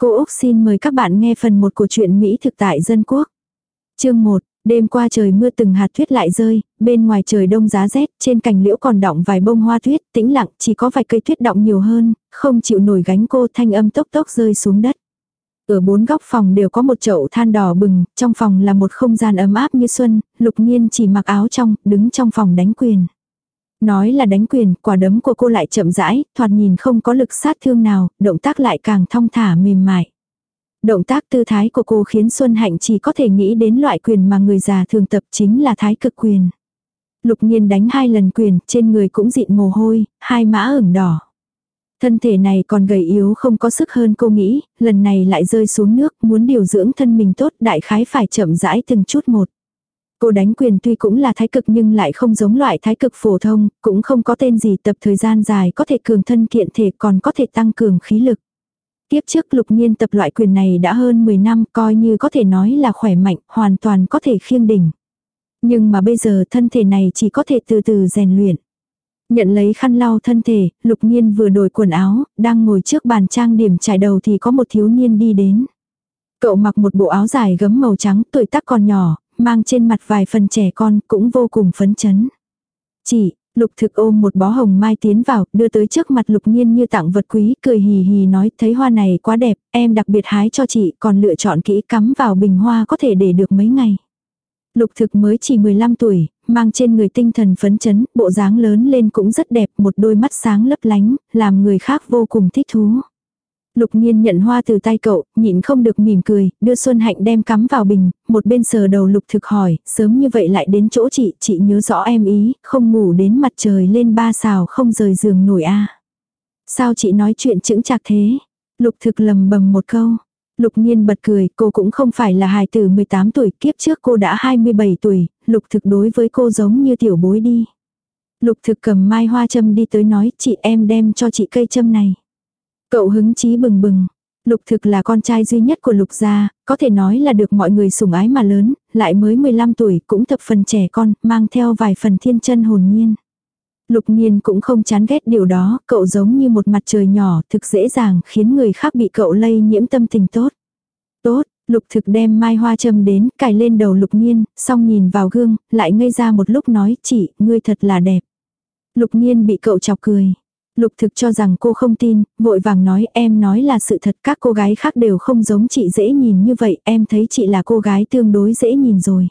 Cô Úc xin mời các bạn nghe phần 1 của truyện Mỹ thực tại dân quốc. Chương 1, đêm qua trời mưa từng hạt tuyết lại rơi, bên ngoài trời đông giá rét, trên cành liễu còn đọng vài bông hoa tuyết, tĩnh lặng, chỉ có vài cây tuyết đọng nhiều hơn, không chịu nổi gánh cô thanh âm tốc tốc rơi xuống đất. Ở bốn góc phòng đều có một chậu than đỏ bừng, trong phòng là một không gian ấm áp như xuân, lục nhiên chỉ mặc áo trong, đứng trong phòng đánh quyền. Nói là đánh quyền, quả đấm của cô lại chậm rãi, thoạt nhìn không có lực sát thương nào, động tác lại càng thong thả mềm mại. Động tác tư thái của cô khiến Xuân Hạnh chỉ có thể nghĩ đến loại quyền mà người già thường tập chính là thái cực quyền. Lục nhiên đánh hai lần quyền, trên người cũng dịn mồ hôi, hai mã ửng đỏ. Thân thể này còn gầy yếu không có sức hơn cô nghĩ, lần này lại rơi xuống nước, muốn điều dưỡng thân mình tốt đại khái phải chậm rãi từng chút một. Cô đánh quyền tuy cũng là thái cực nhưng lại không giống loại thái cực phổ thông, cũng không có tên gì tập thời gian dài có thể cường thân kiện thể còn có thể tăng cường khí lực. Tiếp trước lục nhiên tập loại quyền này đã hơn 10 năm coi như có thể nói là khỏe mạnh, hoàn toàn có thể khiêng đỉnh. Nhưng mà bây giờ thân thể này chỉ có thể từ từ rèn luyện. Nhận lấy khăn lau thân thể, lục nhiên vừa đổi quần áo, đang ngồi trước bàn trang điểm trải đầu thì có một thiếu niên đi đến. Cậu mặc một bộ áo dài gấm màu trắng, tuổi tác còn nhỏ, mang trên mặt vài phần trẻ con, cũng vô cùng phấn chấn. Chị, lục thực ôm một bó hồng mai tiến vào, đưa tới trước mặt lục nhiên như tặng vật quý, cười hì hì nói, thấy hoa này quá đẹp, em đặc biệt hái cho chị, còn lựa chọn kỹ cắm vào bình hoa có thể để được mấy ngày. Lục thực mới chỉ 15 tuổi, mang trên người tinh thần phấn chấn, bộ dáng lớn lên cũng rất đẹp, một đôi mắt sáng lấp lánh, làm người khác vô cùng thích thú. Lục nhiên nhận hoa từ tay cậu, nhịn không được mỉm cười, đưa Xuân Hạnh đem cắm vào bình, một bên sờ đầu lục thực hỏi, sớm như vậy lại đến chỗ chị, chị nhớ rõ em ý, không ngủ đến mặt trời lên ba xào không rời giường nổi a Sao chị nói chuyện chững chạc thế? Lục thực lầm bầm một câu. Lục nhiên bật cười, cô cũng không phải là hài tử 18 tuổi, kiếp trước cô đã 27 tuổi, lục thực đối với cô giống như tiểu bối đi. Lục thực cầm mai hoa châm đi tới nói, chị em đem cho chị cây châm này. Cậu hứng chí bừng bừng. Lục thực là con trai duy nhất của lục gia, có thể nói là được mọi người sủng ái mà lớn, lại mới 15 tuổi cũng thập phần trẻ con, mang theo vài phần thiên chân hồn nhiên. Lục nhiên cũng không chán ghét điều đó, cậu giống như một mặt trời nhỏ, thực dễ dàng khiến người khác bị cậu lây nhiễm tâm tình tốt. Tốt, lục thực đem mai hoa châm đến, cài lên đầu lục nhiên, xong nhìn vào gương, lại ngây ra một lúc nói, chị, ngươi thật là đẹp. Lục nhiên bị cậu chọc cười. Lục thực cho rằng cô không tin, vội vàng nói em nói là sự thật các cô gái khác đều không giống chị dễ nhìn như vậy, em thấy chị là cô gái tương đối dễ nhìn rồi.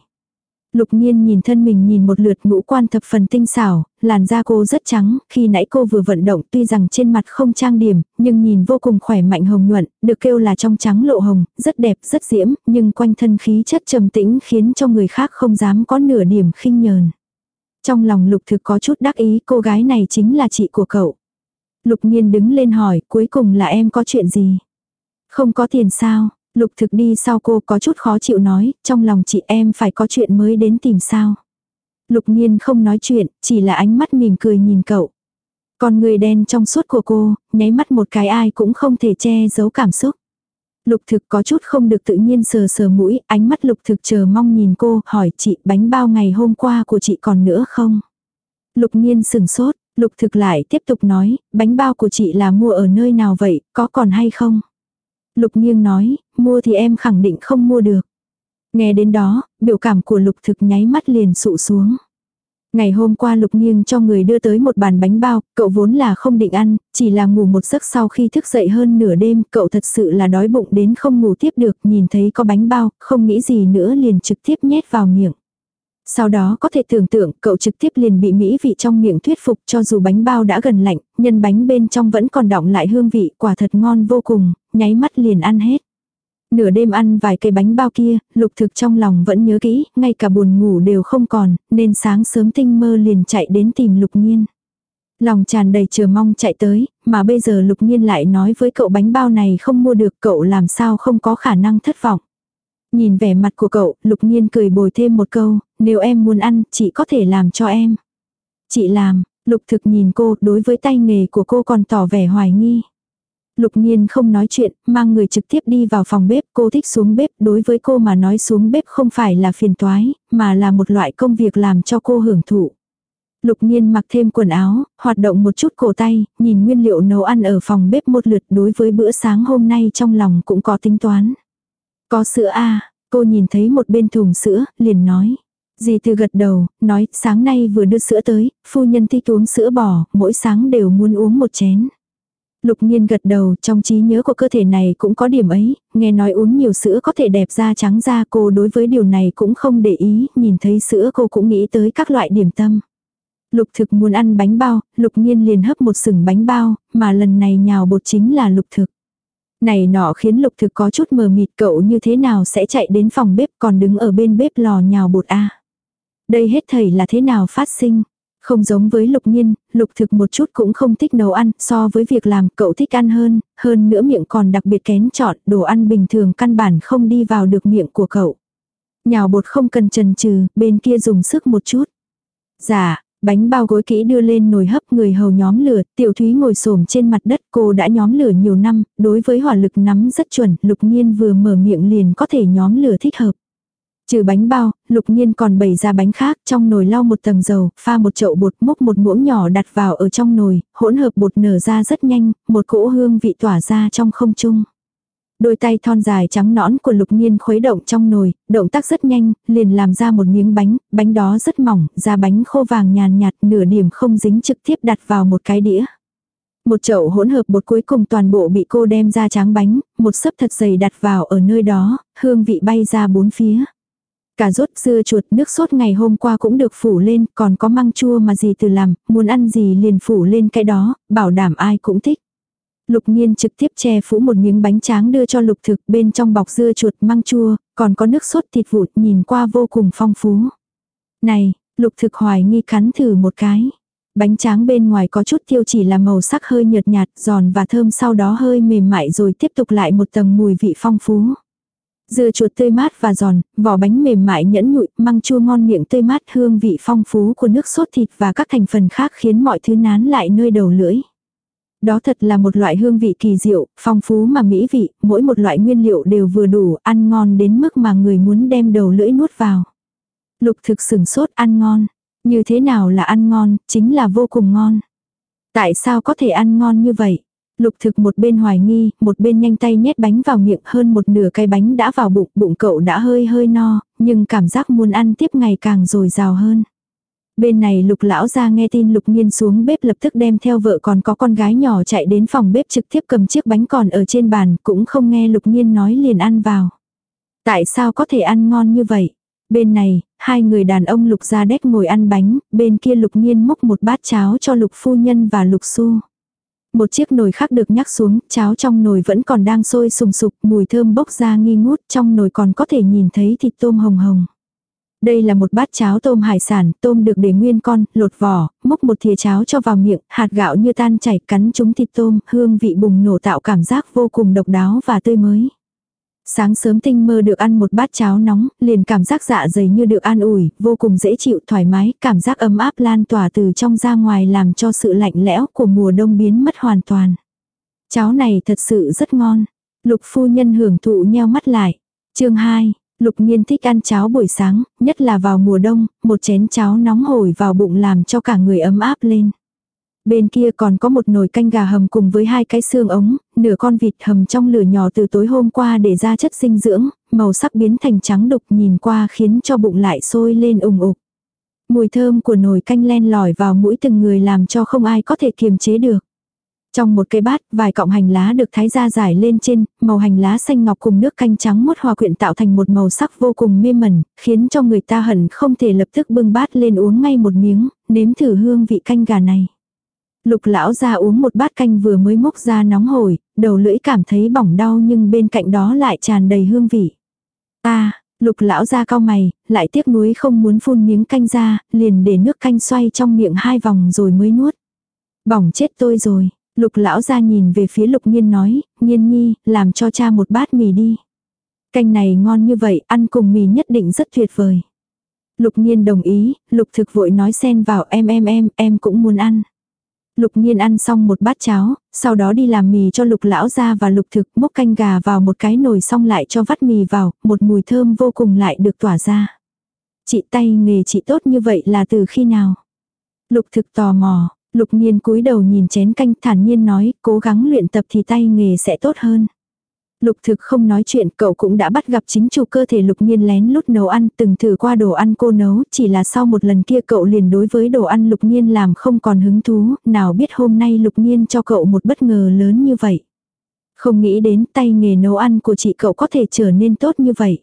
Lục nhiên nhìn thân mình nhìn một lượt ngũ quan thập phần tinh xảo, làn da cô rất trắng, khi nãy cô vừa vận động tuy rằng trên mặt không trang điểm, nhưng nhìn vô cùng khỏe mạnh hồng nhuận, được kêu là trong trắng lộ hồng, rất đẹp, rất diễm, nhưng quanh thân khí chất trầm tĩnh khiến cho người khác không dám có nửa điểm khinh nhờn. Trong lòng lục thực có chút đắc ý cô gái này chính là chị của cậu. Lục nhiên đứng lên hỏi cuối cùng là em có chuyện gì? Không có tiền sao? Lục thực đi sau cô có chút khó chịu nói, trong lòng chị em phải có chuyện mới đến tìm sao. Lục nhiên không nói chuyện, chỉ là ánh mắt mỉm cười nhìn cậu. Còn người đen trong suốt của cô, nháy mắt một cái ai cũng không thể che giấu cảm xúc. Lục thực có chút không được tự nhiên sờ sờ mũi, ánh mắt lục thực chờ mong nhìn cô, hỏi chị bánh bao ngày hôm qua của chị còn nữa không? Lục nhiên sừng sốt, lục thực lại tiếp tục nói, bánh bao của chị là mua ở nơi nào vậy, có còn hay không? Lục nghiêng nói, mua thì em khẳng định không mua được. Nghe đến đó, biểu cảm của lục thực nháy mắt liền sụ xuống. Ngày hôm qua lục nghiêng cho người đưa tới một bàn bánh bao, cậu vốn là không định ăn, chỉ là ngủ một giấc sau khi thức dậy hơn nửa đêm, cậu thật sự là đói bụng đến không ngủ tiếp được, nhìn thấy có bánh bao, không nghĩ gì nữa liền trực tiếp nhét vào miệng. Sau đó có thể tưởng tượng cậu trực tiếp liền bị mỹ vị trong miệng thuyết phục cho dù bánh bao đã gần lạnh, nhân bánh bên trong vẫn còn đọng lại hương vị quả thật ngon vô cùng, nháy mắt liền ăn hết. Nửa đêm ăn vài cây bánh bao kia, lục thực trong lòng vẫn nhớ kỹ, ngay cả buồn ngủ đều không còn, nên sáng sớm tinh mơ liền chạy đến tìm lục nhiên. Lòng tràn đầy chờ mong chạy tới, mà bây giờ lục nhiên lại nói với cậu bánh bao này không mua được cậu làm sao không có khả năng thất vọng. Nhìn vẻ mặt của cậu, lục nhiên cười bồi thêm một câu, nếu em muốn ăn, chị có thể làm cho em. Chị làm, lục thực nhìn cô, đối với tay nghề của cô còn tỏ vẻ hoài nghi. Lục nhiên không nói chuyện, mang người trực tiếp đi vào phòng bếp, cô thích xuống bếp, đối với cô mà nói xuống bếp không phải là phiền toái, mà là một loại công việc làm cho cô hưởng thụ. Lục nhiên mặc thêm quần áo, hoạt động một chút cổ tay, nhìn nguyên liệu nấu ăn ở phòng bếp một lượt đối với bữa sáng hôm nay trong lòng cũng có tính toán. Có sữa a cô nhìn thấy một bên thùng sữa, liền nói. Dì từ gật đầu, nói sáng nay vừa đưa sữa tới, phu nhân thích uống sữa bò, mỗi sáng đều muốn uống một chén. Lục nhiên gật đầu, trong trí nhớ của cơ thể này cũng có điểm ấy, nghe nói uống nhiều sữa có thể đẹp da trắng da cô đối với điều này cũng không để ý, nhìn thấy sữa cô cũng nghĩ tới các loại điểm tâm. Lục thực muốn ăn bánh bao, lục nhiên liền hấp một sừng bánh bao, mà lần này nhào bột chính là lục thực. Này nọ khiến lục thực có chút mờ mịt cậu như thế nào sẽ chạy đến phòng bếp còn đứng ở bên bếp lò nhào bột a đây hết thầy là thế nào phát sinh. Không giống với lục nhiên, lục thực một chút cũng không thích nấu ăn, so với việc làm cậu thích ăn hơn, hơn nữa miệng còn đặc biệt kén chọn, đồ ăn bình thường căn bản không đi vào được miệng của cậu. Nhào bột không cần trần trừ, bên kia dùng sức một chút. Dạ, Bánh bao gối kỹ đưa lên nồi hấp người hầu nhóm lửa, tiểu thúy ngồi xổm trên mặt đất cô đã nhóm lửa nhiều năm, đối với hỏa lực nắm rất chuẩn, lục nhiên vừa mở miệng liền có thể nhóm lửa thích hợp. Trừ bánh bao, lục nhiên còn bày ra bánh khác, trong nồi lau một tầng dầu, pha một chậu bột múc một muỗng nhỏ đặt vào ở trong nồi, hỗn hợp bột nở ra rất nhanh, một cỗ hương vị tỏa ra trong không trung. Đôi tay thon dài trắng nõn của lục nhiên khuấy động trong nồi, động tác rất nhanh, liền làm ra một miếng bánh, bánh đó rất mỏng, da bánh khô vàng nhàn nhạt, nửa điểm không dính trực tiếp đặt vào một cái đĩa. Một chậu hỗn hợp bột cuối cùng toàn bộ bị cô đem ra tráng bánh, một sấp thật dày đặt vào ở nơi đó, hương vị bay ra bốn phía. Cà rốt dưa chuột nước sốt ngày hôm qua cũng được phủ lên, còn có măng chua mà gì từ làm, muốn ăn gì liền phủ lên cái đó, bảo đảm ai cũng thích. Lục Nhiên trực tiếp che phủ một miếng bánh tráng đưa cho lục thực bên trong bọc dưa chuột măng chua, còn có nước sốt thịt vụt nhìn qua vô cùng phong phú. Này, lục thực hoài nghi cắn thử một cái. Bánh tráng bên ngoài có chút tiêu chỉ là màu sắc hơi nhợt nhạt, giòn và thơm sau đó hơi mềm mại rồi tiếp tục lại một tầng mùi vị phong phú. Dưa chuột tươi mát và giòn, vỏ bánh mềm mại nhẫn nhụi, măng chua ngon miệng tươi mát hương vị phong phú của nước sốt thịt và các thành phần khác khiến mọi thứ nán lại nơi đầu lưỡi. Đó thật là một loại hương vị kỳ diệu, phong phú mà mỹ vị, mỗi một loại nguyên liệu đều vừa đủ, ăn ngon đến mức mà người muốn đem đầu lưỡi nuốt vào. Lục thực sửng sốt ăn ngon. Như thế nào là ăn ngon, chính là vô cùng ngon. Tại sao có thể ăn ngon như vậy? Lục thực một bên hoài nghi, một bên nhanh tay nhét bánh vào miệng hơn một nửa cái bánh đã vào bụng, bụng cậu đã hơi hơi no, nhưng cảm giác muốn ăn tiếp ngày càng dồi dào hơn. Bên này lục lão ra nghe tin lục nghiên xuống bếp lập tức đem theo vợ còn có con gái nhỏ chạy đến phòng bếp trực tiếp cầm chiếc bánh còn ở trên bàn cũng không nghe lục nghiên nói liền ăn vào. Tại sao có thể ăn ngon như vậy? Bên này, hai người đàn ông lục ra đét ngồi ăn bánh, bên kia lục nghiên múc một bát cháo cho lục phu nhân và lục su. Một chiếc nồi khác được nhắc xuống, cháo trong nồi vẫn còn đang sôi sùng sục, mùi thơm bốc ra nghi ngút, trong nồi còn có thể nhìn thấy thịt tôm hồng hồng. Đây là một bát cháo tôm hải sản, tôm được để nguyên con, lột vỏ, múc một thìa cháo cho vào miệng, hạt gạo như tan chảy cắn trúng thịt tôm, hương vị bùng nổ tạo cảm giác vô cùng độc đáo và tươi mới. Sáng sớm tinh mơ được ăn một bát cháo nóng, liền cảm giác dạ dày như được an ủi, vô cùng dễ chịu, thoải mái, cảm giác ấm áp lan tỏa từ trong ra ngoài làm cho sự lạnh lẽo của mùa đông biến mất hoàn toàn. Cháo này thật sự rất ngon. Lục phu nhân hưởng thụ nheo mắt lại. chương 2, Lục nhiên thích ăn cháo buổi sáng, nhất là vào mùa đông, một chén cháo nóng hổi vào bụng làm cho cả người ấm áp lên. Bên kia còn có một nồi canh gà hầm cùng với hai cái xương ống, nửa con vịt hầm trong lửa nhỏ từ tối hôm qua để ra chất dinh dưỡng, màu sắc biến thành trắng đục nhìn qua khiến cho bụng lại sôi lên ủng ục. Mùi thơm của nồi canh len lỏi vào mũi từng người làm cho không ai có thể kiềm chế được. Trong một cái bát, vài cọng hành lá được thái ra giải lên trên, màu hành lá xanh ngọc cùng nước canh trắng mốt hòa quyện tạo thành một màu sắc vô cùng mê mẩn, khiến cho người ta hận không thể lập tức bưng bát lên uống ngay một miếng, nếm thử hương vị canh gà này. Lục lão ra uống một bát canh vừa mới mốc ra nóng hổi, đầu lưỡi cảm thấy bỏng đau nhưng bên cạnh đó lại tràn đầy hương vị. À, lục lão ra cao mày, lại tiếc nuối không muốn phun miếng canh ra, liền để nước canh xoay trong miệng hai vòng rồi mới nuốt. Bỏng chết tôi rồi, Lục lão ra nhìn về phía lục Nhiên nói, Nhiên nhi, làm cho cha một bát mì đi. Canh này ngon như vậy, ăn cùng mì nhất định rất tuyệt vời. Lục Nhiên đồng ý, lục thực vội nói xen vào em em em, em cũng muốn ăn. Lục Nhiên ăn xong một bát cháo, sau đó đi làm mì cho lục lão ra và lục thực múc canh gà vào một cái nồi xong lại cho vắt mì vào, một mùi thơm vô cùng lại được tỏa ra. Chị tay nghề chị tốt như vậy là từ khi nào? Lục thực tò mò, lục nhiên cúi đầu nhìn chén canh thản nhiên nói, cố gắng luyện tập thì tay nghề sẽ tốt hơn. Lục thực không nói chuyện cậu cũng đã bắt gặp chính chủ cơ thể lục nhiên lén lút nấu ăn từng thử qua đồ ăn cô nấu chỉ là sau một lần kia cậu liền đối với đồ ăn lục nhiên làm không còn hứng thú nào biết hôm nay lục nhiên cho cậu một bất ngờ lớn như vậy. Không nghĩ đến tay nghề nấu ăn của chị cậu có thể trở nên tốt như vậy.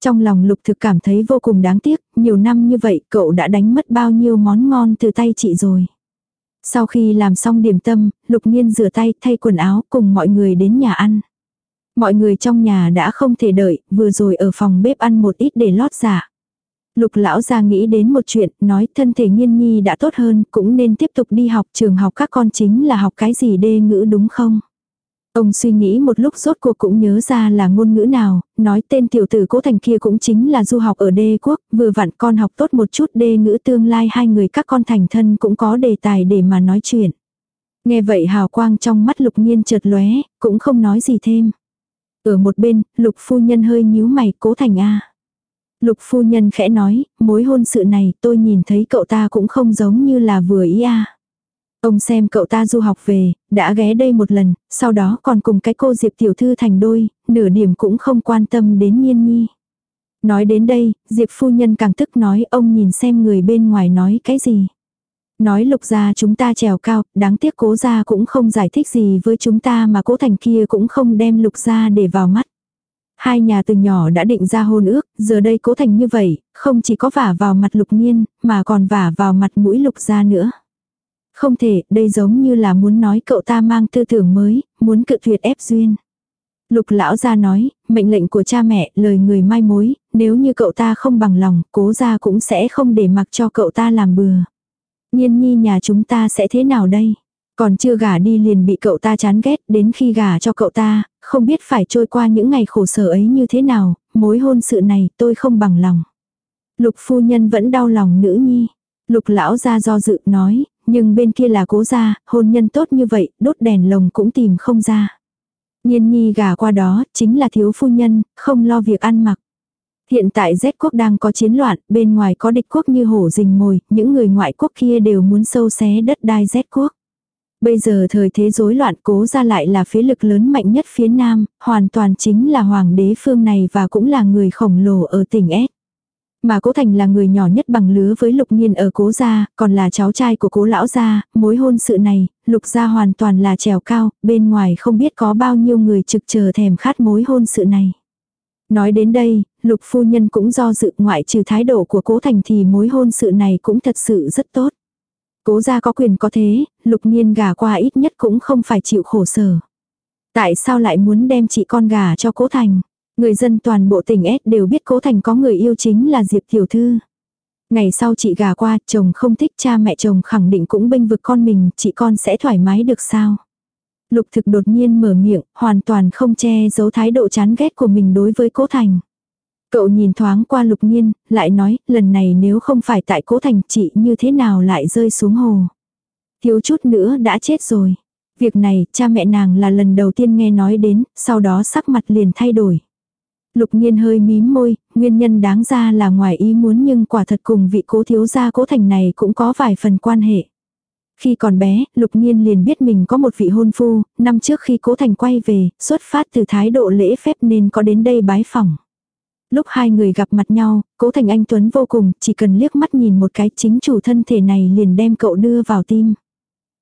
Trong lòng lục thực cảm thấy vô cùng đáng tiếc, nhiều năm như vậy cậu đã đánh mất bao nhiêu món ngon từ tay chị rồi. Sau khi làm xong điểm tâm, lục nhiên rửa tay thay quần áo cùng mọi người đến nhà ăn. Mọi người trong nhà đã không thể đợi, vừa rồi ở phòng bếp ăn một ít để lót giả. Lục lão ra nghĩ đến một chuyện, nói thân thể nghiên nhi đã tốt hơn, cũng nên tiếp tục đi học trường học các con chính là học cái gì đê ngữ đúng không? Ông suy nghĩ một lúc rốt cuộc cũng nhớ ra là ngôn ngữ nào, nói tên tiểu tử cố thành kia cũng chính là du học ở đê quốc, vừa vặn con học tốt một chút đê ngữ tương lai hai người các con thành thân cũng có đề tài để mà nói chuyện. Nghe vậy hào quang trong mắt lục nhiên chợt lóe, cũng không nói gì thêm. Ở một bên, lục phu nhân hơi nhíu mày cố thành a Lục phu nhân khẽ nói, mối hôn sự này tôi nhìn thấy cậu ta cũng không giống như là vừa ý a Ông xem cậu ta du học về, đã ghé đây một lần, sau đó còn cùng cái cô Diệp tiểu thư thành đôi, nửa điểm cũng không quan tâm đến nhiên nhi. Nói đến đây, Diệp phu nhân càng tức nói ông nhìn xem người bên ngoài nói cái gì. Nói lục gia chúng ta trèo cao, đáng tiếc cố gia cũng không giải thích gì với chúng ta mà cố thành kia cũng không đem lục gia để vào mắt. Hai nhà từ nhỏ đã định ra hôn ước, giờ đây cố thành như vậy, không chỉ có vả vào mặt lục nhiên, mà còn vả vào mặt mũi lục gia nữa. Không thể, đây giống như là muốn nói cậu ta mang tư tưởng mới, muốn cự tuyệt ép duyên. Lục lão gia nói, mệnh lệnh của cha mẹ, lời người mai mối, nếu như cậu ta không bằng lòng, cố gia cũng sẽ không để mặc cho cậu ta làm bừa. Nhiên nhi nhà chúng ta sẽ thế nào đây? Còn chưa gả đi liền bị cậu ta chán ghét, đến khi gả cho cậu ta, không biết phải trôi qua những ngày khổ sở ấy như thế nào, mối hôn sự này tôi không bằng lòng. Lục phu nhân vẫn đau lòng nữ nhi. Lục lão ra do dự nói, nhưng bên kia là cố gia, hôn nhân tốt như vậy, đốt đèn lồng cũng tìm không ra. Nhiên nhi gả qua đó, chính là thiếu phu nhân, không lo việc ăn mặc. Hiện tại Z quốc đang có chiến loạn, bên ngoài có địch quốc như hổ rình mồi, những người ngoại quốc kia đều muốn sâu xé đất đai Z quốc. Bây giờ thời thế rối loạn cố ra lại là phế lực lớn mạnh nhất phía Nam, hoàn toàn chính là hoàng đế phương này và cũng là người khổng lồ ở tỉnh S. Mà cố thành là người nhỏ nhất bằng lứa với lục nhiên ở cố gia, còn là cháu trai của cố lão gia, mối hôn sự này, lục gia hoàn toàn là trèo cao, bên ngoài không biết có bao nhiêu người trực chờ thèm khát mối hôn sự này. Nói đến đây, lục phu nhân cũng do dự ngoại trừ thái độ của cố thành thì mối hôn sự này cũng thật sự rất tốt. Cố gia có quyền có thế, lục nhiên gả qua ít nhất cũng không phải chịu khổ sở. Tại sao lại muốn đem chị con gả cho cố thành? Người dân toàn bộ tỉnh S đều biết cố thành có người yêu chính là Diệp Tiểu Thư. Ngày sau chị gả qua, chồng không thích cha mẹ chồng khẳng định cũng bênh vực con mình, chị con sẽ thoải mái được sao? Lục thực đột nhiên mở miệng, hoàn toàn không che giấu thái độ chán ghét của mình đối với cố thành. Cậu nhìn thoáng qua lục nhiên, lại nói, lần này nếu không phải tại cố thành chị như thế nào lại rơi xuống hồ. Thiếu chút nữa đã chết rồi. Việc này, cha mẹ nàng là lần đầu tiên nghe nói đến, sau đó sắc mặt liền thay đổi. Lục nhiên hơi mím môi, nguyên nhân đáng ra là ngoài ý muốn nhưng quả thật cùng vị cố thiếu gia cố thành này cũng có vài phần quan hệ. Khi còn bé, lục nhiên liền biết mình có một vị hôn phu, năm trước khi cố thành quay về, xuất phát từ thái độ lễ phép nên có đến đây bái phỏng. Lúc hai người gặp mặt nhau, cố thành anh Tuấn vô cùng, chỉ cần liếc mắt nhìn một cái chính chủ thân thể này liền đem cậu đưa vào tim.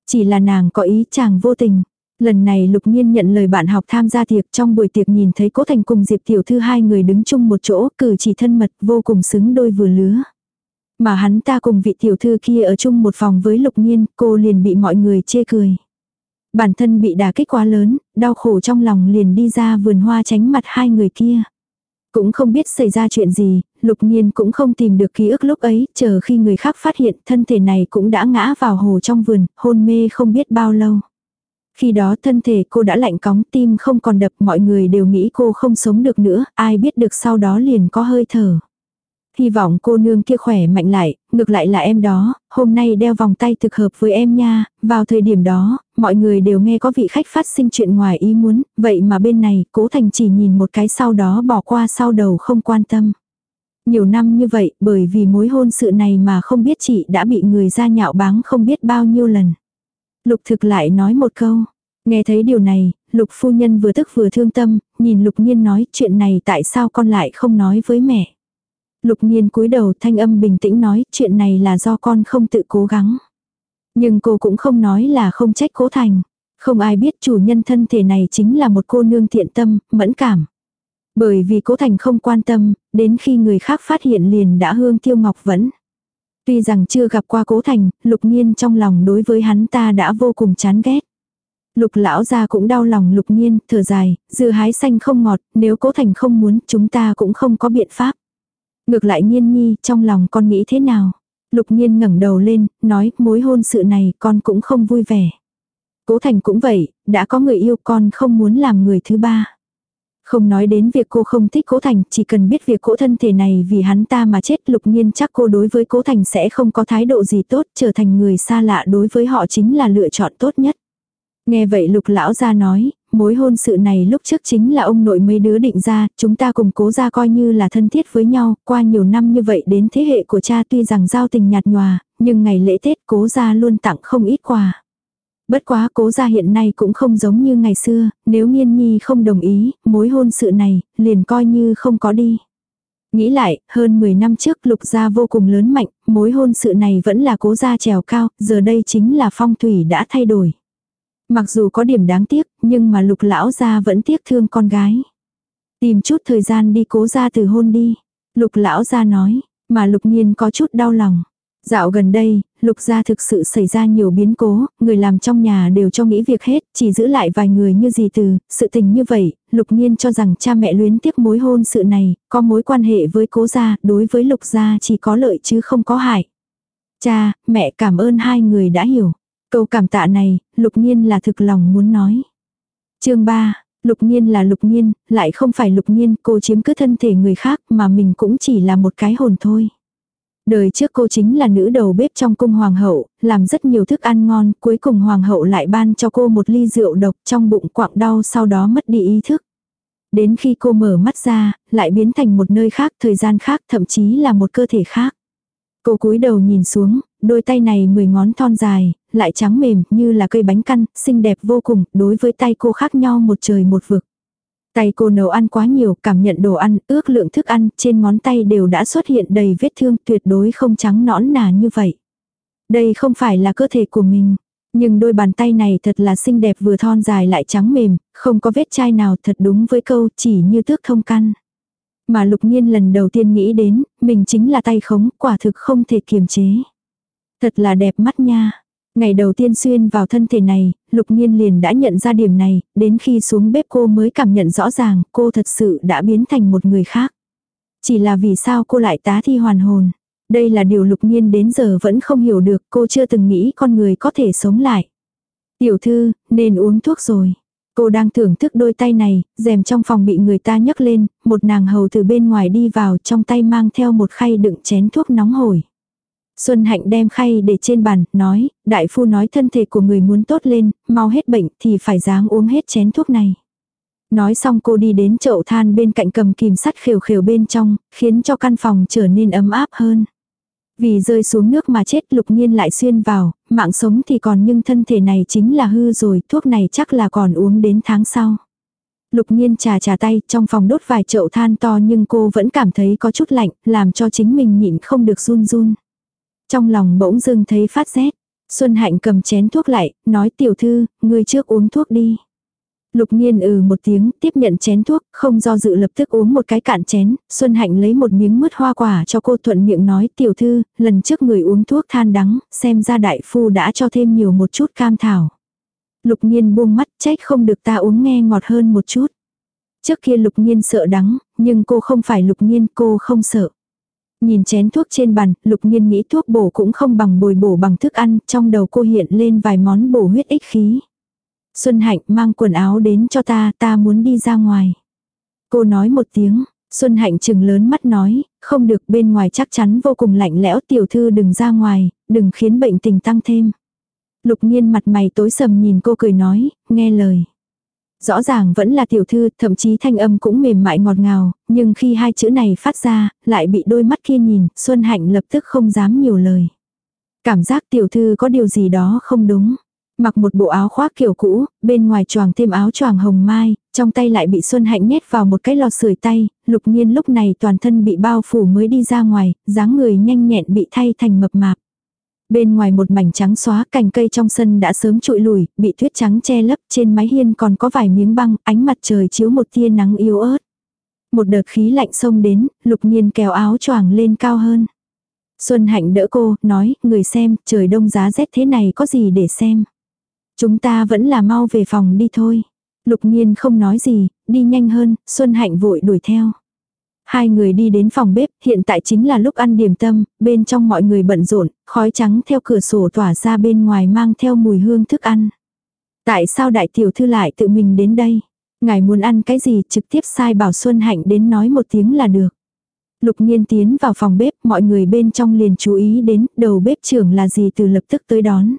Chỉ là nàng có ý chàng vô tình. Lần này lục nhiên nhận lời bạn học tham gia tiệc trong buổi tiệc nhìn thấy cố thành cùng Diệp Tiểu Thư hai người đứng chung một chỗ cử chỉ thân mật vô cùng xứng đôi vừa lứa. Mà hắn ta cùng vị tiểu thư kia ở chung một phòng với lục nhiên, cô liền bị mọi người chê cười. Bản thân bị đả kích quá lớn, đau khổ trong lòng liền đi ra vườn hoa tránh mặt hai người kia. Cũng không biết xảy ra chuyện gì, lục nhiên cũng không tìm được ký ức lúc ấy, chờ khi người khác phát hiện thân thể này cũng đã ngã vào hồ trong vườn, hôn mê không biết bao lâu. Khi đó thân thể cô đã lạnh cóng tim không còn đập mọi người đều nghĩ cô không sống được nữa, ai biết được sau đó liền có hơi thở. Hy vọng cô nương kia khỏe mạnh lại, ngược lại là em đó, hôm nay đeo vòng tay thực hợp với em nha, vào thời điểm đó, mọi người đều nghe có vị khách phát sinh chuyện ngoài ý muốn, vậy mà bên này, cố thành chỉ nhìn một cái sau đó bỏ qua sau đầu không quan tâm. Nhiều năm như vậy, bởi vì mối hôn sự này mà không biết chị đã bị người ra nhạo báng không biết bao nhiêu lần. Lục thực lại nói một câu. Nghe thấy điều này, lục phu nhân vừa tức vừa thương tâm, nhìn lục nhiên nói chuyện này tại sao con lại không nói với mẹ. Lục nhiên cúi đầu thanh âm bình tĩnh nói chuyện này là do con không tự cố gắng. Nhưng cô cũng không nói là không trách cố thành. Không ai biết chủ nhân thân thể này chính là một cô nương thiện tâm, mẫn cảm. Bởi vì cố thành không quan tâm, đến khi người khác phát hiện liền đã hương tiêu ngọc vẫn. Tuy rằng chưa gặp qua cố thành, lục nhiên trong lòng đối với hắn ta đã vô cùng chán ghét. Lục lão gia cũng đau lòng lục nhiên, thở dài, dưa hái xanh không ngọt, nếu cố thành không muốn chúng ta cũng không có biện pháp. Ngược lại nhiên nhi, trong lòng con nghĩ thế nào? Lục nhiên ngẩng đầu lên, nói mối hôn sự này con cũng không vui vẻ. Cố thành cũng vậy, đã có người yêu con không muốn làm người thứ ba. Không nói đến việc cô không thích cố thành, chỉ cần biết việc cố thân thể này vì hắn ta mà chết lục nhiên chắc cô đối với cố thành sẽ không có thái độ gì tốt, trở thành người xa lạ đối với họ chính là lựa chọn tốt nhất. Nghe vậy lục lão ra nói, mối hôn sự này lúc trước chính là ông nội mấy đứa định ra, chúng ta cùng cố ra coi như là thân thiết với nhau, qua nhiều năm như vậy đến thế hệ của cha tuy rằng giao tình nhạt nhòa, nhưng ngày lễ Tết cố ra luôn tặng không ít quà. Bất quá cố gia hiện nay cũng không giống như ngày xưa, nếu nghiên nhi không đồng ý, mối hôn sự này, liền coi như không có đi. Nghĩ lại, hơn 10 năm trước lục gia vô cùng lớn mạnh, mối hôn sự này vẫn là cố gia trèo cao, giờ đây chính là phong thủy đã thay đổi. Mặc dù có điểm đáng tiếc, nhưng mà lục lão gia vẫn tiếc thương con gái. Tìm chút thời gian đi cố gia từ hôn đi. Lục lão gia nói, mà lục nhiên có chút đau lòng. Dạo gần đây, lục gia thực sự xảy ra nhiều biến cố, người làm trong nhà đều cho nghĩ việc hết, chỉ giữ lại vài người như gì từ, sự tình như vậy, lục nhiên cho rằng cha mẹ luyến tiếc mối hôn sự này, có mối quan hệ với cố gia, đối với lục gia chỉ có lợi chứ không có hại. Cha, mẹ cảm ơn hai người đã hiểu. Câu cảm tạ này, lục nhiên là thực lòng muốn nói. chương 3, lục nhiên là lục nhiên, lại không phải lục nhiên, cô chiếm cứ thân thể người khác mà mình cũng chỉ là một cái hồn thôi. Đời trước cô chính là nữ đầu bếp trong cung hoàng hậu, làm rất nhiều thức ăn ngon, cuối cùng hoàng hậu lại ban cho cô một ly rượu độc trong bụng quạng đau sau đó mất đi ý thức. Đến khi cô mở mắt ra, lại biến thành một nơi khác, thời gian khác, thậm chí là một cơ thể khác. Cô cúi đầu nhìn xuống, đôi tay này mười ngón thon dài, lại trắng mềm như là cây bánh căn, xinh đẹp vô cùng, đối với tay cô khác nhau một trời một vực. Tay cô nấu ăn quá nhiều, cảm nhận đồ ăn, ước lượng thức ăn, trên ngón tay đều đã xuất hiện đầy vết thương, tuyệt đối không trắng nõn nà như vậy. Đây không phải là cơ thể của mình. Nhưng đôi bàn tay này thật là xinh đẹp vừa thon dài lại trắng mềm, không có vết chai nào thật đúng với câu chỉ như tước thông căn. Mà lục nhiên lần đầu tiên nghĩ đến, mình chính là tay khống, quả thực không thể kiềm chế. Thật là đẹp mắt nha. Ngày đầu tiên xuyên vào thân thể này, lục nhiên liền đã nhận ra điểm này, đến khi xuống bếp cô mới cảm nhận rõ ràng cô thật sự đã biến thành một người khác. Chỉ là vì sao cô lại tá thi hoàn hồn. Đây là điều lục nhiên đến giờ vẫn không hiểu được, cô chưa từng nghĩ con người có thể sống lại. Tiểu thư, nên uống thuốc rồi. Cô đang thưởng thức đôi tay này, rèm trong phòng bị người ta nhấc lên, một nàng hầu từ bên ngoài đi vào trong tay mang theo một khay đựng chén thuốc nóng hổi. Xuân Hạnh đem khay để trên bàn, nói, đại phu nói thân thể của người muốn tốt lên, mau hết bệnh thì phải dáng uống hết chén thuốc này. Nói xong cô đi đến chậu than bên cạnh cầm kìm sắt khều khều bên trong, khiến cho căn phòng trở nên ấm áp hơn. Vì rơi xuống nước mà chết lục nhiên lại xuyên vào, mạng sống thì còn nhưng thân thể này chính là hư rồi, thuốc này chắc là còn uống đến tháng sau. Lục nhiên trà trà tay, trong phòng đốt vài chậu than to nhưng cô vẫn cảm thấy có chút lạnh, làm cho chính mình nhịn không được run run. Trong lòng bỗng dưng thấy phát rét. Xuân Hạnh cầm chén thuốc lại, nói tiểu thư, người trước uống thuốc đi. Lục nhiên ừ một tiếng, tiếp nhận chén thuốc, không do dự lập tức uống một cái cạn chén, Xuân Hạnh lấy một miếng mứt hoa quả cho cô thuận miệng nói tiểu thư, lần trước người uống thuốc than đắng, xem ra đại phu đã cho thêm nhiều một chút cam thảo. Lục nhiên buông mắt trách không được ta uống nghe ngọt hơn một chút. Trước kia lục nhiên sợ đắng, nhưng cô không phải lục nhiên cô không sợ. Nhìn chén thuốc trên bàn, lục nhiên nghĩ thuốc bổ cũng không bằng bồi bổ bằng thức ăn, trong đầu cô hiện lên vài món bổ huyết ích khí. Xuân Hạnh mang quần áo đến cho ta, ta muốn đi ra ngoài. Cô nói một tiếng, Xuân Hạnh chừng lớn mắt nói, không được bên ngoài chắc chắn vô cùng lạnh lẽo tiểu thư đừng ra ngoài, đừng khiến bệnh tình tăng thêm. Lục nhiên mặt mày tối sầm nhìn cô cười nói, nghe lời. Rõ ràng vẫn là tiểu thư, thậm chí thanh âm cũng mềm mại ngọt ngào, nhưng khi hai chữ này phát ra, lại bị đôi mắt kia nhìn, Xuân Hạnh lập tức không dám nhiều lời. Cảm giác tiểu thư có điều gì đó không đúng. Mặc một bộ áo khoác kiểu cũ, bên ngoài choàng thêm áo choàng hồng mai, trong tay lại bị Xuân Hạnh nhét vào một cái lò sưởi tay, lục nhiên lúc này toàn thân bị bao phủ mới đi ra ngoài, dáng người nhanh nhẹn bị thay thành mập mạp. Bên ngoài một mảnh trắng xóa cành cây trong sân đã sớm trụi lùi, bị tuyết trắng che lấp trên mái hiên còn có vài miếng băng, ánh mặt trời chiếu một tia nắng yếu ớt. Một đợt khí lạnh xông đến, lục nhiên kéo áo choàng lên cao hơn. Xuân Hạnh đỡ cô, nói, người xem, trời đông giá rét thế này có gì để xem. Chúng ta vẫn là mau về phòng đi thôi. Lục nhiên không nói gì, đi nhanh hơn, Xuân Hạnh vội đuổi theo. Hai người đi đến phòng bếp, hiện tại chính là lúc ăn điểm tâm, bên trong mọi người bận rộn, khói trắng theo cửa sổ tỏa ra bên ngoài mang theo mùi hương thức ăn. Tại sao đại tiểu thư lại tự mình đến đây? Ngài muốn ăn cái gì trực tiếp sai bảo Xuân Hạnh đến nói một tiếng là được. Lục nhiên tiến vào phòng bếp, mọi người bên trong liền chú ý đến đầu bếp trưởng là gì từ lập tức tới đón.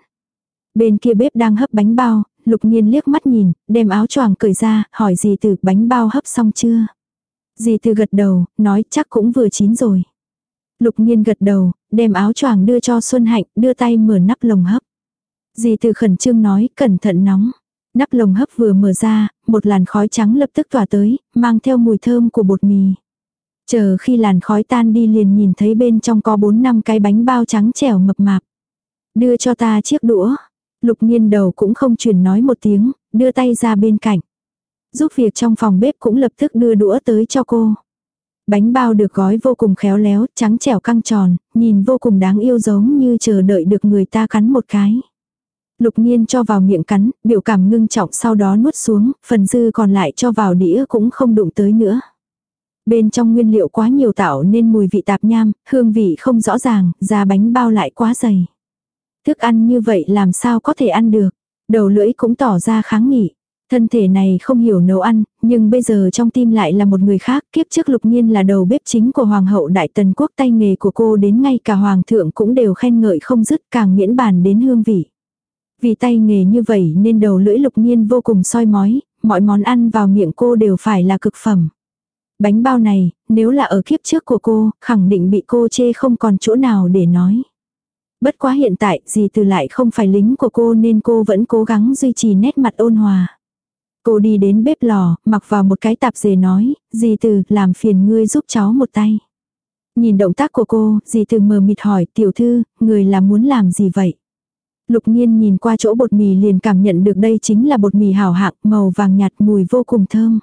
Bên kia bếp đang hấp bánh bao, lục nhiên liếc mắt nhìn, đem áo choàng cởi ra, hỏi gì từ bánh bao hấp xong chưa. Dì từ gật đầu, nói chắc cũng vừa chín rồi. Lục nhiên gật đầu, đem áo choàng đưa cho Xuân Hạnh, đưa tay mở nắp lồng hấp. Dì từ khẩn trương nói, cẩn thận nóng. Nắp lồng hấp vừa mở ra, một làn khói trắng lập tức tỏa tới, mang theo mùi thơm của bột mì. Chờ khi làn khói tan đi liền nhìn thấy bên trong có 4 năm cái bánh bao trắng trẻo mập mạp. Đưa cho ta chiếc đũa. Lục nhiên đầu cũng không chuyển nói một tiếng, đưa tay ra bên cạnh. Giúp việc trong phòng bếp cũng lập tức đưa đũa tới cho cô. Bánh bao được gói vô cùng khéo léo, trắng trẻo căng tròn, nhìn vô cùng đáng yêu giống như chờ đợi được người ta cắn một cái. Lục nhiên cho vào miệng cắn, biểu cảm ngưng trọng sau đó nuốt xuống, phần dư còn lại cho vào đĩa cũng không đụng tới nữa. Bên trong nguyên liệu quá nhiều tạo nên mùi vị tạp nham, hương vị không rõ ràng, da bánh bao lại quá dày. Thức ăn như vậy làm sao có thể ăn được. Đầu lưỡi cũng tỏ ra kháng nghị. Thân thể này không hiểu nấu ăn, nhưng bây giờ trong tim lại là một người khác. Kiếp trước lục nhiên là đầu bếp chính của Hoàng hậu Đại Tần Quốc tay nghề của cô đến ngay cả Hoàng thượng cũng đều khen ngợi không dứt càng miễn bàn đến hương vị. Vì tay nghề như vậy nên đầu lưỡi lục nhiên vô cùng soi mói, mọi món ăn vào miệng cô đều phải là cực phẩm. Bánh bao này, nếu là ở kiếp trước của cô, khẳng định bị cô chê không còn chỗ nào để nói. Bất quá hiện tại, dì từ lại không phải lính của cô nên cô vẫn cố gắng duy trì nét mặt ôn hòa. Cô đi đến bếp lò, mặc vào một cái tạp dề nói, dì từ, làm phiền ngươi giúp cháu một tay. Nhìn động tác của cô, dì từ mờ mịt hỏi, tiểu thư, người là muốn làm gì vậy? Lục nhiên nhìn qua chỗ bột mì liền cảm nhận được đây chính là bột mì hảo hạng, màu vàng nhạt mùi vô cùng thơm.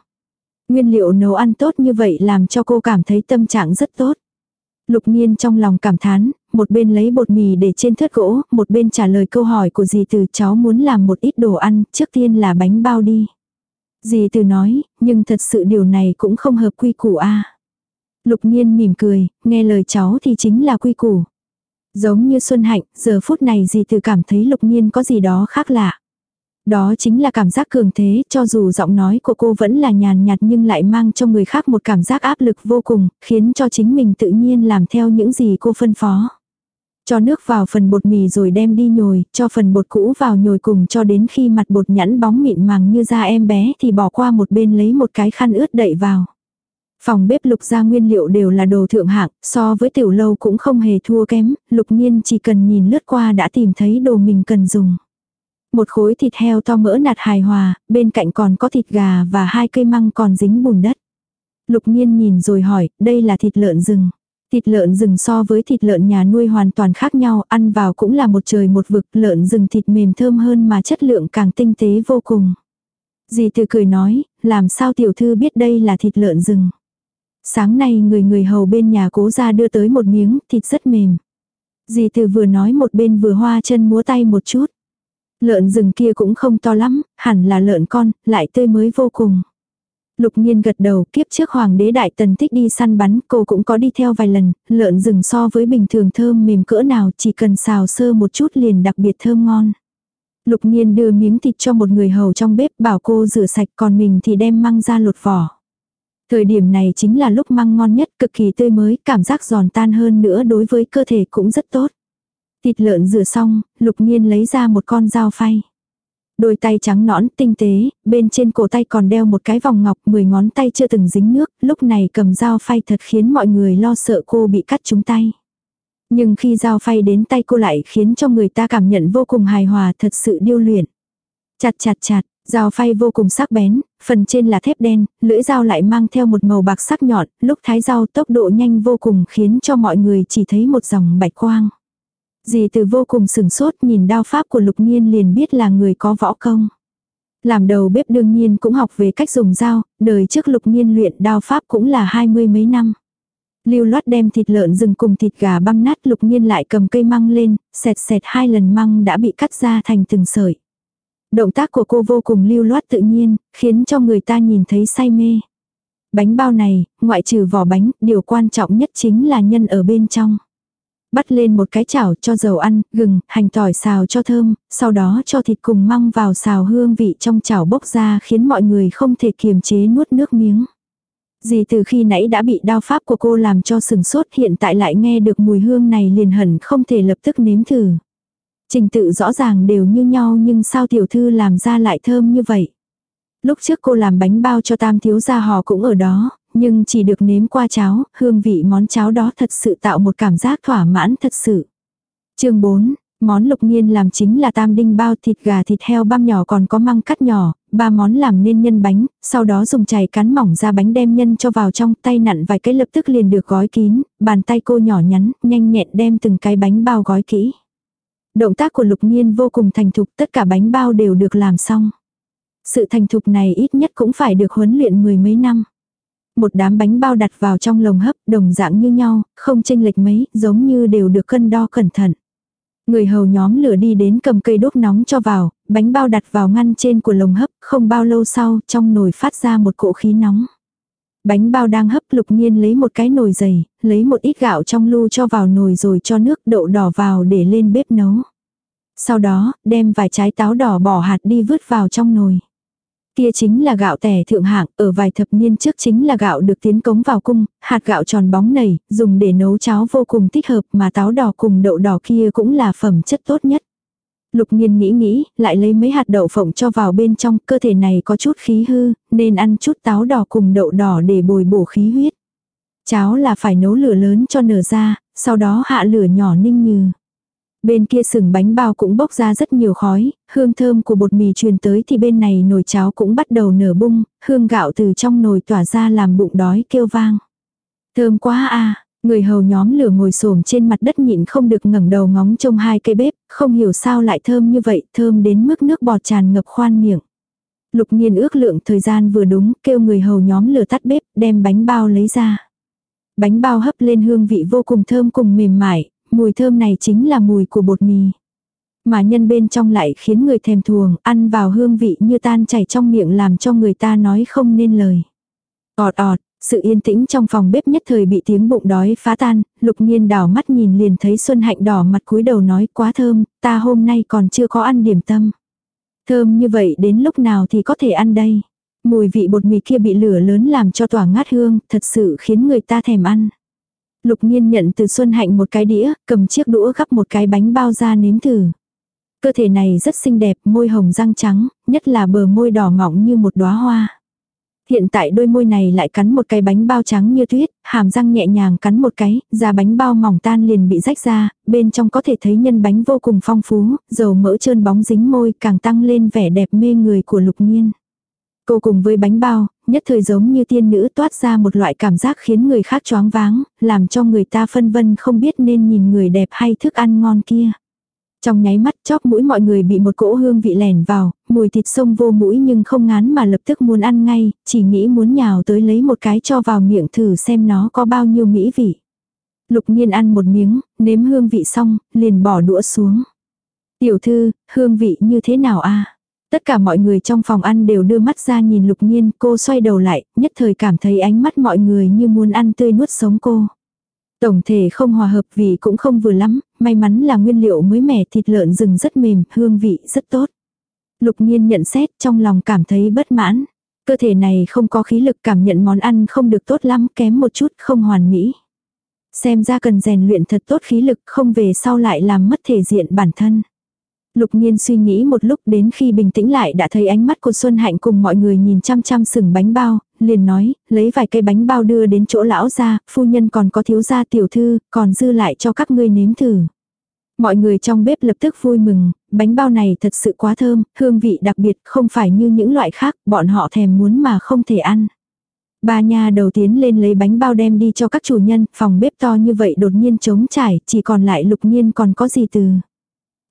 Nguyên liệu nấu ăn tốt như vậy làm cho cô cảm thấy tâm trạng rất tốt. Lục nhiên trong lòng cảm thán, một bên lấy bột mì để trên thớt gỗ, một bên trả lời câu hỏi của dì từ cháu muốn làm một ít đồ ăn, trước tiên là bánh bao đi. Dì từ nói, nhưng thật sự điều này cũng không hợp quy củ a. Lục nhiên mỉm cười, nghe lời cháu thì chính là quy củ. Giống như Xuân Hạnh, giờ phút này dì từ cảm thấy lục nhiên có gì đó khác lạ. Đó chính là cảm giác cường thế, cho dù giọng nói của cô vẫn là nhàn nhạt nhưng lại mang cho người khác một cảm giác áp lực vô cùng, khiến cho chính mình tự nhiên làm theo những gì cô phân phó. Cho nước vào phần bột mì rồi đem đi nhồi, cho phần bột cũ vào nhồi cùng cho đến khi mặt bột nhẵn bóng mịn màng như da em bé thì bỏ qua một bên lấy một cái khăn ướt đậy vào. Phòng bếp lục ra nguyên liệu đều là đồ thượng hạng, so với tiểu lâu cũng không hề thua kém, lục nhiên chỉ cần nhìn lướt qua đã tìm thấy đồ mình cần dùng. Một khối thịt heo to mỡ nạt hài hòa, bên cạnh còn có thịt gà và hai cây măng còn dính bùn đất. Lục nhiên nhìn rồi hỏi, đây là thịt lợn rừng. Thịt lợn rừng so với thịt lợn nhà nuôi hoàn toàn khác nhau, ăn vào cũng là một trời một vực, lợn rừng thịt mềm thơm hơn mà chất lượng càng tinh tế vô cùng. Dì từ cười nói, làm sao tiểu thư biết đây là thịt lợn rừng. Sáng nay người người hầu bên nhà cố ra đưa tới một miếng, thịt rất mềm. Dì từ vừa nói một bên vừa hoa chân múa tay một chút. Lợn rừng kia cũng không to lắm, hẳn là lợn con, lại tươi mới vô cùng. Lục nhiên gật đầu, kiếp trước hoàng đế đại tần thích đi săn bắn, cô cũng có đi theo vài lần, lợn rừng so với bình thường thơm mềm cỡ nào chỉ cần xào sơ một chút liền đặc biệt thơm ngon. Lục nhiên đưa miếng thịt cho một người hầu trong bếp bảo cô rửa sạch còn mình thì đem măng ra lột vỏ. Thời điểm này chính là lúc măng ngon nhất cực kỳ tươi mới, cảm giác giòn tan hơn nữa đối với cơ thể cũng rất tốt. Thịt lợn rửa xong, lục nhiên lấy ra một con dao phay. Đôi tay trắng nõn tinh tế, bên trên cổ tay còn đeo một cái vòng ngọc, mười ngón tay chưa từng dính nước, lúc này cầm dao phay thật khiến mọi người lo sợ cô bị cắt trúng tay. Nhưng khi dao phay đến tay cô lại khiến cho người ta cảm nhận vô cùng hài hòa thật sự điêu luyện. Chặt chặt chặt, dao phay vô cùng sắc bén, phần trên là thép đen, lưỡi dao lại mang theo một màu bạc sắc nhọn, lúc thái dao tốc độ nhanh vô cùng khiến cho mọi người chỉ thấy một dòng bạch quang. Dì từ vô cùng sừng sốt nhìn đao pháp của lục nhiên liền biết là người có võ công. Làm đầu bếp đương nhiên cũng học về cách dùng dao, đời trước lục nhiên luyện đao pháp cũng là hai mươi mấy năm. Lưu loát đem thịt lợn rừng cùng thịt gà băm nát lục nhiên lại cầm cây măng lên, xẹt xẹt hai lần măng đã bị cắt ra thành từng sợi. Động tác của cô vô cùng lưu loát tự nhiên, khiến cho người ta nhìn thấy say mê. Bánh bao này, ngoại trừ vỏ bánh, điều quan trọng nhất chính là nhân ở bên trong bắt lên một cái chảo cho dầu ăn, gừng, hành tỏi xào cho thơm, sau đó cho thịt cùng măng vào xào hương vị trong chảo bốc ra khiến mọi người không thể kiềm chế nuốt nước miếng. Dì từ khi nãy đã bị đao pháp của cô làm cho sừng sốt hiện tại lại nghe được mùi hương này liền hẳn không thể lập tức nếm thử. Trình tự rõ ràng đều như nhau nhưng sao tiểu thư làm ra lại thơm như vậy. Lúc trước cô làm bánh bao cho tam thiếu gia họ cũng ở đó, nhưng chỉ được nếm qua cháo, hương vị món cháo đó thật sự tạo một cảm giác thỏa mãn thật sự. chương 4, món lục nghiên làm chính là tam đinh bao thịt gà thịt heo băm nhỏ còn có măng cắt nhỏ, ba món làm nên nhân bánh, sau đó dùng chày cắn mỏng ra bánh đem nhân cho vào trong tay nặn vài cái lập tức liền được gói kín, bàn tay cô nhỏ nhắn, nhanh nhẹn đem từng cái bánh bao gói kỹ. Động tác của lục nghiên vô cùng thành thục tất cả bánh bao đều được làm xong. Sự thành thục này ít nhất cũng phải được huấn luyện mười mấy năm. Một đám bánh bao đặt vào trong lồng hấp đồng dạng như nhau, không chênh lệch mấy, giống như đều được cân đo cẩn thận. Người hầu nhóm lửa đi đến cầm cây đốt nóng cho vào, bánh bao đặt vào ngăn trên của lồng hấp, không bao lâu sau trong nồi phát ra một cỗ khí nóng. Bánh bao đang hấp lục nhiên lấy một cái nồi dày, lấy một ít gạo trong lu cho vào nồi rồi cho nước đậu đỏ vào để lên bếp nấu. Sau đó, đem vài trái táo đỏ bỏ hạt đi vứt vào trong nồi. Kia chính là gạo tẻ thượng hạng, ở vài thập niên trước chính là gạo được tiến cống vào cung, hạt gạo tròn bóng nảy, dùng để nấu cháo vô cùng thích hợp mà táo đỏ cùng đậu đỏ kia cũng là phẩm chất tốt nhất. Lục nghiên nghĩ nghĩ, lại lấy mấy hạt đậu phộng cho vào bên trong, cơ thể này có chút khí hư, nên ăn chút táo đỏ cùng đậu đỏ để bồi bổ khí huyết. Cháo là phải nấu lửa lớn cho nở ra, sau đó hạ lửa nhỏ ninh như. Bên kia sừng bánh bao cũng bốc ra rất nhiều khói, hương thơm của bột mì truyền tới thì bên này nồi cháo cũng bắt đầu nở bung, hương gạo từ trong nồi tỏa ra làm bụng đói kêu vang. Thơm quá à, người hầu nhóm lửa ngồi xổm trên mặt đất nhịn không được ngẩng đầu ngóng trông hai cây bếp, không hiểu sao lại thơm như vậy, thơm đến mức nước bọt tràn ngập khoan miệng. Lục nhiên ước lượng thời gian vừa đúng, kêu người hầu nhóm lửa tắt bếp, đem bánh bao lấy ra. Bánh bao hấp lên hương vị vô cùng thơm cùng mềm mại, mùi thơm này chính là mùi của bột mì. Mà nhân bên trong lại khiến người thèm thuồng, ăn vào hương vị như tan chảy trong miệng làm cho người ta nói không nên lời. ọt ọt, sự yên tĩnh trong phòng bếp nhất thời bị tiếng bụng đói phá tan, lục nghiên đảo mắt nhìn liền thấy Xuân Hạnh đỏ mặt cúi đầu nói quá thơm, ta hôm nay còn chưa có ăn điểm tâm. Thơm như vậy đến lúc nào thì có thể ăn đây. Mùi vị bột mì kia bị lửa lớn làm cho tỏa ngát hương, thật sự khiến người ta thèm ăn. Lục nhiên nhận từ Xuân Hạnh một cái đĩa, cầm chiếc đũa gắp một cái bánh bao ra nếm thử. Cơ thể này rất xinh đẹp, môi hồng răng trắng, nhất là bờ môi đỏ mỏng như một đóa hoa. Hiện tại đôi môi này lại cắn một cái bánh bao trắng như tuyết, hàm răng nhẹ nhàng cắn một cái, da bánh bao mỏng tan liền bị rách ra, bên trong có thể thấy nhân bánh vô cùng phong phú, dầu mỡ trơn bóng dính môi càng tăng lên vẻ đẹp mê người của lục nhiên. Cô cùng với bánh bao, nhất thời giống như tiên nữ toát ra một loại cảm giác khiến người khác choáng váng, làm cho người ta phân vân không biết nên nhìn người đẹp hay thức ăn ngon kia. Trong nháy mắt chóp mũi mọi người bị một cỗ hương vị lèn vào, mùi thịt sông vô mũi nhưng không ngán mà lập tức muốn ăn ngay, chỉ nghĩ muốn nhào tới lấy một cái cho vào miệng thử xem nó có bao nhiêu mỹ vị. Lục nhiên ăn một miếng, nếm hương vị xong, liền bỏ đũa xuống. Tiểu thư, hương vị như thế nào a Tất cả mọi người trong phòng ăn đều đưa mắt ra nhìn lục nhiên, cô xoay đầu lại, nhất thời cảm thấy ánh mắt mọi người như muốn ăn tươi nuốt sống cô. Tổng thể không hòa hợp vì cũng không vừa lắm, may mắn là nguyên liệu mới mẻ thịt lợn rừng rất mềm, hương vị rất tốt. Lục nhiên nhận xét trong lòng cảm thấy bất mãn. Cơ thể này không có khí lực cảm nhận món ăn không được tốt lắm, kém một chút, không hoàn mỹ. Xem ra cần rèn luyện thật tốt khí lực không về sau lại làm mất thể diện bản thân. Lục Nhiên suy nghĩ một lúc đến khi bình tĩnh lại đã thấy ánh mắt của Xuân Hạnh cùng mọi người nhìn chăm chăm sừng bánh bao, liền nói, lấy vài cây bánh bao đưa đến chỗ lão ra, phu nhân còn có thiếu gia tiểu thư, còn dư lại cho các ngươi nếm thử. Mọi người trong bếp lập tức vui mừng, bánh bao này thật sự quá thơm, hương vị đặc biệt, không phải như những loại khác, bọn họ thèm muốn mà không thể ăn. Ba nha đầu tiến lên lấy bánh bao đem đi cho các chủ nhân, phòng bếp to như vậy đột nhiên trống trải, chỉ còn lại lục nhiên còn có gì từ.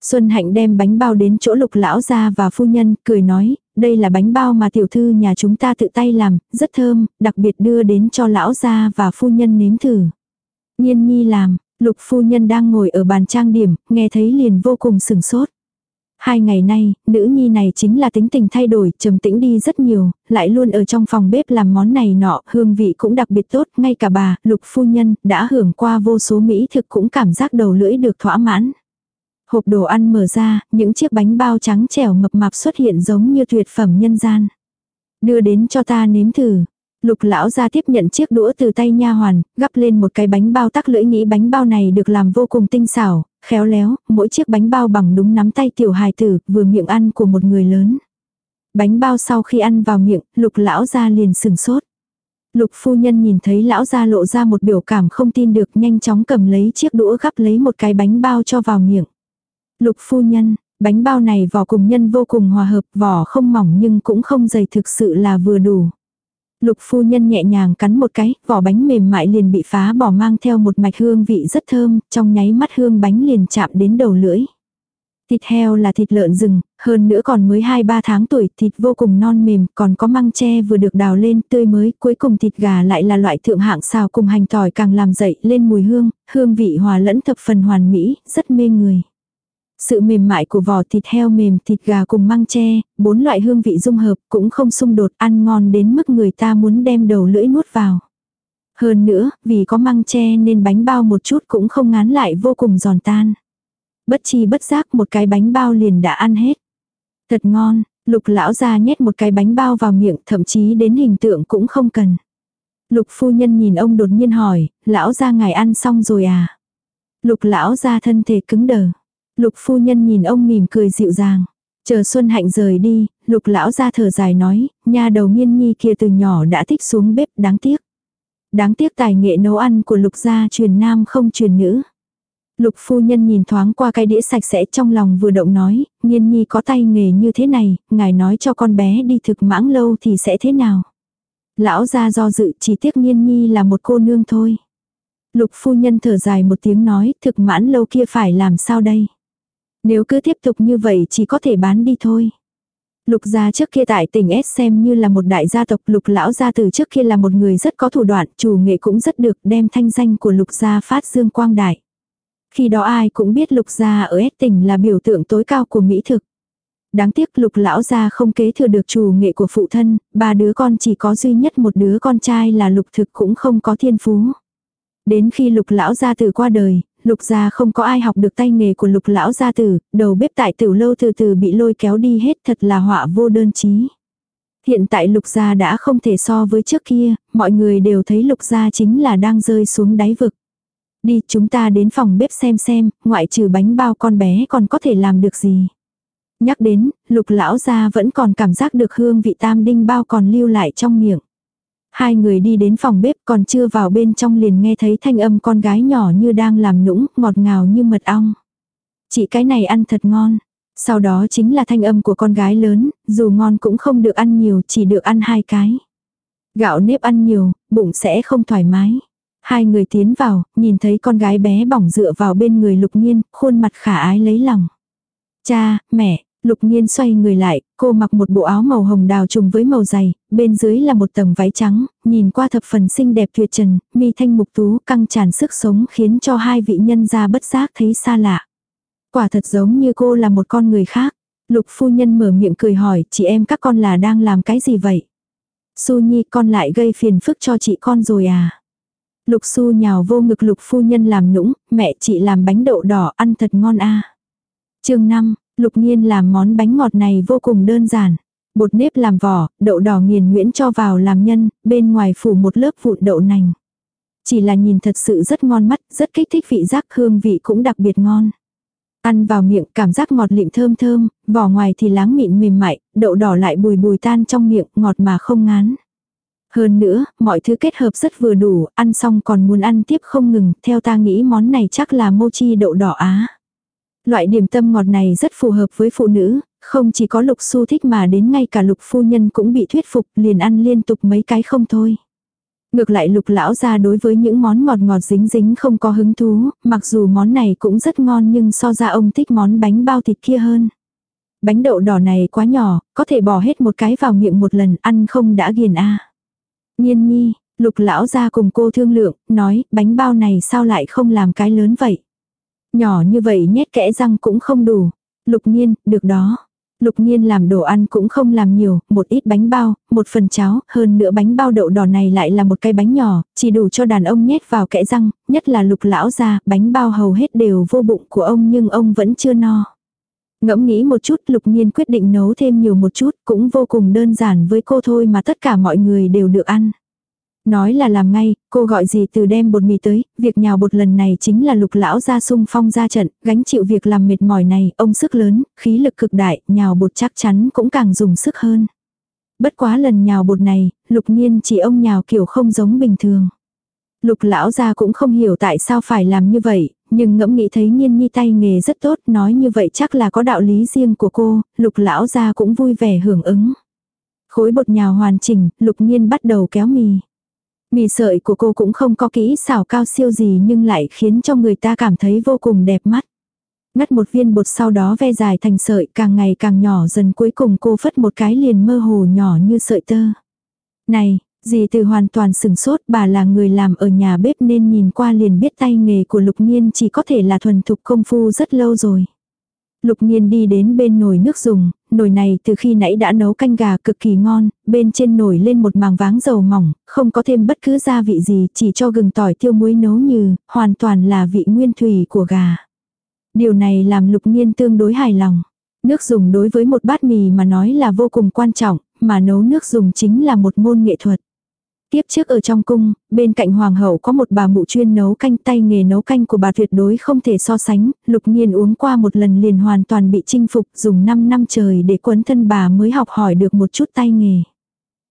Xuân Hạnh đem bánh bao đến chỗ lục lão gia và phu nhân, cười nói, đây là bánh bao mà tiểu thư nhà chúng ta tự tay làm, rất thơm, đặc biệt đưa đến cho lão gia và phu nhân nếm thử. Nhiên nhi làm, lục phu nhân đang ngồi ở bàn trang điểm, nghe thấy liền vô cùng sừng sốt. Hai ngày nay, nữ nhi này chính là tính tình thay đổi, trầm tĩnh đi rất nhiều, lại luôn ở trong phòng bếp làm món này nọ, hương vị cũng đặc biệt tốt, ngay cả bà, lục phu nhân, đã hưởng qua vô số mỹ thực cũng cảm giác đầu lưỡi được thỏa mãn. Hộp đồ ăn mở ra, những chiếc bánh bao trắng trẻo mập mạp xuất hiện giống như tuyệt phẩm nhân gian. Đưa đến cho ta nếm thử. Lục lão ra tiếp nhận chiếc đũa từ tay nha hoàn, gắp lên một cái bánh bao tắc lưỡi nghĩ bánh bao này được làm vô cùng tinh xảo, khéo léo, mỗi chiếc bánh bao bằng đúng nắm tay tiểu hài tử, vừa miệng ăn của một người lớn. Bánh bao sau khi ăn vào miệng, lục lão ra liền sừng sốt. Lục phu nhân nhìn thấy lão ra lộ ra một biểu cảm không tin được nhanh chóng cầm lấy chiếc đũa gắp lấy một cái bánh bao cho vào miệng. Lục phu nhân, bánh bao này vỏ cùng nhân vô cùng hòa hợp, vỏ không mỏng nhưng cũng không dày thực sự là vừa đủ. Lục phu nhân nhẹ nhàng cắn một cái, vỏ bánh mềm mại liền bị phá bỏ mang theo một mạch hương vị rất thơm, trong nháy mắt hương bánh liền chạm đến đầu lưỡi. Thịt heo là thịt lợn rừng, hơn nữa còn mới 2-3 tháng tuổi, thịt vô cùng non mềm, còn có măng tre vừa được đào lên tươi mới, cuối cùng thịt gà lại là loại thượng hạng xào cùng hành tỏi càng làm dậy lên mùi hương, hương vị hòa lẫn thập phần hoàn mỹ, rất mê người. Sự mềm mại của vỏ thịt heo mềm, thịt gà cùng măng tre, bốn loại hương vị dung hợp cũng không xung đột ăn ngon đến mức người ta muốn đem đầu lưỡi nuốt vào. Hơn nữa, vì có măng tre nên bánh bao một chút cũng không ngán lại vô cùng giòn tan. Bất chi bất giác một cái bánh bao liền đã ăn hết. Thật ngon, lục lão ra nhét một cái bánh bao vào miệng thậm chí đến hình tượng cũng không cần. Lục phu nhân nhìn ông đột nhiên hỏi, lão ra ngài ăn xong rồi à? Lục lão ra thân thể cứng đờ. Lục phu nhân nhìn ông mỉm cười dịu dàng. Chờ Xuân Hạnh rời đi, lục lão ra thở dài nói, nhà đầu nghiên nhi kia từ nhỏ đã thích xuống bếp đáng tiếc. Đáng tiếc tài nghệ nấu ăn của lục gia truyền nam không truyền nữ. Lục phu nhân nhìn thoáng qua cái đĩa sạch sẽ trong lòng vừa động nói, nghiên nhi có tay nghề như thế này, ngài nói cho con bé đi thực mãng lâu thì sẽ thế nào. Lão gia do dự chỉ tiếc nghiên nhi là một cô nương thôi. Lục phu nhân thở dài một tiếng nói, thực mãn lâu kia phải làm sao đây. Nếu cứ tiếp tục như vậy chỉ có thể bán đi thôi. Lục gia trước kia tại tỉnh S xem như là một đại gia tộc lục lão gia từ trước kia là một người rất có thủ đoạn, chủ nghệ cũng rất được đem thanh danh của lục gia phát dương quang đại. Khi đó ai cũng biết lục gia ở S tỉnh là biểu tượng tối cao của mỹ thực. Đáng tiếc lục lão gia không kế thừa được chủ nghệ của phụ thân, ba đứa con chỉ có duy nhất một đứa con trai là lục thực cũng không có thiên phú. Đến khi lục lão gia từ qua đời, lục gia không có ai học được tay nghề của lục lão gia tử, đầu bếp tại tiểu lâu từ từ bị lôi kéo đi hết thật là họa vô đơn chí. Hiện tại lục gia đã không thể so với trước kia, mọi người đều thấy lục gia chính là đang rơi xuống đáy vực. Đi chúng ta đến phòng bếp xem xem, ngoại trừ bánh bao con bé còn có thể làm được gì. Nhắc đến, lục lão gia vẫn còn cảm giác được hương vị tam đinh bao còn lưu lại trong miệng. Hai người đi đến phòng bếp còn chưa vào bên trong liền nghe thấy thanh âm con gái nhỏ như đang làm nũng, ngọt ngào như mật ong. Chị cái này ăn thật ngon. Sau đó chính là thanh âm của con gái lớn, dù ngon cũng không được ăn nhiều, chỉ được ăn hai cái. Gạo nếp ăn nhiều, bụng sẽ không thoải mái. Hai người tiến vào, nhìn thấy con gái bé bỏng dựa vào bên người lục nhiên, khuôn mặt khả ái lấy lòng. Cha, mẹ, Lục Nhiên xoay người lại, cô mặc một bộ áo màu hồng đào trùng với màu dày, bên dưới là một tầng váy trắng, nhìn qua thập phần xinh đẹp tuyệt trần, mi thanh mục tú căng tràn sức sống khiến cho hai vị nhân gia bất giác thấy xa lạ. Quả thật giống như cô là một con người khác. Lục phu nhân mở miệng cười hỏi, chị em các con là đang làm cái gì vậy? Su Nhi con lại gây phiền phức cho chị con rồi à? Lục Su nhào vô ngực lục phu nhân làm nũng, mẹ chị làm bánh đậu đỏ ăn thật ngon a. À. Chương 5, Lục Nhiên làm món bánh ngọt này vô cùng đơn giản. Bột nếp làm vỏ, đậu đỏ nghiền nguyễn cho vào làm nhân, bên ngoài phủ một lớp vụn đậu nành. Chỉ là nhìn thật sự rất ngon mắt, rất kích thích vị giác hương vị cũng đặc biệt ngon. Ăn vào miệng cảm giác ngọt lịm thơm thơm, vỏ ngoài thì láng mịn mềm mại, đậu đỏ lại bùi bùi tan trong miệng, ngọt mà không ngán. Hơn nữa, mọi thứ kết hợp rất vừa đủ, ăn xong còn muốn ăn tiếp không ngừng, theo ta nghĩ món này chắc là mochi đậu đỏ Á. Loại điểm tâm ngọt này rất phù hợp với phụ nữ, không chỉ có lục su thích mà đến ngay cả lục phu nhân cũng bị thuyết phục liền ăn liên tục mấy cái không thôi. Ngược lại lục lão ra đối với những món ngọt ngọt dính dính không có hứng thú, mặc dù món này cũng rất ngon nhưng so ra ông thích món bánh bao thịt kia hơn. Bánh đậu đỏ này quá nhỏ, có thể bỏ hết một cái vào miệng một lần ăn không đã ghiền a Nhiên nhi, lục lão ra cùng cô thương lượng, nói bánh bao này sao lại không làm cái lớn vậy. Nhỏ như vậy nhét kẽ răng cũng không đủ. Lục nhiên, được đó. Lục nhiên làm đồ ăn cũng không làm nhiều, một ít bánh bao, một phần cháo, hơn nữa bánh bao đậu đỏ này lại là một cái bánh nhỏ, chỉ đủ cho đàn ông nhét vào kẽ răng, nhất là lục lão ra, bánh bao hầu hết đều vô bụng của ông nhưng ông vẫn chưa no. Ngẫm nghĩ một chút lục nhiên quyết định nấu thêm nhiều một chút, cũng vô cùng đơn giản với cô thôi mà tất cả mọi người đều được ăn. Nói là làm ngay, cô gọi gì từ đem bột mì tới, việc nhào bột lần này chính là lục lão ra sung phong ra trận, gánh chịu việc làm mệt mỏi này, ông sức lớn, khí lực cực đại, nhào bột chắc chắn cũng càng dùng sức hơn. Bất quá lần nhào bột này, lục nhiên chỉ ông nhào kiểu không giống bình thường. Lục lão ra cũng không hiểu tại sao phải làm như vậy, nhưng ngẫm nghĩ thấy nhiên nhi tay nghề rất tốt, nói như vậy chắc là có đạo lý riêng của cô, lục lão ra cũng vui vẻ hưởng ứng. Khối bột nhào hoàn chỉnh, lục nhiên bắt đầu kéo mì. Mì sợi của cô cũng không có kỹ xảo cao siêu gì nhưng lại khiến cho người ta cảm thấy vô cùng đẹp mắt. Ngắt một viên bột sau đó ve dài thành sợi càng ngày càng nhỏ dần cuối cùng cô phất một cái liền mơ hồ nhỏ như sợi tơ. Này, dì từ hoàn toàn sừng sốt bà là người làm ở nhà bếp nên nhìn qua liền biết tay nghề của lục nhiên chỉ có thể là thuần thục công phu rất lâu rồi. Lục nhiên đi đến bên nồi nước dùng, nồi này từ khi nãy đã nấu canh gà cực kỳ ngon, bên trên nồi lên một màng váng dầu mỏng, không có thêm bất cứ gia vị gì, chỉ cho gừng tỏi tiêu muối nấu như, hoàn toàn là vị nguyên thủy của gà. Điều này làm lục nhiên tương đối hài lòng. Nước dùng đối với một bát mì mà nói là vô cùng quan trọng, mà nấu nước dùng chính là một môn nghệ thuật. Tiếp trước ở trong cung, bên cạnh hoàng hậu có một bà mụ chuyên nấu canh tay nghề nấu canh của bà tuyệt đối không thể so sánh, lục nhiên uống qua một lần liền hoàn toàn bị chinh phục, dùng 5 năm trời để quấn thân bà mới học hỏi được một chút tay nghề.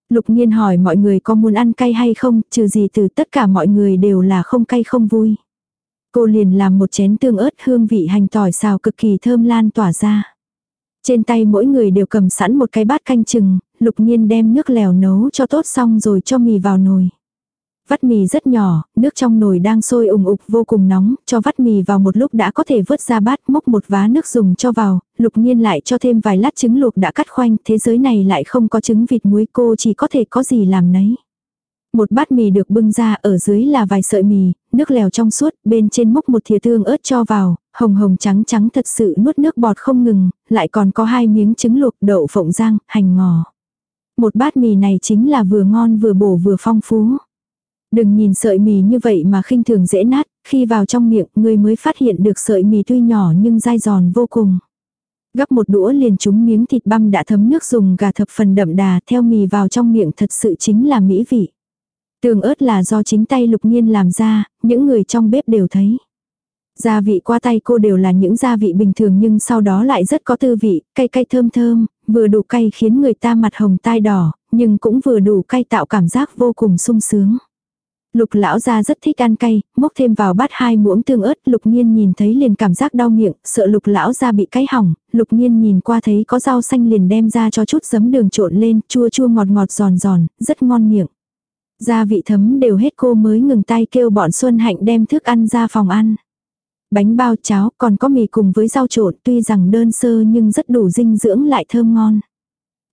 Lục nhiên hỏi mọi người có muốn ăn cay hay không, trừ gì từ tất cả mọi người đều là không cay không vui. Cô liền làm một chén tương ớt hương vị hành tỏi xào cực kỳ thơm lan tỏa ra. Trên tay mỗi người đều cầm sẵn một cái bát canh chừng, lục nhiên đem nước lèo nấu cho tốt xong rồi cho mì vào nồi. Vắt mì rất nhỏ, nước trong nồi đang sôi ủng ục vô cùng nóng, cho vắt mì vào một lúc đã có thể vớt ra bát múc một vá nước dùng cho vào, lục nhiên lại cho thêm vài lát trứng luộc đã cắt khoanh, thế giới này lại không có trứng vịt muối cô chỉ có thể có gì làm nấy. Một bát mì được bưng ra ở dưới là vài sợi mì, nước lèo trong suốt, bên trên múc một thìa tương ớt cho vào, hồng hồng trắng trắng thật sự nuốt nước bọt không ngừng, lại còn có hai miếng trứng luộc đậu phộng rang, hành ngò. Một bát mì này chính là vừa ngon vừa bổ vừa phong phú. Đừng nhìn sợi mì như vậy mà khinh thường dễ nát, khi vào trong miệng người mới phát hiện được sợi mì tuy nhỏ nhưng dai giòn vô cùng. Gắp một đũa liền trúng miếng thịt băm đã thấm nước dùng gà thập phần đậm đà theo mì vào trong miệng thật sự chính là mỹ vị. Tương ớt là do chính tay lục nhiên làm ra, những người trong bếp đều thấy. Gia vị qua tay cô đều là những gia vị bình thường nhưng sau đó lại rất có tư vị, cay cay thơm thơm, vừa đủ cay khiến người ta mặt hồng tai đỏ, nhưng cũng vừa đủ cay tạo cảm giác vô cùng sung sướng. Lục lão gia rất thích ăn cay, múc thêm vào bát hai muỗng tương ớt, lục nhiên nhìn thấy liền cảm giác đau miệng, sợ lục lão gia bị cay hỏng, lục nhiên nhìn qua thấy có rau xanh liền đem ra cho chút giấm đường trộn lên, chua chua ngọt ngọt giòn giòn, rất ngon miệng. Gia vị thấm đều hết cô mới ngừng tay kêu bọn Xuân Hạnh đem thức ăn ra phòng ăn. Bánh bao cháo còn có mì cùng với rau trộn tuy rằng đơn sơ nhưng rất đủ dinh dưỡng lại thơm ngon.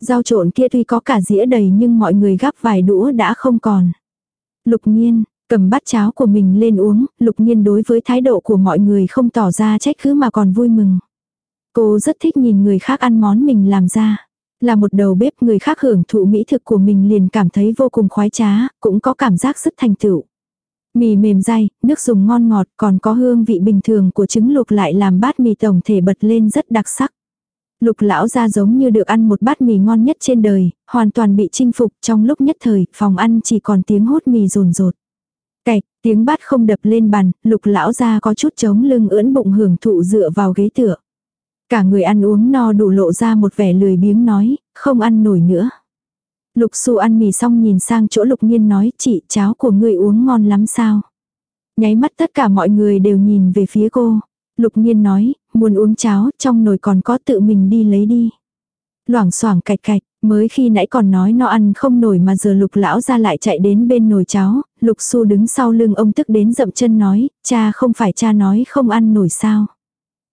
Rau trộn kia tuy có cả dĩa đầy nhưng mọi người gắp vài đũa đã không còn. Lục nhiên, cầm bát cháo của mình lên uống, lục nhiên đối với thái độ của mọi người không tỏ ra trách cứ mà còn vui mừng. Cô rất thích nhìn người khác ăn món mình làm ra. Là một đầu bếp người khác hưởng thụ mỹ thực của mình liền cảm thấy vô cùng khoái trá, cũng có cảm giác rất thành tựu. Mì mềm dai, nước dùng ngon ngọt còn có hương vị bình thường của trứng luộc lại làm bát mì tổng thể bật lên rất đặc sắc. Lục lão ra giống như được ăn một bát mì ngon nhất trên đời, hoàn toàn bị chinh phục trong lúc nhất thời, phòng ăn chỉ còn tiếng hốt mì rồn rột. Cạch, tiếng bát không đập lên bàn, lục lão ra có chút chống lưng ưỡn bụng hưởng thụ dựa vào ghế tựa. Cả người ăn uống no đủ lộ ra một vẻ lười biếng nói, không ăn nổi nữa. Lục su ăn mì xong nhìn sang chỗ lục nghiên nói, chị cháo của người uống ngon lắm sao. Nháy mắt tất cả mọi người đều nhìn về phía cô. Lục nghiên nói, muốn uống cháo, trong nồi còn có tự mình đi lấy đi. Loảng xoảng cạch cạch, mới khi nãy còn nói nó ăn không nổi mà giờ lục lão ra lại chạy đến bên nồi cháo, lục su đứng sau lưng ông tức đến dậm chân nói, cha không phải cha nói không ăn nổi sao.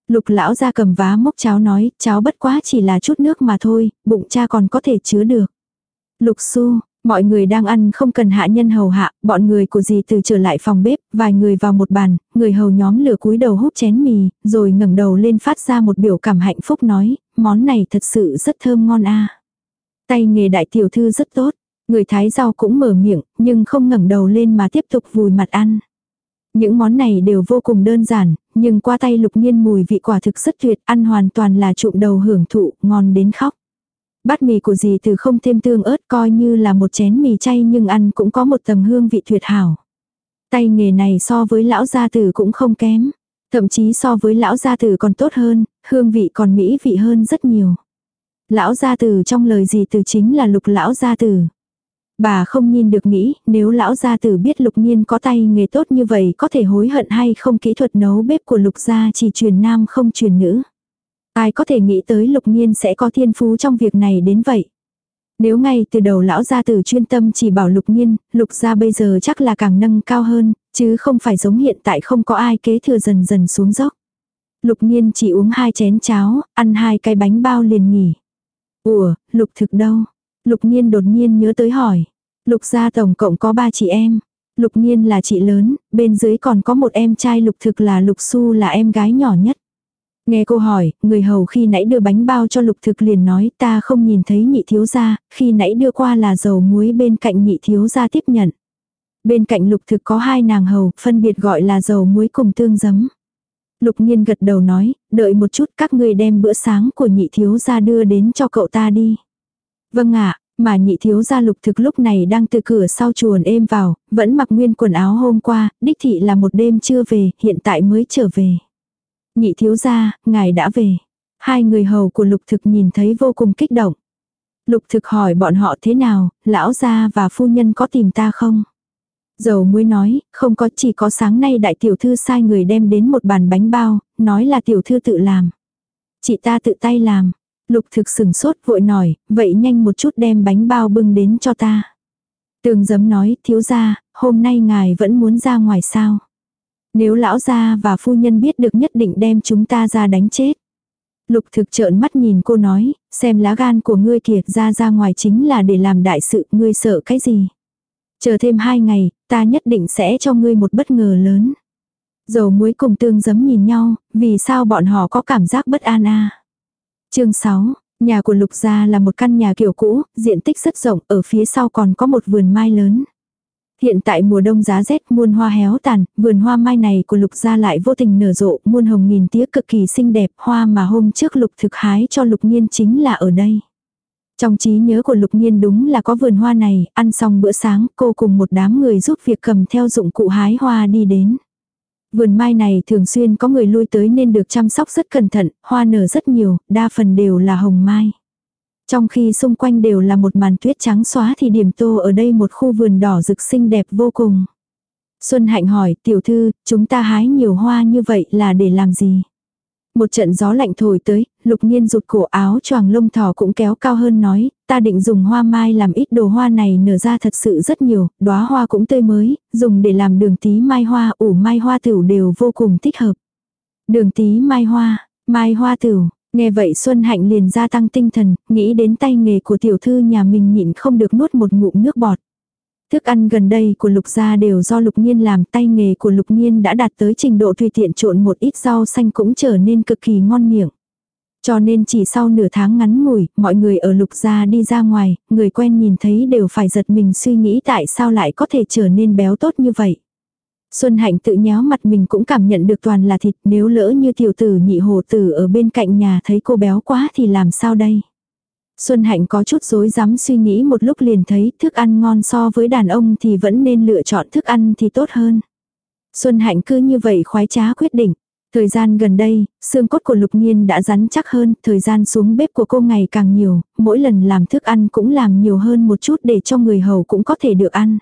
Lục lão ra cầm vá mốc cháo nói, cháo bất quá chỉ là chút nước mà thôi, bụng cha còn có thể chứa được. Lục su, mọi người đang ăn không cần hạ nhân hầu hạ, bọn người của dì từ trở lại phòng bếp, vài người vào một bàn, người hầu nhóm lửa cúi đầu hút chén mì, rồi ngẩng đầu lên phát ra một biểu cảm hạnh phúc nói, món này thật sự rất thơm ngon a. Tay nghề đại tiểu thư rất tốt, người thái rau cũng mở miệng, nhưng không ngẩng đầu lên mà tiếp tục vùi mặt ăn. Những món này đều vô cùng đơn giản, nhưng qua tay lục nhiên mùi vị quả thực rất tuyệt, ăn hoàn toàn là trụm đầu hưởng thụ, ngon đến khóc. Bát mì của dì từ không thêm tương ớt coi như là một chén mì chay nhưng ăn cũng có một tầng hương vị tuyệt hảo. Tay nghề này so với lão gia tử cũng không kém. Thậm chí so với lão gia tử còn tốt hơn, hương vị còn mỹ vị hơn rất nhiều. Lão gia tử trong lời dì từ chính là lục lão gia tử. Bà không nhìn được nghĩ, nếu lão gia tử biết lục nhiên có tay nghề tốt như vậy có thể hối hận hay không kỹ thuật nấu bếp của lục gia chỉ truyền nam không truyền nữ. Ai có thể nghĩ tới lục nhiên sẽ có thiên phú trong việc này đến vậy. Nếu ngay từ đầu lão gia tử chuyên tâm chỉ bảo lục nhiên, lục gia bây giờ chắc là càng nâng cao hơn, chứ không phải giống hiện tại không có ai kế thừa dần dần xuống dốc. Lục nhiên chỉ uống hai chén cháo, ăn hai cái bánh bao liền nghỉ. Ủa, lục thực đâu? Lục nhiên đột nhiên nhớ tới hỏi. Lục gia tổng cộng có ba chị em. Lục nhiên là chị lớn, bên dưới còn có một em trai lục thực là lục su là em gái nhỏ nhất. Nghe cô hỏi, người hầu khi nãy đưa bánh bao cho lục thực liền nói ta không nhìn thấy nhị thiếu gia, khi nãy đưa qua là dầu muối bên cạnh nhị thiếu gia tiếp nhận. Bên cạnh lục thực có hai nàng hầu, phân biệt gọi là dầu muối cùng tương giấm. Lục nhiên gật đầu nói, đợi một chút các người đem bữa sáng của nhị thiếu gia đưa đến cho cậu ta đi. Vâng ạ, mà nhị thiếu gia lục thực lúc này đang từ cửa sau chuồn êm vào, vẫn mặc nguyên quần áo hôm qua, đích thị là một đêm chưa về, hiện tại mới trở về. Nhị thiếu gia, ngài đã về. Hai người hầu của lục thực nhìn thấy vô cùng kích động. Lục thực hỏi bọn họ thế nào, lão gia và phu nhân có tìm ta không? Dầu muối nói, không có chỉ có sáng nay đại tiểu thư sai người đem đến một bàn bánh bao, nói là tiểu thư tự làm. Chị ta tự tay làm. Lục thực sừng sốt vội nổi, vậy nhanh một chút đem bánh bao bưng đến cho ta. Tường giấm nói, thiếu gia, hôm nay ngài vẫn muốn ra ngoài sao? Nếu lão gia và phu nhân biết được nhất định đem chúng ta ra đánh chết. Lục thực trợn mắt nhìn cô nói, xem lá gan của ngươi kìa ra ra ngoài chính là để làm đại sự, ngươi sợ cái gì. Chờ thêm hai ngày, ta nhất định sẽ cho ngươi một bất ngờ lớn. Dầu muối cùng tương giấm nhìn nhau, vì sao bọn họ có cảm giác bất an a Chương 6, nhà của Lục Gia là một căn nhà kiểu cũ, diện tích rất rộng, ở phía sau còn có một vườn mai lớn. Hiện tại mùa đông giá rét muôn hoa héo tàn, vườn hoa mai này của lục gia lại vô tình nở rộ, muôn hồng nghìn tía cực kỳ xinh đẹp, hoa mà hôm trước lục thực hái cho lục nhiên chính là ở đây. Trong trí nhớ của lục nhiên đúng là có vườn hoa này, ăn xong bữa sáng, cô cùng một đám người giúp việc cầm theo dụng cụ hái hoa đi đến. Vườn mai này thường xuyên có người lui tới nên được chăm sóc rất cẩn thận, hoa nở rất nhiều, đa phần đều là hồng mai. Trong khi xung quanh đều là một màn tuyết trắng xóa thì điểm tô ở đây một khu vườn đỏ rực xinh đẹp vô cùng. Xuân Hạnh hỏi, tiểu thư, chúng ta hái nhiều hoa như vậy là để làm gì? Một trận gió lạnh thổi tới, lục nhiên rụt cổ áo choàng lông thỏ cũng kéo cao hơn nói, ta định dùng hoa mai làm ít đồ hoa này nở ra thật sự rất nhiều, đóa hoa cũng tươi mới, dùng để làm đường tí mai hoa, ủ mai hoa tửu đều vô cùng thích hợp. Đường tí mai hoa, mai hoa tửu, Nghe vậy Xuân Hạnh liền gia tăng tinh thần, nghĩ đến tay nghề của tiểu thư nhà mình nhịn không được nuốt một ngụm nước bọt. Thức ăn gần đây của lục gia đều do lục nhiên làm tay nghề của lục nhiên đã đạt tới trình độ tùy tiện trộn một ít rau xanh cũng trở nên cực kỳ ngon miệng. Cho nên chỉ sau nửa tháng ngắn ngủi, mọi người ở lục gia đi ra ngoài, người quen nhìn thấy đều phải giật mình suy nghĩ tại sao lại có thể trở nên béo tốt như vậy. Xuân Hạnh tự nhéo mặt mình cũng cảm nhận được toàn là thịt nếu lỡ như tiểu tử nhị hồ tử ở bên cạnh nhà thấy cô béo quá thì làm sao đây. Xuân Hạnh có chút rối rắm suy nghĩ một lúc liền thấy thức ăn ngon so với đàn ông thì vẫn nên lựa chọn thức ăn thì tốt hơn. Xuân Hạnh cứ như vậy khoái trá quyết định. Thời gian gần đây, xương cốt của Lục Nhiên đã rắn chắc hơn, thời gian xuống bếp của cô ngày càng nhiều, mỗi lần làm thức ăn cũng làm nhiều hơn một chút để cho người hầu cũng có thể được ăn.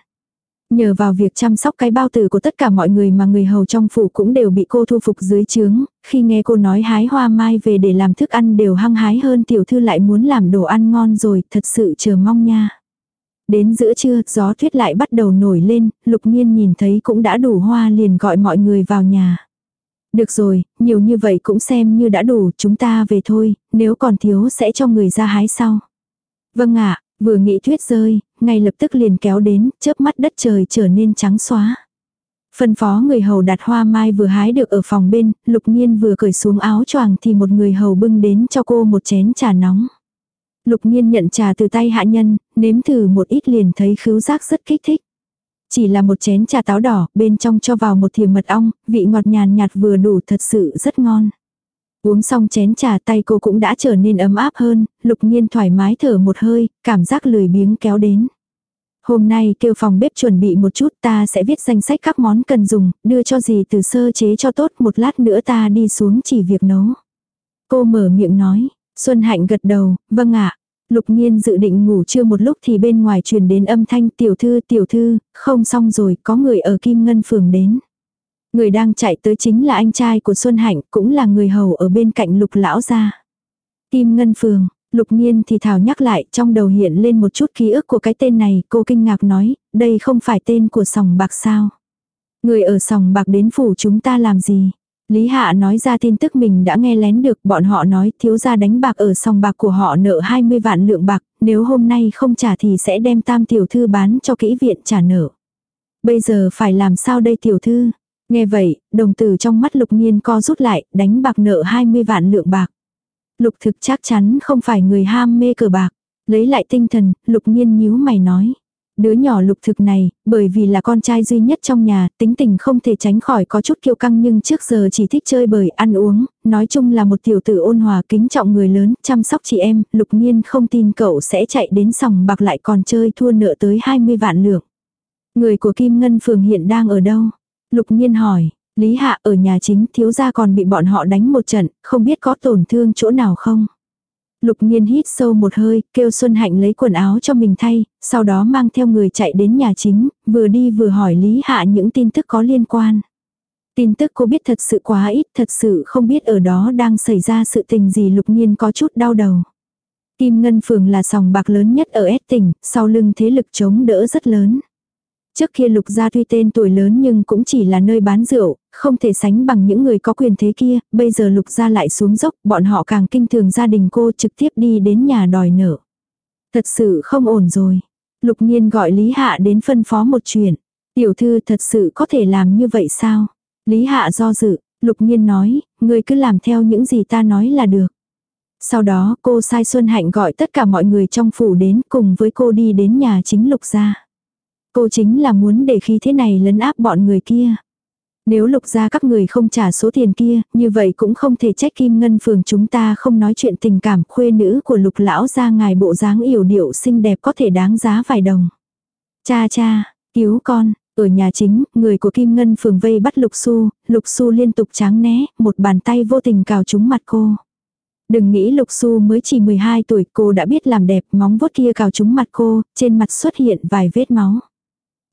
Nhờ vào việc chăm sóc cái bao tử của tất cả mọi người mà người hầu trong phủ cũng đều bị cô thu phục dưới trướng, khi nghe cô nói hái hoa mai về để làm thức ăn đều hăng hái hơn tiểu thư lại muốn làm đồ ăn ngon rồi, thật sự chờ mong nha. Đến giữa trưa, gió tuyết lại bắt đầu nổi lên, lục nhiên nhìn thấy cũng đã đủ hoa liền gọi mọi người vào nhà. Được rồi, nhiều như vậy cũng xem như đã đủ, chúng ta về thôi, nếu còn thiếu sẽ cho người ra hái sau. Vâng ạ, vừa nghĩ tuyết rơi, ngay lập tức liền kéo đến, chớp mắt đất trời trở nên trắng xóa. Phân phó người hầu đặt hoa mai vừa hái được ở phòng bên, lục nhiên vừa cởi xuống áo choàng thì một người hầu bưng đến cho cô một chén trà nóng. Lục nhiên nhận trà từ tay hạ nhân, nếm thử một ít liền thấy khứu giác rất kích thích. Chỉ là một chén trà táo đỏ, bên trong cho vào một thìa mật ong, vị ngọt nhàn nhạt vừa đủ thật sự rất ngon. Uống xong chén trà tay cô cũng đã trở nên ấm áp hơn, lục nhiên thoải mái thở một hơi, cảm giác lười biếng kéo đến. Hôm nay kêu phòng bếp chuẩn bị một chút ta sẽ viết danh sách các món cần dùng, đưa cho gì từ sơ chế cho tốt một lát nữa ta đi xuống chỉ việc nấu. Cô mở miệng nói, Xuân Hạnh gật đầu, vâng ạ. Lục Nhiên dự định ngủ trưa một lúc thì bên ngoài truyền đến âm thanh tiểu thư tiểu thư, không xong rồi, có người ở Kim Ngân Phường đến. Người đang chạy tới chính là anh trai của Xuân Hạnh, cũng là người hầu ở bên cạnh lục lão gia. Kim Ngân Phường, lục nhiên thì thảo nhắc lại trong đầu hiện lên một chút ký ức của cái tên này, cô kinh ngạc nói, đây không phải tên của sòng bạc sao. Người ở sòng bạc đến phủ chúng ta làm gì? Lý Hạ nói ra tin tức mình đã nghe lén được bọn họ nói thiếu gia đánh bạc ở sòng bạc của họ nợ 20 vạn lượng bạc, nếu hôm nay không trả thì sẽ đem tam tiểu thư bán cho kỹ viện trả nợ. Bây giờ phải làm sao đây tiểu thư? Nghe vậy, đồng tử trong mắt lục nghiên co rút lại, đánh bạc nợ 20 vạn lượng bạc. Lục thực chắc chắn không phải người ham mê cờ bạc. Lấy lại tinh thần, lục nghiên nhíu mày nói. Đứa nhỏ lục thực này, bởi vì là con trai duy nhất trong nhà, tính tình không thể tránh khỏi có chút kiêu căng nhưng trước giờ chỉ thích chơi bời, ăn uống, nói chung là một tiểu tử ôn hòa kính trọng người lớn, chăm sóc chị em, lục nhiên không tin cậu sẽ chạy đến sòng bạc lại còn chơi thua nợ tới 20 vạn lượng. Người của Kim Ngân Phường hiện đang ở đâu? Lục nhiên hỏi, Lý Hạ ở nhà chính thiếu gia còn bị bọn họ đánh một trận, không biết có tổn thương chỗ nào không? Lục nhiên hít sâu một hơi, kêu Xuân Hạnh lấy quần áo cho mình thay, sau đó mang theo người chạy đến nhà chính, vừa đi vừa hỏi Lý Hạ những tin tức có liên quan. Tin tức cô biết thật sự quá ít, thật sự không biết ở đó đang xảy ra sự tình gì lục nhiên có chút đau đầu. Kim Ngân Phường là sòng bạc lớn nhất ở S tỉnh, sau lưng thế lực chống đỡ rất lớn. Trước kia lục gia tuy tên tuổi lớn nhưng cũng chỉ là nơi bán rượu, không thể sánh bằng những người có quyền thế kia, bây giờ lục gia lại xuống dốc, bọn họ càng kinh thường gia đình cô trực tiếp đi đến nhà đòi nợ. Thật sự không ổn rồi. Lục nhiên gọi Lý Hạ đến phân phó một chuyện. Tiểu thư thật sự có thể làm như vậy sao? Lý Hạ do dự, lục nhiên nói, người cứ làm theo những gì ta nói là được. Sau đó cô sai Xuân Hạnh gọi tất cả mọi người trong phủ đến cùng với cô đi đến nhà chính lục gia. Cô chính là muốn để khí thế này lấn áp bọn người kia. Nếu lục ra các người không trả số tiền kia, như vậy cũng không thể trách kim ngân phường chúng ta không nói chuyện tình cảm khuê nữ của lục lão ra ngài bộ dáng yểu điệu xinh đẹp có thể đáng giá vài đồng. Cha cha, cứu con, ở nhà chính, người của kim ngân phường vây bắt lục su, lục su liên tục tráng né, một bàn tay vô tình cào trúng mặt cô. Đừng nghĩ lục su mới chỉ 12 tuổi cô đã biết làm đẹp móng vuốt kia cào trúng mặt cô, trên mặt xuất hiện vài vết máu.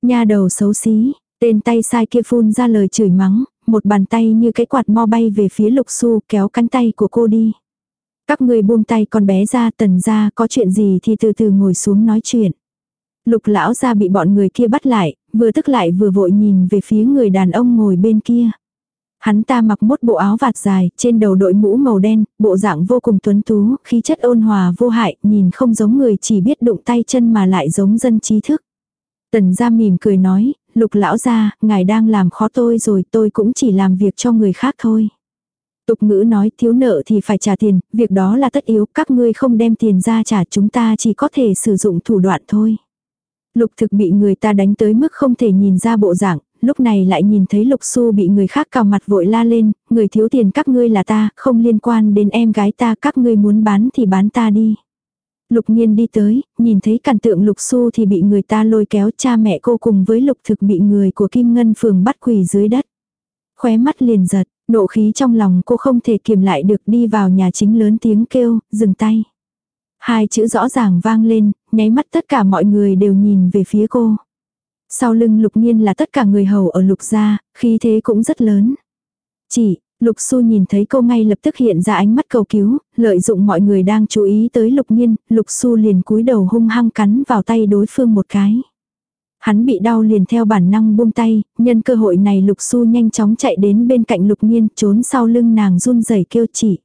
Nha đầu xấu xí, tên tay sai kia phun ra lời chửi mắng, một bàn tay như cái quạt mo bay về phía lục su kéo cánh tay của cô đi. Các người buông tay con bé ra tần ra có chuyện gì thì từ từ ngồi xuống nói chuyện. Lục lão ra bị bọn người kia bắt lại, vừa tức lại vừa vội nhìn về phía người đàn ông ngồi bên kia. Hắn ta mặc một bộ áo vạt dài, trên đầu đội mũ màu đen, bộ dạng vô cùng tuấn tú, khí chất ôn hòa vô hại, nhìn không giống người chỉ biết đụng tay chân mà lại giống dân trí thức. Tần gia mỉm cười nói, lục lão gia, ngài đang làm khó tôi rồi tôi cũng chỉ làm việc cho người khác thôi. Tục ngữ nói thiếu nợ thì phải trả tiền, việc đó là tất yếu, các ngươi không đem tiền ra trả chúng ta chỉ có thể sử dụng thủ đoạn thôi. Lục thực bị người ta đánh tới mức không thể nhìn ra bộ dạng, lúc này lại nhìn thấy lục su bị người khác cào mặt vội la lên, người thiếu tiền các ngươi là ta, không liên quan đến em gái ta, các ngươi muốn bán thì bán ta đi. Lục nhiên đi tới, nhìn thấy càn tượng lục Xu thì bị người ta lôi kéo cha mẹ cô cùng với lục thực bị người của Kim Ngân phường bắt quỳ dưới đất. Khóe mắt liền giật, nộ khí trong lòng cô không thể kiềm lại được đi vào nhà chính lớn tiếng kêu, dừng tay. Hai chữ rõ ràng vang lên, nháy mắt tất cả mọi người đều nhìn về phía cô. Sau lưng lục nhiên là tất cả người hầu ở lục gia, khí thế cũng rất lớn. Chỉ, lục su nhìn thấy cô ngay lập tức hiện ra ánh mắt cầu cứu, lợi dụng mọi người đang chú ý tới lục nhiên, lục su liền cúi đầu hung hăng cắn vào tay đối phương một cái. Hắn bị đau liền theo bản năng buông tay, nhân cơ hội này lục su nhanh chóng chạy đến bên cạnh lục nhiên trốn sau lưng nàng run rẩy kêu chỉ.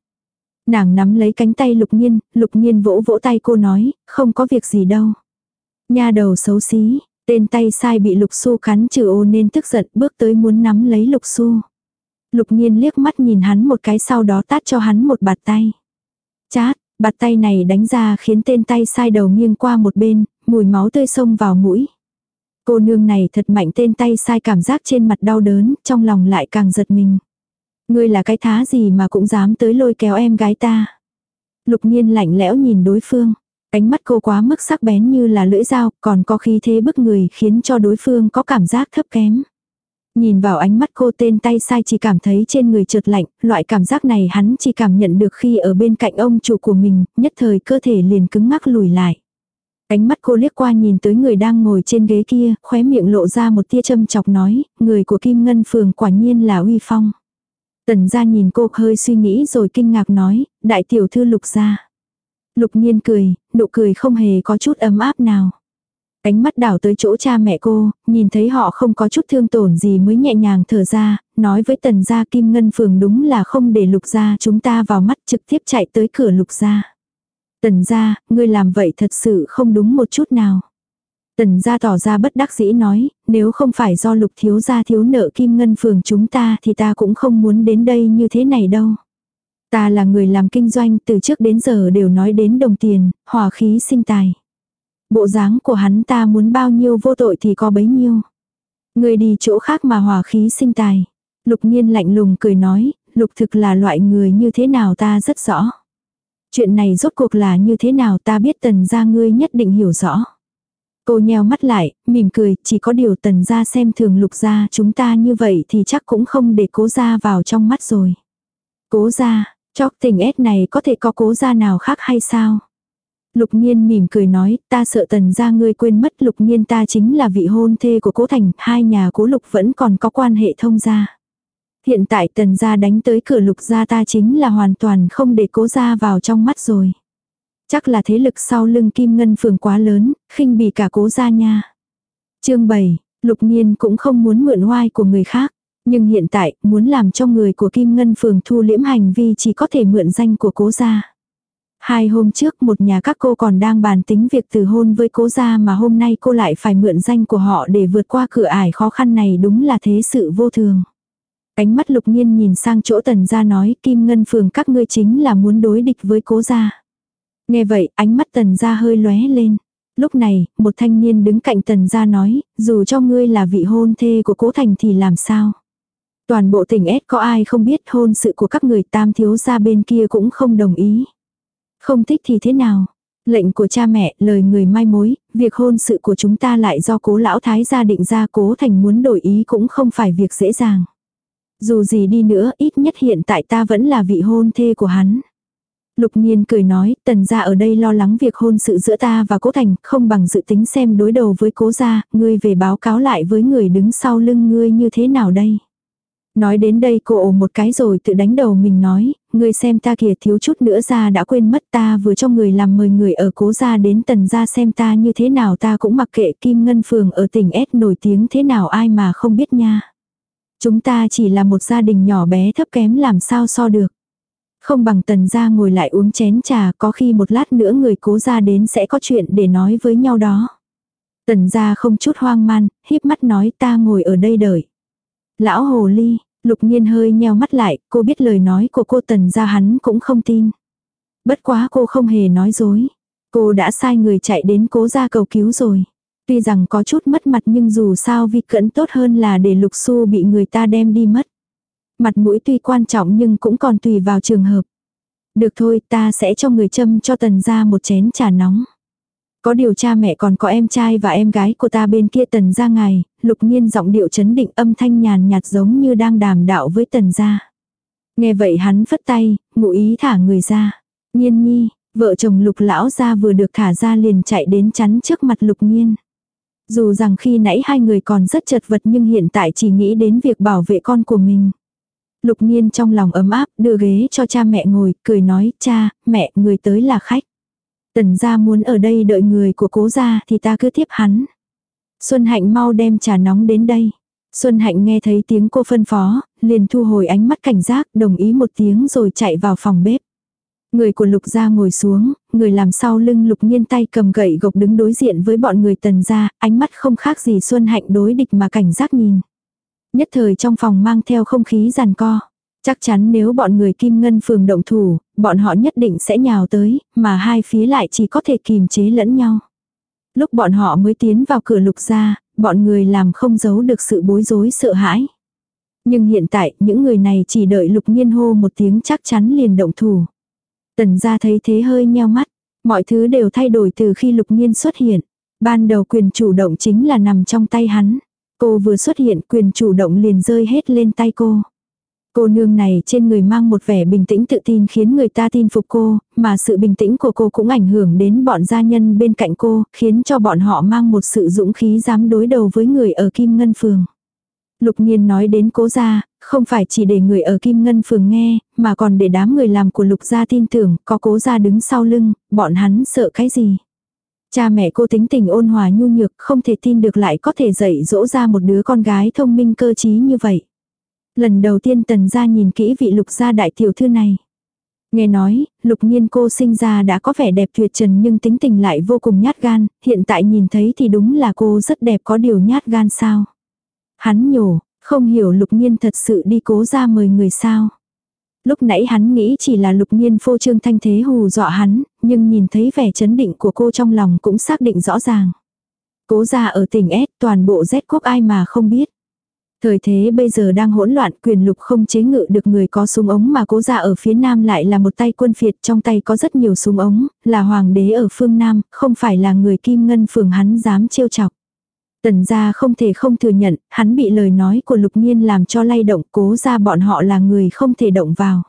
Nàng nắm lấy cánh tay lục nhiên, lục nhiên vỗ vỗ tay cô nói, không có việc gì đâu. Nha đầu xấu xí, tên tay sai bị lục su cắn trừ ô nên tức giận bước tới muốn nắm lấy lục su. Lục nhiên liếc mắt nhìn hắn một cái sau đó tát cho hắn một bạt tay. Chát, bạt tay này đánh ra khiến tên tay sai đầu nghiêng qua một bên, mùi máu tươi xông vào mũi. Cô nương này thật mạnh tên tay sai cảm giác trên mặt đau đớn, trong lòng lại càng giật mình. Ngươi là cái thá gì mà cũng dám tới lôi kéo em gái ta. Lục nhiên lạnh lẽo nhìn đối phương. Ánh mắt cô quá mức sắc bén như là lưỡi dao, còn có khí thế bức người khiến cho đối phương có cảm giác thấp kém. Nhìn vào ánh mắt cô tên tay sai chỉ cảm thấy trên người trượt lạnh, loại cảm giác này hắn chỉ cảm nhận được khi ở bên cạnh ông chủ của mình, nhất thời cơ thể liền cứng ngắc lùi lại. Ánh mắt cô liếc qua nhìn tới người đang ngồi trên ghế kia, khóe miệng lộ ra một tia châm chọc nói, người của Kim Ngân Phường quả nhiên là uy phong. Tần gia nhìn cô hơi suy nghĩ rồi kinh ngạc nói, đại tiểu thư lục gia. Lục nhiên cười, nụ cười không hề có chút ấm áp nào. Ánh mắt đảo tới chỗ cha mẹ cô, nhìn thấy họ không có chút thương tổn gì mới nhẹ nhàng thở ra, nói với tần gia kim ngân phường đúng là không để lục gia chúng ta vào mắt trực tiếp chạy tới cửa lục gia. Tần gia, ngươi làm vậy thật sự không đúng một chút nào. Tần gia tỏ ra bất đắc dĩ nói, nếu không phải do lục thiếu gia thiếu nợ kim ngân phường chúng ta thì ta cũng không muốn đến đây như thế này đâu. Ta là người làm kinh doanh từ trước đến giờ đều nói đến đồng tiền, hòa khí sinh tài. Bộ dáng của hắn ta muốn bao nhiêu vô tội thì có bấy nhiêu. Người đi chỗ khác mà hòa khí sinh tài. Lục nhiên lạnh lùng cười nói, lục thực là loại người như thế nào ta rất rõ. Chuyện này rốt cuộc là như thế nào ta biết tần gia ngươi nhất định hiểu rõ. Cô nheo mắt lại, mỉm cười, chỉ có điều tần gia xem thường lục gia chúng ta như vậy thì chắc cũng không để cố gia vào trong mắt rồi. Cố gia, chóc tình ép này có thể có cố gia nào khác hay sao? Lục nhiên mỉm cười nói, ta sợ tần gia ngươi quên mất lục nhiên ta chính là vị hôn thê của cố thành, hai nhà cố lục vẫn còn có quan hệ thông gia. Hiện tại tần gia đánh tới cửa lục gia ta chính là hoàn toàn không để cố gia vào trong mắt rồi. Chắc là thế lực sau lưng kim ngân phường quá lớn, khinh bỉ cả cố gia nha. chương 7, lục nhiên cũng không muốn mượn oai của người khác. Nhưng hiện tại, muốn làm cho người của Kim Ngân Phường thu liễm hành vi chỉ có thể mượn danh của cố gia. Hai hôm trước một nhà các cô còn đang bàn tính việc từ hôn với cố gia mà hôm nay cô lại phải mượn danh của họ để vượt qua cửa ải khó khăn này đúng là thế sự vô thường. Ánh mắt lục nhiên nhìn sang chỗ tần gia nói Kim Ngân Phường các ngươi chính là muốn đối địch với cố gia. Nghe vậy, ánh mắt tần gia hơi lóe lên. Lúc này, một thanh niên đứng cạnh tần gia nói, dù cho ngươi là vị hôn thê của cố thành thì làm sao? Toàn bộ tỉnh S có ai không biết hôn sự của các người tam thiếu gia bên kia cũng không đồng ý. Không thích thì thế nào? Lệnh của cha mẹ, lời người mai mối, việc hôn sự của chúng ta lại do cố lão thái gia định ra cố thành muốn đổi ý cũng không phải việc dễ dàng. Dù gì đi nữa, ít nhất hiện tại ta vẫn là vị hôn thê của hắn. Lục nhiên cười nói, tần gia ở đây lo lắng việc hôn sự giữa ta và cố thành, không bằng dự tính xem đối đầu với cố gia, ngươi về báo cáo lại với người đứng sau lưng ngươi như thế nào đây. Nói đến đây cô ồ một cái rồi tự đánh đầu mình nói, ngươi xem ta kìa thiếu chút nữa ra đã quên mất ta vừa cho người làm mời người ở cố gia đến tần gia xem ta như thế nào ta cũng mặc kệ Kim Ngân Phường ở tỉnh S nổi tiếng thế nào ai mà không biết nha. Chúng ta chỉ là một gia đình nhỏ bé thấp kém làm sao so được. Không bằng tần gia ngồi lại uống chén trà có khi một lát nữa người cố gia đến sẽ có chuyện để nói với nhau đó. Tần gia không chút hoang man, híp mắt nói ta ngồi ở đây đợi. Lão hồ ly, lục nhiên hơi nheo mắt lại, cô biết lời nói của cô tần gia hắn cũng không tin. Bất quá cô không hề nói dối. Cô đã sai người chạy đến cố gia cầu cứu rồi. Tuy rằng có chút mất mặt nhưng dù sao vi cẩn tốt hơn là để lục su bị người ta đem đi mất. Mặt mũi tuy quan trọng nhưng cũng còn tùy vào trường hợp. Được thôi ta sẽ cho người châm cho tần ra một chén trà nóng. Có điều cha mẹ còn có em trai và em gái của ta bên kia tần ra ngài, lục nhiên giọng điệu chấn định âm thanh nhàn nhạt giống như đang đàm đạo với tần ra. Nghe vậy hắn phất tay, ngụ ý thả người ra. Nhiên nhi, vợ chồng lục lão ra vừa được thả ra liền chạy đến chắn trước mặt lục nhiên. Dù rằng khi nãy hai người còn rất chật vật nhưng hiện tại chỉ nghĩ đến việc bảo vệ con của mình. Lục nhiên trong lòng ấm áp đưa ghế cho cha mẹ ngồi, cười nói, cha, mẹ, người tới là khách. Tần gia muốn ở đây đợi người của cố gia thì ta cứ tiếp hắn. Xuân Hạnh mau đem trà nóng đến đây. Xuân Hạnh nghe thấy tiếng cô phân phó, liền thu hồi ánh mắt cảnh giác, đồng ý một tiếng rồi chạy vào phòng bếp. Người của lục gia ngồi xuống, người làm sau lưng lục nhiên tay cầm gậy gộc đứng đối diện với bọn người tần gia, ánh mắt không khác gì Xuân Hạnh đối địch mà cảnh giác nhìn. Nhất thời trong phòng mang theo không khí giàn co. Chắc chắn nếu bọn người kim ngân phường động thủ, bọn họ nhất định sẽ nhào tới, mà hai phía lại chỉ có thể kìm chế lẫn nhau. Lúc bọn họ mới tiến vào cửa lục gia, bọn người làm không giấu được sự bối rối sợ hãi. Nhưng hiện tại, những người này chỉ đợi lục nghiên hô một tiếng chắc chắn liền động thủ. Tần gia thấy thế hơi nheo mắt, mọi thứ đều thay đổi từ khi lục nghiên xuất hiện. Ban đầu quyền chủ động chính là nằm trong tay hắn. Cô vừa xuất hiện quyền chủ động liền rơi hết lên tay cô. Cô nương này trên người mang một vẻ bình tĩnh tự tin khiến người ta tin phục cô, mà sự bình tĩnh của cô cũng ảnh hưởng đến bọn gia nhân bên cạnh cô, khiến cho bọn họ mang một sự dũng khí dám đối đầu với người ở Kim Ngân Phường. Lục nhiên nói đến cố gia, không phải chỉ để người ở Kim Ngân Phường nghe, mà còn để đám người làm của lục gia tin tưởng, có cố gia đứng sau lưng, bọn hắn sợ cái gì. Cha mẹ cô tính tình ôn hòa nhu nhược, không thể tin được lại có thể dạy dỗ ra một đứa con gái thông minh cơ trí như vậy. Lần đầu tiên tần gia nhìn kỹ vị lục gia đại tiểu thư này. Nghe nói, lục nhiên cô sinh ra đã có vẻ đẹp tuyệt trần nhưng tính tình lại vô cùng nhát gan, hiện tại nhìn thấy thì đúng là cô rất đẹp có điều nhát gan sao. Hắn nhổ, không hiểu lục nhiên thật sự đi cố ra mời người sao. Lúc nãy hắn nghĩ chỉ là lục nhiên phô trương thanh thế hù dọa hắn, nhưng nhìn thấy vẻ chấn định của cô trong lòng cũng xác định rõ ràng. Cố ra ở tỉnh S toàn bộ Z quốc ai mà không biết. Thời thế bây giờ đang hỗn loạn quyền lục không chế ngự được người có súng ống mà cố ra ở phía nam lại là một tay quân phiệt trong tay có rất nhiều súng ống, là hoàng đế ở phương nam, không phải là người kim ngân phường hắn dám trêu chọc. Tần gia không thể không thừa nhận, hắn bị lời nói của lục nhiên làm cho lay động cố ra bọn họ là người không thể động vào.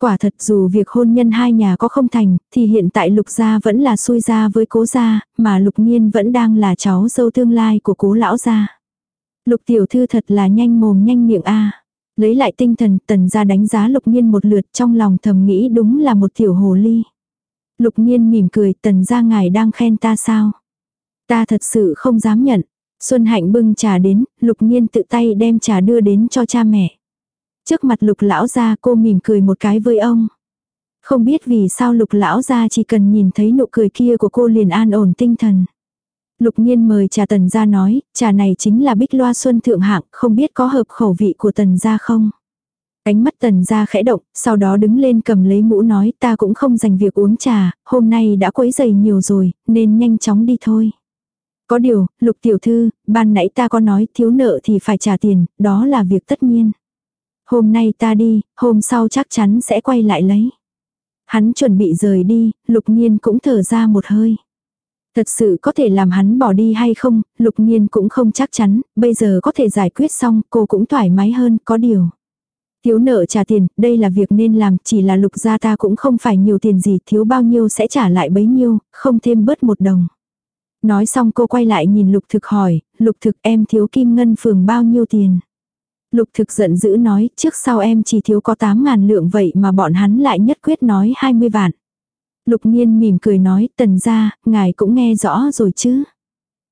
Quả thật dù việc hôn nhân hai nhà có không thành, thì hiện tại lục gia vẫn là xui gia với cố gia, mà lục nhiên vẫn đang là cháu dâu tương lai của cố lão gia. Lục tiểu thư thật là nhanh mồm nhanh miệng a. Lấy lại tinh thần tần ra đánh giá lục nhiên một lượt trong lòng thầm nghĩ đúng là một tiểu hồ ly. Lục nhiên mỉm cười tần ra ngài đang khen ta sao. Ta thật sự không dám nhận. Xuân hạnh bưng trà đến, lục nhiên tự tay đem trà đưa đến cho cha mẹ. Trước mặt lục lão ra cô mỉm cười một cái với ông. Không biết vì sao lục lão ra chỉ cần nhìn thấy nụ cười kia của cô liền an ổn tinh thần. Lục nhiên mời trà tần gia nói, trà này chính là bích loa xuân thượng hạng, không biết có hợp khẩu vị của tần gia không? Ánh mắt tần gia khẽ động, sau đó đứng lên cầm lấy mũ nói ta cũng không dành việc uống trà, hôm nay đã quấy dày nhiều rồi, nên nhanh chóng đi thôi. Có điều, lục tiểu thư, ban nãy ta có nói thiếu nợ thì phải trả tiền, đó là việc tất nhiên. Hôm nay ta đi, hôm sau chắc chắn sẽ quay lại lấy. Hắn chuẩn bị rời đi, lục nhiên cũng thở ra một hơi. Thật sự có thể làm hắn bỏ đi hay không, lục nhiên cũng không chắc chắn, bây giờ có thể giải quyết xong, cô cũng thoải mái hơn, có điều. Thiếu nợ trả tiền, đây là việc nên làm, chỉ là lục gia ta cũng không phải nhiều tiền gì, thiếu bao nhiêu sẽ trả lại bấy nhiêu, không thêm bớt một đồng. Nói xong cô quay lại nhìn lục thực hỏi, lục thực em thiếu kim ngân phường bao nhiêu tiền. Lục thực giận dữ nói, trước sau em chỉ thiếu có 8 ngàn lượng vậy mà bọn hắn lại nhất quyết nói 20 vạn. Lục nhiên mỉm cười nói, tần ra, ngài cũng nghe rõ rồi chứ.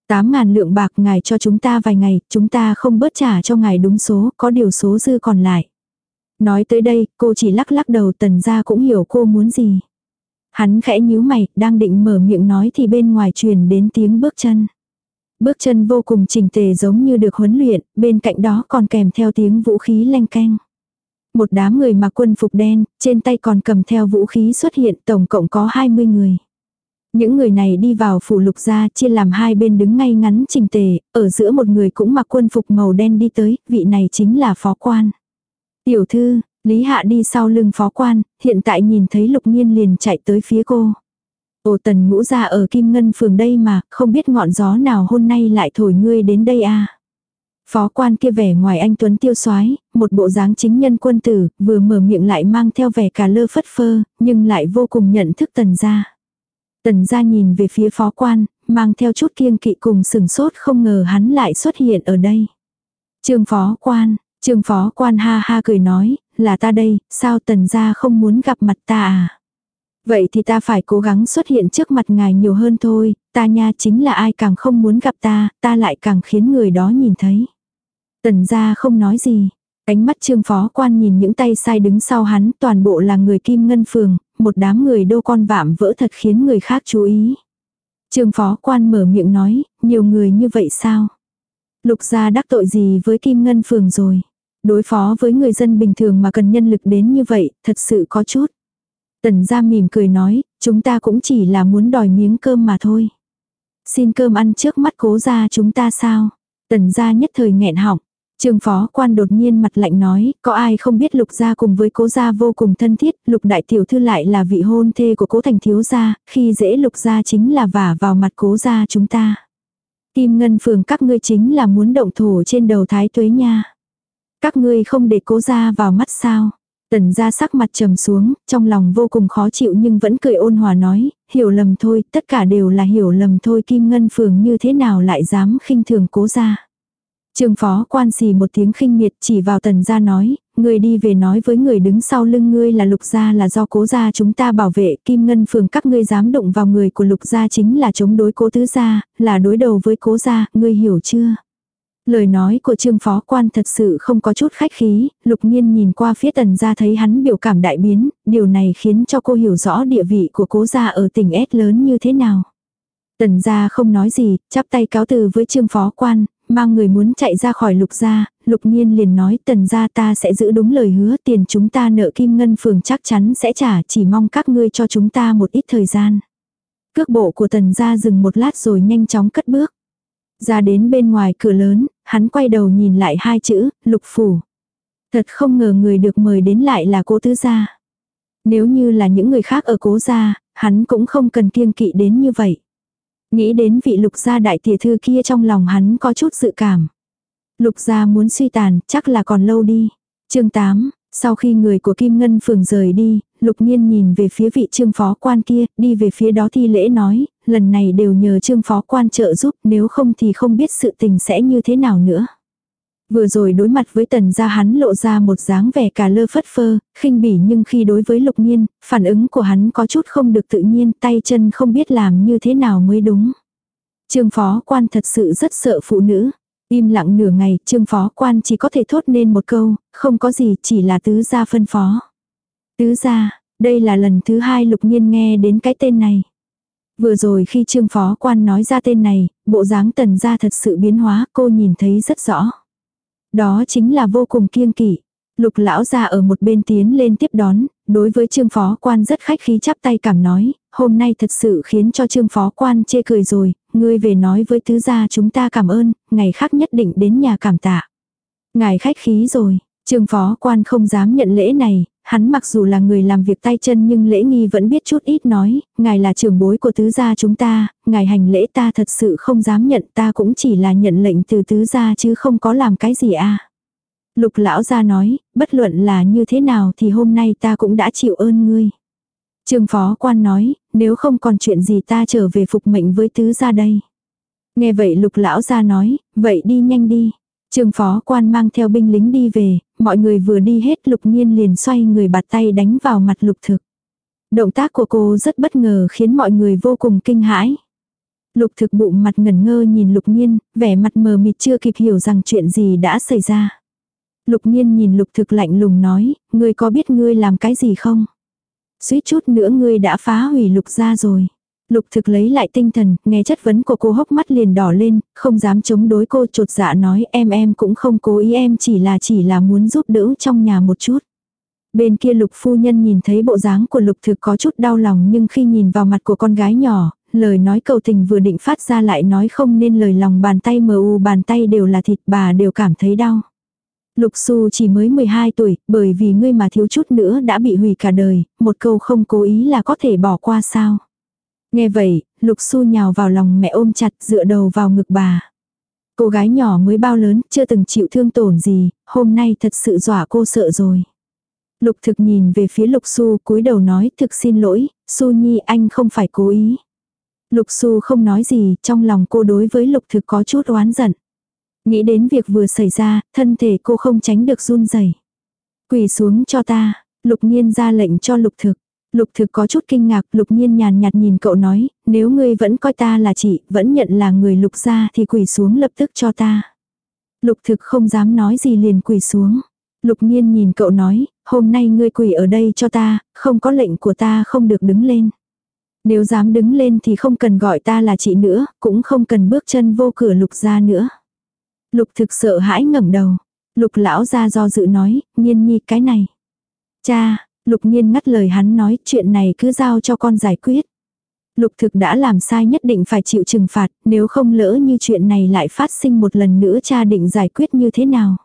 Tám ngàn lượng bạc ngài cho chúng ta vài ngày, chúng ta không bớt trả cho ngài đúng số, có điều số dư còn lại. Nói tới đây, cô chỉ lắc lắc đầu tần ra cũng hiểu cô muốn gì. Hắn khẽ nhíu mày, đang định mở miệng nói thì bên ngoài truyền đến tiếng bước chân. Bước chân vô cùng chỉnh tề giống như được huấn luyện, bên cạnh đó còn kèm theo tiếng vũ khí leng canh một đám người mặc quân phục đen, trên tay còn cầm theo vũ khí xuất hiện tổng cộng có 20 người. Những người này đi vào phủ lục gia chia làm hai bên đứng ngay ngắn trình tề, ở giữa một người cũng mặc quân phục màu đen đi tới, vị này chính là phó quan. Tiểu thư, Lý Hạ đi sau lưng phó quan, hiện tại nhìn thấy lục nhiên liền chạy tới phía cô. Ồ tần ngũ ra ở Kim Ngân phường đây mà, không biết ngọn gió nào hôm nay lại thổi ngươi đến đây à. Phó quan kia vẻ ngoài anh Tuấn tiêu soái một bộ dáng chính nhân quân tử, vừa mở miệng lại mang theo vẻ cà lơ phất phơ, nhưng lại vô cùng nhận thức tần gia. Tần gia nhìn về phía phó quan, mang theo chút kiêng kỵ cùng sừng sốt không ngờ hắn lại xuất hiện ở đây. Trương phó quan, trương phó quan ha ha cười nói, là ta đây, sao tần gia không muốn gặp mặt ta à? Vậy thì ta phải cố gắng xuất hiện trước mặt ngài nhiều hơn thôi, ta nha chính là ai càng không muốn gặp ta, ta lại càng khiến người đó nhìn thấy. Tần gia không nói gì. Ánh mắt trương phó quan nhìn những tay sai đứng sau hắn toàn bộ là người kim ngân phường, một đám người đô con vạm vỡ thật khiến người khác chú ý. Trương phó quan mở miệng nói, nhiều người như vậy sao? Lục gia đắc tội gì với kim ngân phường rồi? Đối phó với người dân bình thường mà cần nhân lực đến như vậy, thật sự có chút. Tần gia mỉm cười nói, chúng ta cũng chỉ là muốn đòi miếng cơm mà thôi. Xin cơm ăn trước mắt cố gia chúng ta sao? Tần gia nhất thời nghẹn họng. Trương phó quan đột nhiên mặt lạnh nói, có ai không biết lục gia cùng với cố gia vô cùng thân thiết, lục đại tiểu thư lại là vị hôn thê của cố thành thiếu gia, khi dễ lục gia chính là vả vào mặt cố gia chúng ta. tim ngân phường các ngươi chính là muốn động thổ trên đầu thái tuế nha. Các ngươi không để cố gia vào mắt sao. Tần gia sắc mặt trầm xuống, trong lòng vô cùng khó chịu nhưng vẫn cười ôn hòa nói, hiểu lầm thôi, tất cả đều là hiểu lầm thôi Kim Ngân Phường như thế nào lại dám khinh thường cố gia. Trương phó quan xì một tiếng khinh miệt chỉ vào tần gia nói, người đi về nói với người đứng sau lưng ngươi là lục gia là do cố gia chúng ta bảo vệ, kim ngân phường các ngươi dám động vào người của lục gia chính là chống đối cố tứ gia, là đối đầu với cố gia, ngươi hiểu chưa? Lời nói của trương phó quan thật sự không có chút khách khí, lục nhiên nhìn qua phía tần gia thấy hắn biểu cảm đại biến, điều này khiến cho cô hiểu rõ địa vị của cố gia ở tỉnh S lớn như thế nào. Tần gia không nói gì, chắp tay cáo từ với trương phó quan, mang người muốn chạy ra khỏi lục gia, lục nhiên liền nói tần gia ta sẽ giữ đúng lời hứa tiền chúng ta nợ kim ngân phường chắc chắn sẽ trả chỉ mong các ngươi cho chúng ta một ít thời gian. Cước bộ của tần gia dừng một lát rồi nhanh chóng cất bước. Ra đến bên ngoài cửa lớn, hắn quay đầu nhìn lại hai chữ, lục phủ. Thật không ngờ người được mời đến lại là cố tứ gia. Nếu như là những người khác ở cố gia, hắn cũng không cần kiêng kỵ đến như vậy. Nghĩ đến vị lục gia đại tiểu thư kia trong lòng hắn có chút dự cảm. Lục gia muốn suy tàn, chắc là còn lâu đi. chương 8, sau khi người của Kim Ngân Phường rời đi, lục nhiên nhìn về phía vị trương phó quan kia, đi về phía đó thi lễ nói, lần này đều nhờ trương phó quan trợ giúp, nếu không thì không biết sự tình sẽ như thế nào nữa. Vừa rồi đối mặt với tần gia hắn lộ ra một dáng vẻ cà lơ phất phơ, khinh bỉ nhưng khi đối với lục nhiên, phản ứng của hắn có chút không được tự nhiên, tay chân không biết làm như thế nào mới đúng. Trương phó quan thật sự rất sợ phụ nữ. Im lặng nửa ngày, trương phó quan chỉ có thể thốt nên một câu, không có gì, chỉ là tứ gia phân phó. Tứ gia, đây là lần thứ hai lục nhiên nghe đến cái tên này. Vừa rồi khi trương phó quan nói ra tên này, bộ dáng tần gia thật sự biến hóa, cô nhìn thấy rất rõ. Đó chính là vô cùng kiêng kỵ. Lục lão gia ở một bên tiến lên tiếp đón, đối với trương phó quan rất khách khí chắp tay cảm nói, hôm nay thật sự khiến cho trương phó quan chê cười rồi, ngươi về nói với tứ gia chúng ta cảm ơn, ngày khác nhất định đến nhà cảm tạ. Ngài khách khí rồi, trương phó quan không dám nhận lễ này, hắn mặc dù là người làm việc tay chân nhưng lễ nghi vẫn biết chút ít nói, ngài là trưởng bối của tứ gia chúng ta, ngài hành lễ ta thật sự không dám nhận ta cũng chỉ là nhận lệnh từ tứ gia chứ không có làm cái gì à. Lục lão gia nói, bất luận là như thế nào thì hôm nay ta cũng đã chịu ơn ngươi. Trương phó quan nói, nếu không còn chuyện gì ta trở về phục mệnh với tứ gia đây. Nghe vậy lục lão gia nói, vậy đi nhanh đi. Trương phó quan mang theo binh lính đi về, mọi người vừa đi hết lục nhiên liền xoay người bạt tay đánh vào mặt lục thực. Động tác của cô rất bất ngờ khiến mọi người vô cùng kinh hãi. Lục thực bụng mặt ngẩn ngơ nhìn lục nhiên, vẻ mặt mờ mịt chưa kịp hiểu rằng chuyện gì đã xảy ra. Lục nhiên nhìn lục thực lạnh lùng nói, ngươi có biết ngươi làm cái gì không? Suýt chút nữa ngươi đã phá hủy lục ra rồi. Lục thực lấy lại tinh thần, nghe chất vấn của cô hốc mắt liền đỏ lên, không dám chống đối cô trột dạ nói em em cũng không cố ý em chỉ là chỉ là muốn giúp đỡ trong nhà một chút. Bên kia lục phu nhân nhìn thấy bộ dáng của lục thực có chút đau lòng nhưng khi nhìn vào mặt của con gái nhỏ, lời nói cầu tình vừa định phát ra lại nói không nên lời lòng bàn tay mờ u bàn tay đều là thịt bà đều cảm thấy đau. Lục Xu chỉ mới 12 tuổi, bởi vì ngươi mà thiếu chút nữa đã bị hủy cả đời, một câu không cố ý là có thể bỏ qua sao. Nghe vậy, Lục Xu nhào vào lòng mẹ ôm chặt dựa đầu vào ngực bà. Cô gái nhỏ mới bao lớn, chưa từng chịu thương tổn gì, hôm nay thật sự dọa cô sợ rồi. Lục thực nhìn về phía Lục Xu cúi đầu nói thực xin lỗi, Xu Nhi anh không phải cố ý. Lục Xu không nói gì, trong lòng cô đối với Lục thực có chút oán giận. Nghĩ đến việc vừa xảy ra, thân thể cô không tránh được run rẩy. Quỳ xuống cho ta, Lục Nhiên ra lệnh cho Lục thực. Lục thực có chút kinh ngạc, lục nhiên nhàn nhạt nhìn cậu nói, nếu ngươi vẫn coi ta là chị, vẫn nhận là người lục gia thì quỳ xuống lập tức cho ta. Lục thực không dám nói gì liền quỳ xuống. Lục nhiên nhìn cậu nói, hôm nay ngươi quỳ ở đây cho ta, không có lệnh của ta không được đứng lên. Nếu dám đứng lên thì không cần gọi ta là chị nữa, cũng không cần bước chân vô cửa lục gia nữa. Lục thực sợ hãi ngẩng đầu. Lục lão ra do dự nói, nhiên nhi cái này. Cha, Lục nhiên ngắt lời hắn nói chuyện này cứ giao cho con giải quyết. Lục thực đã làm sai nhất định phải chịu trừng phạt, nếu không lỡ như chuyện này lại phát sinh một lần nữa cha định giải quyết như thế nào.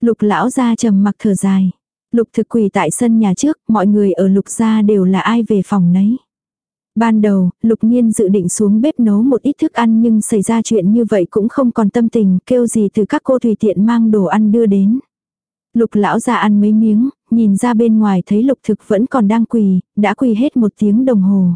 Lục lão ra trầm mặc thở dài. Lục thực quỳ tại sân nhà trước, mọi người ở lục gia đều là ai về phòng nấy. Ban đầu, lục nhiên dự định xuống bếp nấu một ít thức ăn nhưng xảy ra chuyện như vậy cũng không còn tâm tình, kêu gì từ các cô tùy tiện mang đồ ăn đưa đến. Lục lão ra ăn mấy miếng, nhìn ra bên ngoài thấy lục thực vẫn còn đang quỳ, đã quỳ hết một tiếng đồng hồ.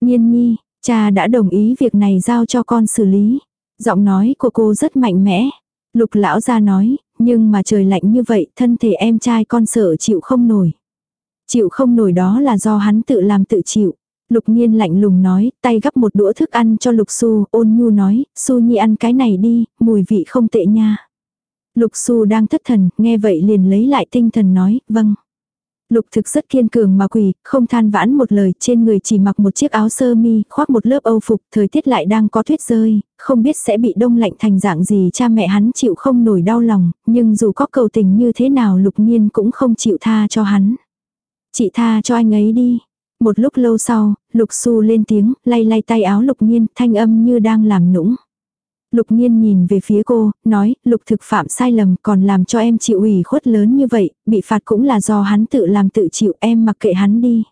Nhiên nhi, cha đã đồng ý việc này giao cho con xử lý. Giọng nói của cô rất mạnh mẽ. Lục lão ra nói, nhưng mà trời lạnh như vậy thân thể em trai con sợ chịu không nổi. Chịu không nổi đó là do hắn tự làm tự chịu. Lục nhiên lạnh lùng nói, tay gắp một đũa thức ăn cho lục su, ôn nhu nói, su nhi ăn cái này đi, mùi vị không tệ nha. Lục Xu đang thất thần, nghe vậy liền lấy lại tinh thần nói, vâng. Lục thực rất kiên cường mà quỳ, không than vãn một lời, trên người chỉ mặc một chiếc áo sơ mi, khoác một lớp âu phục, thời tiết lại đang có tuyết rơi, không biết sẽ bị đông lạnh thành dạng gì cha mẹ hắn chịu không nổi đau lòng, nhưng dù có cầu tình như thế nào lục nhiên cũng không chịu tha cho hắn. Chị tha cho anh ấy đi. Một lúc lâu sau, lục su lên tiếng, lay lay tay áo lục nhiên, thanh âm như đang làm nũng. Lục nhiên nhìn về phía cô, nói, lục thực phạm sai lầm còn làm cho em chịu ủy khuất lớn như vậy, bị phạt cũng là do hắn tự làm tự chịu em mặc kệ hắn đi.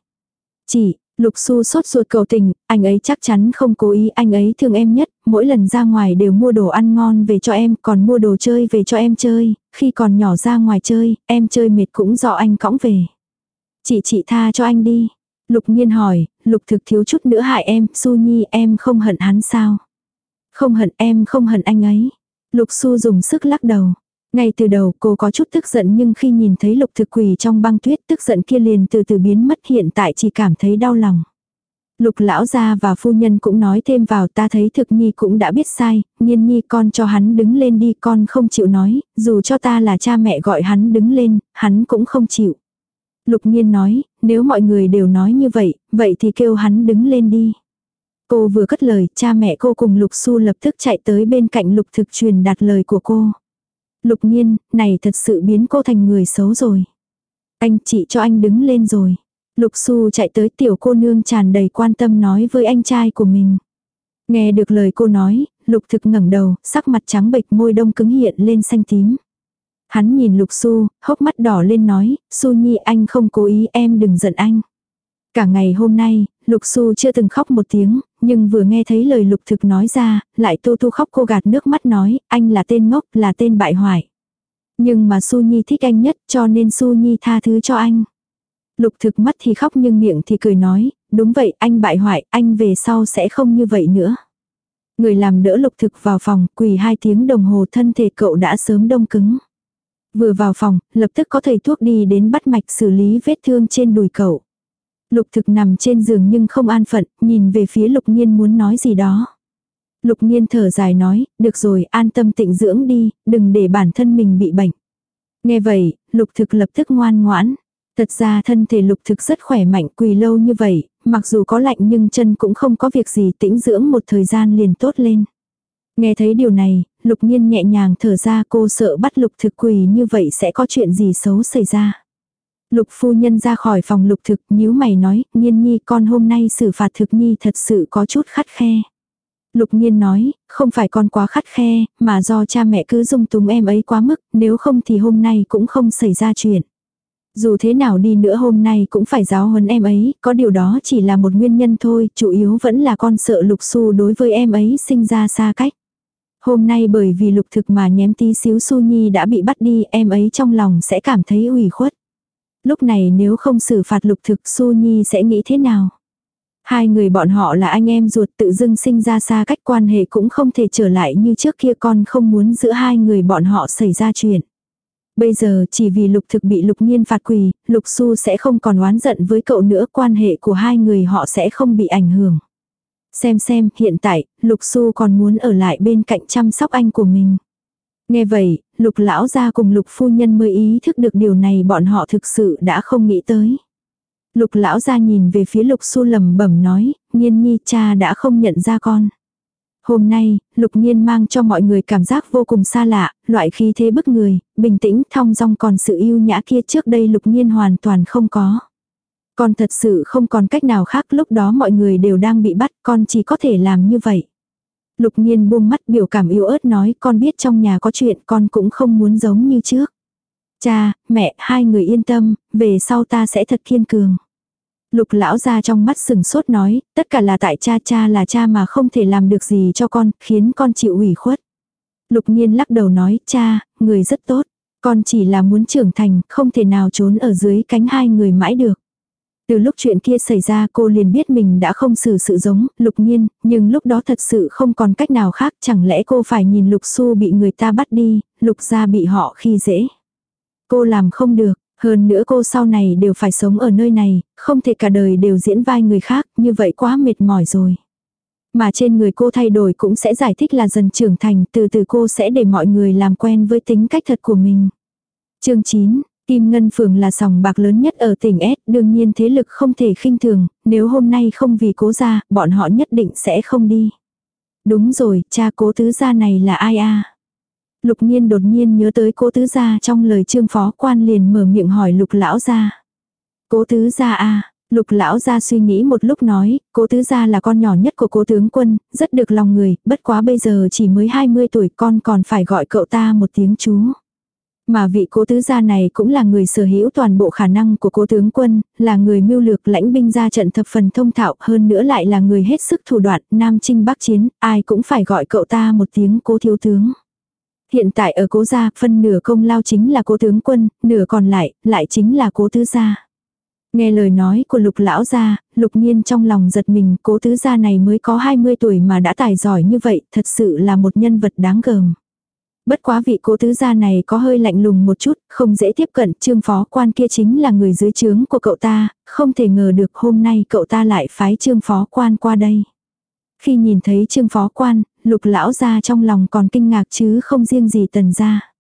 Chỉ, lục Xu sốt ruột cầu tình, anh ấy chắc chắn không cố ý, anh ấy thương em nhất, mỗi lần ra ngoài đều mua đồ ăn ngon về cho em, còn mua đồ chơi về cho em chơi, khi còn nhỏ ra ngoài chơi, em chơi mệt cũng do anh cõng về. Chị chị tha cho anh đi. Lục nhiên hỏi, lục thực thiếu chút nữa hại em, su nhi em không hận hắn sao? Không hận em không hận anh ấy. Lục Xu dùng sức lắc đầu. Ngay từ đầu cô có chút tức giận nhưng khi nhìn thấy lục thực quỳ trong băng tuyết tức giận kia liền từ từ biến mất hiện tại chỉ cảm thấy đau lòng. Lục lão gia và phu nhân cũng nói thêm vào ta thấy thực nhi cũng đã biết sai, nhiên nhi con cho hắn đứng lên đi con không chịu nói, dù cho ta là cha mẹ gọi hắn đứng lên, hắn cũng không chịu. Lục nhiên nói, nếu mọi người đều nói như vậy, vậy thì kêu hắn đứng lên đi. Cô vừa cất lời, cha mẹ cô cùng Lục Xu lập tức chạy tới bên cạnh Lục Thực truyền đạt lời của cô. Lục nhiên, này thật sự biến cô thành người xấu rồi. Anh chị cho anh đứng lên rồi. Lục Xu chạy tới tiểu cô nương tràn đầy quan tâm nói với anh trai của mình. Nghe được lời cô nói, Lục Thực ngẩng đầu, sắc mặt trắng bệch môi đông cứng hiện lên xanh tím. Hắn nhìn Lục Xu, hốc mắt đỏ lên nói, Xu Nhi anh không cố ý em đừng giận anh. Cả ngày hôm nay, Lục Xu chưa từng khóc một tiếng, nhưng vừa nghe thấy lời lục thực nói ra, lại tu tu khóc cô gạt nước mắt nói, anh là tên ngốc, là tên bại hoại. Nhưng mà Su Nhi thích anh nhất cho nên Su Nhi tha thứ cho anh. Lục thực mắt thì khóc nhưng miệng thì cười nói, đúng vậy anh bại hoại, anh về sau sẽ không như vậy nữa. Người làm đỡ lục thực vào phòng, quỳ hai tiếng đồng hồ thân thể cậu đã sớm đông cứng. Vừa vào phòng, lập tức có thầy thuốc đi đến bắt mạch xử lý vết thương trên đùi cậu. Lục thực nằm trên giường nhưng không an phận, nhìn về phía lục nhiên muốn nói gì đó. Lục nhiên thở dài nói, được rồi, an tâm tịnh dưỡng đi, đừng để bản thân mình bị bệnh. Nghe vậy, lục thực lập tức ngoan ngoãn. Thật ra thân thể lục thực rất khỏe mạnh quỳ lâu như vậy, mặc dù có lạnh nhưng chân cũng không có việc gì tĩnh dưỡng một thời gian liền tốt lên. Nghe thấy điều này, lục nhiên nhẹ nhàng thở ra cô sợ bắt lục thực quỳ như vậy sẽ có chuyện gì xấu xảy ra. Lục phu nhân ra khỏi phòng lục thực nhíu mày nói, nhiên nhi con hôm nay xử phạt thực nhi thật sự có chút khắt khe. Lục nhiên nói, không phải con quá khắt khe, mà do cha mẹ cứ dung túng em ấy quá mức, nếu không thì hôm nay cũng không xảy ra chuyện. Dù thế nào đi nữa hôm nay cũng phải giáo huấn em ấy, có điều đó chỉ là một nguyên nhân thôi, chủ yếu vẫn là con sợ lục su đối với em ấy sinh ra xa cách. Hôm nay bởi vì lục thực mà nhém tí xíu su nhi đã bị bắt đi, em ấy trong lòng sẽ cảm thấy ủy khuất. Lúc này nếu không xử phạt lục thực su nhi sẽ nghĩ thế nào? Hai người bọn họ là anh em ruột tự dưng sinh ra xa cách quan hệ cũng không thể trở lại như trước kia con không muốn giữa hai người bọn họ xảy ra chuyện. Bây giờ chỉ vì lục thực bị lục nhiên phạt quỳ, lục su sẽ không còn oán giận với cậu nữa quan hệ của hai người họ sẽ không bị ảnh hưởng. Xem xem hiện tại lục su còn muốn ở lại bên cạnh chăm sóc anh của mình. Nghe vậy, lục lão ra cùng lục phu nhân mới ý thức được điều này bọn họ thực sự đã không nghĩ tới. Lục lão ra nhìn về phía lục su lầm bẩm nói, nhiên nhi cha đã không nhận ra con. Hôm nay, lục nhiên mang cho mọi người cảm giác vô cùng xa lạ, loại khí thế bức người, bình tĩnh, thong dong còn sự yêu nhã kia trước đây lục nhiên hoàn toàn không có. Con thật sự không còn cách nào khác lúc đó mọi người đều đang bị bắt, con chỉ có thể làm như vậy. Lục nhiên buông mắt biểu cảm yếu ớt nói con biết trong nhà có chuyện con cũng không muốn giống như trước. Cha, mẹ, hai người yên tâm, về sau ta sẽ thật kiên cường. Lục lão ra trong mắt sừng sốt nói, tất cả là tại cha cha là cha mà không thể làm được gì cho con, khiến con chịu ủy khuất. Lục nhiên lắc đầu nói, cha, người rất tốt, con chỉ là muốn trưởng thành, không thể nào trốn ở dưới cánh hai người mãi được. Từ lúc chuyện kia xảy ra cô liền biết mình đã không xử sự giống lục nhiên, nhưng lúc đó thật sự không còn cách nào khác chẳng lẽ cô phải nhìn lục su bị người ta bắt đi, lục gia bị họ khi dễ. Cô làm không được, hơn nữa cô sau này đều phải sống ở nơi này, không thể cả đời đều diễn vai người khác, như vậy quá mệt mỏi rồi. Mà trên người cô thay đổi cũng sẽ giải thích là dần trưởng thành, từ từ cô sẽ để mọi người làm quen với tính cách thật của mình. chương 9, Kim Ngân Phường là sòng bạc lớn nhất ở tỉnh S, đương nhiên thế lực không thể khinh thường, nếu hôm nay không vì cố gia, bọn họ nhất định sẽ không đi. Đúng rồi, cha cố tứ gia này là ai a? Lục nhiên đột nhiên nhớ tới cố tứ gia trong lời trương phó quan liền mở miệng hỏi lục lão gia. Cố tứ gia a Lục lão gia suy nghĩ một lúc nói, cố tứ gia là con nhỏ nhất của cố tướng quân, rất được lòng người, bất quá bây giờ chỉ mới 20 tuổi con còn phải gọi cậu ta một tiếng chú. Mà vị cố tứ gia này cũng là người sở hữu toàn bộ khả năng của cố tướng quân, là người mưu lược lãnh binh ra trận thập phần thông thạo hơn nữa lại là người hết sức thủ đoạn, nam chinh bắc chiến, ai cũng phải gọi cậu ta một tiếng cố thiếu tướng. Hiện tại ở cố gia, phân nửa công lao chính là cố tướng quân, nửa còn lại, lại chính là cố tứ gia. Nghe lời nói của lục lão gia, lục nhiên trong lòng giật mình, cố tứ gia này mới có 20 tuổi mà đã tài giỏi như vậy, thật sự là một nhân vật đáng gờm. Bất quá vị cố tứ gia này có hơi lạnh lùng một chút, không dễ tiếp cận, trương phó quan kia chính là người dưới trướng của cậu ta, không thể ngờ được hôm nay cậu ta lại phái trương phó quan qua đây. Khi nhìn thấy trương phó quan, lục lão gia trong lòng còn kinh ngạc chứ không riêng gì tần gia.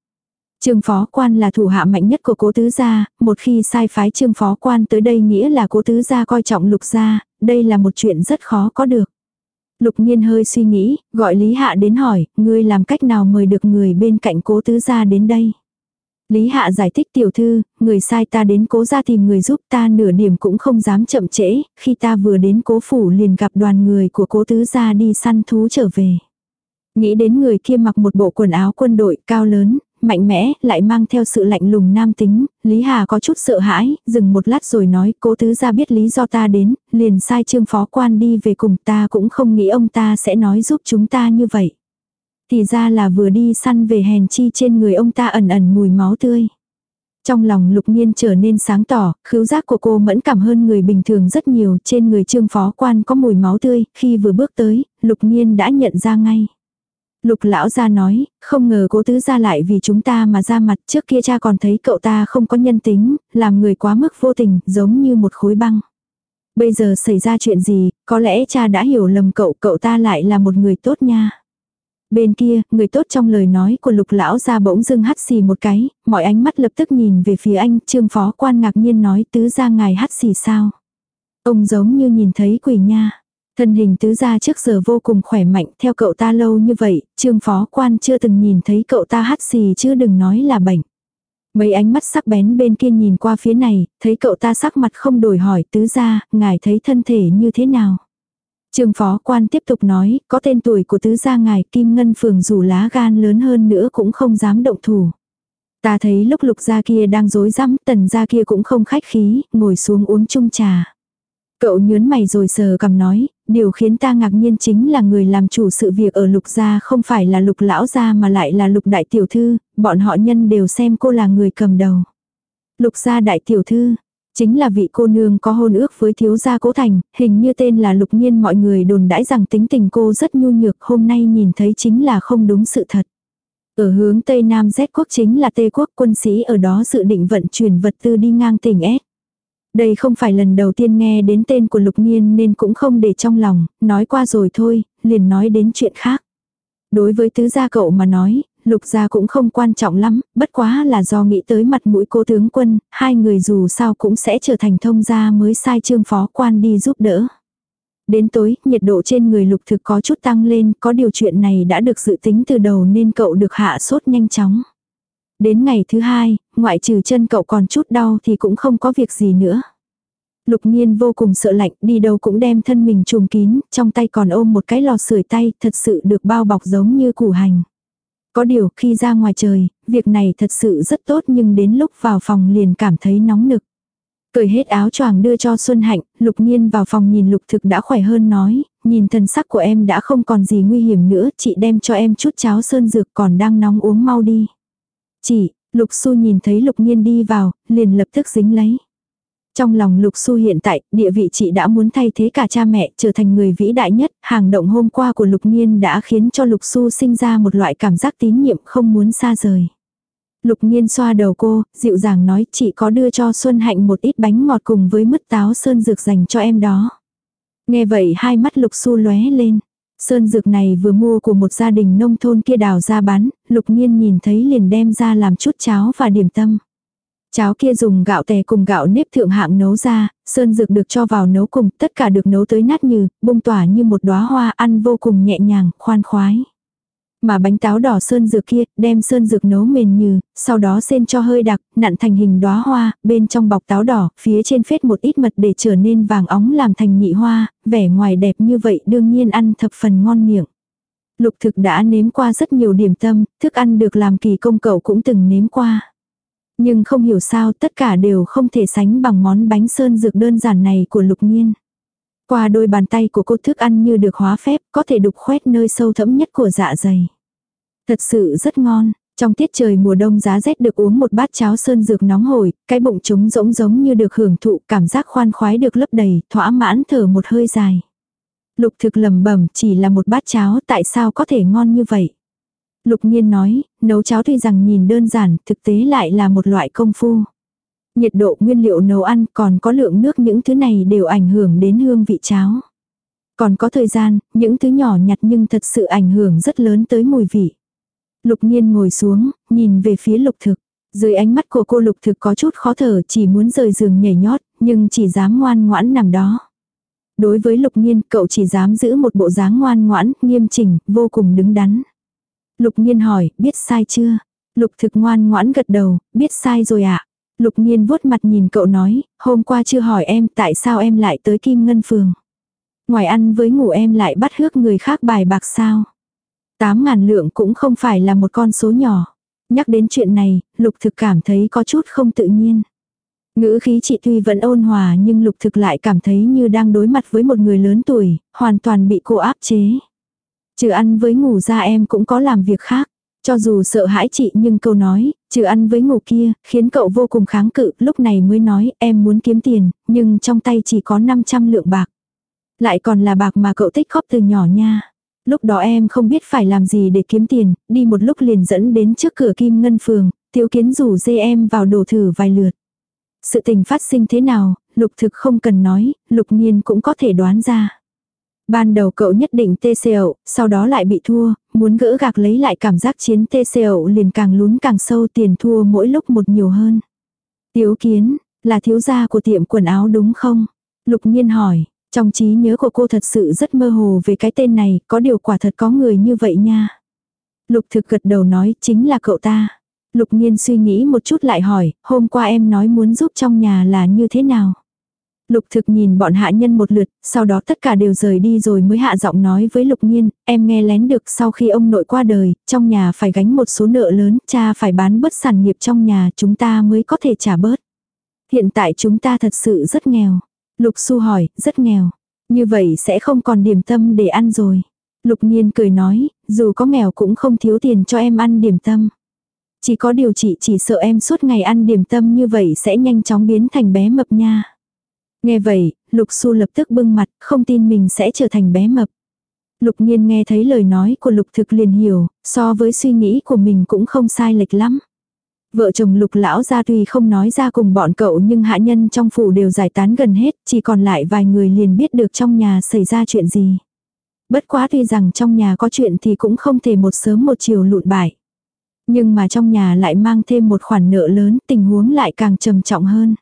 Trương phó quan là thủ hạ mạnh nhất của cố tứ gia, một khi sai phái trương phó quan tới đây nghĩa là cố tứ gia coi trọng lục gia, đây là một chuyện rất khó có được. Lục nhiên hơi suy nghĩ, gọi Lý Hạ đến hỏi, ngươi làm cách nào mời được người bên cạnh cố tứ gia đến đây. Lý Hạ giải thích tiểu thư, người sai ta đến cố ra tìm người giúp ta nửa điểm cũng không dám chậm trễ, khi ta vừa đến cố phủ liền gặp đoàn người của cố tứ gia đi săn thú trở về. Nghĩ đến người kia mặc một bộ quần áo quân đội cao lớn, mạnh mẽ, lại mang theo sự lạnh lùng nam tính, Lý Hà có chút sợ hãi, dừng một lát rồi nói cố tứ ra biết lý do ta đến, liền sai trương phó quan đi về cùng ta cũng không nghĩ ông ta sẽ nói giúp chúng ta như vậy. Thì ra là vừa đi săn về hèn chi trên người ông ta ẩn ẩn mùi máu tươi. Trong lòng lục nhiên trở nên sáng tỏ, khứu giác của cô mẫn cảm hơn người bình thường rất nhiều, trên người trương phó quan có mùi máu tươi, khi vừa bước tới, lục nhiên đã nhận ra ngay. Lục lão gia nói, không ngờ cố tứ gia lại vì chúng ta mà ra mặt trước kia cha còn thấy cậu ta không có nhân tính, làm người quá mức vô tình, giống như một khối băng. Bây giờ xảy ra chuyện gì, có lẽ cha đã hiểu lầm cậu, cậu ta lại là một người tốt nha. Bên kia, người tốt trong lời nói của lục lão ra bỗng dưng hắt xì một cái, mọi ánh mắt lập tức nhìn về phía anh, trương phó quan ngạc nhiên nói tứ ra ngài hắt xì sao. Ông giống như nhìn thấy quỷ nha. Thân hình tứ gia trước giờ vô cùng khỏe mạnh theo cậu ta lâu như vậy, trương phó quan chưa từng nhìn thấy cậu ta hắt xì chứ đừng nói là bệnh. Mấy ánh mắt sắc bén bên kia nhìn qua phía này, thấy cậu ta sắc mặt không đổi hỏi tứ gia, ngài thấy thân thể như thế nào. Trương phó quan tiếp tục nói, có tên tuổi của tứ gia ngài Kim Ngân Phường dù lá gan lớn hơn nữa cũng không dám động thủ. Ta thấy lúc lục gia kia đang dối rắm tần gia kia cũng không khách khí, ngồi xuống uống chung trà. Cậu nhớn mày rồi sờ cầm nói, điều khiến ta ngạc nhiên chính là người làm chủ sự việc ở lục gia không phải là lục lão gia mà lại là lục đại tiểu thư, bọn họ nhân đều xem cô là người cầm đầu. Lục gia đại tiểu thư, chính là vị cô nương có hôn ước với thiếu gia cố thành, hình như tên là lục nhiên mọi người đồn đãi rằng tính tình cô rất nhu nhược hôm nay nhìn thấy chính là không đúng sự thật. Ở hướng Tây Nam Z quốc chính là Tây quốc quân sĩ ở đó dự định vận chuyển vật tư đi ngang tỉnh S. Đây không phải lần đầu tiên nghe đến tên của Lục Nhiên nên cũng không để trong lòng, nói qua rồi thôi, liền nói đến chuyện khác. Đối với tứ gia cậu mà nói, Lục gia cũng không quan trọng lắm, bất quá là do nghĩ tới mặt mũi cô tướng quân, hai người dù sao cũng sẽ trở thành thông gia mới sai trương phó quan đi giúp đỡ. Đến tối, nhiệt độ trên người lục thực có chút tăng lên, có điều chuyện này đã được dự tính từ đầu nên cậu được hạ sốt nhanh chóng. Đến ngày thứ hai, ngoại trừ chân cậu còn chút đau thì cũng không có việc gì nữa. Lục nhiên vô cùng sợ lạnh, đi đâu cũng đem thân mình trùm kín, trong tay còn ôm một cái lò sưởi tay, thật sự được bao bọc giống như củ hành. Có điều khi ra ngoài trời, việc này thật sự rất tốt nhưng đến lúc vào phòng liền cảm thấy nóng nực. Cởi hết áo choàng đưa cho Xuân Hạnh, Lục Nhiên vào phòng nhìn Lục Thực đã khỏe hơn nói, nhìn thần sắc của em đã không còn gì nguy hiểm nữa, chị đem cho em chút cháo sơn dược còn đang nóng uống mau đi. Chị, Lục Xu nhìn thấy Lục Nhiên đi vào, liền lập tức dính lấy. Trong lòng Lục Xu hiện tại, địa vị chị đã muốn thay thế cả cha mẹ, trở thành người vĩ đại nhất, hàng động hôm qua của Lục Nhiên đã khiến cho Lục Xu sinh ra một loại cảm giác tín nhiệm không muốn xa rời. Lục Nhiên xoa đầu cô, dịu dàng nói chị có đưa cho Xuân Hạnh một ít bánh ngọt cùng với mứt táo sơn dược dành cho em đó. Nghe vậy hai mắt Lục Xu lóe lên. Sơn dược này vừa mua của một gia đình nông thôn kia đào ra bán, Lục Nhiên nhìn thấy liền đem ra làm chút cháo và điểm tâm. Cháo kia dùng gạo tè cùng gạo nếp thượng hạng nấu ra, sơn dược được cho vào nấu cùng, tất cả được nấu tới nát như, bung tỏa như một đóa hoa ăn vô cùng nhẹ nhàng, khoan khoái. Mà bánh táo đỏ sơn dược kia, đem sơn dược nấu mềm như, sau đó xên cho hơi đặc, nặn thành hình đóa hoa, bên trong bọc táo đỏ, phía trên phết một ít mật để trở nên vàng óng làm thành nhị hoa, vẻ ngoài đẹp như vậy đương nhiên ăn thập phần ngon miệng. Lục thực đã nếm qua rất nhiều điểm tâm, thức ăn được làm kỳ công cậu cũng từng nếm qua. Nhưng không hiểu sao tất cả đều không thể sánh bằng món bánh sơn dược đơn giản này của lục nhiên. Qua đôi bàn tay của cô thức ăn như được hóa phép, có thể đục khoét nơi sâu thẫm nhất của dạ dày. Thật sự rất ngon. Trong tiết trời mùa đông giá rét được uống một bát cháo sơn dược nóng hổi, cái bụng trống rỗng giống như được hưởng thụ, cảm giác khoan khoái được lấp đầy, thỏa mãn thở một hơi dài. Lục thực lầm bẩm chỉ là một bát cháo tại sao có thể ngon như vậy. Lục nhiên nói, nấu cháo tuy rằng nhìn đơn giản, thực tế lại là một loại công phu. Nhiệt độ nguyên liệu nấu ăn còn có lượng nước những thứ này đều ảnh hưởng đến hương vị cháo. Còn có thời gian, những thứ nhỏ nhặt nhưng thật sự ảnh hưởng rất lớn tới mùi vị. Lục nhiên ngồi xuống, nhìn về phía lục thực. Dưới ánh mắt của cô lục thực có chút khó thở chỉ muốn rời giường nhảy nhót, nhưng chỉ dám ngoan ngoãn nằm đó. Đối với lục nhiên, cậu chỉ dám giữ một bộ dáng ngoan ngoãn, nghiêm chỉnh, vô cùng đứng đắn. Lục nhiên hỏi, biết sai chưa? Lục thực ngoan ngoãn gật đầu, biết sai rồi ạ. À? Lục nhiên vuốt mặt nhìn cậu nói, hôm qua chưa hỏi em tại sao em lại tới Kim Ngân Phường. Ngoài ăn với ngủ em lại bắt hước người khác bài bạc sao. Tám ngàn lượng cũng không phải là một con số nhỏ. Nhắc đến chuyện này, lục thực cảm thấy có chút không tự nhiên. Ngữ khí chị tuy vẫn ôn hòa nhưng lục thực lại cảm thấy như đang đối mặt với một người lớn tuổi, hoàn toàn bị cô áp chế. Trừ ăn với ngủ ra em cũng có làm việc khác. Cho dù sợ hãi chị nhưng câu nói, trừ ăn với ngủ kia, khiến cậu vô cùng kháng cự, lúc này mới nói em muốn kiếm tiền, nhưng trong tay chỉ có 500 lượng bạc. Lại còn là bạc mà cậu tích góp từ nhỏ nha. Lúc đó em không biết phải làm gì để kiếm tiền, đi một lúc liền dẫn đến trước cửa kim ngân phường, tiểu kiến rủ dê em vào đổ thử vài lượt. Sự tình phát sinh thế nào, lục thực không cần nói, lục nhiên cũng có thể đoán ra. Ban đầu cậu nhất định tê xèo, sau đó lại bị thua, muốn gỡ gạc lấy lại cảm giác chiến tê xèo liền càng lún càng sâu tiền thua mỗi lúc một nhiều hơn. Tiếu kiến, là thiếu gia của tiệm quần áo đúng không? Lục nhiên hỏi, trong trí nhớ của cô thật sự rất mơ hồ về cái tên này, có điều quả thật có người như vậy nha. Lục thực gật đầu nói chính là cậu ta. Lục nhiên suy nghĩ một chút lại hỏi, hôm qua em nói muốn giúp trong nhà là như thế nào? Lục thực nhìn bọn hạ nhân một lượt, sau đó tất cả đều rời đi rồi mới hạ giọng nói với lục nhiên, em nghe lén được sau khi ông nội qua đời, trong nhà phải gánh một số nợ lớn, cha phải bán bớt sản nghiệp trong nhà chúng ta mới có thể trả bớt. Hiện tại chúng ta thật sự rất nghèo. Lục su hỏi, rất nghèo. Như vậy sẽ không còn điểm tâm để ăn rồi. Lục nhiên cười nói, dù có nghèo cũng không thiếu tiền cho em ăn điểm tâm. Chỉ có điều chị chỉ sợ em suốt ngày ăn điểm tâm như vậy sẽ nhanh chóng biến thành bé mập nha. Nghe vậy, Lục Xu lập tức bưng mặt, không tin mình sẽ trở thành bé mập. Lục Nhiên nghe thấy lời nói của Lục Thực liền hiểu, so với suy nghĩ của mình cũng không sai lệch lắm. Vợ chồng Lục lão gia tuy không nói ra cùng bọn cậu nhưng hạ nhân trong phủ đều giải tán gần hết, chỉ còn lại vài người liền biết được trong nhà xảy ra chuyện gì. Bất quá tuy rằng trong nhà có chuyện thì cũng không thể một sớm một chiều lụn bại. Nhưng mà trong nhà lại mang thêm một khoản nợ lớn, tình huống lại càng trầm trọng hơn.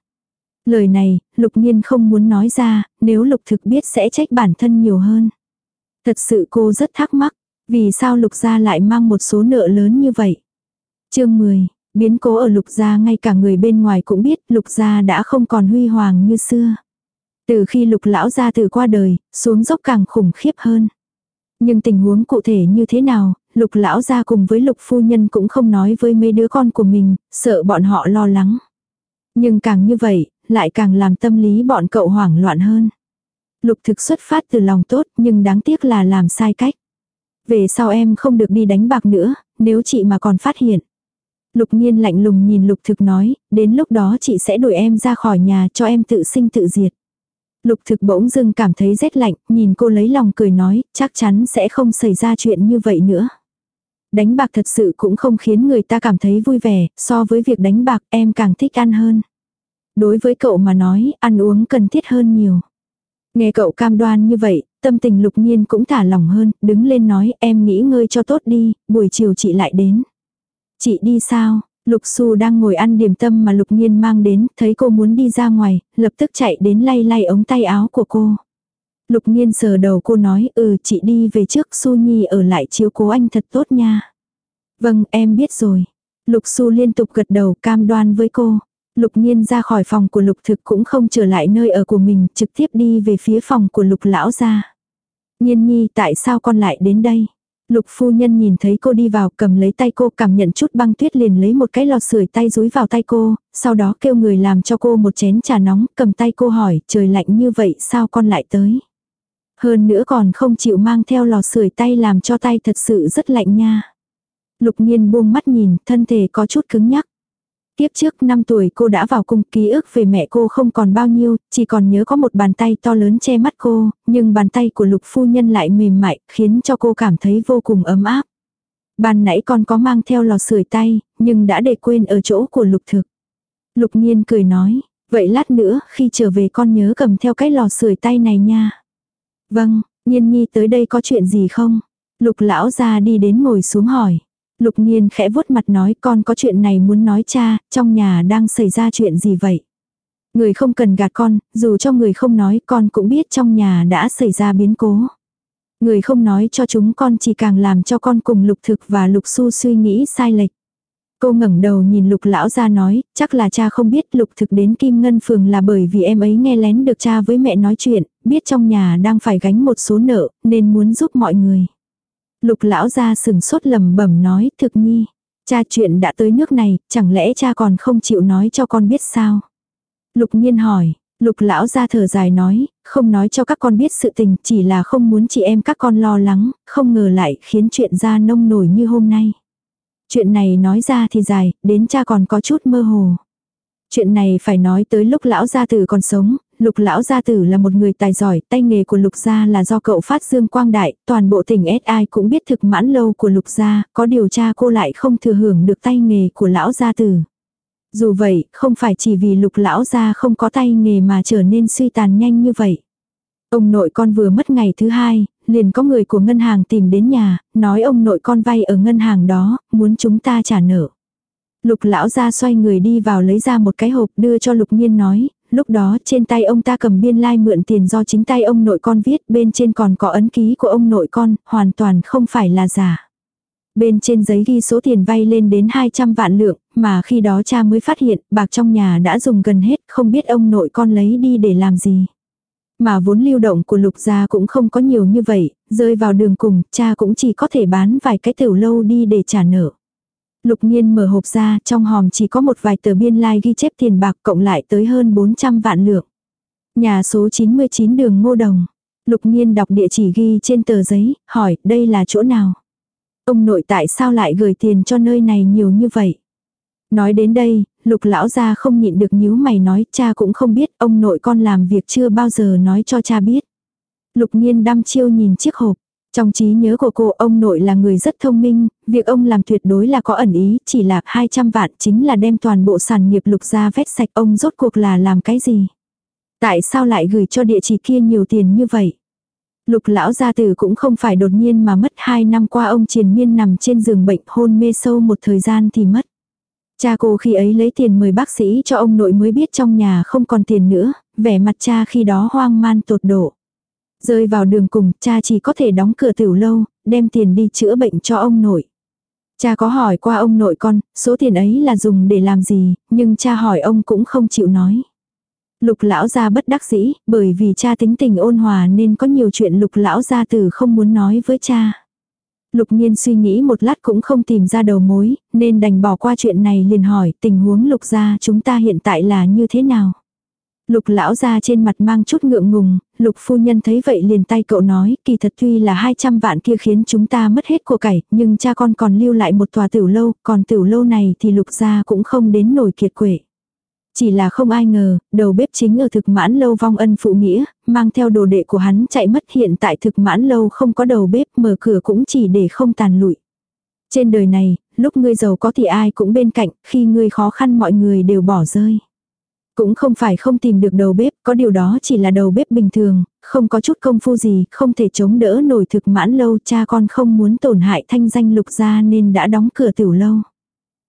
Lời này, lục nhiên không muốn nói ra, nếu lục thực biết sẽ trách bản thân nhiều hơn. Thật sự cô rất thắc mắc, vì sao lục gia lại mang một số nợ lớn như vậy. chương 10, biến cố ở lục gia ngay cả người bên ngoài cũng biết lục gia đã không còn huy hoàng như xưa. Từ khi lục lão gia từ qua đời, xuống dốc càng khủng khiếp hơn. Nhưng tình huống cụ thể như thế nào, lục lão gia cùng với lục phu nhân cũng không nói với mấy đứa con của mình, sợ bọn họ lo lắng. Nhưng càng như vậy, lại càng làm tâm lý bọn cậu hoảng loạn hơn. Lục thực xuất phát từ lòng tốt nhưng đáng tiếc là làm sai cách. Về sau em không được đi đánh bạc nữa, nếu chị mà còn phát hiện. Lục nhiên lạnh lùng nhìn lục thực nói, đến lúc đó chị sẽ đuổi em ra khỏi nhà cho em tự sinh tự diệt. Lục thực bỗng dưng cảm thấy rét lạnh, nhìn cô lấy lòng cười nói, chắc chắn sẽ không xảy ra chuyện như vậy nữa. Đánh bạc thật sự cũng không khiến người ta cảm thấy vui vẻ, so với việc đánh bạc em càng thích ăn hơn. Đối với cậu mà nói, ăn uống cần thiết hơn nhiều. Nghe cậu cam đoan như vậy, tâm tình lục nhiên cũng thả lỏng hơn, đứng lên nói em nghĩ ngơi cho tốt đi, buổi chiều chị lại đến. Chị đi sao? Lục Xu đang ngồi ăn điểm tâm mà Lục Nhiên mang đến, thấy cô muốn đi ra ngoài, lập tức chạy đến lay lay ống tay áo của cô. Lục Nhiên sờ đầu cô nói, ừ chị đi về trước Xu Nhi ở lại chiếu cố anh thật tốt nha. Vâng, em biết rồi. Lục Xu liên tục gật đầu cam đoan với cô. Lục Nhiên ra khỏi phòng của Lục Thực cũng không trở lại nơi ở của mình, trực tiếp đi về phía phòng của Lục Lão ra. Nhiên Nhi tại sao con lại đến đây? Lục phu nhân nhìn thấy cô đi vào cầm lấy tay cô cảm nhận chút băng tuyết liền lấy một cái lò sưởi tay dúi vào tay cô, sau đó kêu người làm cho cô một chén trà nóng, cầm tay cô hỏi trời lạnh như vậy sao con lại tới. Hơn nữa còn không chịu mang theo lò sưởi tay làm cho tay thật sự rất lạnh nha. Lục nhiên buông mắt nhìn, thân thể có chút cứng nhắc. Tiếp trước 5 tuổi cô đã vào cung ký ức về mẹ cô không còn bao nhiêu, chỉ còn nhớ có một bàn tay to lớn che mắt cô, nhưng bàn tay của lục phu nhân lại mềm mại, khiến cho cô cảm thấy vô cùng ấm áp. Ban nãy con có mang theo lò sưởi tay, nhưng đã để quên ở chỗ của lục thực. Lục nhiên cười nói, vậy lát nữa khi trở về con nhớ cầm theo cái lò sưởi tay này nha. Vâng, nhiên nhi tới đây có chuyện gì không? Lục lão ra đi đến ngồi xuống hỏi. Lục Nhiên khẽ vuốt mặt nói con có chuyện này muốn nói cha, trong nhà đang xảy ra chuyện gì vậy? Người không cần gạt con, dù cho người không nói con cũng biết trong nhà đã xảy ra biến cố. Người không nói cho chúng con chỉ càng làm cho con cùng lục thực và lục su suy nghĩ sai lệch. Cô ngẩng đầu nhìn lục lão ra nói, chắc là cha không biết lục thực đến Kim Ngân Phường là bởi vì em ấy nghe lén được cha với mẹ nói chuyện, biết trong nhà đang phải gánh một số nợ, nên muốn giúp mọi người. Lục lão ra sừng sốt lầm bẩm nói, thực nhi. Cha chuyện đã tới nước này, chẳng lẽ cha còn không chịu nói cho con biết sao? Lục nhiên hỏi, lục lão ra thở dài nói, không nói cho các con biết sự tình, chỉ là không muốn chị em các con lo lắng, không ngờ lại khiến chuyện ra nông nổi như hôm nay. Chuyện này nói ra thì dài, đến cha còn có chút mơ hồ. Chuyện này phải nói tới lúc lão gia tử còn sống, lục lão gia tử là một người tài giỏi, tay nghề của lục gia là do cậu phát dương quang đại, toàn bộ tỉnh S cũng biết thực mãn lâu của lục gia, có điều cha cô lại không thừa hưởng được tay nghề của lão gia tử. Dù vậy, không phải chỉ vì lục lão gia không có tay nghề mà trở nên suy tàn nhanh như vậy. Ông nội con vừa mất ngày thứ hai, liền có người của ngân hàng tìm đến nhà, nói ông nội con vay ở ngân hàng đó, muốn chúng ta trả nợ. Lục lão ra xoay người đi vào lấy ra một cái hộp đưa cho lục nhiên nói, lúc đó trên tay ông ta cầm biên lai like mượn tiền do chính tay ông nội con viết, bên trên còn có ấn ký của ông nội con, hoàn toàn không phải là giả. Bên trên giấy ghi số tiền vay lên đến 200 vạn lượng, mà khi đó cha mới phát hiện bạc trong nhà đã dùng gần hết, không biết ông nội con lấy đi để làm gì. Mà vốn lưu động của lục gia cũng không có nhiều như vậy, rơi vào đường cùng, cha cũng chỉ có thể bán vài cái tiểu lâu đi để trả nợ. Lục Nhiên mở hộp ra, trong hòm chỉ có một vài tờ biên lai like ghi chép tiền bạc cộng lại tới hơn 400 vạn lượng. Nhà số 99 đường Ngô Đồng. Lục Nhiên đọc địa chỉ ghi trên tờ giấy, hỏi đây là chỗ nào. Ông nội tại sao lại gửi tiền cho nơi này nhiều như vậy? Nói đến đây, lục lão gia không nhịn được nhíu mày nói cha cũng không biết ông nội con làm việc chưa bao giờ nói cho cha biết. Lục nhiên đăm chiêu nhìn chiếc hộp. Trong trí nhớ của cô ông nội là người rất thông minh, việc ông làm tuyệt đối là có ẩn ý, chỉ là 200 vạn chính là đem toàn bộ sản nghiệp lục ra vét sạch ông rốt cuộc là làm cái gì. Tại sao lại gửi cho địa chỉ kia nhiều tiền như vậy? Lục lão gia tử cũng không phải đột nhiên mà mất 2 năm qua ông triền miên nằm trên giường bệnh hôn mê sâu một thời gian thì mất. Cha cô khi ấy lấy tiền mời bác sĩ cho ông nội mới biết trong nhà không còn tiền nữa, vẻ mặt cha khi đó hoang man tột độ. Rơi vào đường cùng, cha chỉ có thể đóng cửa tiểu lâu, đem tiền đi chữa bệnh cho ông nội. Cha có hỏi qua ông nội con, số tiền ấy là dùng để làm gì, nhưng cha hỏi ông cũng không chịu nói. Lục lão gia bất đắc dĩ, bởi vì cha tính tình ôn hòa nên có nhiều chuyện lục lão gia tử không muốn nói với cha. Lục nhiên suy nghĩ một lát cũng không tìm ra đầu mối, nên đành bỏ qua chuyện này liền hỏi tình huống lục gia chúng ta hiện tại là như thế nào. Lục lão ra trên mặt mang chút ngượng ngùng, lục phu nhân thấy vậy liền tay cậu nói, kỳ thật tuy là 200 vạn kia khiến chúng ta mất hết của cải, nhưng cha con còn lưu lại một tòa tiểu lâu, còn tiểu lâu này thì lục gia cũng không đến nổi kiệt quệ. Chỉ là không ai ngờ, đầu bếp chính ở thực mãn lâu vong ân phụ nghĩa, mang theo đồ đệ của hắn chạy mất hiện tại thực mãn lâu không có đầu bếp mở cửa cũng chỉ để không tàn lụi. Trên đời này, lúc ngươi giàu có thì ai cũng bên cạnh, khi ngươi khó khăn mọi người đều bỏ rơi. Cũng không phải không tìm được đầu bếp, có điều đó chỉ là đầu bếp bình thường, không có chút công phu gì, không thể chống đỡ nổi thực mãn lâu cha con không muốn tổn hại thanh danh lục gia nên đã đóng cửa tiểu lâu.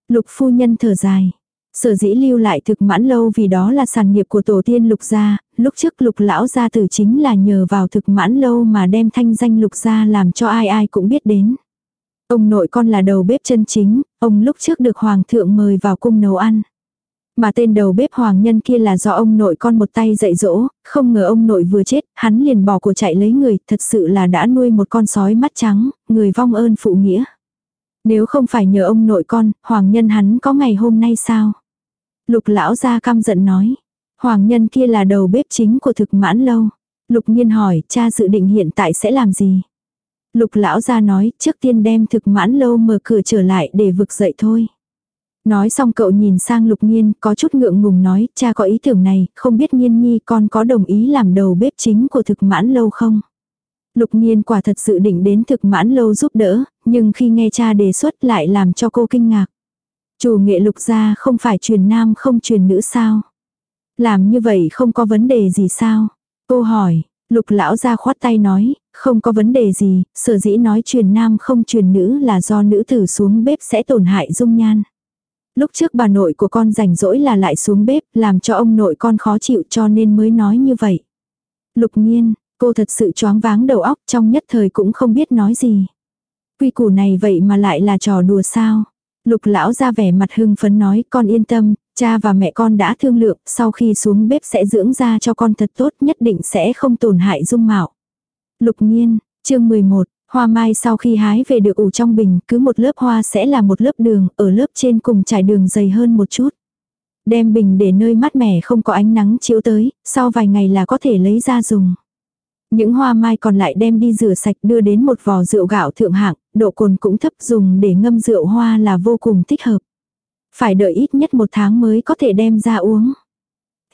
Lục phu nhân thở dài. Sở dĩ lưu lại thực mãn lâu vì đó là sản nghiệp của tổ tiên lục gia, lúc trước lục lão gia tử chính là nhờ vào thực mãn lâu mà đem thanh danh lục gia làm cho ai ai cũng biết đến. Ông nội con là đầu bếp chân chính, ông lúc trước được hoàng thượng mời vào cung nấu ăn. Mà tên đầu bếp hoàng nhân kia là do ông nội con một tay dạy dỗ, không ngờ ông nội vừa chết, hắn liền bỏ của chạy lấy người, thật sự là đã nuôi một con sói mắt trắng, người vong ơn phụ nghĩa. Nếu không phải nhờ ông nội con, hoàng nhân hắn có ngày hôm nay sao? Lục lão ra căm giận nói. Hoàng nhân kia là đầu bếp chính của thực mãn lâu. Lục nhiên hỏi, cha dự định hiện tại sẽ làm gì? Lục lão ra nói, trước tiên đem thực mãn lâu mở cửa trở lại để vực dậy thôi. Nói xong cậu nhìn sang lục nhiên, có chút ngượng ngùng nói, cha có ý tưởng này, không biết nhiên nhi con có đồng ý làm đầu bếp chính của thực mãn lâu không? Lục nhiên quả thật sự định đến thực mãn lâu giúp đỡ, nhưng khi nghe cha đề xuất lại làm cho cô kinh ngạc. Chủ nghệ lục gia không phải truyền nam không truyền nữ sao? Làm như vậy không có vấn đề gì sao? Cô hỏi, lục lão ra khoát tay nói, không có vấn đề gì, sở dĩ nói truyền nam không truyền nữ là do nữ tử xuống bếp sẽ tổn hại dung nhan. Lúc trước bà nội của con rảnh rỗi là lại xuống bếp, làm cho ông nội con khó chịu cho nên mới nói như vậy. Lục nhiên, cô thật sự choáng váng đầu óc trong nhất thời cũng không biết nói gì. Quy củ này vậy mà lại là trò đùa sao. Lục lão ra vẻ mặt hưng phấn nói con yên tâm, cha và mẹ con đã thương lượng, sau khi xuống bếp sẽ dưỡng ra cho con thật tốt nhất định sẽ không tổn hại dung mạo. Lục nhiên, chương 11, Hoa mai sau khi hái về được ủ trong bình, cứ một lớp hoa sẽ là một lớp đường, ở lớp trên cùng trải đường dày hơn một chút. Đem bình để nơi mát mẻ không có ánh nắng chiếu tới, sau vài ngày là có thể lấy ra dùng. Những hoa mai còn lại đem đi rửa sạch đưa đến một vò rượu gạo thượng hạng, độ cồn cũng thấp dùng để ngâm rượu hoa là vô cùng thích hợp. Phải đợi ít nhất một tháng mới có thể đem ra uống.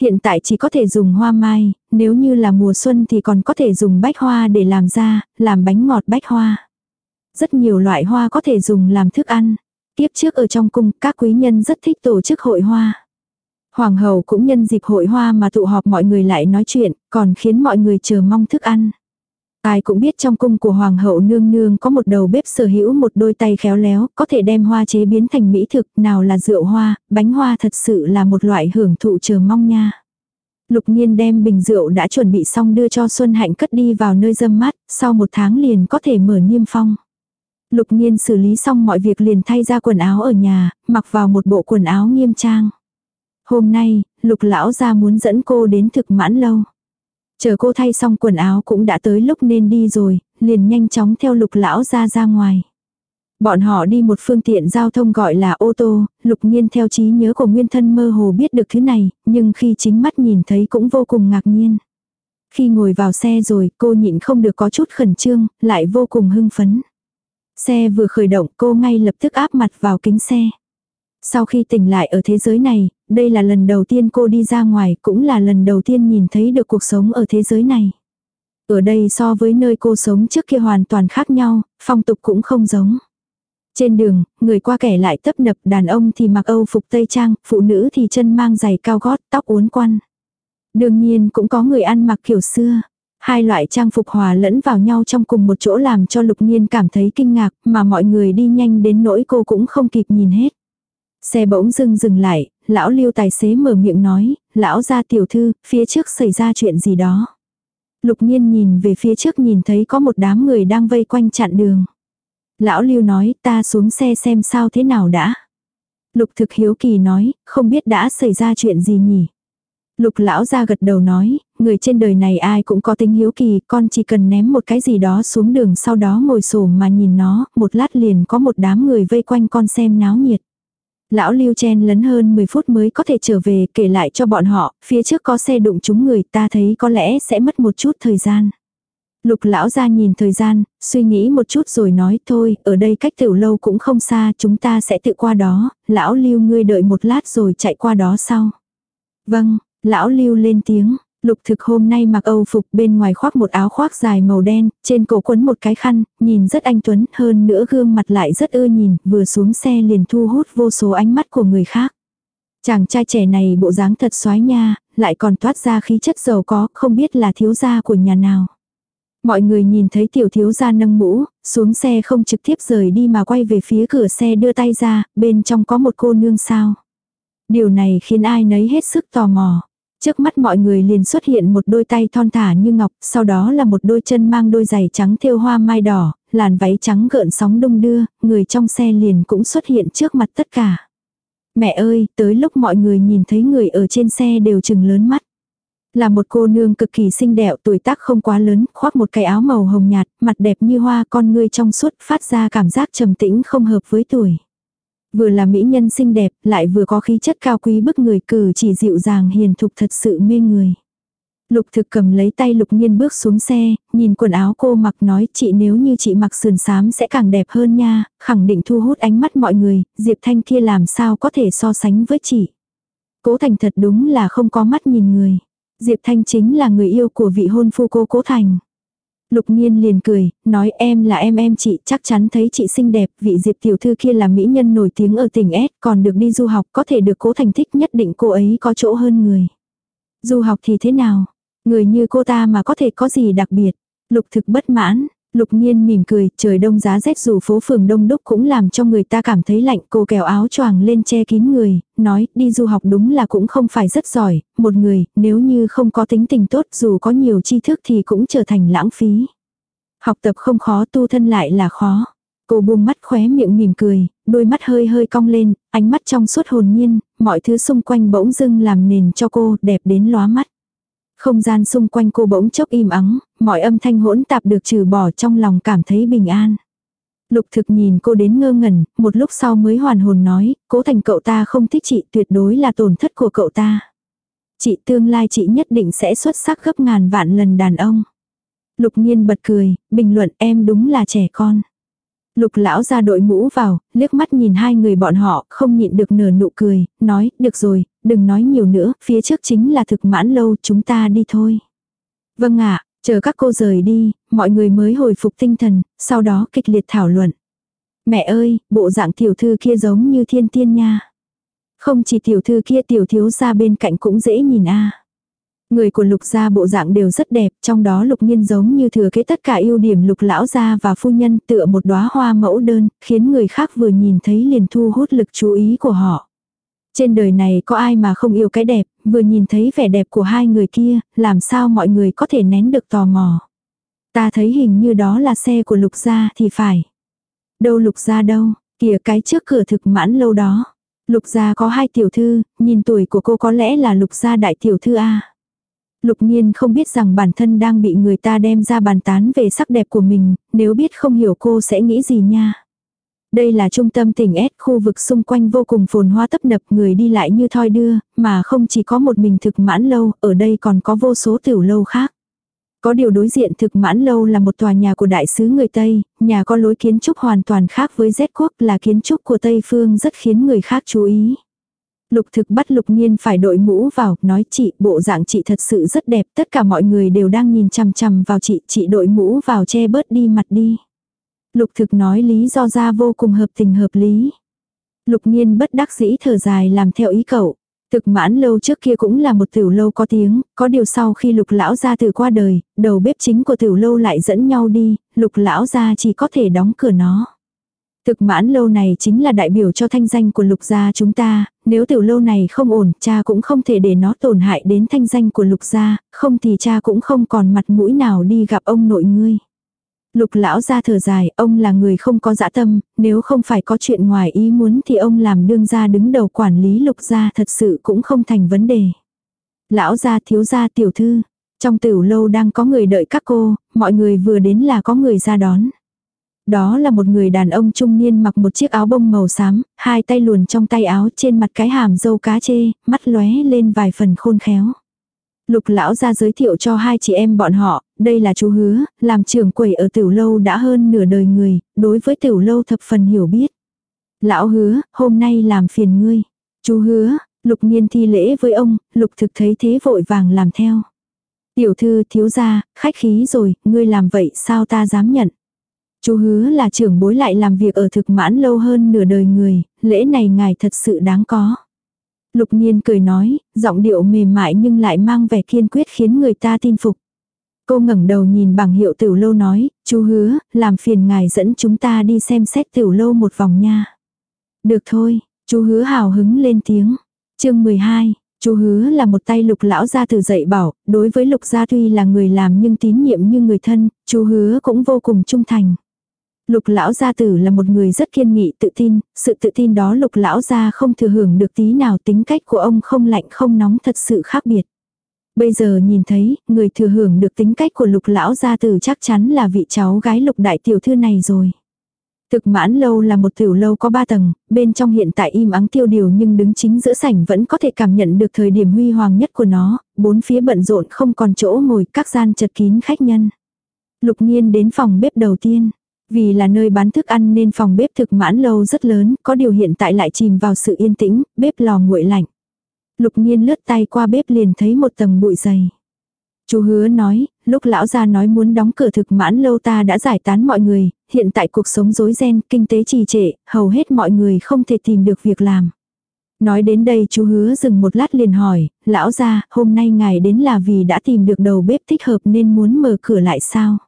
Hiện tại chỉ có thể dùng hoa mai, nếu như là mùa xuân thì còn có thể dùng bách hoa để làm ra, làm bánh ngọt bách hoa. Rất nhiều loại hoa có thể dùng làm thức ăn. Tiếp trước ở trong cung, các quý nhân rất thích tổ chức hội hoa. Hoàng hậu cũng nhân dịp hội hoa mà tụ họp mọi người lại nói chuyện, còn khiến mọi người chờ mong thức ăn. Ai cũng biết trong cung của hoàng hậu nương nương có một đầu bếp sở hữu một đôi tay khéo léo, có thể đem hoa chế biến thành mỹ thực, nào là rượu hoa, bánh hoa thật sự là một loại hưởng thụ chờ mong nha. Lục nhiên đem bình rượu đã chuẩn bị xong đưa cho Xuân Hạnh cất đi vào nơi dâm mát, sau một tháng liền có thể mở niêm phong. Lục Nhiên xử lý xong mọi việc liền thay ra quần áo ở nhà, mặc vào một bộ quần áo nghiêm trang. Hôm nay, lục lão ra muốn dẫn cô đến thực mãn lâu. Chờ cô thay xong quần áo cũng đã tới lúc nên đi rồi, liền nhanh chóng theo lục lão ra ra ngoài. Bọn họ đi một phương tiện giao thông gọi là ô tô, lục nhiên theo trí nhớ của nguyên thân mơ hồ biết được thứ này, nhưng khi chính mắt nhìn thấy cũng vô cùng ngạc nhiên. Khi ngồi vào xe rồi, cô nhịn không được có chút khẩn trương, lại vô cùng hưng phấn. Xe vừa khởi động cô ngay lập tức áp mặt vào kính xe. Sau khi tỉnh lại ở thế giới này, đây là lần đầu tiên cô đi ra ngoài, cũng là lần đầu tiên nhìn thấy được cuộc sống ở thế giới này. Ở đây so với nơi cô sống trước kia hoàn toàn khác nhau, phong tục cũng không giống. Trên đường, người qua kẻ lại tấp nập, đàn ông thì mặc âu phục tây trang, phụ nữ thì chân mang giày cao gót, tóc uốn quăn. Đương nhiên cũng có người ăn mặc kiểu xưa. Hai loại trang phục hòa lẫn vào nhau trong cùng một chỗ làm cho lục nhiên cảm thấy kinh ngạc, mà mọi người đi nhanh đến nỗi cô cũng không kịp nhìn hết. Xe bỗng dưng dừng lại, lão lưu tài xế mở miệng nói, lão ra tiểu thư, phía trước xảy ra chuyện gì đó. Lục nhiên nhìn về phía trước nhìn thấy có một đám người đang vây quanh chặn đường. Lão lưu nói ta xuống xe xem sao thế nào đã. Lục thực hiếu kỳ nói, không biết đã xảy ra chuyện gì nhỉ. Lục lão ra gật đầu nói, người trên đời này ai cũng có tính hiếu kỳ, con chỉ cần ném một cái gì đó xuống đường sau đó ngồi sổ mà nhìn nó, một lát liền có một đám người vây quanh con xem náo nhiệt. Lão lưu chen lấn hơn 10 phút mới có thể trở về kể lại cho bọn họ, phía trước có xe đụng chúng người ta thấy có lẽ sẽ mất một chút thời gian. Lục lão ra nhìn thời gian, suy nghĩ một chút rồi nói thôi, ở đây cách tiểu lâu cũng không xa, chúng ta sẽ tự qua đó, lão lưu ngươi đợi một lát rồi chạy qua đó sau. Vâng, lão lưu lên tiếng, lục thực hôm nay mặc âu phục bên ngoài khoác một áo khoác dài màu đen, trên cổ quấn một cái khăn, nhìn rất anh tuấn, hơn nữa gương mặt lại rất ưa nhìn, vừa xuống xe liền thu hút vô số ánh mắt của người khác. Chàng trai trẻ này bộ dáng thật xoái nha, lại còn toát ra khí chất giàu có, không biết là thiếu gia của nhà nào. Mọi người nhìn thấy tiểu thiếu gia nâng mũ, xuống xe không trực tiếp rời đi mà quay về phía cửa xe đưa tay ra, bên trong có một cô nương sao. Điều này khiến ai nấy hết sức tò mò. Trước mắt mọi người liền xuất hiện một đôi tay thon thả như ngọc, sau đó là một đôi chân mang đôi giày trắng thêu hoa mai đỏ, làn váy trắng gợn sóng đung đưa, người trong xe liền cũng xuất hiện trước mặt tất cả. Mẹ ơi, tới lúc mọi người nhìn thấy người ở trên xe đều chừng lớn mắt. Là một cô nương cực kỳ xinh đẹp tuổi tác không quá lớn, khoác một cái áo màu hồng nhạt, mặt đẹp như hoa con ngươi trong suốt phát ra cảm giác trầm tĩnh không hợp với tuổi. Vừa là mỹ nhân xinh đẹp, lại vừa có khí chất cao quý bức người cử chỉ dịu dàng hiền thục thật sự mê người. Lục thực cầm lấy tay lục nhiên bước xuống xe, nhìn quần áo cô mặc nói chị nếu như chị mặc sườn xám sẽ càng đẹp hơn nha, khẳng định thu hút ánh mắt mọi người, Diệp Thanh kia làm sao có thể so sánh với chị. Cố thành thật đúng là không có mắt nhìn người. Diệp Thanh chính là người yêu của vị hôn phu cô Cố Thành. Lục Nhiên liền cười, nói em là em em chị, chắc chắn thấy chị xinh đẹp, vị Diệp tiểu thư kia là mỹ nhân nổi tiếng ở tỉnh S, còn được đi du học, có thể được Cố Thành thích nhất định cô ấy có chỗ hơn người. Du học thì thế nào? Người như cô ta mà có thể có gì đặc biệt? Lục thực bất mãn, Lục nhiên mỉm cười, trời đông giá rét dù phố phường đông đúc cũng làm cho người ta cảm thấy lạnh. Cô kéo áo choàng lên che kín người, nói đi du học đúng là cũng không phải rất giỏi. Một người, nếu như không có tính tình tốt dù có nhiều tri thức thì cũng trở thành lãng phí. Học tập không khó tu thân lại là khó. Cô buông mắt khóe miệng mỉm cười, đôi mắt hơi hơi cong lên, ánh mắt trong suốt hồn nhiên, mọi thứ xung quanh bỗng dưng làm nền cho cô đẹp đến lóa mắt. Không gian xung quanh cô bỗng chốc im ắng, mọi âm thanh hỗn tạp được trừ bỏ trong lòng cảm thấy bình an. Lục thực nhìn cô đến ngơ ngẩn, một lúc sau mới hoàn hồn nói, cố thành cậu ta không thích chị tuyệt đối là tổn thất của cậu ta. Chị tương lai chị nhất định sẽ xuất sắc gấp ngàn vạn lần đàn ông. Lục nhiên bật cười, bình luận em đúng là trẻ con. Lục lão ra đội mũ vào, liếc mắt nhìn hai người bọn họ, không nhịn được nở nụ cười, nói, được rồi, đừng nói nhiều nữa, phía trước chính là thực mãn lâu, chúng ta đi thôi. Vâng ạ, chờ các cô rời đi, mọi người mới hồi phục tinh thần, sau đó kịch liệt thảo luận. Mẹ ơi, bộ dạng tiểu thư kia giống như thiên tiên nha. Không chỉ tiểu thư kia tiểu thiếu ra bên cạnh cũng dễ nhìn a Người của lục gia bộ dạng đều rất đẹp, trong đó lục nhiên giống như thừa kế tất cả ưu điểm lục lão gia và phu nhân tựa một đóa hoa mẫu đơn, khiến người khác vừa nhìn thấy liền thu hút lực chú ý của họ. Trên đời này có ai mà không yêu cái đẹp, vừa nhìn thấy vẻ đẹp của hai người kia, làm sao mọi người có thể nén được tò mò. Ta thấy hình như đó là xe của lục gia thì phải. Đâu lục gia đâu, kìa cái trước cửa thực mãn lâu đó. Lục gia có hai tiểu thư, nhìn tuổi của cô có lẽ là lục gia đại tiểu thư A. Lục nhiên không biết rằng bản thân đang bị người ta đem ra bàn tán về sắc đẹp của mình, nếu biết không hiểu cô sẽ nghĩ gì nha. Đây là trung tâm tỉnh S, khu vực xung quanh vô cùng phồn hoa tấp nập người đi lại như thoi đưa, mà không chỉ có một mình thực mãn lâu, ở đây còn có vô số tiểu lâu khác. Có điều đối diện thực mãn lâu là một tòa nhà của đại sứ người Tây, nhà có lối kiến trúc hoàn toàn khác với Z quốc là kiến trúc của Tây phương rất khiến người khác chú ý. Lục thực bắt lục nhiên phải đội mũ vào, nói chị, bộ dạng chị thật sự rất đẹp, tất cả mọi người đều đang nhìn chằm chằm vào chị, chị đội mũ vào che bớt đi mặt đi. Lục thực nói lý do ra vô cùng hợp tình hợp lý. Lục nhiên bất đắc dĩ thở dài làm theo ý cậu. Thực mãn lâu trước kia cũng là một tiểu lâu có tiếng, có điều sau khi lục lão gia từ qua đời, đầu bếp chính của tiểu lâu lại dẫn nhau đi, lục lão gia chỉ có thể đóng cửa nó. Thực mãn lâu này chính là đại biểu cho thanh danh của lục gia chúng ta, nếu tiểu lâu này không ổn, cha cũng không thể để nó tổn hại đến thanh danh của lục gia, không thì cha cũng không còn mặt mũi nào đi gặp ông nội ngươi. Lục lão ra thở dài, ông là người không có dã tâm, nếu không phải có chuyện ngoài ý muốn thì ông làm đương gia đứng đầu quản lý lục gia thật sự cũng không thành vấn đề. Lão gia thiếu gia tiểu thư, trong tiểu lâu đang có người đợi các cô, mọi người vừa đến là có người ra đón. Đó là một người đàn ông trung niên mặc một chiếc áo bông màu xám, hai tay luồn trong tay áo trên mặt cái hàm dâu cá chê, mắt lóe lên vài phần khôn khéo. Lục lão ra giới thiệu cho hai chị em bọn họ, đây là chú hứa, làm trưởng quầy ở tiểu lâu đã hơn nửa đời người, đối với tiểu lâu thập phần hiểu biết. Lão hứa, hôm nay làm phiền ngươi. Chú hứa, lục nghiên thi lễ với ông, lục thực thấy thế vội vàng làm theo. Tiểu thư thiếu gia, khách khí rồi, ngươi làm vậy sao ta dám nhận. Chú hứa là trưởng bối lại làm việc ở thực mãn lâu hơn nửa đời người, lễ này ngài thật sự đáng có. Lục nhiên cười nói, giọng điệu mềm mại nhưng lại mang vẻ kiên quyết khiến người ta tin phục. Cô ngẩng đầu nhìn bảng hiệu tiểu lâu nói, chú hứa, làm phiền ngài dẫn chúng ta đi xem xét tiểu lâu một vòng nha. Được thôi, chú hứa hào hứng lên tiếng. chương 12, chú hứa là một tay lục lão gia từ dạy bảo, đối với lục gia tuy là người làm nhưng tín nhiệm như người thân, chú hứa cũng vô cùng trung thành. Lục lão gia tử là một người rất kiên nghị tự tin, sự tự tin đó lục lão gia không thừa hưởng được tí nào tính cách của ông không lạnh không nóng thật sự khác biệt. Bây giờ nhìn thấy, người thừa hưởng được tính cách của lục lão gia tử chắc chắn là vị cháu gái lục đại tiểu thư này rồi. Thực mãn lâu là một tiểu lâu có ba tầng, bên trong hiện tại im ắng tiêu điều nhưng đứng chính giữa sảnh vẫn có thể cảm nhận được thời điểm huy hoàng nhất của nó, bốn phía bận rộn không còn chỗ ngồi, các gian chật kín khách nhân. Lục nghiên đến phòng bếp đầu tiên. Vì là nơi bán thức ăn nên phòng bếp thực mãn lâu rất lớn, có điều hiện tại lại chìm vào sự yên tĩnh, bếp lò nguội lạnh. Lục nhiên lướt tay qua bếp liền thấy một tầng bụi dày. Chú hứa nói, lúc lão gia nói muốn đóng cửa thực mãn lâu ta đã giải tán mọi người, hiện tại cuộc sống rối ren, kinh tế trì trệ, hầu hết mọi người không thể tìm được việc làm. Nói đến đây chú hứa dừng một lát liền hỏi, lão gia, hôm nay ngài đến là vì đã tìm được đầu bếp thích hợp nên muốn mở cửa lại sao?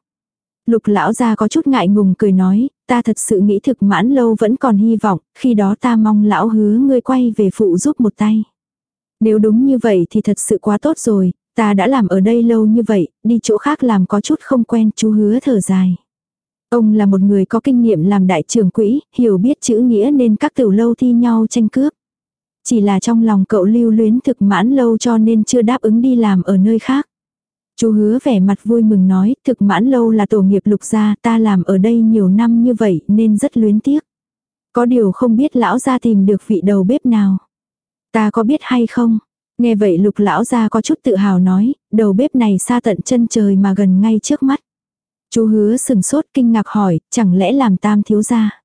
Lục lão gia có chút ngại ngùng cười nói, ta thật sự nghĩ thực mãn lâu vẫn còn hy vọng, khi đó ta mong lão hứa ngươi quay về phụ giúp một tay. Nếu đúng như vậy thì thật sự quá tốt rồi, ta đã làm ở đây lâu như vậy, đi chỗ khác làm có chút không quen, chú hứa thở dài. Ông là một người có kinh nghiệm làm đại trưởng quỹ, hiểu biết chữ nghĩa nên các tiểu lâu thi nhau tranh cướp. Chỉ là trong lòng cậu lưu luyến thực mãn lâu cho nên chưa đáp ứng đi làm ở nơi khác. Chú hứa vẻ mặt vui mừng nói, thực mãn lâu là tổ nghiệp lục gia, ta làm ở đây nhiều năm như vậy nên rất luyến tiếc. Có điều không biết lão gia tìm được vị đầu bếp nào. Ta có biết hay không? Nghe vậy lục lão gia có chút tự hào nói, đầu bếp này xa tận chân trời mà gần ngay trước mắt. Chú hứa sừng sốt kinh ngạc hỏi, chẳng lẽ làm tam thiếu gia?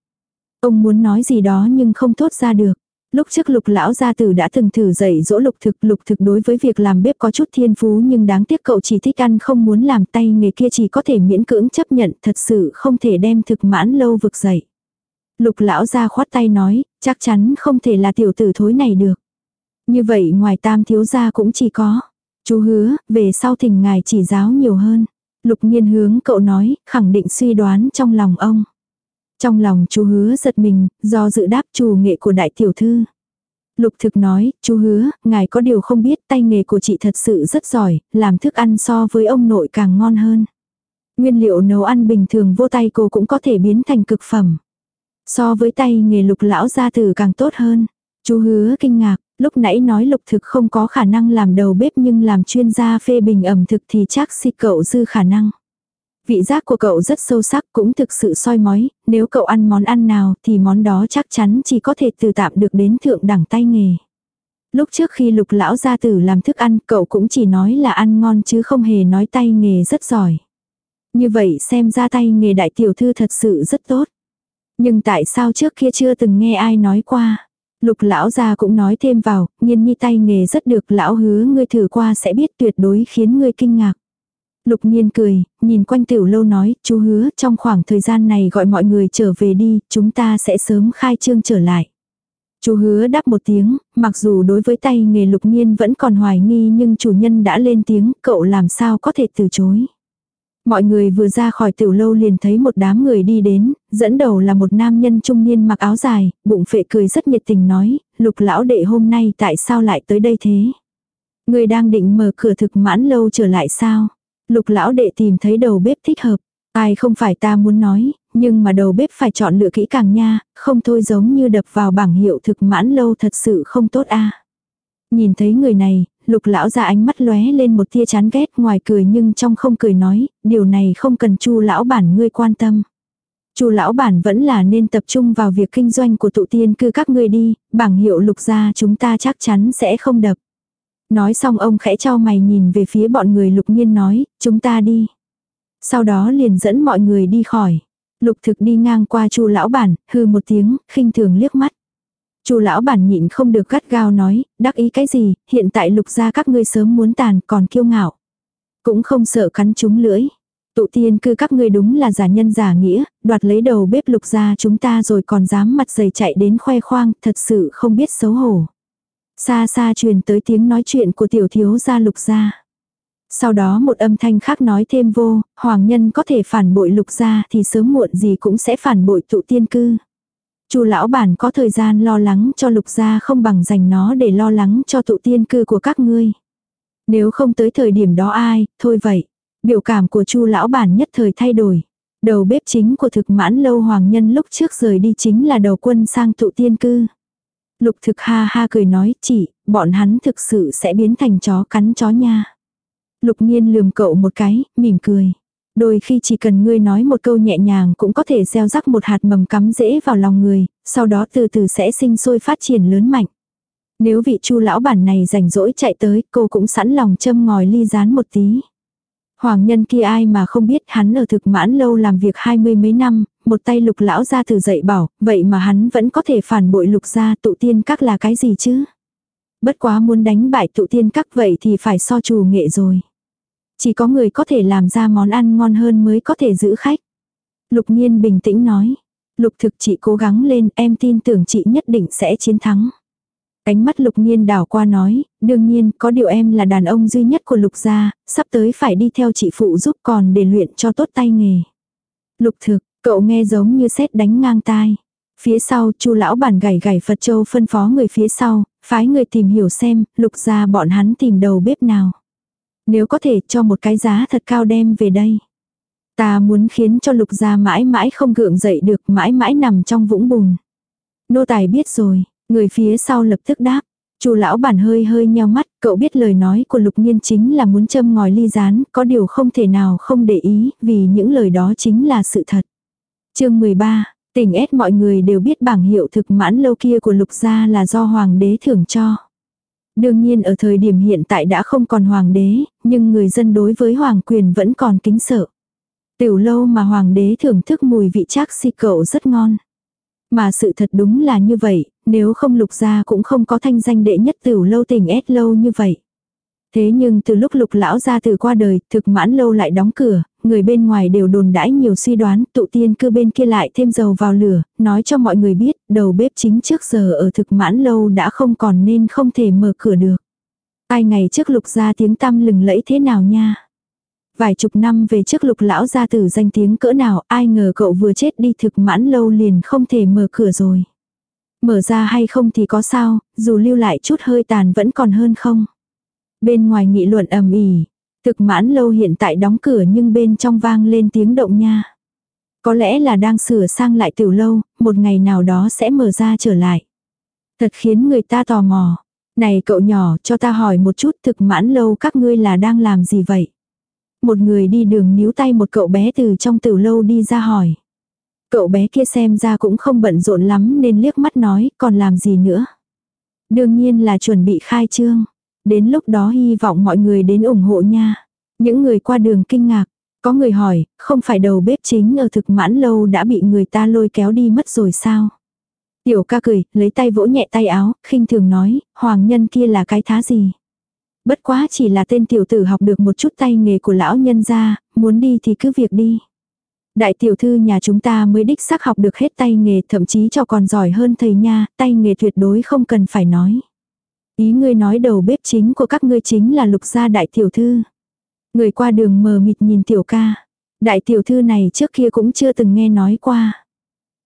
Ông muốn nói gì đó nhưng không thốt ra được. Lúc trước lục lão gia tử đã từng thử dạy dỗ lục thực, lục thực đối với việc làm bếp có chút thiên phú nhưng đáng tiếc cậu chỉ thích ăn không muốn làm tay nghề kia chỉ có thể miễn cưỡng chấp nhận thật sự không thể đem thực mãn lâu vực dậy. Lục lão gia khoát tay nói, chắc chắn không thể là tiểu tử thối này được. Như vậy ngoài tam thiếu gia cũng chỉ có. Chú hứa, về sau thỉnh ngài chỉ giáo nhiều hơn. Lục nghiên hướng cậu nói, khẳng định suy đoán trong lòng ông. Trong lòng chú hứa giật mình, do dự đáp chủ nghệ của đại tiểu thư. Lục thực nói, chú hứa, ngài có điều không biết tay nghề của chị thật sự rất giỏi, làm thức ăn so với ông nội càng ngon hơn. Nguyên liệu nấu ăn bình thường vô tay cô cũng có thể biến thành cực phẩm. So với tay nghề lục lão gia tử càng tốt hơn. Chú hứa kinh ngạc, lúc nãy nói lục thực không có khả năng làm đầu bếp nhưng làm chuyên gia phê bình ẩm thực thì chắc si cậu dư khả năng. Vị giác của cậu rất sâu sắc cũng thực sự soi mói, nếu cậu ăn món ăn nào thì món đó chắc chắn chỉ có thể từ tạm được đến thượng đẳng tay nghề. Lúc trước khi lục lão gia tử làm thức ăn cậu cũng chỉ nói là ăn ngon chứ không hề nói tay nghề rất giỏi. Như vậy xem ra tay nghề đại tiểu thư thật sự rất tốt. Nhưng tại sao trước kia chưa từng nghe ai nói qua? Lục lão gia cũng nói thêm vào, nhiên nhi tay nghề rất được lão hứa ngươi thử qua sẽ biết tuyệt đối khiến ngươi kinh ngạc. Lục nhiên cười, nhìn quanh tiểu lâu nói, chú hứa trong khoảng thời gian này gọi mọi người trở về đi, chúng ta sẽ sớm khai trương trở lại. Chú hứa đáp một tiếng, mặc dù đối với tay nghề lục nhiên vẫn còn hoài nghi nhưng chủ nhân đã lên tiếng, cậu làm sao có thể từ chối. Mọi người vừa ra khỏi tiểu lâu liền thấy một đám người đi đến, dẫn đầu là một nam nhân trung niên mặc áo dài, bụng phệ cười rất nhiệt tình nói, lục lão đệ hôm nay tại sao lại tới đây thế? Người đang định mở cửa thực mãn lâu trở lại sao? Lục lão đệ tìm thấy đầu bếp thích hợp. Ai không phải ta muốn nói, nhưng mà đầu bếp phải chọn lựa kỹ càng nha, không thôi giống như đập vào bảng hiệu thực mãn lâu thật sự không tốt a. Nhìn thấy người này, lục lão ra ánh mắt lóe lên một tia chán ghét ngoài cười nhưng trong không cười nói, điều này không cần chu lão bản ngươi quan tâm. Chu lão bản vẫn là nên tập trung vào việc kinh doanh của tụ tiên cư các ngươi đi, bảng hiệu lục gia chúng ta chắc chắn sẽ không đập. Nói xong ông khẽ cho mày nhìn về phía bọn người lục nhiên nói, chúng ta đi. Sau đó liền dẫn mọi người đi khỏi. Lục thực đi ngang qua chu lão bản, hư một tiếng, khinh thường liếc mắt. chu lão bản nhịn không được gắt gao nói, đắc ý cái gì, hiện tại lục gia các ngươi sớm muốn tàn còn kiêu ngạo. Cũng không sợ cắn chúng lưỡi. Tụ tiên cư các ngươi đúng là giả nhân giả nghĩa, đoạt lấy đầu bếp lục gia chúng ta rồi còn dám mặt dày chạy đến khoe khoang, thật sự không biết xấu hổ. Xa xa truyền tới tiếng nói chuyện của tiểu thiếu gia lục gia. Sau đó một âm thanh khác nói thêm vô, hoàng nhân có thể phản bội lục gia thì sớm muộn gì cũng sẽ phản bội tụ tiên cư. Chu lão bản có thời gian lo lắng cho lục gia không bằng dành nó để lo lắng cho tụ tiên cư của các ngươi. Nếu không tới thời điểm đó ai, thôi vậy. Biểu cảm của Chu lão bản nhất thời thay đổi. Đầu bếp chính của thực mãn lâu hoàng nhân lúc trước rời đi chính là đầu quân sang tụ tiên cư. Lục thực ha ha cười nói, chị, bọn hắn thực sự sẽ biến thành chó cắn chó nha. Lục nhiên lườm cậu một cái, mỉm cười. Đôi khi chỉ cần ngươi nói một câu nhẹ nhàng cũng có thể gieo rắc một hạt mầm cắm dễ vào lòng người, sau đó từ từ sẽ sinh sôi phát triển lớn mạnh. Nếu vị chu lão bản này rảnh rỗi chạy tới, cô cũng sẵn lòng châm ngòi ly rán một tí. Hoàng nhân kia ai mà không biết hắn ở thực mãn lâu làm việc hai mươi mấy năm, một tay lục lão ra từ dậy bảo, vậy mà hắn vẫn có thể phản bội lục gia tụ tiên các là cái gì chứ? Bất quá muốn đánh bại tụ tiên các vậy thì phải so trù nghệ rồi. Chỉ có người có thể làm ra món ăn ngon hơn mới có thể giữ khách. Lục nhiên bình tĩnh nói. Lục thực chị cố gắng lên em tin tưởng chị nhất định sẽ chiến thắng. Ánh mắt lục nhiên đảo qua nói, đương nhiên có điều em là đàn ông duy nhất của lục gia, sắp tới phải đi theo chị phụ giúp còn để luyện cho tốt tay nghề. Lục thực, cậu nghe giống như sét đánh ngang tai. Phía sau chu lão bản gảy gảy Phật Châu phân phó người phía sau, phái người tìm hiểu xem, lục gia bọn hắn tìm đầu bếp nào. Nếu có thể cho một cái giá thật cao đem về đây. Ta muốn khiến cho lục gia mãi mãi không gượng dậy được mãi mãi nằm trong vũng bùn. Nô tài biết rồi, người phía sau lập tức đáp. Chu lão bản hơi hơi nheo mắt, cậu biết lời nói của lục nhiên chính là muốn châm ngòi ly rán, có điều không thể nào không để ý, vì những lời đó chính là sự thật chương 13, tỉnh S mọi người đều biết bảng hiệu thực mãn lâu kia của lục gia là do hoàng đế thưởng cho. Đương nhiên ở thời điểm hiện tại đã không còn hoàng đế, nhưng người dân đối với hoàng quyền vẫn còn kính sợ. Tiểu lâu mà hoàng đế thưởng thức mùi vị chắc si cậu rất ngon. Mà sự thật đúng là như vậy, nếu không lục gia cũng không có thanh danh đệ nhất tiểu lâu tỉnh S lâu như vậy. Thế nhưng từ lúc lục lão gia từ qua đời, thực mãn lâu lại đóng cửa, người bên ngoài đều đồn đãi nhiều suy đoán, tụ tiên cư bên kia lại thêm dầu vào lửa, nói cho mọi người biết, đầu bếp chính trước giờ ở thực mãn lâu đã không còn nên không thể mở cửa được. Ai ngày trước lục ra tiếng tăm lừng lẫy thế nào nha. Vài chục năm về trước lục lão gia tử danh tiếng cỡ nào, ai ngờ cậu vừa chết đi thực mãn lâu liền không thể mở cửa rồi. Mở ra hay không thì có sao, dù lưu lại chút hơi tàn vẫn còn hơn không. Bên ngoài nghị luận ầm ĩ, thực mãn lâu hiện tại đóng cửa nhưng bên trong vang lên tiếng động nha. Có lẽ là đang sửa sang lại tiểu lâu, một ngày nào đó sẽ mở ra trở lại. Thật khiến người ta tò mò. Này cậu nhỏ, cho ta hỏi một chút thực mãn lâu các ngươi là đang làm gì vậy? Một người đi đường níu tay một cậu bé từ trong tiểu lâu đi ra hỏi. Cậu bé kia xem ra cũng không bận rộn lắm nên liếc mắt nói còn làm gì nữa. Đương nhiên là chuẩn bị khai trương. Đến lúc đó hy vọng mọi người đến ủng hộ nha. Những người qua đường kinh ngạc. Có người hỏi, không phải đầu bếp chính ở thực mãn lâu đã bị người ta lôi kéo đi mất rồi sao? Tiểu ca cười, lấy tay vỗ nhẹ tay áo, khinh thường nói, hoàng nhân kia là cái thá gì? Bất quá chỉ là tên tiểu tử học được một chút tay nghề của lão nhân gia, muốn đi thì cứ việc đi. Đại tiểu thư nhà chúng ta mới đích xác học được hết tay nghề thậm chí cho còn giỏi hơn thầy nha, tay nghề tuyệt đối không cần phải nói. Ý ngươi nói đầu bếp chính của các ngươi chính là lục gia đại tiểu thư. Người qua đường mờ mịt nhìn tiểu ca. Đại tiểu thư này trước kia cũng chưa từng nghe nói qua.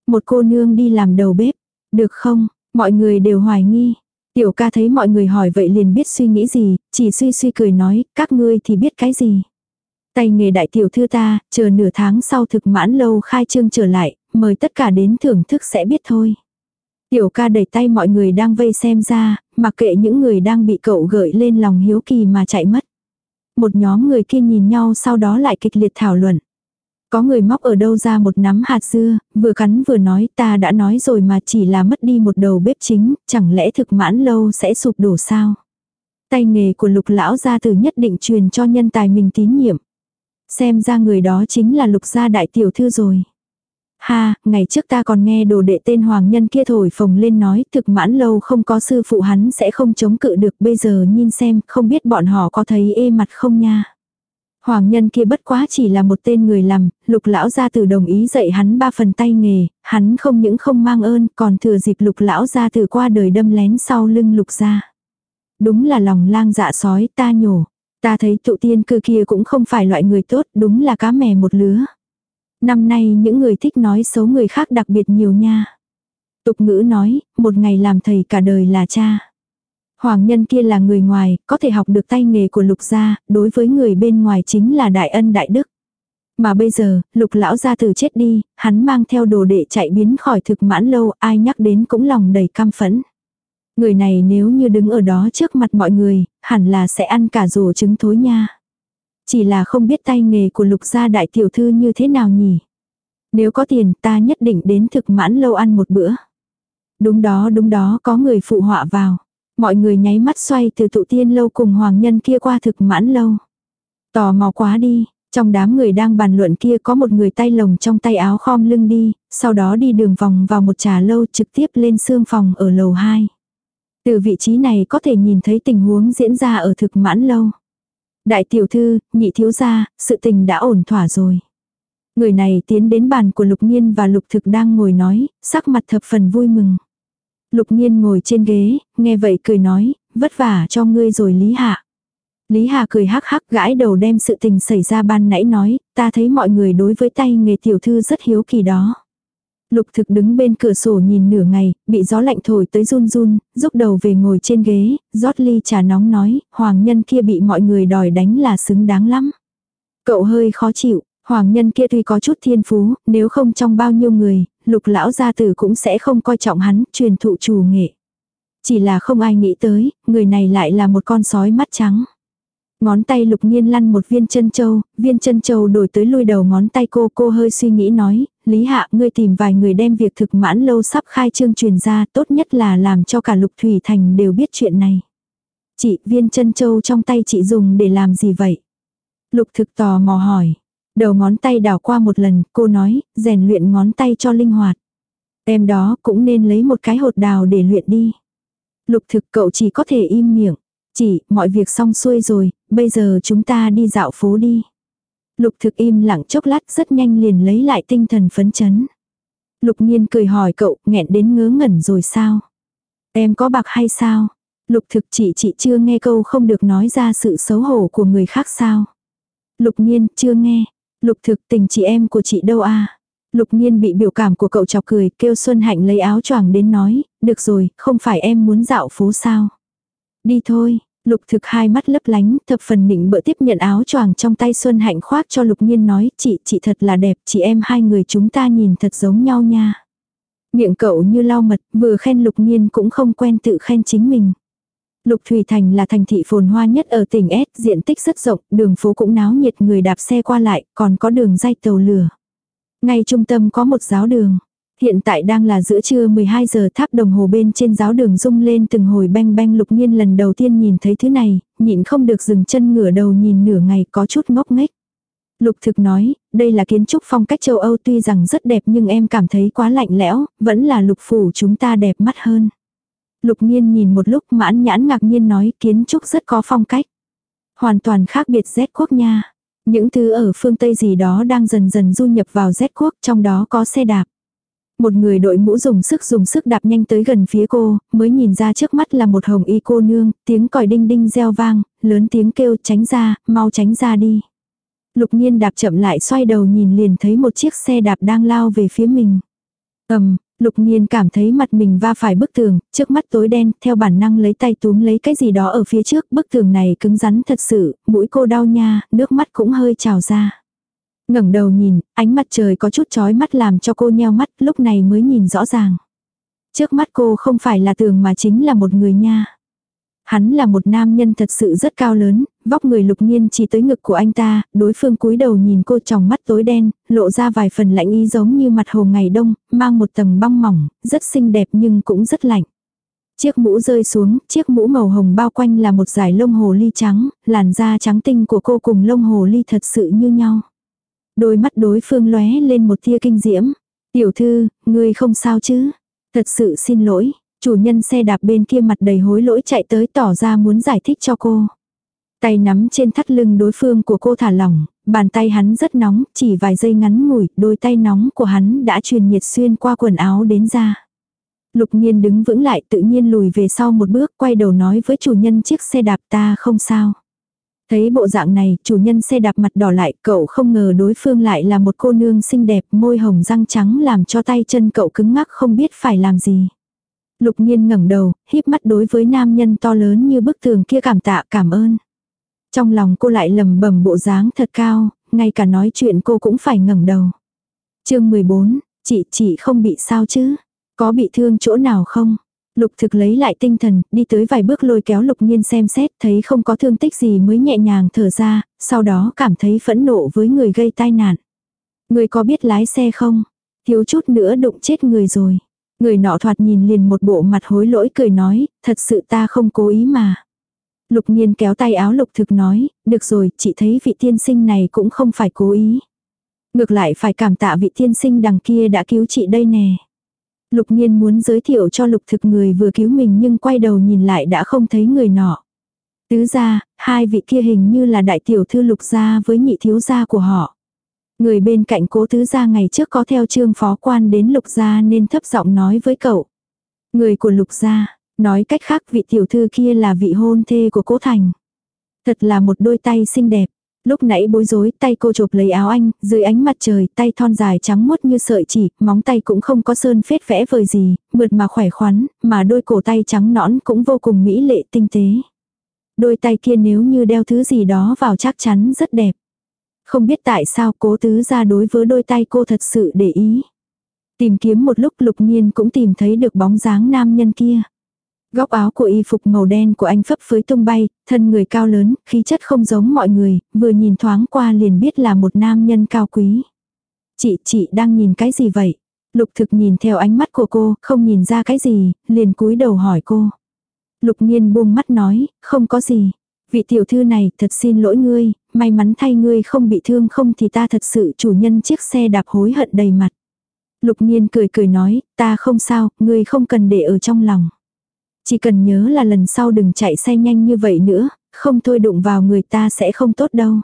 Một cô nương đi làm đầu bếp. Được không? Mọi người đều hoài nghi. Tiểu ca thấy mọi người hỏi vậy liền biết suy nghĩ gì, chỉ suy suy cười nói, các ngươi thì biết cái gì. Tay nghề đại tiểu thư ta, chờ nửa tháng sau thực mãn lâu khai trương trở lại, mời tất cả đến thưởng thức sẽ biết thôi. Tiểu ca đẩy tay mọi người đang vây xem ra, mặc kệ những người đang bị cậu gợi lên lòng hiếu kỳ mà chạy mất. Một nhóm người kia nhìn nhau sau đó lại kịch liệt thảo luận. Có người móc ở đâu ra một nắm hạt dưa, vừa cắn vừa nói ta đã nói rồi mà chỉ là mất đi một đầu bếp chính, chẳng lẽ thực mãn lâu sẽ sụp đổ sao? Tay nghề của lục lão gia từ nhất định truyền cho nhân tài mình tín nhiệm. Xem ra người đó chính là lục gia đại tiểu thư rồi. Ha, ngày trước ta còn nghe đồ đệ tên hoàng nhân kia thổi phồng lên nói thực mãn lâu không có sư phụ hắn sẽ không chống cự được bây giờ nhìn xem không biết bọn họ có thấy ê mặt không nha. Hoàng nhân kia bất quá chỉ là một tên người làm, lục lão gia tử đồng ý dạy hắn ba phần tay nghề, hắn không những không mang ơn còn thừa dịp lục lão gia tử qua đời đâm lén sau lưng lục gia. Đúng là lòng lang dạ sói ta nhổ, ta thấy tụ tiên cư kia cũng không phải loại người tốt, đúng là cá mè một lứa. Năm nay những người thích nói xấu người khác đặc biệt nhiều nha. Tục ngữ nói, một ngày làm thầy cả đời là cha. Hoàng nhân kia là người ngoài, có thể học được tay nghề của lục gia, đối với người bên ngoài chính là đại ân đại đức. Mà bây giờ, lục lão gia tử chết đi, hắn mang theo đồ đệ chạy biến khỏi thực mãn lâu, ai nhắc đến cũng lòng đầy cam phẫn. Người này nếu như đứng ở đó trước mặt mọi người, hẳn là sẽ ăn cả rổ trứng thối nha. Chỉ là không biết tay nghề của lục gia đại tiểu thư như thế nào nhỉ. Nếu có tiền ta nhất định đến thực mãn lâu ăn một bữa. Đúng đó đúng đó có người phụ họa vào. Mọi người nháy mắt xoay từ tụ tiên lâu cùng hoàng nhân kia qua thực mãn lâu. Tò mò quá đi, trong đám người đang bàn luận kia có một người tay lồng trong tay áo khom lưng đi, sau đó đi đường vòng vào một trà lâu trực tiếp lên xương phòng ở lầu 2. Từ vị trí này có thể nhìn thấy tình huống diễn ra ở thực mãn lâu. Đại tiểu thư, nhị thiếu gia, sự tình đã ổn thỏa rồi. Người này tiến đến bàn của Lục Nhiên và Lục Thực đang ngồi nói, sắc mặt thập phần vui mừng. Lục Nhiên ngồi trên ghế, nghe vậy cười nói, vất vả cho ngươi rồi Lý Hạ. Lý Hà cười hắc hắc gãi đầu đem sự tình xảy ra ban nãy nói, ta thấy mọi người đối với tay nghề tiểu thư rất hiếu kỳ đó. Lục thực đứng bên cửa sổ nhìn nửa ngày, bị gió lạnh thổi tới run run, rúc đầu về ngồi trên ghế, rót ly trà nóng nói, hoàng nhân kia bị mọi người đòi đánh là xứng đáng lắm. Cậu hơi khó chịu, hoàng nhân kia tuy có chút thiên phú, nếu không trong bao nhiêu người, lục lão gia tử cũng sẽ không coi trọng hắn, truyền thụ chủ nghệ. Chỉ là không ai nghĩ tới, người này lại là một con sói mắt trắng. Ngón tay lục nhiên lăn một viên chân châu, viên chân châu đổi tới lui đầu ngón tay cô, cô hơi suy nghĩ nói, Lý Hạ, ngươi tìm vài người đem việc thực mãn lâu sắp khai trương truyền ra, tốt nhất là làm cho cả lục thủy thành đều biết chuyện này. Chị, viên chân châu trong tay chị dùng để làm gì vậy? Lục thực tò mò hỏi. Đầu ngón tay đảo qua một lần, cô nói, rèn luyện ngón tay cho linh hoạt. Em đó cũng nên lấy một cái hột đào để luyện đi. Lục thực cậu chỉ có thể im miệng. Chị, mọi việc xong xuôi rồi, bây giờ chúng ta đi dạo phố đi. Lục thực im lặng chốc lát rất nhanh liền lấy lại tinh thần phấn chấn. Lục nhiên cười hỏi cậu, nghẹn đến ngớ ngẩn rồi sao? Em có bạc hay sao? Lục thực chị chị chưa nghe câu không được nói ra sự xấu hổ của người khác sao? Lục nhiên, chưa nghe. Lục thực tình chị em của chị đâu à? Lục nhiên bị biểu cảm của cậu chọc cười, kêu Xuân Hạnh lấy áo choàng đến nói, được rồi, không phải em muốn dạo phố sao? Đi thôi, Lục thực hai mắt lấp lánh, thập phần nịnh bỡ tiếp nhận áo choàng trong tay Xuân Hạnh khoác cho Lục Nhiên nói, chị, chị thật là đẹp, chị em hai người chúng ta nhìn thật giống nhau nha. Miệng cậu như lau mật, vừa khen Lục Nhiên cũng không quen tự khen chính mình. Lục Thủy Thành là thành thị phồn hoa nhất ở tỉnh S, diện tích rất rộng, đường phố cũng náo nhiệt người đạp xe qua lại, còn có đường dây tàu lửa. Ngay trung tâm có một giáo đường. Hiện tại đang là giữa trưa 12 giờ tháp đồng hồ bên trên giáo đường rung lên từng hồi beng beng lục nhiên lần đầu tiên nhìn thấy thứ này, nhịn không được dừng chân ngửa đầu nhìn nửa ngày có chút ngốc nghếch. Lục thực nói, đây là kiến trúc phong cách châu Âu tuy rằng rất đẹp nhưng em cảm thấy quá lạnh lẽo, vẫn là lục phủ chúng ta đẹp mắt hơn. Lục nhiên nhìn một lúc mãn nhãn ngạc nhiên nói kiến trúc rất có phong cách. Hoàn toàn khác biệt Z quốc nha. Những thứ ở phương Tây gì đó đang dần dần du nhập vào Z quốc trong đó có xe đạp. Một người đội mũ dùng sức dùng sức đạp nhanh tới gần phía cô, mới nhìn ra trước mắt là một hồng y cô nương, tiếng còi đinh đinh reo vang, lớn tiếng kêu tránh ra, mau tránh ra đi. Lục nhiên đạp chậm lại xoay đầu nhìn liền thấy một chiếc xe đạp đang lao về phía mình. ầm, lục nhiên cảm thấy mặt mình va phải bức tường, trước mắt tối đen, theo bản năng lấy tay túm lấy cái gì đó ở phía trước, bức tường này cứng rắn thật sự, mũi cô đau nha, nước mắt cũng hơi trào ra ngẩng đầu nhìn, ánh mặt trời có chút chói mắt làm cho cô nheo mắt, lúc này mới nhìn rõ ràng. Trước mắt cô không phải là tường mà chính là một người nha. Hắn là một nam nhân thật sự rất cao lớn, vóc người lục nhiên chỉ tới ngực của anh ta, đối phương cúi đầu nhìn cô trong mắt tối đen, lộ ra vài phần lạnh ý giống như mặt hồ ngày đông, mang một tầng băng mỏng, rất xinh đẹp nhưng cũng rất lạnh. Chiếc mũ rơi xuống, chiếc mũ màu hồng bao quanh là một dải lông hồ ly trắng, làn da trắng tinh của cô cùng lông hồ ly thật sự như nhau. Đôi mắt đối phương lóe lên một tia kinh diễm. Tiểu thư, ngươi không sao chứ? Thật sự xin lỗi. Chủ nhân xe đạp bên kia mặt đầy hối lỗi chạy tới tỏ ra muốn giải thích cho cô. Tay nắm trên thắt lưng đối phương của cô thả lỏng, bàn tay hắn rất nóng, chỉ vài giây ngắn ngủi, đôi tay nóng của hắn đã truyền nhiệt xuyên qua quần áo đến da. Lục nhiên đứng vững lại tự nhiên lùi về sau một bước quay đầu nói với chủ nhân chiếc xe đạp ta không sao. Thấy bộ dạng này, chủ nhân xe đạp mặt đỏ lại, cậu không ngờ đối phương lại là một cô nương xinh đẹp, môi hồng răng trắng làm cho tay chân cậu cứng ngắc không biết phải làm gì. Lục nhiên ngẩng đầu, híp mắt đối với nam nhân to lớn như bức tường kia cảm tạ cảm ơn. Trong lòng cô lại lầm bầm bộ dáng thật cao, ngay cả nói chuyện cô cũng phải ngẩng đầu. chương 14, chị, chị không bị sao chứ? Có bị thương chỗ nào không? Lục thực lấy lại tinh thần, đi tới vài bước lôi kéo lục nhiên xem xét, thấy không có thương tích gì mới nhẹ nhàng thở ra, sau đó cảm thấy phẫn nộ với người gây tai nạn. Người có biết lái xe không? Thiếu chút nữa đụng chết người rồi. Người nọ thoạt nhìn liền một bộ mặt hối lỗi cười nói, thật sự ta không cố ý mà. Lục nhiên kéo tay áo lục thực nói, được rồi, chị thấy vị tiên sinh này cũng không phải cố ý. Ngược lại phải cảm tạ vị tiên sinh đằng kia đã cứu chị đây nè. Lục nhiên muốn giới thiệu cho lục thực người vừa cứu mình nhưng quay đầu nhìn lại đã không thấy người nọ. Tứ gia, hai vị kia hình như là đại tiểu thư lục gia với nhị thiếu gia của họ. Người bên cạnh cố tứ gia ngày trước có theo trương phó quan đến lục gia nên thấp giọng nói với cậu. Người của lục gia, nói cách khác vị tiểu thư kia là vị hôn thê của cố thành. Thật là một đôi tay xinh đẹp. Lúc nãy bối rối, tay cô chộp lấy áo anh, dưới ánh mặt trời, tay thon dài trắng muốt như sợi chỉ, móng tay cũng không có sơn phết vẽ vời gì, mượt mà khỏe khoắn, mà đôi cổ tay trắng nõn cũng vô cùng mỹ lệ tinh tế. Đôi tay kia nếu như đeo thứ gì đó vào chắc chắn rất đẹp. Không biết tại sao cố tứ ra đối với đôi tay cô thật sự để ý. Tìm kiếm một lúc lục nhiên cũng tìm thấy được bóng dáng nam nhân kia. Góc áo của y phục màu đen của anh phấp phới tung bay, thân người cao lớn, khí chất không giống mọi người, vừa nhìn thoáng qua liền biết là một nam nhân cao quý. Chị, chị đang nhìn cái gì vậy? Lục thực nhìn theo ánh mắt của cô, không nhìn ra cái gì, liền cúi đầu hỏi cô. Lục nhiên buông mắt nói, không có gì. Vị tiểu thư này, thật xin lỗi ngươi, may mắn thay ngươi không bị thương không thì ta thật sự chủ nhân chiếc xe đạp hối hận đầy mặt. Lục nhiên cười cười nói, ta không sao, ngươi không cần để ở trong lòng. Chỉ cần nhớ là lần sau đừng chạy xe nhanh như vậy nữa, không thôi đụng vào người ta sẽ không tốt đâu.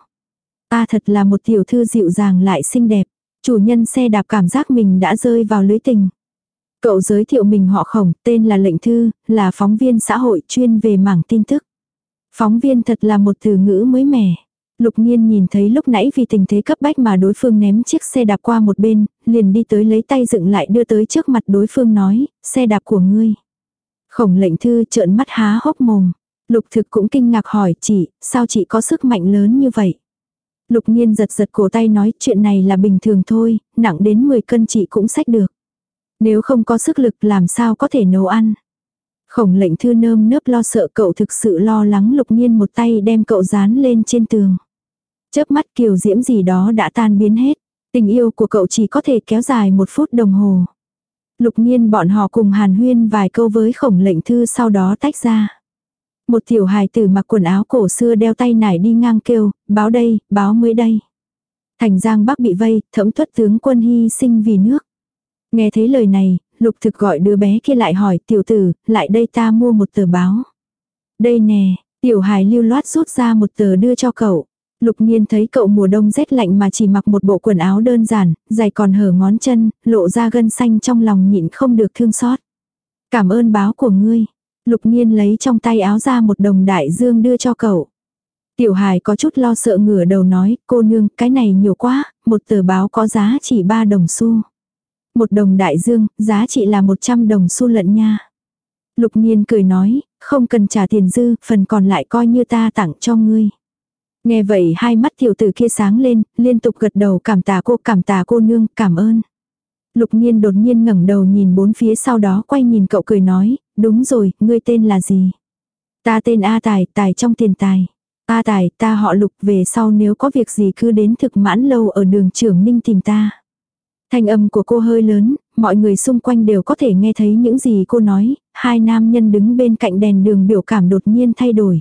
Ta thật là một tiểu thư dịu dàng lại xinh đẹp. Chủ nhân xe đạp cảm giác mình đã rơi vào lưới tình. Cậu giới thiệu mình họ khổng, tên là lệnh thư, là phóng viên xã hội chuyên về mảng tin tức. Phóng viên thật là một từ ngữ mới mẻ. Lục nhiên nhìn thấy lúc nãy vì tình thế cấp bách mà đối phương ném chiếc xe đạp qua một bên, liền đi tới lấy tay dựng lại đưa tới trước mặt đối phương nói, xe đạp của ngươi. Khổng lệnh thư trợn mắt há hốc mồm. Lục thực cũng kinh ngạc hỏi chị, sao chị có sức mạnh lớn như vậy? Lục nhiên giật giật cổ tay nói chuyện này là bình thường thôi, nặng đến 10 cân chị cũng xách được. Nếu không có sức lực làm sao có thể nấu ăn. Khổng lệnh thư nơm nớp lo sợ cậu thực sự lo lắng lục nhiên một tay đem cậu dán lên trên tường. Chớp mắt kiều diễm gì đó đã tan biến hết. Tình yêu của cậu chỉ có thể kéo dài một phút đồng hồ. Lục nhiên bọn họ cùng hàn huyên vài câu với khổng lệnh thư sau đó tách ra. Một tiểu hài tử mặc quần áo cổ xưa đeo tay nải đi ngang kêu, báo đây, báo mới đây. Thành Giang Bắc bị vây, thẩm tuất tướng quân hy sinh vì nước. Nghe thấy lời này, lục thực gọi đứa bé kia lại hỏi tiểu tử, lại đây ta mua một tờ báo. Đây nè, tiểu hài lưu loát rút ra một tờ đưa cho cậu. Lục nhiên thấy cậu mùa đông rét lạnh mà chỉ mặc một bộ quần áo đơn giản, dài còn hở ngón chân, lộ ra gân xanh trong lòng nhịn không được thương xót. Cảm ơn báo của ngươi. Lục nhiên lấy trong tay áo ra một đồng đại dương đưa cho cậu. Tiểu hài có chút lo sợ ngửa đầu nói, cô nương, cái này nhiều quá, một tờ báo có giá chỉ ba đồng xu. Một đồng đại dương, giá trị là 100 đồng xu lận nha. Lục nhiên cười nói, không cần trả tiền dư, phần còn lại coi như ta tặng cho ngươi. Nghe vậy hai mắt tiểu tử kia sáng lên, liên tục gật đầu cảm tạ cô cảm tạ cô nương, cảm ơn. Lục nhiên đột nhiên ngẩng đầu nhìn bốn phía sau đó quay nhìn cậu cười nói, đúng rồi, ngươi tên là gì? Ta tên A Tài, Tài trong tiền tài. A Tài, ta họ Lục về sau nếu có việc gì cứ đến thực mãn lâu ở đường trưởng Ninh tìm ta. Thanh âm của cô hơi lớn, mọi người xung quanh đều có thể nghe thấy những gì cô nói, hai nam nhân đứng bên cạnh đèn đường biểu cảm đột nhiên thay đổi.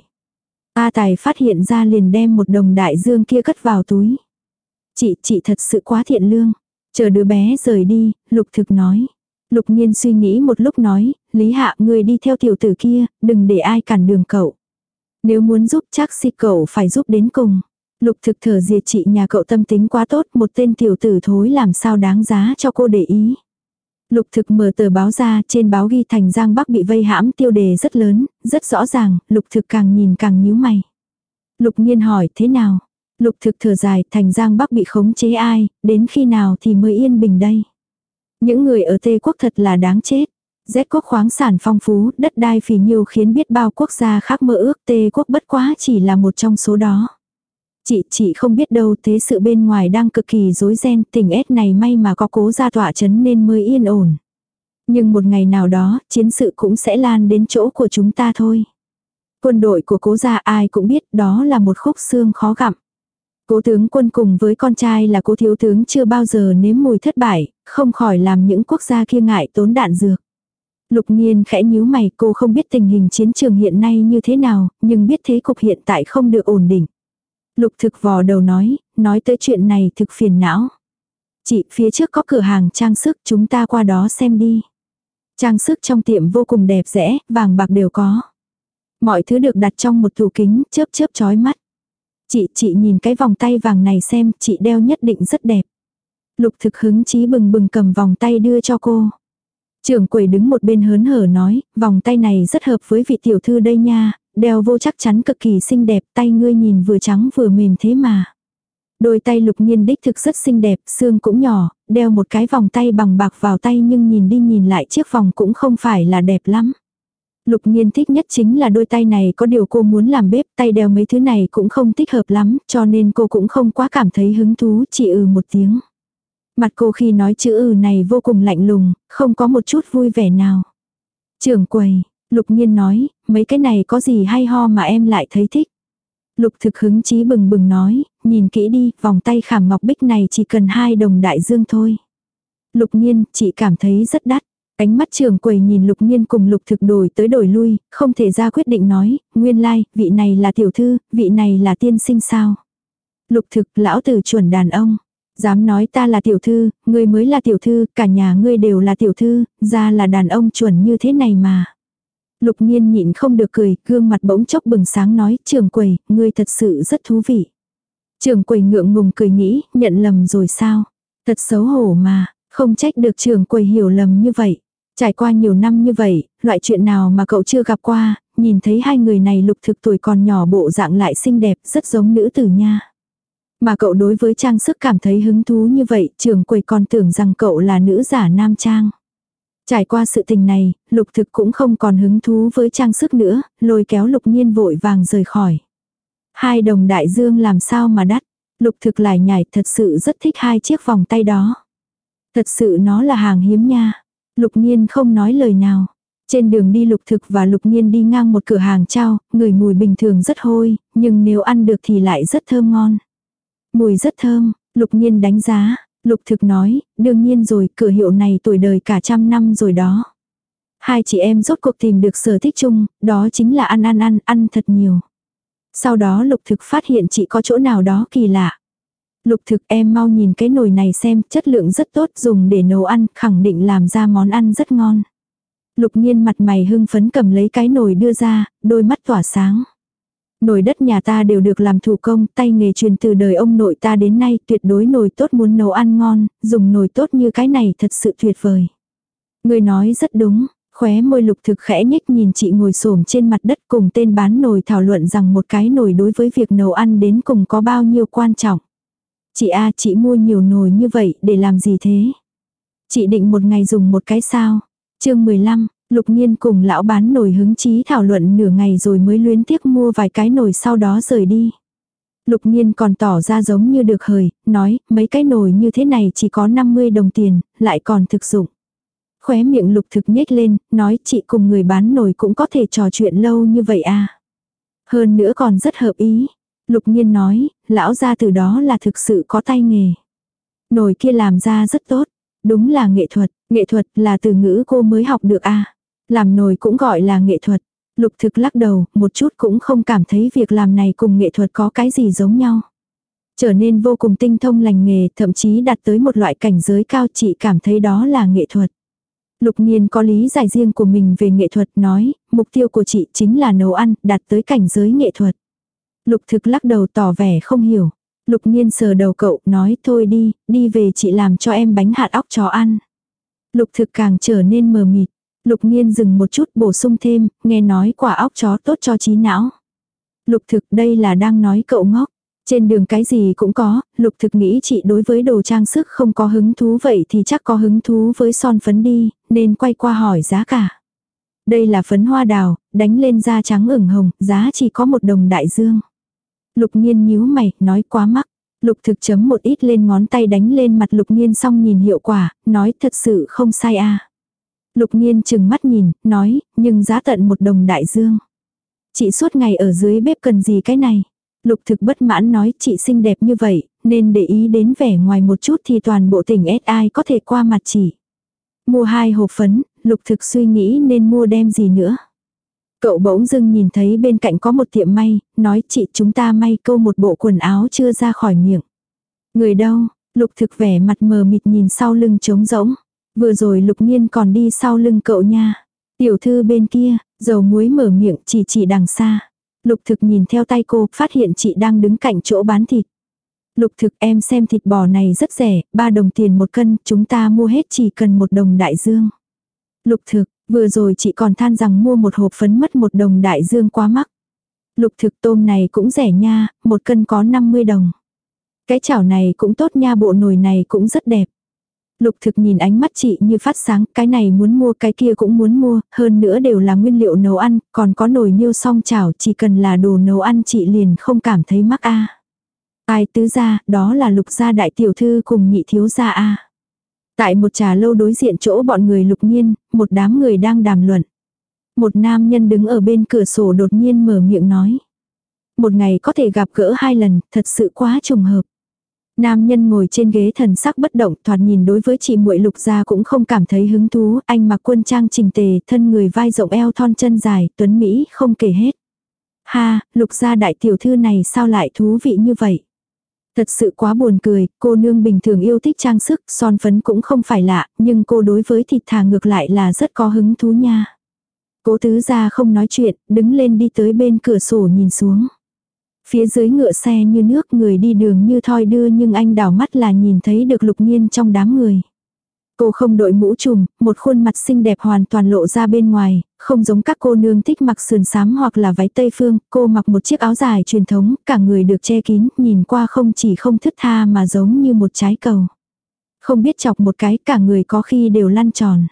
A Tài phát hiện ra liền đem một đồng đại dương kia cất vào túi. Chị, chị thật sự quá thiện lương. Chờ đứa bé rời đi, Lục thực nói. Lục nhiên suy nghĩ một lúc nói, Lý Hạ người đi theo tiểu tử kia, đừng để ai cản đường cậu. Nếu muốn giúp chắc si cậu phải giúp đến cùng. Lục thực thở diệt chị nhà cậu tâm tính quá tốt, một tên tiểu tử thối làm sao đáng giá cho cô để ý. Lục thực mở tờ báo ra, trên báo ghi thành Giang Bắc bị vây hãm tiêu đề rất lớn, rất rõ ràng, lục thực càng nhìn càng nhíu mày. Lục nhiên hỏi thế nào? Lục thực thở dài, thành Giang Bắc bị khống chế ai, đến khi nào thì mới yên bình đây? Những người ở Tây Quốc thật là đáng chết. Z quốc khoáng sản phong phú, đất đai phì nhiêu khiến biết bao quốc gia khác mơ ước tê quốc bất quá chỉ là một trong số đó. Chị, chị không biết đâu thế sự bên ngoài đang cực kỳ rối ren, tình ép này may mà có cố ra tỏa chấn nên mới yên ổn. Nhưng một ngày nào đó, chiến sự cũng sẽ lan đến chỗ của chúng ta thôi. Quân đội của cố gia ai cũng biết đó là một khúc xương khó gặm. Cố tướng quân cùng với con trai là cố thiếu tướng chưa bao giờ nếm mùi thất bại, không khỏi làm những quốc gia kia ngại tốn đạn dược. Lục nhiên khẽ nhíu mày cô không biết tình hình chiến trường hiện nay như thế nào, nhưng biết thế cục hiện tại không được ổn định. Lục thực vò đầu nói, nói tới chuyện này thực phiền não. Chị, phía trước có cửa hàng trang sức, chúng ta qua đó xem đi. Trang sức trong tiệm vô cùng đẹp rẽ, vàng bạc đều có. Mọi thứ được đặt trong một tủ kính, chớp chớp chói mắt. Chị, chị nhìn cái vòng tay vàng này xem, chị đeo nhất định rất đẹp. Lục thực hứng chí bừng bừng cầm vòng tay đưa cho cô. Trưởng quầy đứng một bên hớn hở nói, vòng tay này rất hợp với vị tiểu thư đây nha, đeo vô chắc chắn cực kỳ xinh đẹp, tay ngươi nhìn vừa trắng vừa mềm thế mà. Đôi tay lục nhiên đích thực rất xinh đẹp, xương cũng nhỏ, đeo một cái vòng tay bằng bạc vào tay nhưng nhìn đi nhìn lại chiếc vòng cũng không phải là đẹp lắm. Lục nhiên thích nhất chính là đôi tay này có điều cô muốn làm bếp, tay đeo mấy thứ này cũng không thích hợp lắm, cho nên cô cũng không quá cảm thấy hứng thú, chỉ ừ một tiếng. Mặt cô khi nói chữ ừ này vô cùng lạnh lùng, không có một chút vui vẻ nào. Trưởng quầy, Lục Nhiên nói, mấy cái này có gì hay ho mà em lại thấy thích. Lục thực hứng chí bừng bừng nói, nhìn kỹ đi, vòng tay khảm ngọc bích này chỉ cần hai đồng đại dương thôi. Lục Nhiên, chị cảm thấy rất đắt. Ánh mắt trường quầy nhìn lục nhiên cùng lục thực đổi tới đổi lui, không thể ra quyết định nói, nguyên lai, like, vị này là tiểu thư, vị này là tiên sinh sao. Lục thực, lão tử chuẩn đàn ông. Dám nói ta là tiểu thư, ngươi mới là tiểu thư, cả nhà ngươi đều là tiểu thư, ra là đàn ông chuẩn như thế này mà. Lục nhiên nhịn không được cười, gương mặt bỗng chốc bừng sáng nói, trường quầy, ngươi thật sự rất thú vị. Trường quầy ngượng ngùng cười nghĩ, nhận lầm rồi sao? Thật xấu hổ mà, không trách được trường quầy hiểu lầm như vậy. Trải qua nhiều năm như vậy, loại chuyện nào mà cậu chưa gặp qua, nhìn thấy hai người này lục thực tuổi còn nhỏ bộ dạng lại xinh đẹp, rất giống nữ tử nha. Mà cậu đối với trang sức cảm thấy hứng thú như vậy, trường quầy còn tưởng rằng cậu là nữ giả nam trang. Trải qua sự tình này, lục thực cũng không còn hứng thú với trang sức nữa, lôi kéo lục nhiên vội vàng rời khỏi. Hai đồng đại dương làm sao mà đắt. Lục thực lại nhảy thật sự rất thích hai chiếc vòng tay đó. Thật sự nó là hàng hiếm nha. Lục nhiên không nói lời nào. Trên đường đi lục thực và lục nhiên đi ngang một cửa hàng trao, người mùi bình thường rất hôi, nhưng nếu ăn được thì lại rất thơm ngon. Mùi rất thơm, lục nhiên đánh giá, lục thực nói, đương nhiên rồi, cửa hiệu này tuổi đời cả trăm năm rồi đó. Hai chị em rốt cuộc tìm được sở thích chung, đó chính là ăn ăn ăn, ăn thật nhiều. Sau đó lục thực phát hiện chị có chỗ nào đó kỳ lạ. Lục thực em mau nhìn cái nồi này xem, chất lượng rất tốt, dùng để nấu ăn, khẳng định làm ra món ăn rất ngon. Lục nhiên mặt mày hưng phấn cầm lấy cái nồi đưa ra, đôi mắt tỏa sáng. Nồi đất nhà ta đều được làm thủ công, tay nghề truyền từ đời ông nội ta đến nay tuyệt đối nồi tốt muốn nấu ăn ngon, dùng nồi tốt như cái này thật sự tuyệt vời. Người nói rất đúng, khóe môi lục thực khẽ nhếch nhìn chị ngồi xổm trên mặt đất cùng tên bán nồi thảo luận rằng một cái nồi đối với việc nấu ăn đến cùng có bao nhiêu quan trọng. Chị A chị mua nhiều nồi như vậy để làm gì thế? Chị định một ngày dùng một cái sao? chương 15, Lục Nhiên cùng lão bán nồi hứng chí thảo luận nửa ngày rồi mới luyến tiếc mua vài cái nồi sau đó rời đi. Lục Nhiên còn tỏ ra giống như được hời, nói, mấy cái nồi như thế này chỉ có 50 đồng tiền, lại còn thực dụng. Khóe miệng lục thực nhếch lên, nói chị cùng người bán nồi cũng có thể trò chuyện lâu như vậy à. Hơn nữa còn rất hợp ý. Lục Nhiên nói, lão gia từ đó là thực sự có tay nghề. Nồi kia làm ra rất tốt, đúng là nghệ thuật, nghệ thuật là từ ngữ cô mới học được. À. Làm nồi cũng gọi là nghệ thuật. Lục thực lắc đầu, một chút cũng không cảm thấy việc làm này cùng nghệ thuật có cái gì giống nhau. Trở nên vô cùng tinh thông lành nghề, thậm chí đạt tới một loại cảnh giới cao chị cảm thấy đó là nghệ thuật. Lục nhiên có lý giải riêng của mình về nghệ thuật nói, mục tiêu của chị chính là nấu ăn, đạt tới cảnh giới nghệ thuật. Lục thực lắc đầu tỏ vẻ không hiểu. Lục nhiên sờ đầu cậu, nói thôi đi, đi về chị làm cho em bánh hạt óc chó ăn. Lục thực càng trở nên mờ mịt. Lục nhiên dừng một chút bổ sung thêm, nghe nói quả óc chó tốt cho trí não. Lục thực đây là đang nói cậu ngốc. Trên đường cái gì cũng có, lục thực nghĩ chị đối với đồ trang sức không có hứng thú vậy thì chắc có hứng thú với son phấn đi, nên quay qua hỏi giá cả. Đây là phấn hoa đào, đánh lên da trắng ửng hồng, giá chỉ có một đồng đại dương. Lục nhiên nhíu mày, nói quá mắc. Lục thực chấm một ít lên ngón tay đánh lên mặt lục nhiên xong nhìn hiệu quả, nói thật sự không sai à. Lục nhiên chừng mắt nhìn, nói, nhưng giá tận một đồng đại dương. Chị suốt ngày ở dưới bếp cần gì cái này? Lục thực bất mãn nói chị xinh đẹp như vậy, nên để ý đến vẻ ngoài một chút thì toàn bộ tỉnh S.I. có thể qua mặt chị. Mua hai hộp phấn, lục thực suy nghĩ nên mua đem gì nữa. Cậu bỗng dưng nhìn thấy bên cạnh có một tiệm may, nói chị chúng ta may câu một bộ quần áo chưa ra khỏi miệng. Người đâu, lục thực vẻ mặt mờ mịt nhìn sau lưng trống rỗng. Vừa rồi lục nhiên còn đi sau lưng cậu nha. Tiểu thư bên kia, dầu muối mở miệng chỉ chỉ đằng xa. Lục thực nhìn theo tay cô, phát hiện chị đang đứng cạnh chỗ bán thịt. Lục thực em xem thịt bò này rất rẻ, 3 đồng tiền một cân, chúng ta mua hết chỉ cần một đồng đại dương. Lục thực, vừa rồi chị còn than rằng mua một hộp phấn mất một đồng đại dương quá mắc. Lục thực tôm này cũng rẻ nha, một cân có 50 đồng. Cái chảo này cũng tốt nha bộ nồi này cũng rất đẹp. Lục thực nhìn ánh mắt chị như phát sáng, cái này muốn mua cái kia cũng muốn mua, hơn nữa đều là nguyên liệu nấu ăn, còn có nồi niêu song chảo chỉ cần là đồ nấu ăn chị liền không cảm thấy mắc a. Ai tứ gia, đó là lục gia đại tiểu thư cùng nhị thiếu gia a. Tại một trà lâu đối diện chỗ bọn người lục nhiên, một đám người đang đàm luận. Một nam nhân đứng ở bên cửa sổ đột nhiên mở miệng nói. Một ngày có thể gặp gỡ hai lần, thật sự quá trùng hợp. Nam nhân ngồi trên ghế thần sắc bất động, thoạt nhìn đối với chị muội Lục gia cũng không cảm thấy hứng thú, anh mặc quân trang chỉnh tề, thân người vai rộng eo thon chân dài, tuấn mỹ không kể hết. Ha, Lục gia đại tiểu thư này sao lại thú vị như vậy? Thật sự quá buồn cười, cô nương bình thường yêu thích trang sức, son phấn cũng không phải lạ, nhưng cô đối với thịt thà ngược lại là rất có hứng thú nha. Cố tứ gia không nói chuyện, đứng lên đi tới bên cửa sổ nhìn xuống. Phía dưới ngựa xe như nước người đi đường như thoi đưa nhưng anh đảo mắt là nhìn thấy được lục nhiên trong đám người. Cô không đội mũ trùm, một khuôn mặt xinh đẹp hoàn toàn lộ ra bên ngoài, không giống các cô nương thích mặc sườn xám hoặc là váy tây phương, cô mặc một chiếc áo dài truyền thống, cả người được che kín, nhìn qua không chỉ không thức tha mà giống như một trái cầu. Không biết chọc một cái, cả người có khi đều lăn tròn.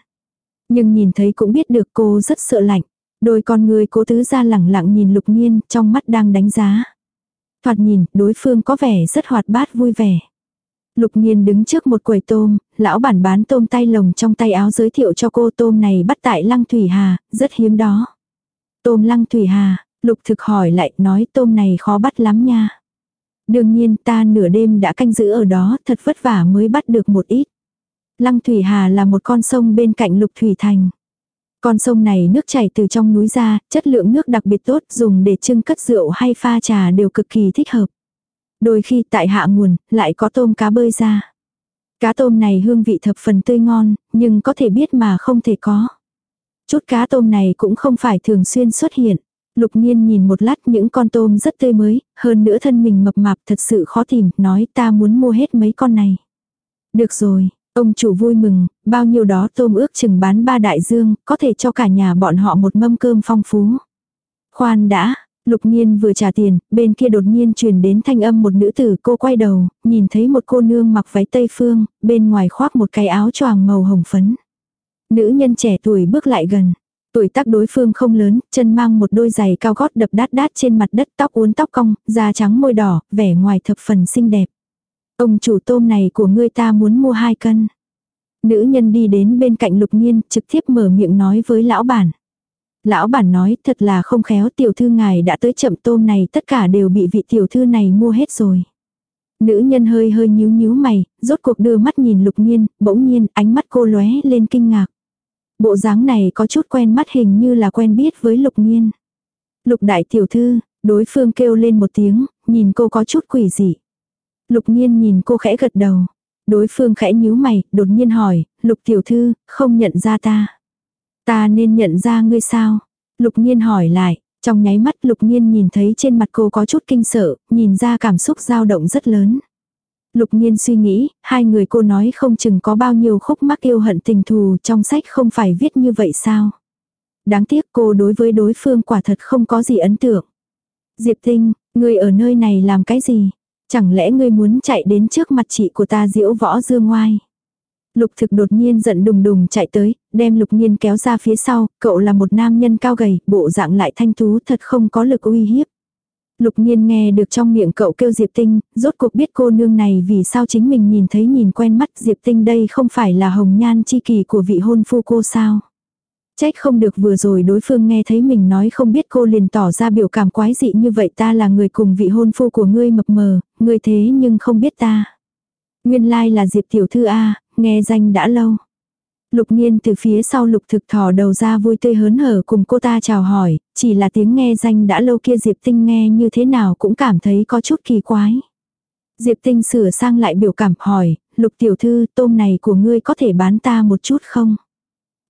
Nhưng nhìn thấy cũng biết được cô rất sợ lạnh. Đôi con người cố tứ ra lẳng lặng nhìn lục nhiên trong mắt đang đánh giá. Thoạt nhìn đối phương có vẻ rất hoạt bát vui vẻ. Lục nhiên đứng trước một quầy tôm, lão bản bán tôm tay lồng trong tay áo giới thiệu cho cô tôm này bắt tại lăng thủy hà, rất hiếm đó. Tôm lăng thủy hà, lục thực hỏi lại nói tôm này khó bắt lắm nha. Đương nhiên ta nửa đêm đã canh giữ ở đó thật vất vả mới bắt được một ít. Lăng thủy hà là một con sông bên cạnh lục thủy thành. Con sông này nước chảy từ trong núi ra, chất lượng nước đặc biệt tốt dùng để trưng cất rượu hay pha trà đều cực kỳ thích hợp. Đôi khi tại hạ nguồn, lại có tôm cá bơi ra. Cá tôm này hương vị thập phần tươi ngon, nhưng có thể biết mà không thể có. Chút cá tôm này cũng không phải thường xuyên xuất hiện. Lục nhiên nhìn một lát những con tôm rất tươi mới, hơn nữa thân mình mập mạp thật sự khó tìm, nói ta muốn mua hết mấy con này. Được rồi, ông chủ vui mừng, bao nhiêu đó tôm ước chừng bán ba đại dương, có thể cho cả nhà bọn họ một mâm cơm phong phú. Khoan đã, Lục Nhiên vừa trả tiền, bên kia đột nhiên truyền đến thanh âm một nữ tử cô quay đầu, nhìn thấy một cô nương mặc váy tây phương, bên ngoài khoác một cái áo choàng màu hồng phấn. Nữ nhân trẻ tuổi bước lại gần. Tuổi tác đối phương không lớn, chân mang một đôi giày cao gót đập đát đát trên mặt đất tóc uốn tóc cong, da trắng môi đỏ, vẻ ngoài thập phần xinh đẹp. Ông chủ tôm này của ngươi ta muốn mua hai cân. Nữ nhân đi đến bên cạnh lục nhiên, trực tiếp mở miệng nói với lão bản. Lão bản nói thật là không khéo tiểu thư ngài đã tới chậm tôm này tất cả đều bị vị tiểu thư này mua hết rồi. Nữ nhân hơi hơi nhíu nhíu mày, rốt cuộc đưa mắt nhìn lục nhiên, bỗng nhiên ánh mắt cô lóe lên kinh ngạc. Bộ dáng này có chút quen mắt hình như là quen biết với lục nhiên. Lục đại tiểu thư, đối phương kêu lên một tiếng, nhìn cô có chút quỷ dị. Lục nhiên nhìn cô khẽ gật đầu. Đối phương khẽ nhíu mày, đột nhiên hỏi, lục tiểu thư, không nhận ra ta. Ta nên nhận ra ngươi sao? Lục nhiên hỏi lại, trong nháy mắt lục nhiên nhìn thấy trên mặt cô có chút kinh sợ, nhìn ra cảm xúc dao động rất lớn. Lục nhiên suy nghĩ, hai người cô nói không chừng có bao nhiêu khúc mắc yêu hận tình thù trong sách không phải viết như vậy sao. Đáng tiếc cô đối với đối phương quả thật không có gì ấn tượng. Diệp Tinh, ngươi ở nơi này làm cái gì? Chẳng lẽ ngươi muốn chạy đến trước mặt chị của ta diễu võ dương ngoai? Lục thực đột nhiên giận đùng đùng chạy tới, đem lục nhiên kéo ra phía sau, cậu là một nam nhân cao gầy, bộ dạng lại thanh tú thật không có lực uy hiếp. Lục nhiên nghe được trong miệng cậu kêu Diệp Tinh, rốt cuộc biết cô nương này vì sao chính mình nhìn thấy nhìn quen mắt Diệp Tinh đây không phải là hồng nhan chi kỳ của vị hôn phu cô sao. Trách không được vừa rồi đối phương nghe thấy mình nói không biết cô liền tỏ ra biểu cảm quái dị như vậy ta là người cùng vị hôn phu của ngươi mập mờ, ngươi thế nhưng không biết ta. Nguyên lai là Diệp Tiểu Thư A, nghe danh đã lâu. Lục nhiên từ phía sau lục thực thò đầu ra vui tươi hớn hở cùng cô ta chào hỏi, chỉ là tiếng nghe danh đã lâu kia Diệp Tinh nghe như thế nào cũng cảm thấy có chút kỳ quái. Diệp Tinh sửa sang lại biểu cảm hỏi, lục tiểu thư tôm này của ngươi có thể bán ta một chút không?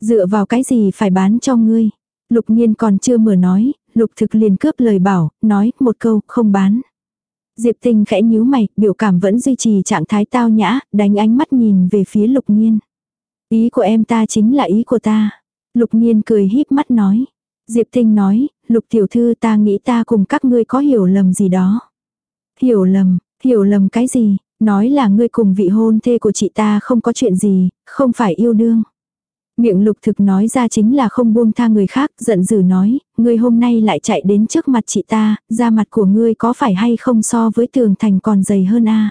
Dựa vào cái gì phải bán cho ngươi? Lục nhiên còn chưa mở nói, lục thực liền cướp lời bảo, nói một câu không bán. Diệp Tinh khẽ nhíu mày, biểu cảm vẫn duy trì trạng thái tao nhã, đánh ánh mắt nhìn về phía lục nhiên. Ý của em ta chính là ý của ta. Lục nhiên cười híp mắt nói. Diệp Tinh nói, lục tiểu thư ta nghĩ ta cùng các ngươi có hiểu lầm gì đó. Hiểu lầm, hiểu lầm cái gì, nói là ngươi cùng vị hôn thê của chị ta không có chuyện gì, không phải yêu đương. Miệng lục thực nói ra chính là không buông tha người khác, giận dữ nói, ngươi hôm nay lại chạy đến trước mặt chị ta, da mặt của ngươi có phải hay không so với tường thành còn dày hơn a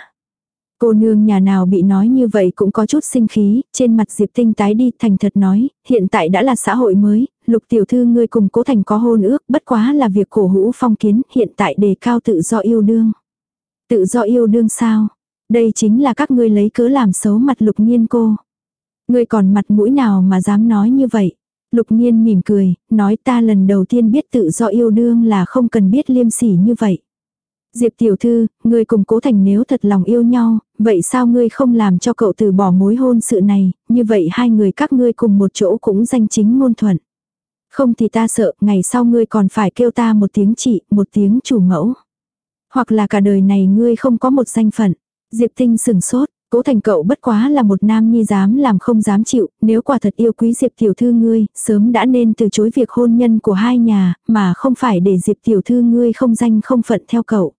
Cô nương nhà nào bị nói như vậy cũng có chút sinh khí, trên mặt Diệp Tinh tái đi thành thật nói, hiện tại đã là xã hội mới, lục tiểu thư ngươi cùng cố thành có hôn ước, bất quá là việc cổ hữu phong kiến, hiện tại đề cao tự do yêu đương. Tự do yêu đương sao? Đây chính là các ngươi lấy cớ làm xấu mặt lục nhiên cô. Ngươi còn mặt mũi nào mà dám nói như vậy? Lục nhiên mỉm cười, nói ta lần đầu tiên biết tự do yêu đương là không cần biết liêm sỉ như vậy. Diệp tiểu thư, ngươi cùng cố thành nếu thật lòng yêu nhau, vậy sao ngươi không làm cho cậu từ bỏ mối hôn sự này, như vậy hai người các ngươi cùng một chỗ cũng danh chính ngôn thuận. Không thì ta sợ, ngày sau ngươi còn phải kêu ta một tiếng chị, một tiếng chủ mẫu. Hoặc là cả đời này ngươi không có một danh phận. Diệp tinh sừng sốt, Cố thành cậu bất quá là một nam nhi dám làm không dám chịu, nếu quả thật yêu quý Diệp tiểu thư ngươi, sớm đã nên từ chối việc hôn nhân của hai nhà, mà không phải để Diệp tiểu thư ngươi không danh không phận theo cậu.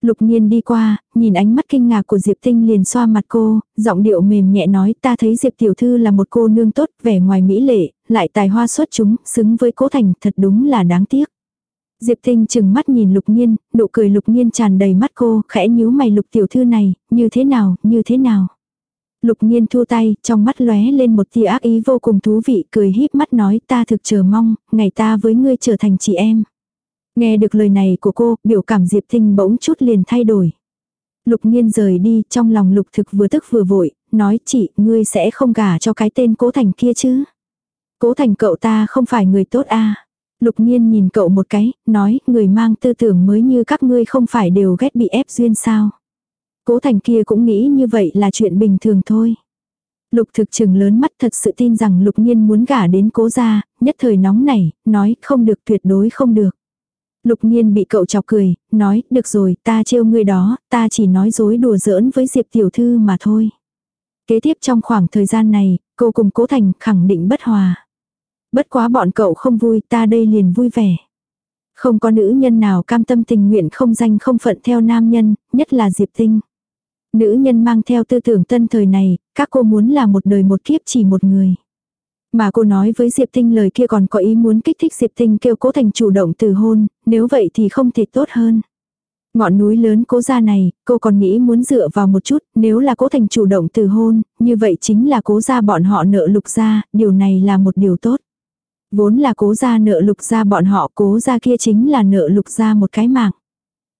Lục Nhiên đi qua, nhìn ánh mắt kinh ngạc của Diệp Tinh liền xoa mặt cô, giọng điệu mềm nhẹ nói ta thấy Diệp Tiểu Thư là một cô nương tốt, vẻ ngoài mỹ lệ, lại tài hoa xuất chúng, xứng với cố thành, thật đúng là đáng tiếc. Diệp Tinh chừng mắt nhìn Lục Nhiên, nụ cười Lục Nhiên tràn đầy mắt cô, khẽ nhíu mày Lục Tiểu Thư này, như thế nào, như thế nào. Lục Nhiên thua tay, trong mắt lóe lên một tia ác ý vô cùng thú vị, cười híp mắt nói ta thực chờ mong, ngày ta với ngươi trở thành chị em. Nghe được lời này của cô, biểu cảm Diệp Tinh bỗng chút liền thay đổi. Lục Nhiên rời đi, trong lòng Lục Thực vừa tức vừa vội, nói chị, ngươi sẽ không gả cho cái tên Cố Thành kia chứ. Cố Thành cậu ta không phải người tốt à. Lục Nhiên nhìn cậu một cái, nói, người mang tư tưởng mới như các ngươi không phải đều ghét bị ép duyên sao. Cố Thành kia cũng nghĩ như vậy là chuyện bình thường thôi. Lục thực trừng lớn mắt thật sự tin rằng lục nhiên muốn gả đến cố gia, nhất thời nóng nảy, nói không được tuyệt đối không được. Lục nhiên bị cậu chọc cười, nói, được rồi, ta trêu ngươi đó, ta chỉ nói dối đùa giỡn với Diệp tiểu thư mà thôi. Kế tiếp trong khoảng thời gian này, cô cùng cố thành khẳng định bất hòa. Bất quá bọn cậu không vui, ta đây liền vui vẻ. Không có nữ nhân nào cam tâm tình nguyện không danh không phận theo nam nhân, nhất là Diệp Tinh. Nữ nhân mang theo tư tưởng tân thời này, các cô muốn là một đời một kiếp chỉ một người. Mà cô nói với Diệp Tinh lời kia còn có ý muốn kích thích Diệp Tinh kêu cố thành chủ động từ hôn, nếu vậy thì không thể tốt hơn. Ngọn núi lớn cố gia này, cô còn nghĩ muốn dựa vào một chút, nếu là cố thành chủ động từ hôn, như vậy chính là cố gia bọn họ nợ lục gia, điều này là một điều tốt. Vốn là cố gia nợ lục gia bọn họ, cố gia kia chính là nợ lục gia một cái mạng.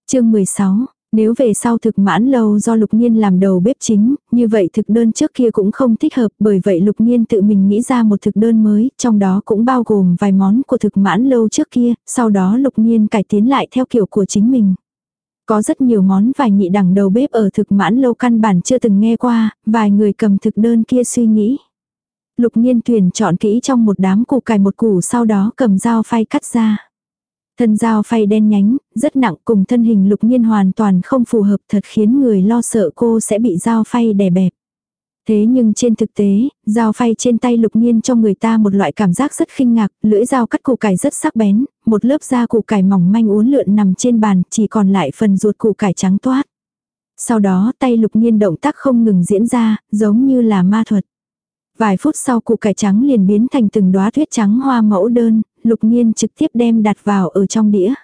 chương 16, nếu về sau thực mãn lâu do lục nhiên làm đầu bếp chính, như vậy thực đơn trước kia cũng không thích hợp bởi vậy lục nhiên tự mình nghĩ ra một thực đơn mới, trong đó cũng bao gồm vài món của thực mãn lâu trước kia, sau đó lục nhiên cải tiến lại theo kiểu của chính mình. Có rất nhiều món vài nhị đẳng đầu bếp ở thực mãn lâu căn bản chưa từng nghe qua, vài người cầm thực đơn kia suy nghĩ. Lục nhiên tuyển chọn kỹ trong một đám củ cải một củ sau đó cầm dao phay cắt ra. Thân dao phay đen nhánh, rất nặng cùng thân hình lục nhiên hoàn toàn không phù hợp thật khiến người lo sợ cô sẽ bị dao phay đè bẹp. Thế nhưng trên thực tế, dao phay trên tay lục nhiên cho người ta một loại cảm giác rất khinh ngạc, lưỡi dao cắt củ cải rất sắc bén, một lớp da củ cải mỏng manh uốn lượn nằm trên bàn, chỉ còn lại phần ruột củ cải trắng toát. Sau đó tay lục nhiên động tác không ngừng diễn ra, giống như là ma thuật. Vài phút sau củ cải trắng liền biến thành từng đóa tuyết trắng hoa mẫu đơn, lục nhiên trực tiếp đem đặt vào ở trong đĩa.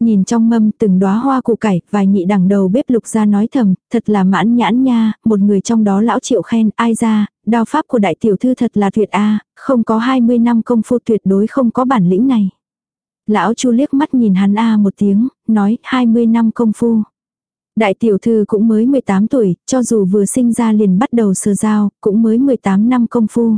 Nhìn trong mâm từng đóa hoa củ cải, vài nhị đằng đầu bếp lục ra nói thầm, thật là mãn nhãn nha, một người trong đó lão triệu khen, ai ra, đao pháp của đại tiểu thư thật là tuyệt a không có 20 năm công phu tuyệt đối không có bản lĩnh này. Lão chu liếc mắt nhìn hắn a một tiếng, nói 20 năm công phu. Đại tiểu thư cũng mới 18 tuổi, cho dù vừa sinh ra liền bắt đầu sờ dao, cũng mới 18 năm công phu.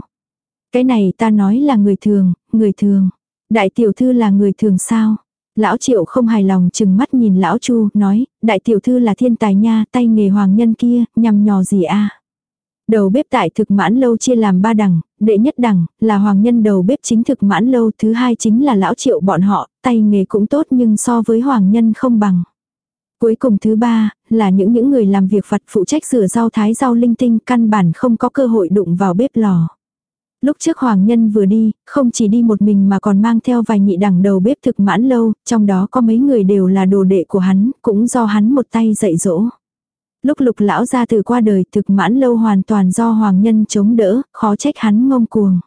Cái này ta nói là người thường, người thường. Đại tiểu thư là người thường sao? Lão triệu không hài lòng chừng mắt nhìn lão chu, nói, đại tiểu thư là thiên tài nha, tay nghề hoàng nhân kia, nhằm nhò gì a Đầu bếp tại thực mãn lâu chia làm ba đẳng, đệ nhất đẳng, là hoàng nhân đầu bếp chính thực mãn lâu, thứ hai chính là lão triệu bọn họ, tay nghề cũng tốt nhưng so với hoàng nhân không bằng. Cuối cùng thứ ba, là những những người làm việc vặt phụ trách rửa rau thái rau linh tinh căn bản không có cơ hội đụng vào bếp lò. Lúc trước Hoàng Nhân vừa đi, không chỉ đi một mình mà còn mang theo vài nhị đẳng đầu bếp thực mãn lâu, trong đó có mấy người đều là đồ đệ của hắn, cũng do hắn một tay dạy dỗ. Lúc lục lão ra từ qua đời thực mãn lâu hoàn toàn do Hoàng Nhân chống đỡ, khó trách hắn ngông cuồng.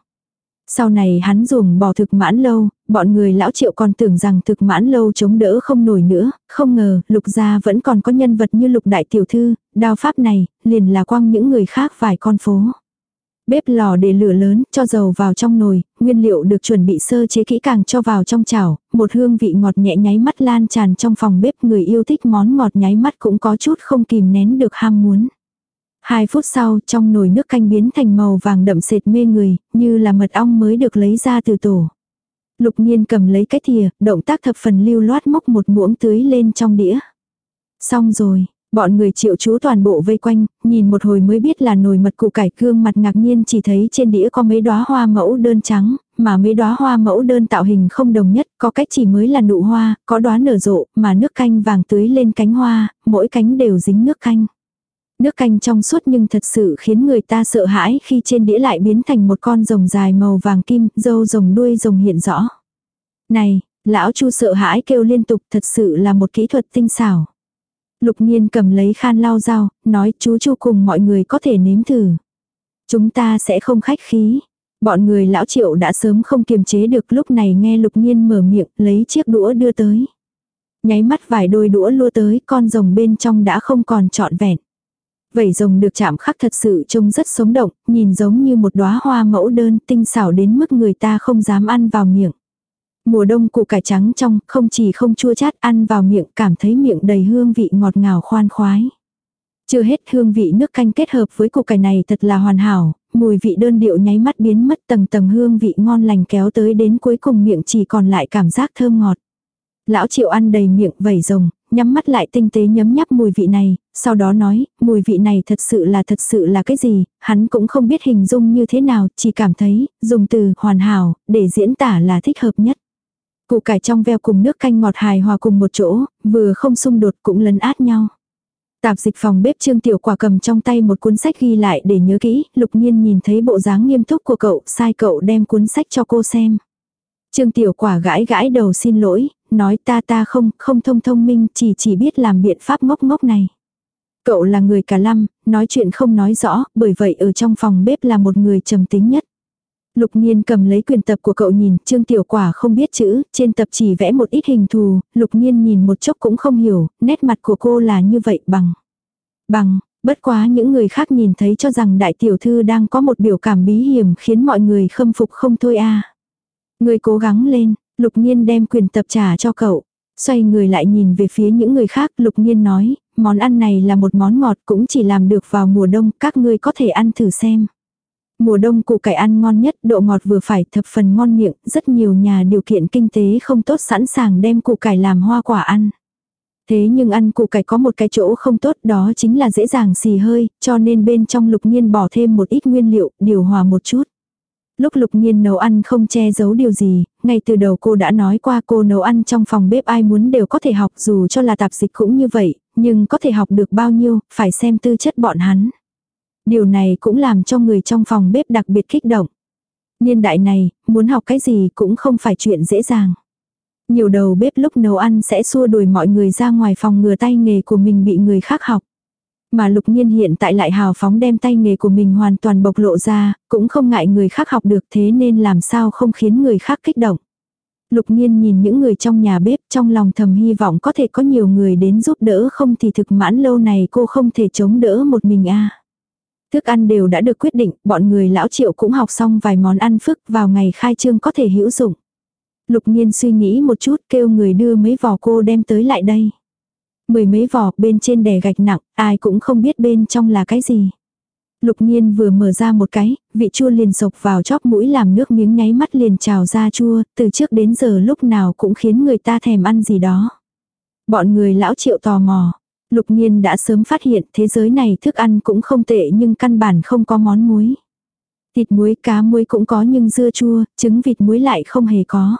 Sau này hắn dùng bỏ thực mãn lâu, bọn người lão triệu còn tưởng rằng thực mãn lâu chống đỡ không nổi nữa, không ngờ lục gia vẫn còn có nhân vật như lục đại tiểu thư, đao pháp này, liền là quăng những người khác vài con phố. Bếp lò để lửa lớn, cho dầu vào trong nồi, nguyên liệu được chuẩn bị sơ chế kỹ càng cho vào trong chảo, một hương vị ngọt nhẹ nháy mắt lan tràn trong phòng bếp người yêu thích món ngọt nháy mắt cũng có chút không kìm nén được ham muốn. Hai phút sau, trong nồi nước canh biến thành màu vàng đậm sệt mê người, như là mật ong mới được lấy ra từ tổ. Lục nhiên cầm lấy cái thìa, động tác thập phần lưu loát móc một muỗng tưới lên trong đĩa. Xong rồi, bọn người triệu chú toàn bộ vây quanh, nhìn một hồi mới biết là nồi mật cụ cải cương mặt ngạc nhiên chỉ thấy trên đĩa có mấy đóa hoa mẫu đơn trắng, mà mấy đóa hoa mẫu đơn tạo hình không đồng nhất, có cách chỉ mới là nụ hoa, có đóa nở rộ, mà nước canh vàng tưới lên cánh hoa, mỗi cánh đều dính nước canh. Nước canh trong suốt nhưng thật sự khiến người ta sợ hãi khi trên đĩa lại biến thành một con rồng dài màu vàng kim, dâu rồng đuôi rồng hiện rõ. Này, lão chu sợ hãi kêu liên tục thật sự là một kỹ thuật tinh xảo. Lục nhiên cầm lấy khan lau dao, nói chú chu cùng mọi người có thể nếm thử. Chúng ta sẽ không khách khí. Bọn người lão triệu đã sớm không kiềm chế được lúc này nghe lục nhiên mở miệng lấy chiếc đũa đưa tới. Nháy mắt vài đôi đũa lua tới con rồng bên trong đã không còn trọn vẹn. Vảy rồng được chạm khắc thật sự trông rất sống động, nhìn giống như một đóa hoa mẫu đơn tinh xảo đến mức người ta không dám ăn vào miệng. Mùa đông củ cải trắng trong, không chỉ không chua chát ăn vào miệng cảm thấy miệng đầy hương vị ngọt ngào khoan khoái. Chưa hết hương vị nước canh kết hợp với củ cải này thật là hoàn hảo, mùi vị đơn điệu nháy mắt biến mất tầng tầng hương vị ngon lành kéo tới đến cuối cùng miệng chỉ còn lại cảm giác thơm ngọt. Lão triệu ăn đầy miệng vẩy rồng, nhắm mắt lại tinh tế nhấm nháp mùi vị này, sau đó nói, mùi vị này thật sự là thật sự là cái gì, hắn cũng không biết hình dung như thế nào, chỉ cảm thấy, dùng từ hoàn hảo, để diễn tả là thích hợp nhất. Củ cải trong veo cùng nước canh ngọt hài hòa cùng một chỗ, vừa không xung đột cũng lấn át nhau. Tạp dịch phòng bếp Trương Tiểu Quả cầm trong tay một cuốn sách ghi lại để nhớ kỹ, Lục Nhiên nhìn thấy bộ dáng nghiêm túc của cậu, sai cậu đem cuốn sách cho cô xem. Trương Tiểu Quả gãi gãi đầu xin lỗi, nói ta ta không, không thông thông minh, chỉ chỉ biết làm biện pháp ngốc ngốc này. Cậu là người cả lăm, nói chuyện không nói rõ, bởi vậy ở trong phòng bếp là một người trầm tính nhất. Lục Nhiên cầm lấy quyền tập của cậu nhìn, Trương Tiểu Quả không biết chữ, trên tập chỉ vẽ một ít hình thù, Lục Nhiên nhìn một chốc cũng không hiểu, nét mặt của cô là như vậy bằng. Bằng, bất quá những người khác nhìn thấy cho rằng đại tiểu thư đang có một biểu cảm bí hiểm khiến mọi người khâm phục không thôi a. Người cố gắng lên, Lục Nhiên đem quyền tập trả cho cậu. Xoay người lại nhìn về phía những người khác, Lục Nhiên nói, món ăn này là một món ngọt cũng chỉ làm được vào mùa đông, các ngươi có thể ăn thử xem. Mùa đông củ cải ăn ngon nhất, độ ngọt vừa phải thập phần ngon miệng, rất nhiều nhà điều kiện kinh tế không tốt sẵn sàng đem củ cải làm hoa quả ăn. Thế nhưng ăn củ cải có một cái chỗ không tốt đó chính là dễ dàng xì hơi, cho nên bên trong lục nhiên bỏ thêm một ít nguyên liệu, điều hòa một chút. Lúc lục nhiên nấu ăn không che giấu điều gì, ngay từ đầu cô đã nói qua cô nấu ăn trong phòng bếp ai muốn đều có thể học dù cho là tạp dịch cũng như vậy, nhưng có thể học được bao nhiêu, phải xem tư chất bọn hắn. Điều này cũng làm cho người trong phòng bếp đặc biệt kích động. Niên đại này, muốn học cái gì cũng không phải chuyện dễ dàng. Nhiều đầu bếp lúc nấu ăn sẽ xua đuổi mọi người ra ngoài phòng ngừa tay nghề của mình bị người khác học. Mà lục nhiên hiện tại lại hào phóng đem tay nghề của mình hoàn toàn bộc lộ ra, cũng không ngại người khác học được thế nên làm sao không khiến người khác kích động. Lục nhiên nhìn những người trong nhà bếp trong lòng thầm hy vọng có thể có nhiều người đến giúp đỡ không thì thực mãn lâu này cô không thể chống đỡ một mình a Thức ăn đều đã được quyết định, bọn người lão triệu cũng học xong vài món ăn phức vào ngày khai trương có thể hữu dụng. Lục nhiên suy nghĩ một chút kêu người đưa mấy vò cô đem tới lại đây. Mười mấy vò bên trên đè gạch nặng, ai cũng không biết bên trong là cái gì. Lục nhiên vừa mở ra một cái, vị chua liền sộc vào chóp mũi làm nước miếng nháy mắt liền trào ra chua, từ trước đến giờ lúc nào cũng khiến người ta thèm ăn gì đó. Bọn người lão triệu tò mò. Lục nhiên đã sớm phát hiện thế giới này thức ăn cũng không tệ nhưng căn bản không có món muối. Thịt muối cá muối cũng có nhưng dưa chua, trứng vịt muối lại không hề có.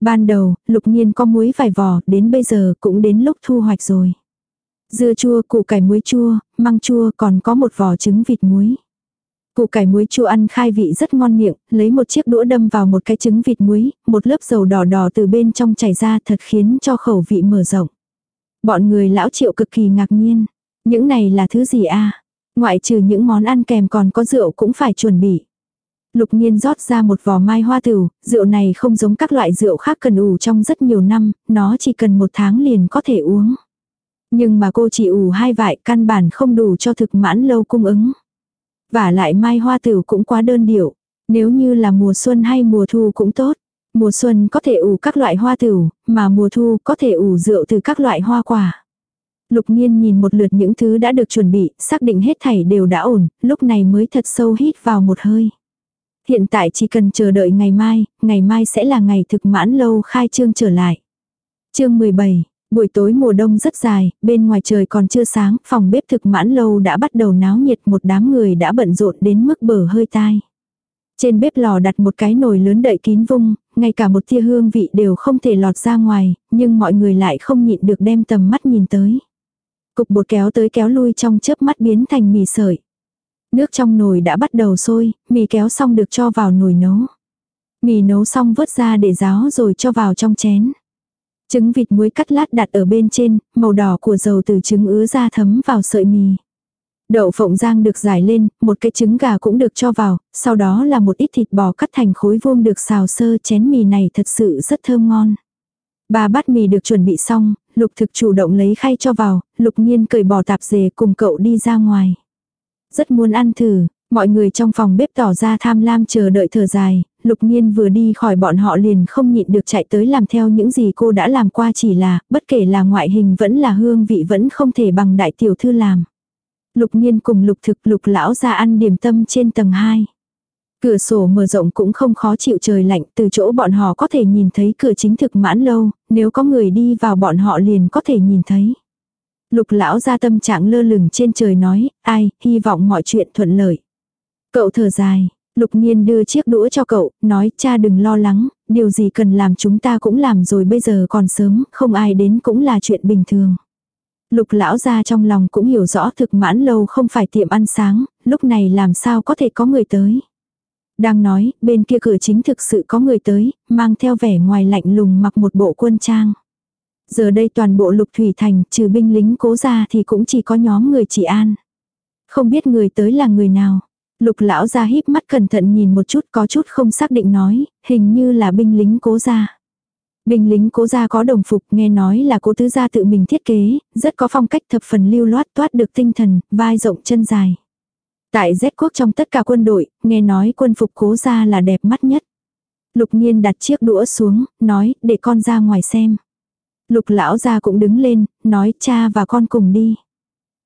Ban đầu, lục nhiên có muối vài vò, đến bây giờ cũng đến lúc thu hoạch rồi. Dưa chua, củ cải muối chua, măng chua còn có một vỏ trứng vịt muối. Củ cải muối chua ăn khai vị rất ngon miệng, lấy một chiếc đũa đâm vào một cái trứng vịt muối, một lớp dầu đỏ đỏ từ bên trong chảy ra thật khiến cho khẩu vị mở rộng. Bọn người lão triệu cực kỳ ngạc nhiên. Những này là thứ gì a Ngoại trừ những món ăn kèm còn có rượu cũng phải chuẩn bị. Lục nhiên rót ra một vò mai hoa tửu, rượu này không giống các loại rượu khác cần ủ trong rất nhiều năm, nó chỉ cần một tháng liền có thể uống. Nhưng mà cô chỉ ủ hai vại căn bản không đủ cho thực mãn lâu cung ứng. Và lại mai hoa tử cũng quá đơn điệu. Nếu như là mùa xuân hay mùa thu cũng tốt. Mùa xuân có thể ủ các loại hoa tử mà mùa thu có thể ủ rượu từ các loại hoa quả. Lục nhiên nhìn một lượt những thứ đã được chuẩn bị, xác định hết thảy đều đã ổn, lúc này mới thật sâu hít vào một hơi. Hiện tại chỉ cần chờ đợi ngày mai, ngày mai sẽ là ngày thực mãn lâu khai trương trở lại. chương 17, buổi tối mùa đông rất dài, bên ngoài trời còn chưa sáng, phòng bếp thực mãn lâu đã bắt đầu náo nhiệt một đám người đã bận rộn đến mức bở hơi tai. Trên bếp lò đặt một cái nồi lớn đậy kín vung, ngay cả một tia hương vị đều không thể lọt ra ngoài, nhưng mọi người lại không nhịn được đem tầm mắt nhìn tới. Cục bột kéo tới kéo lui trong chớp mắt biến thành mì sợi. Nước trong nồi đã bắt đầu sôi, mì kéo xong được cho vào nồi nấu. Mì nấu xong vớt ra để ráo rồi cho vào trong chén. Trứng vịt muối cắt lát đặt ở bên trên, màu đỏ của dầu từ trứng ứa ra thấm vào sợi mì. Đậu phộng rang được giải lên, một cái trứng gà cũng được cho vào, sau đó là một ít thịt bò cắt thành khối vuông được xào sơ chén mì này thật sự rất thơm ngon. Ba bát mì được chuẩn bị xong, lục thực chủ động lấy khay cho vào, lục nhiên cởi bỏ tạp dề cùng cậu đi ra ngoài. Rất muốn ăn thử, mọi người trong phòng bếp tỏ ra tham lam chờ đợi thở dài, lục nhiên vừa đi khỏi bọn họ liền không nhịn được chạy tới làm theo những gì cô đã làm qua chỉ là, bất kể là ngoại hình vẫn là hương vị vẫn không thể bằng đại tiểu thư làm. Lục nhiên cùng lục thực lục lão ra ăn điểm tâm trên tầng 2. Cửa sổ mở rộng cũng không khó chịu trời lạnh, từ chỗ bọn họ có thể nhìn thấy cửa chính thực mãn lâu, nếu có người đi vào bọn họ liền có thể nhìn thấy. Lục lão ra tâm trạng lơ lửng trên trời nói, ai, hy vọng mọi chuyện thuận lợi. Cậu thở dài, lục nhiên đưa chiếc đũa cho cậu, nói cha đừng lo lắng, điều gì cần làm chúng ta cũng làm rồi bây giờ còn sớm, không ai đến cũng là chuyện bình thường. Lục lão ra trong lòng cũng hiểu rõ thực mãn lâu không phải tiệm ăn sáng, lúc này làm sao có thể có người tới. Đang nói, bên kia cửa chính thực sự có người tới, mang theo vẻ ngoài lạnh lùng mặc một bộ quân trang. Giờ đây toàn bộ lục thủy thành, trừ binh lính cố ra thì cũng chỉ có nhóm người chỉ an. Không biết người tới là người nào. Lục lão ra híp mắt cẩn thận nhìn một chút có chút không xác định nói, hình như là binh lính cố gia. Binh lính cố gia có đồng phục nghe nói là cố tứ gia tự mình thiết kế, rất có phong cách thập phần lưu loát toát được tinh thần, vai rộng chân dài. Tại Z quốc trong tất cả quân đội, nghe nói quân phục cố gia là đẹp mắt nhất. Lục nhiên đặt chiếc đũa xuống, nói, để con ra ngoài xem. Lục lão gia cũng đứng lên, nói cha và con cùng đi.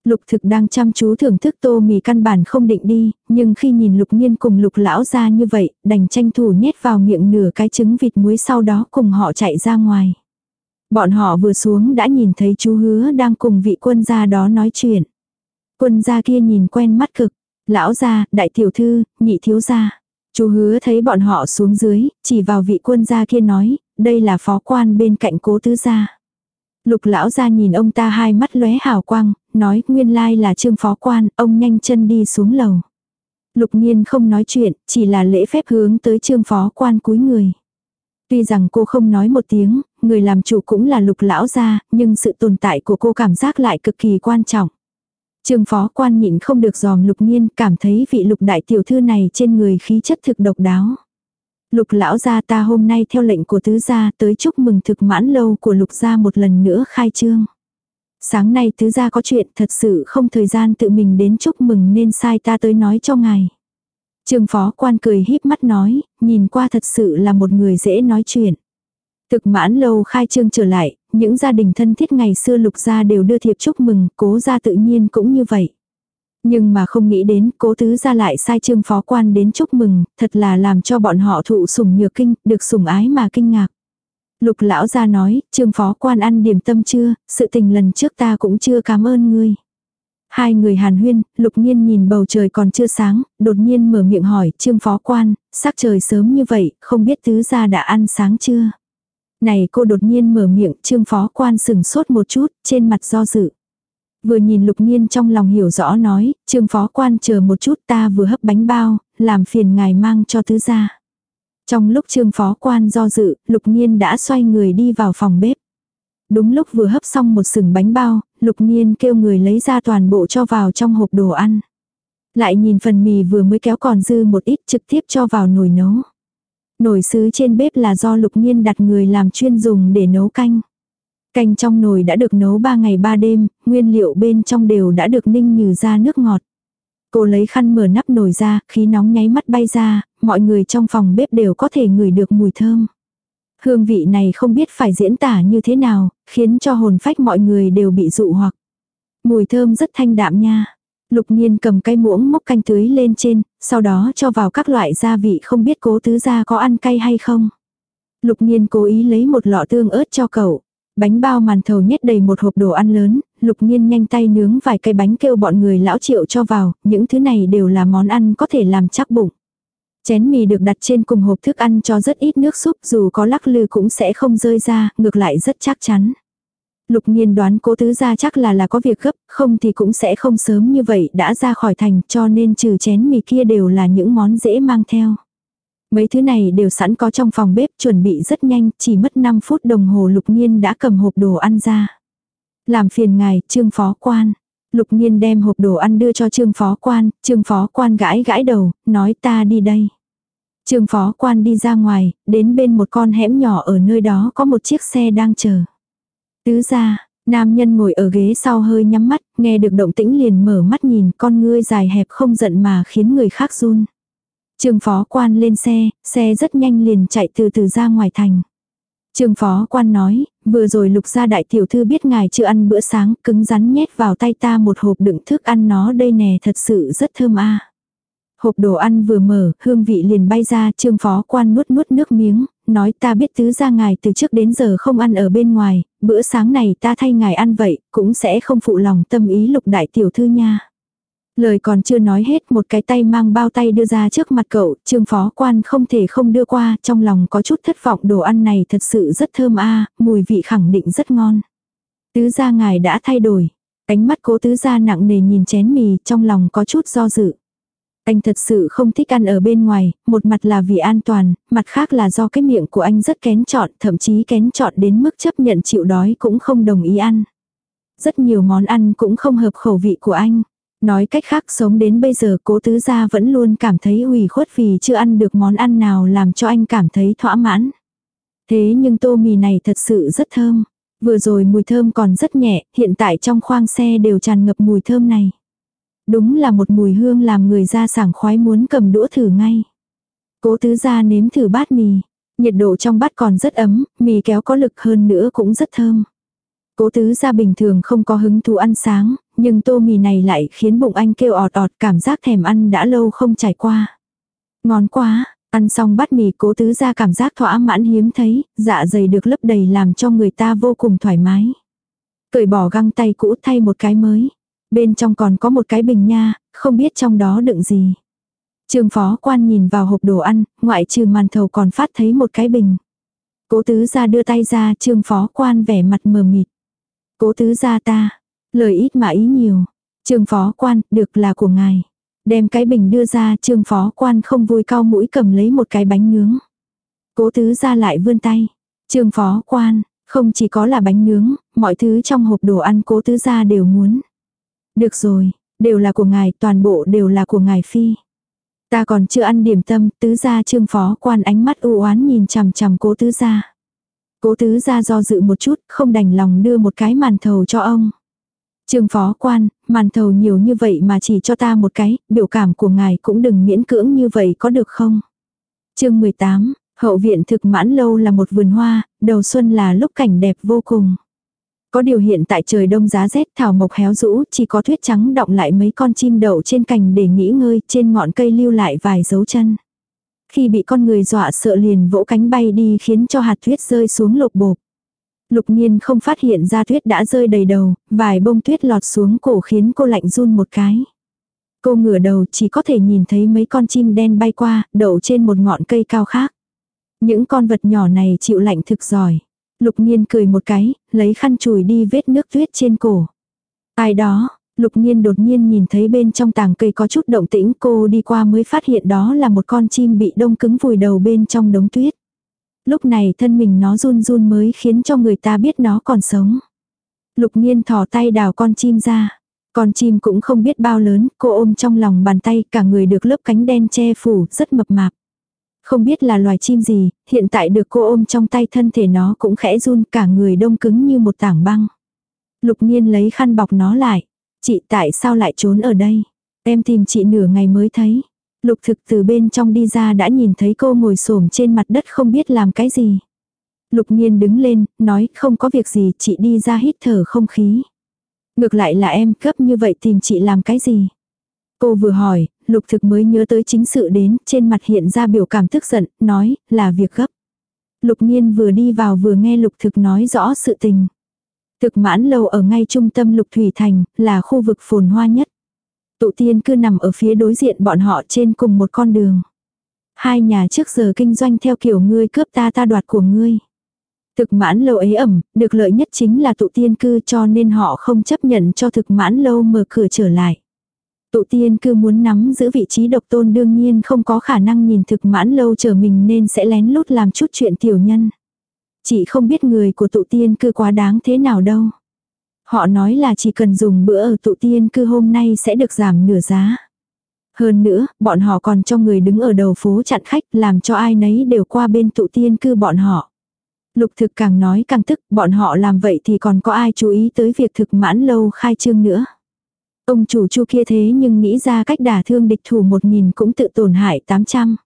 Lục thực đang chăm chú thưởng thức tô mì căn bản không định đi, nhưng khi nhìn lục nhiên cùng lục lão ra như vậy, đành tranh thủ nhét vào miệng nửa cái trứng vịt muối sau đó cùng họ chạy ra ngoài. Bọn họ vừa xuống đã nhìn thấy chú hứa đang cùng vị quân gia đó nói chuyện. Quân gia kia nhìn quen mắt cực, lão gia, đại tiểu thư, nhị thiếu gia. Chú hứa thấy bọn họ xuống dưới, chỉ vào vị quân gia kia nói, đây là phó quan bên cạnh cố tứ gia. Lục lão gia nhìn ông ta hai mắt lóe hào quang, nói nguyên lai là trương phó quan, ông nhanh chân đi xuống lầu. Lục nhiên không nói chuyện, chỉ là lễ phép hướng tới trương phó quan cúi người. Tuy rằng cô không nói một tiếng, người làm chủ cũng là lục lão gia, nhưng sự tồn tại của cô cảm giác lại cực kỳ quan trọng. Trương phó quan nhịn không được dòm lục nhiên, cảm thấy vị lục đại tiểu thư này trên người khí chất thực độc đáo. Lục lão gia ta hôm nay theo lệnh của tứ gia tới chúc mừng thực mãn lâu của lục gia một lần nữa khai trương. Sáng nay tứ gia có chuyện thật sự không thời gian tự mình đến chúc mừng nên sai ta tới nói cho ngài. Trương phó quan cười híp mắt nói, nhìn qua thật sự là một người dễ nói chuyện. Thực mãn lâu khai trương trở lại, những gia đình thân thiết ngày xưa lục gia đều đưa thiệp chúc mừng, cố gia tự nhiên cũng như vậy. Nhưng mà không nghĩ đến cố tứ gia lại sai trương phó quan đến chúc mừng, thật là làm cho bọn họ thụ sủng nhược kinh, được sủng ái mà kinh ngạc. Lục lão gia nói, trương phó quan ăn điểm tâm chưa, sự tình lần trước ta cũng chưa cảm ơn ngươi. Hai người hàn huyên, lục nhiên nhìn bầu trời còn chưa sáng, đột nhiên mở miệng hỏi, trương phó quan, sắc trời sớm như vậy, không biết tứ gia đã ăn sáng chưa? Này cô đột nhiên mở miệng, trương phó quan sừng sốt một chút, trên mặt do dự. Vừa nhìn lục nhiên trong lòng hiểu rõ nói, trương phó quan chờ một chút ta vừa hấp bánh bao, làm phiền ngài mang cho tứ gia. Trong lúc trương phó quan do dự, lục nhiên đã xoay người đi vào phòng bếp. Đúng lúc vừa hấp xong một sừng bánh bao, lục nhiên kêu người lấy ra toàn bộ cho vào trong hộp đồ ăn. Lại nhìn phần mì vừa mới kéo còn dư một ít trực tiếp cho vào nồi nấu. Nồi sứ trên bếp là do lục nhiên đặt người làm chuyên dùng để nấu canh. Canh trong nồi đã được nấu 3 ngày 3 đêm, nguyên liệu bên trong đều đã được ninh nhừ ra nước ngọt. Cô lấy khăn mở nắp nồi ra, khí nóng nháy mắt bay ra, mọi người trong phòng bếp đều có thể ngửi được mùi thơm. Hương vị này không biết phải diễn tả như thế nào, khiến cho hồn phách mọi người đều bị dụ hoặc. Mùi thơm rất thanh đạm nha. Lục nhiên cầm cái muỗng mốc canh tưới lên trên, sau đó cho vào các loại gia vị không biết cố tứ gia có ăn cay hay không. Lục nhiên cố ý lấy một lọ tương ớt cho cậu. Bánh bao màn thầu nhét đầy một hộp đồ ăn lớn, lục nhiên nhanh tay nướng vài cây bánh kêu bọn người lão triệu cho vào, những thứ này đều là món ăn có thể làm chắc bụng. Chén mì được đặt trên cùng hộp thức ăn cho rất ít nước súp dù có lắc lư cũng sẽ không rơi ra, ngược lại rất chắc chắn. Lục nhiên đoán cố tứ ra chắc là là có việc gấp, không thì cũng sẽ không sớm như vậy đã ra khỏi thành cho nên trừ chén mì kia đều là những món dễ mang theo. Mấy thứ này đều sẵn có trong phòng bếp chuẩn bị rất nhanh, chỉ mất 5 phút đồng hồ lục nhiên đã cầm hộp đồ ăn ra. Làm phiền ngài, trương phó quan. Lục nhiên đem hộp đồ ăn đưa cho trương phó quan, trương phó quan gãi gãi đầu, nói ta đi đây. Trương phó quan đi ra ngoài, đến bên một con hẻm nhỏ ở nơi đó có một chiếc xe đang chờ. Tứ ra, nam nhân ngồi ở ghế sau hơi nhắm mắt, nghe được động tĩnh liền mở mắt nhìn con ngươi dài hẹp không giận mà khiến người khác run. Trương phó quan lên xe, xe rất nhanh liền chạy từ từ ra ngoài thành. Trương phó quan nói, vừa rồi lục gia đại tiểu thư biết ngài chưa ăn bữa sáng, cứng rắn nhét vào tay ta một hộp đựng thức ăn nó đây nè thật sự rất thơm a. Hộp đồ ăn vừa mở, hương vị liền bay ra, trương phó quan nuốt nuốt nước miếng, nói ta biết tứ ra ngài từ trước đến giờ không ăn ở bên ngoài, bữa sáng này ta thay ngài ăn vậy, cũng sẽ không phụ lòng tâm ý lục đại tiểu thư nha. Lời còn chưa nói hết một cái tay mang bao tay đưa ra trước mặt cậu, trương phó quan không thể không đưa qua, trong lòng có chút thất vọng đồ ăn này thật sự rất thơm a mùi vị khẳng định rất ngon. Tứ gia ngài đã thay đổi. Ánh mắt cố tứ gia nặng nề nhìn chén mì trong lòng có chút do dự. Anh thật sự không thích ăn ở bên ngoài, một mặt là vì an toàn, mặt khác là do cái miệng của anh rất kén chọn, thậm chí kén chọn đến mức chấp nhận chịu đói cũng không đồng ý ăn. Rất nhiều món ăn cũng không hợp khẩu vị của anh. Nói cách khác sống đến bây giờ cố tứ gia vẫn luôn cảm thấy ủy khuất vì chưa ăn được món ăn nào làm cho anh cảm thấy thỏa mãn. Thế nhưng tô mì này thật sự rất thơm. Vừa rồi mùi thơm còn rất nhẹ, hiện tại trong khoang xe đều tràn ngập mùi thơm này. Đúng là một mùi hương làm người ra sảng khoái muốn cầm đũa thử ngay. Cố tứ gia nếm thử bát mì. Nhiệt độ trong bát còn rất ấm, mì kéo có lực hơn nữa cũng rất thơm. Cố tứ gia bình thường không có hứng thú ăn sáng, nhưng tô mì này lại khiến bụng anh kêu ọt ọt cảm giác thèm ăn đã lâu không trải qua. Ngon quá, ăn xong bát mì cố tứ gia cảm giác thỏa mãn hiếm thấy, dạ dày được lấp đầy làm cho người ta vô cùng thoải mái. Cởi bỏ găng tay cũ thay một cái mới. Bên trong còn có một cái bình nha, không biết trong đó đựng gì. Trường phó quan nhìn vào hộp đồ ăn, ngoại trừ màn thầu còn phát thấy một cái bình. Cố tứ gia đưa tay ra, trường phó quan vẻ mặt mờ mịt. Cố tứ gia ta, lời ít mà ý nhiều. trường phó quan, được là của ngài. Đem cái bình đưa ra, trường phó quan không vui cao mũi cầm lấy một cái bánh nướng. Cố tứ gia lại vươn tay. trường phó quan, không chỉ có là bánh nướng, mọi thứ trong hộp đồ ăn cố tứ gia đều muốn. Được rồi, đều là của ngài, toàn bộ đều là của ngài phi. Ta còn chưa ăn điểm tâm, tứ gia trương phó quan ánh mắt u oán nhìn chằm chằm cố tứ gia. Cố tứ gia do dự một chút, không đành lòng đưa một cái màn thầu cho ông. Trương phó quan, màn thầu nhiều như vậy mà chỉ cho ta một cái, biểu cảm của ngài cũng đừng miễn cưỡng như vậy có được không? chương 18, hậu viện thực mãn lâu là một vườn hoa, đầu xuân là lúc cảnh đẹp vô cùng. Có điều hiện tại trời đông giá rét thảo mộc héo rũ, chỉ có tuyết trắng động lại mấy con chim đậu trên cành để nghỉ ngơi, trên ngọn cây lưu lại vài dấu chân. Khi bị con người dọa sợ liền vỗ cánh bay đi khiến cho hạt tuyết rơi xuống lục bộp. Lục nhiên không phát hiện ra tuyết đã rơi đầy đầu, vài bông tuyết lọt xuống cổ khiến cô lạnh run một cái. Cô ngửa đầu chỉ có thể nhìn thấy mấy con chim đen bay qua, đậu trên một ngọn cây cao khác. Những con vật nhỏ này chịu lạnh thực giỏi. Lục nhiên cười một cái, lấy khăn chùi đi vết nước tuyết trên cổ. Ai đó, lục nhiên đột nhiên nhìn thấy bên trong tàng cây có chút động tĩnh cô đi qua mới phát hiện đó là một con chim bị đông cứng vùi đầu bên trong đống tuyết. Lúc này thân mình nó run run mới khiến cho người ta biết nó còn sống. Lục nhiên thò tay đào con chim ra. Con chim cũng không biết bao lớn, cô ôm trong lòng bàn tay cả người được lớp cánh đen che phủ, rất mập mạp. Không biết là loài chim gì, hiện tại được cô ôm trong tay thân thể nó cũng khẽ run cả người đông cứng như một tảng băng. Lục nhiên lấy khăn bọc nó lại. Chị tại sao lại trốn ở đây? Em tìm chị nửa ngày mới thấy. Lục thực từ bên trong đi ra đã nhìn thấy cô ngồi xổm trên mặt đất không biết làm cái gì. Lục nhiên đứng lên, nói không có việc gì, chị đi ra hít thở không khí. Ngược lại là em cấp như vậy tìm chị làm cái gì? Cô vừa hỏi, lục thực mới nhớ tới chính sự đến, trên mặt hiện ra biểu cảm tức giận, nói, là việc gấp. Lục nhiên vừa đi vào vừa nghe lục thực nói rõ sự tình. Thực mãn lâu ở ngay trung tâm lục thủy thành, là khu vực phồn hoa nhất. Tụ tiên cư nằm ở phía đối diện bọn họ trên cùng một con đường. Hai nhà trước giờ kinh doanh theo kiểu ngươi cướp ta ta đoạt của ngươi. Thực mãn lâu ấy ẩm, được lợi nhất chính là tụ tiên cư cho nên họ không chấp nhận cho thực mãn lâu mở cửa trở lại. Tụ tiên cư muốn nắm giữ vị trí độc tôn đương nhiên không có khả năng nhìn thực mãn lâu chờ mình nên sẽ lén lút làm chút chuyện tiểu nhân. Chị không biết người của tụ tiên cư quá đáng thế nào đâu. Họ nói là chỉ cần dùng bữa ở tụ tiên cư hôm nay sẽ được giảm nửa giá. Hơn nữa, bọn họ còn cho người đứng ở đầu phố chặn khách làm cho ai nấy đều qua bên tụ tiên cư bọn họ. Lục thực càng nói càng tức, bọn họ làm vậy thì còn có ai chú ý tới việc thực mãn lâu khai trương nữa. Ông chủ chu kia thế nhưng nghĩ ra cách đả thương địch thủ một nghìn cũng tự tổn hại 800.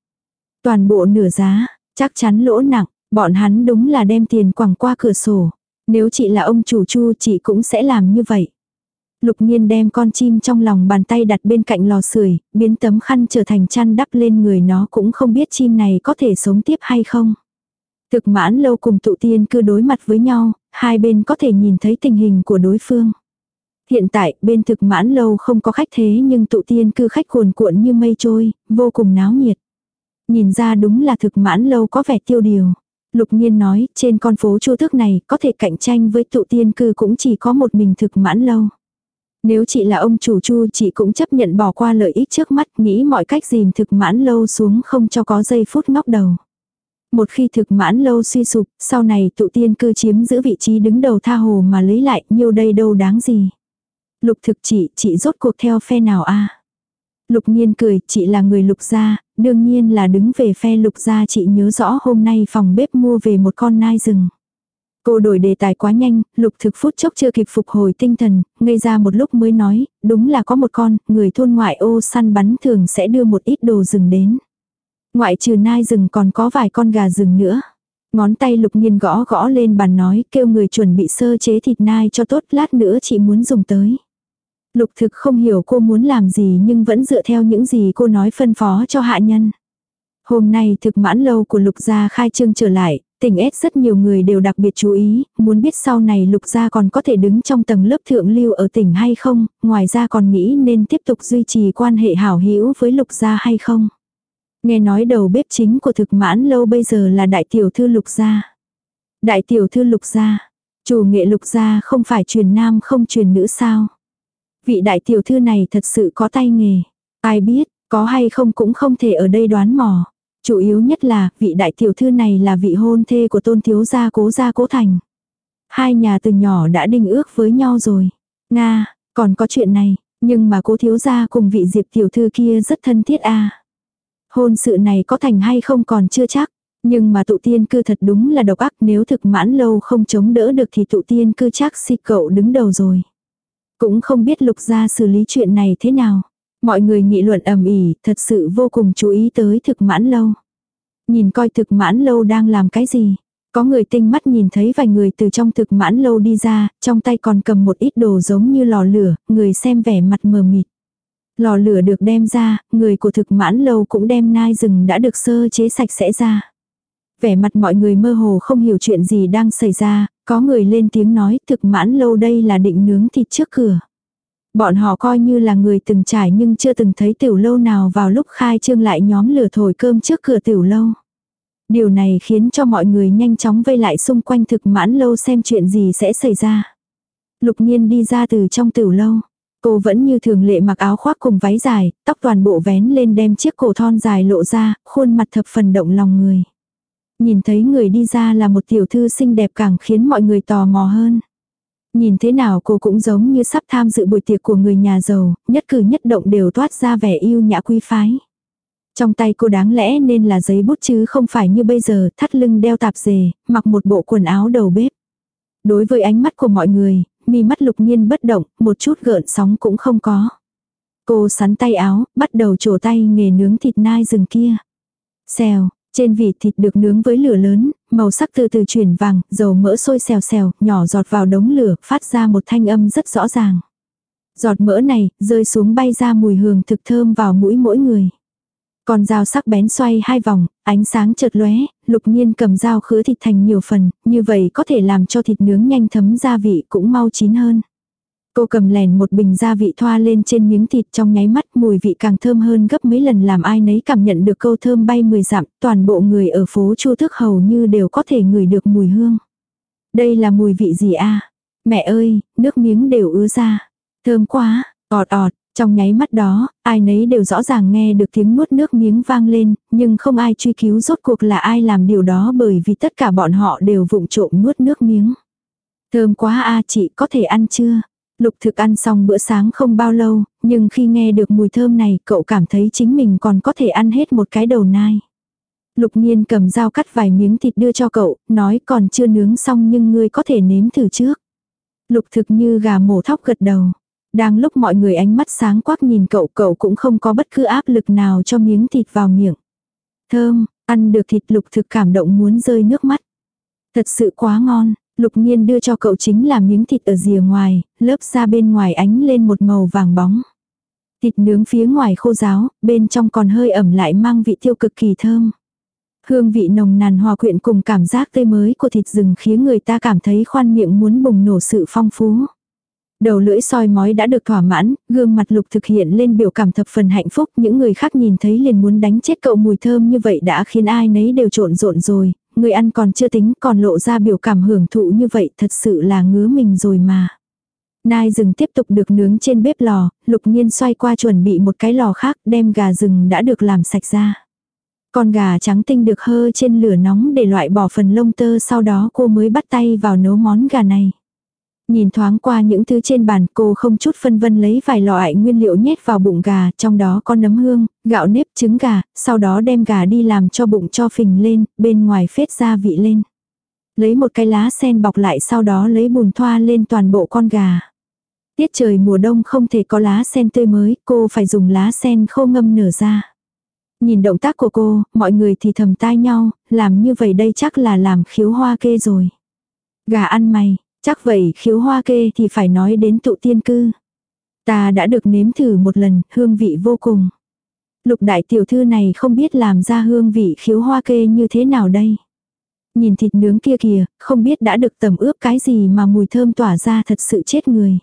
Toàn bộ nửa giá, chắc chắn lỗ nặng, bọn hắn đúng là đem tiền quẳng qua cửa sổ. Nếu chị là ông chủ chu chị cũng sẽ làm như vậy. Lục nhiên đem con chim trong lòng bàn tay đặt bên cạnh lò sưởi, biến tấm khăn trở thành chăn đắp lên người nó cũng không biết chim này có thể sống tiếp hay không. Thực mãn lâu cùng tụ tiên cứ đối mặt với nhau, hai bên có thể nhìn thấy tình hình của đối phương. Hiện tại, bên thực mãn lâu không có khách thế nhưng tụ tiên cư khách cuồn cuộn như mây trôi, vô cùng náo nhiệt. Nhìn ra đúng là thực mãn lâu có vẻ tiêu điều. Lục nhiên nói, trên con phố chu thức này, có thể cạnh tranh với tụ tiên cư cũng chỉ có một mình thực mãn lâu. Nếu chị là ông chủ chu chị cũng chấp nhận bỏ qua lợi ích trước mắt nghĩ mọi cách dìm thực mãn lâu xuống không cho có giây phút ngóc đầu. Một khi thực mãn lâu suy sụp, sau này tụ tiên cư chiếm giữ vị trí đứng đầu tha hồ mà lấy lại, nhiêu đây đâu đáng gì. Lục thực chị, chị rốt cuộc theo phe nào a Lục nhiên cười, chị là người lục gia, đương nhiên là đứng về phe lục gia chị nhớ rõ hôm nay phòng bếp mua về một con nai rừng. Cô đổi đề tài quá nhanh, lục thực phút chốc chưa kịp phục hồi tinh thần, ngây ra một lúc mới nói, đúng là có một con, người thôn ngoại ô săn bắn thường sẽ đưa một ít đồ rừng đến. Ngoại trừ nai rừng còn có vài con gà rừng nữa. Ngón tay lục nhiên gõ gõ lên bàn nói, kêu người chuẩn bị sơ chế thịt nai cho tốt, lát nữa chị muốn dùng tới. Lục thực không hiểu cô muốn làm gì nhưng vẫn dựa theo những gì cô nói phân phó cho hạ nhân. Hôm nay thực mãn lâu của lục gia khai trương trở lại, tỉnh ết rất nhiều người đều đặc biệt chú ý, muốn biết sau này lục gia còn có thể đứng trong tầng lớp thượng lưu ở tỉnh hay không, ngoài ra còn nghĩ nên tiếp tục duy trì quan hệ hảo hữu với lục gia hay không. Nghe nói đầu bếp chính của thực mãn lâu bây giờ là đại tiểu thư lục gia. Đại tiểu thư lục gia, chủ nghệ lục gia không phải truyền nam không truyền nữ sao. Vị đại tiểu thư này thật sự có tay nghề. Ai biết, có hay không cũng không thể ở đây đoán mò. Chủ yếu nhất là, vị đại tiểu thư này là vị hôn thê của tôn thiếu gia cố gia cố thành. Hai nhà từ nhỏ đã đinh ước với nhau rồi. Nga, còn có chuyện này, nhưng mà cố thiếu gia cùng vị diệp tiểu thư kia rất thân thiết a Hôn sự này có thành hay không còn chưa chắc. Nhưng mà tụ tiên cư thật đúng là độc ác nếu thực mãn lâu không chống đỡ được thì tụ tiên cư chắc si cậu đứng đầu rồi. Cũng không biết lục gia xử lý chuyện này thế nào. Mọi người nghị luận ầm ĩ, thật sự vô cùng chú ý tới thực mãn lâu. Nhìn coi thực mãn lâu đang làm cái gì. Có người tinh mắt nhìn thấy vài người từ trong thực mãn lâu đi ra, trong tay còn cầm một ít đồ giống như lò lửa, người xem vẻ mặt mờ mịt. Lò lửa được đem ra, người của thực mãn lâu cũng đem nai rừng đã được sơ chế sạch sẽ ra. Vẻ mặt mọi người mơ hồ không hiểu chuyện gì đang xảy ra, có người lên tiếng nói thực mãn lâu đây là định nướng thịt trước cửa. Bọn họ coi như là người từng trải nhưng chưa từng thấy tiểu lâu nào vào lúc khai trương lại nhóm lửa thổi cơm trước cửa tiểu lâu. Điều này khiến cho mọi người nhanh chóng vây lại xung quanh thực mãn lâu xem chuyện gì sẽ xảy ra. Lục nhiên đi ra từ trong tiểu lâu. Cô vẫn như thường lệ mặc áo khoác cùng váy dài, tóc toàn bộ vén lên đem chiếc cổ thon dài lộ ra, khuôn mặt thập phần động lòng người. Nhìn thấy người đi ra là một tiểu thư xinh đẹp càng khiến mọi người tò mò hơn. Nhìn thế nào cô cũng giống như sắp tham dự buổi tiệc của người nhà giàu, nhất cử nhất động đều toát ra vẻ yêu nhã quý phái. Trong tay cô đáng lẽ nên là giấy bút chứ không phải như bây giờ thắt lưng đeo tạp dề, mặc một bộ quần áo đầu bếp. Đối với ánh mắt của mọi người, mi mắt lục nhiên bất động, một chút gợn sóng cũng không có. Cô sắn tay áo, bắt đầu trổ tay nghề nướng thịt nai rừng kia. Xèo, trên vỉ thịt được nướng với lửa lớn, màu sắc từ từ chuyển vàng, dầu mỡ sôi xèo xèo, nhỏ giọt vào đống lửa, phát ra một thanh âm rất rõ ràng. Giọt mỡ này, rơi xuống bay ra mùi hương thực thơm vào mũi mỗi người. Con dao sắc bén xoay hai vòng, ánh sáng chợt lóe, lục nhiên cầm dao khứa thịt thành nhiều phần, như vậy có thể làm cho thịt nướng nhanh thấm gia vị cũng mau chín hơn. Cô cầm lèn một bình gia vị thoa lên trên miếng thịt trong nháy mắt mùi vị càng thơm hơn gấp mấy lần làm ai nấy cảm nhận được câu thơm bay mười dặm, toàn bộ người ở phố Chu Thức hầu như đều có thể ngửi được mùi hương. Đây là mùi vị gì a? Mẹ ơi, nước miếng đều ứa ra. Thơm quá, ọt ọt, Trong nháy mắt đó, ai nấy đều rõ ràng nghe được tiếng nuốt nước miếng vang lên, nhưng không ai truy cứu rốt cuộc là ai làm điều đó bởi vì tất cả bọn họ đều vụng trộm nuốt nước miếng. Thơm quá a chị có thể ăn chưa? Lục thực ăn xong bữa sáng không bao lâu, nhưng khi nghe được mùi thơm này cậu cảm thấy chính mình còn có thể ăn hết một cái đầu nai. Lục nhiên cầm dao cắt vài miếng thịt đưa cho cậu, nói còn chưa nướng xong nhưng ngươi có thể nếm thử trước. Lục thực như gà mổ thóc gật đầu. Đang lúc mọi người ánh mắt sáng quắc nhìn cậu, cậu cũng không có bất cứ áp lực nào cho miếng thịt vào miệng. Thơm, ăn được thịt lục thực cảm động muốn rơi nước mắt. Thật sự quá ngon, lục nhiên đưa cho cậu chính là miếng thịt ở rìa ngoài, lớp da bên ngoài ánh lên một màu vàng bóng. Thịt nướng phía ngoài khô ráo, bên trong còn hơi ẩm lại mang vị tiêu cực kỳ thơm. Hương vị nồng nàn hòa quyện cùng cảm giác tươi mới của thịt rừng khiến người ta cảm thấy khoan miệng muốn bùng nổ sự phong phú. Đầu lưỡi soi mói đã được thỏa mãn, gương mặt lục thực hiện lên biểu cảm thập phần hạnh phúc. Những người khác nhìn thấy liền muốn đánh chết cậu mùi thơm như vậy đã khiến ai nấy đều trộn rộn rồi. Người ăn còn chưa tính còn lộ ra biểu cảm hưởng thụ như vậy thật sự là ngứa mình rồi mà. Nai rừng tiếp tục được nướng trên bếp lò, lục nhiên xoay qua chuẩn bị một cái lò khác đem gà rừng đã được làm sạch ra. Con gà trắng tinh được hơ trên lửa nóng để loại bỏ phần lông tơ sau đó cô mới bắt tay vào nấu món gà này. Nhìn thoáng qua những thứ trên bàn cô không chút phân vân lấy vài loại nguyên liệu nhét vào bụng gà, trong đó có nấm hương, gạo nếp, trứng gà, sau đó đem gà đi làm cho bụng cho phình lên, bên ngoài phết gia vị lên. Lấy một cái lá sen bọc lại sau đó lấy bùn thoa lên toàn bộ con gà. Tiết trời mùa đông không thể có lá sen tươi mới, cô phải dùng lá sen khô ngâm nở ra. Nhìn động tác của cô, mọi người thì thầm tai nhau, làm như vậy đây chắc là làm khiếu hoa kê rồi. Gà ăn mày, chắc vậy khiếu hoa kê thì phải nói đến tụ tiên cư. Ta đã được nếm thử một lần, hương vị vô cùng. Lục đại tiểu thư này không biết làm ra hương vị khiếu hoa kê như thế nào đây. Nhìn thịt nướng kia kìa, không biết đã được tẩm ướp cái gì mà mùi thơm tỏa ra thật sự chết người.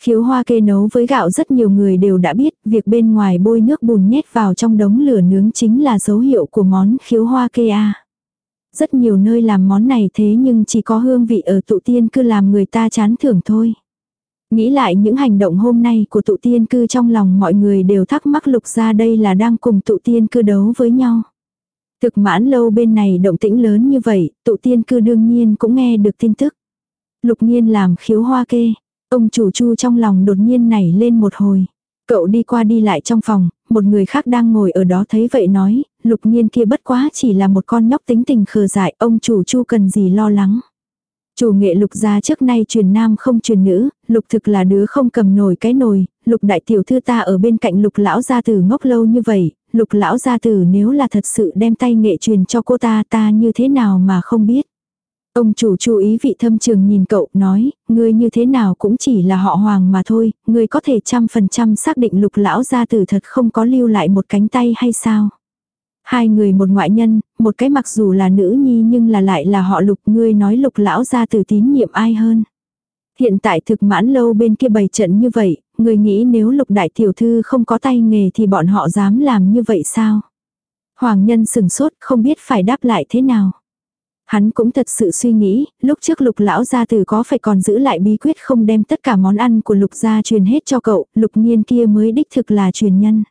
Khiếu hoa kê nấu với gạo rất nhiều người đều đã biết, việc bên ngoài bôi nước bùn nhét vào trong đống lửa nướng chính là dấu hiệu của món khiếu hoa kê a. Rất nhiều nơi làm món này thế nhưng chỉ có hương vị ở tụ tiên cư làm người ta chán thưởng thôi. Nghĩ lại những hành động hôm nay của tụ tiên cư trong lòng mọi người đều thắc mắc lục ra đây là đang cùng tụ tiên cư đấu với nhau. Thực mãn lâu bên này động tĩnh lớn như vậy, tụ tiên cư đương nhiên cũng nghe được tin tức. Lục nhiên làm khiếu hoa kê, Ông chủ chu trong lòng đột nhiên nảy lên một hồi. Cậu đi qua đi lại trong phòng, một người khác đang ngồi ở đó thấy vậy nói, lục nhiên kia bất quá chỉ là một con nhóc tính tình khờ dại, ông chủ chu cần gì lo lắng. Chủ nghệ lục gia trước nay truyền nam không truyền nữ, lục thực là đứa không cầm nổi cái nồi, lục đại tiểu thư ta ở bên cạnh lục lão gia tử ngốc lâu như vậy, lục lão gia tử nếu là thật sự đem tay nghệ truyền cho cô ta ta như thế nào mà không biết. Ông chủ chú ý vị thâm trường nhìn cậu, nói, ngươi như thế nào cũng chỉ là họ hoàng mà thôi, ngươi có thể trăm phần trăm xác định lục lão gia tử thật không có lưu lại một cánh tay hay sao? Hai người một ngoại nhân, một cái mặc dù là nữ nhi nhưng là lại là họ lục, ngươi nói lục lão gia từ tín nhiệm ai hơn? Hiện tại thực mãn lâu bên kia bày trận như vậy, người nghĩ nếu lục đại tiểu thư không có tay nghề thì bọn họ dám làm như vậy sao? Hoàng nhân sừng sốt không biết phải đáp lại thế nào. Hắn cũng thật sự suy nghĩ, lúc trước lục lão gia tử có phải còn giữ lại bí quyết không đem tất cả món ăn của lục gia truyền hết cho cậu, lục nhiên kia mới đích thực là truyền nhân.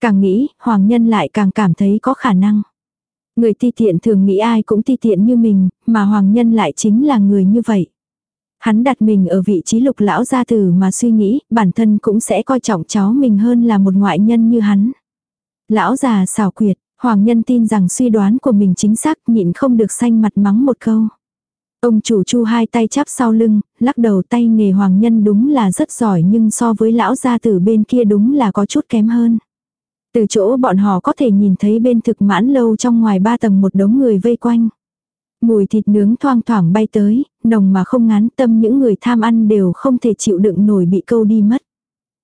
Càng nghĩ, hoàng nhân lại càng cảm thấy có khả năng. Người ti tiện thường nghĩ ai cũng ti tiện như mình, mà hoàng nhân lại chính là người như vậy. Hắn đặt mình ở vị trí lục lão gia tử mà suy nghĩ, bản thân cũng sẽ coi trọng cháu mình hơn là một ngoại nhân như hắn. Lão già xảo quyệt, Hoàng nhân tin rằng suy đoán của mình chính xác nhịn không được xanh mặt mắng một câu. Ông chủ chu hai tay chắp sau lưng, lắc đầu tay nghề hoàng nhân đúng là rất giỏi nhưng so với lão gia tử bên kia đúng là có chút kém hơn. Từ chỗ bọn họ có thể nhìn thấy bên thực mãn lâu trong ngoài ba tầng một đống người vây quanh. Mùi thịt nướng thoang thoảng bay tới, nồng mà không ngán tâm những người tham ăn đều không thể chịu đựng nổi bị câu đi mất.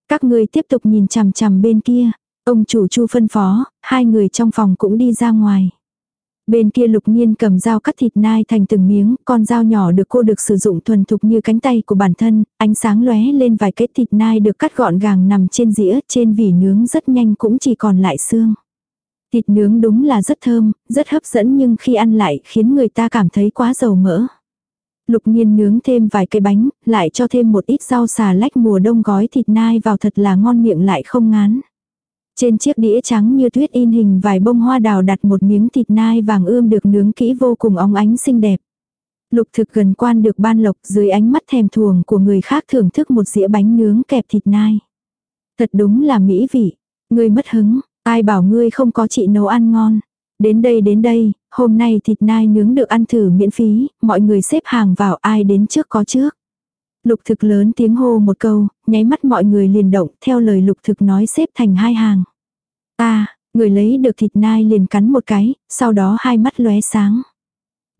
Các người tiếp tục nhìn chằm chằm bên kia, Ông chủ chu phân phó, hai người trong phòng cũng đi ra ngoài. Bên kia lục nhiên cầm dao cắt thịt nai thành từng miếng, con dao nhỏ được cô được sử dụng thuần thục như cánh tay của bản thân, ánh sáng lóe lên vài kết thịt nai được cắt gọn gàng nằm trên dĩa, trên vỉ nướng rất nhanh cũng chỉ còn lại xương. Thịt nướng đúng là rất thơm, rất hấp dẫn nhưng khi ăn lại khiến người ta cảm thấy quá dầu mỡ. Lục nhiên nướng thêm vài cây bánh, lại cho thêm một ít rau xà lách mùa đông gói thịt nai vào thật là ngon miệng lại không ngán. Trên chiếc đĩa trắng như tuyết in hình vài bông hoa đào đặt một miếng thịt nai vàng ươm được nướng kỹ vô cùng óng ánh xinh đẹp. Lục thực gần quan được ban lộc dưới ánh mắt thèm thuồng của người khác thưởng thức một dĩa bánh nướng kẹp thịt nai. Thật đúng là mỹ vị. Ngươi mất hứng, ai bảo ngươi không có chị nấu ăn ngon. Đến đây đến đây, hôm nay thịt nai nướng được ăn thử miễn phí, mọi người xếp hàng vào ai đến trước có trước. Lục thực lớn tiếng hô một câu, nháy mắt mọi người liền động theo lời lục thực nói xếp thành hai hàng. Ta, người lấy được thịt nai liền cắn một cái, sau đó hai mắt lóe sáng.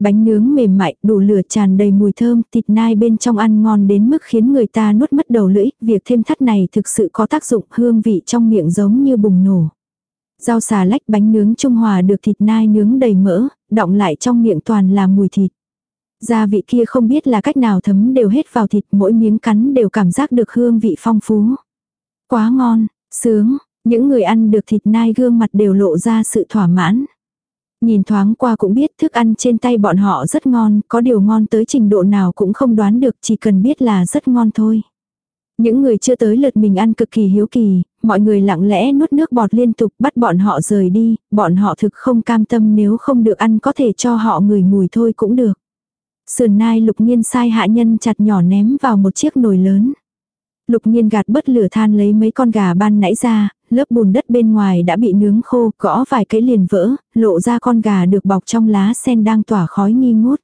Bánh nướng mềm mại, đủ lửa tràn đầy mùi thơm, thịt nai bên trong ăn ngon đến mức khiến người ta nuốt mất đầu lưỡi, việc thêm thắt này thực sự có tác dụng hương vị trong miệng giống như bùng nổ. Rau xà lách bánh nướng trung hòa được thịt nai nướng đầy mỡ, động lại trong miệng toàn là mùi thịt. Gia vị kia không biết là cách nào thấm đều hết vào thịt mỗi miếng cắn đều cảm giác được hương vị phong phú. Quá ngon, sướng, những người ăn được thịt nai gương mặt đều lộ ra sự thỏa mãn. Nhìn thoáng qua cũng biết thức ăn trên tay bọn họ rất ngon, có điều ngon tới trình độ nào cũng không đoán được chỉ cần biết là rất ngon thôi. Những người chưa tới lượt mình ăn cực kỳ hiếu kỳ, mọi người lặng lẽ nuốt nước bọt liên tục bắt bọn họ rời đi, bọn họ thực không cam tâm nếu không được ăn có thể cho họ người mùi thôi cũng được. Sườn nai lục nhiên sai hạ nhân chặt nhỏ ném vào một chiếc nồi lớn. Lục nhiên gạt bớt lửa than lấy mấy con gà ban nãy ra, lớp bùn đất bên ngoài đã bị nướng khô, gõ vài cái liền vỡ, lộ ra con gà được bọc trong lá sen đang tỏa khói nghi ngút.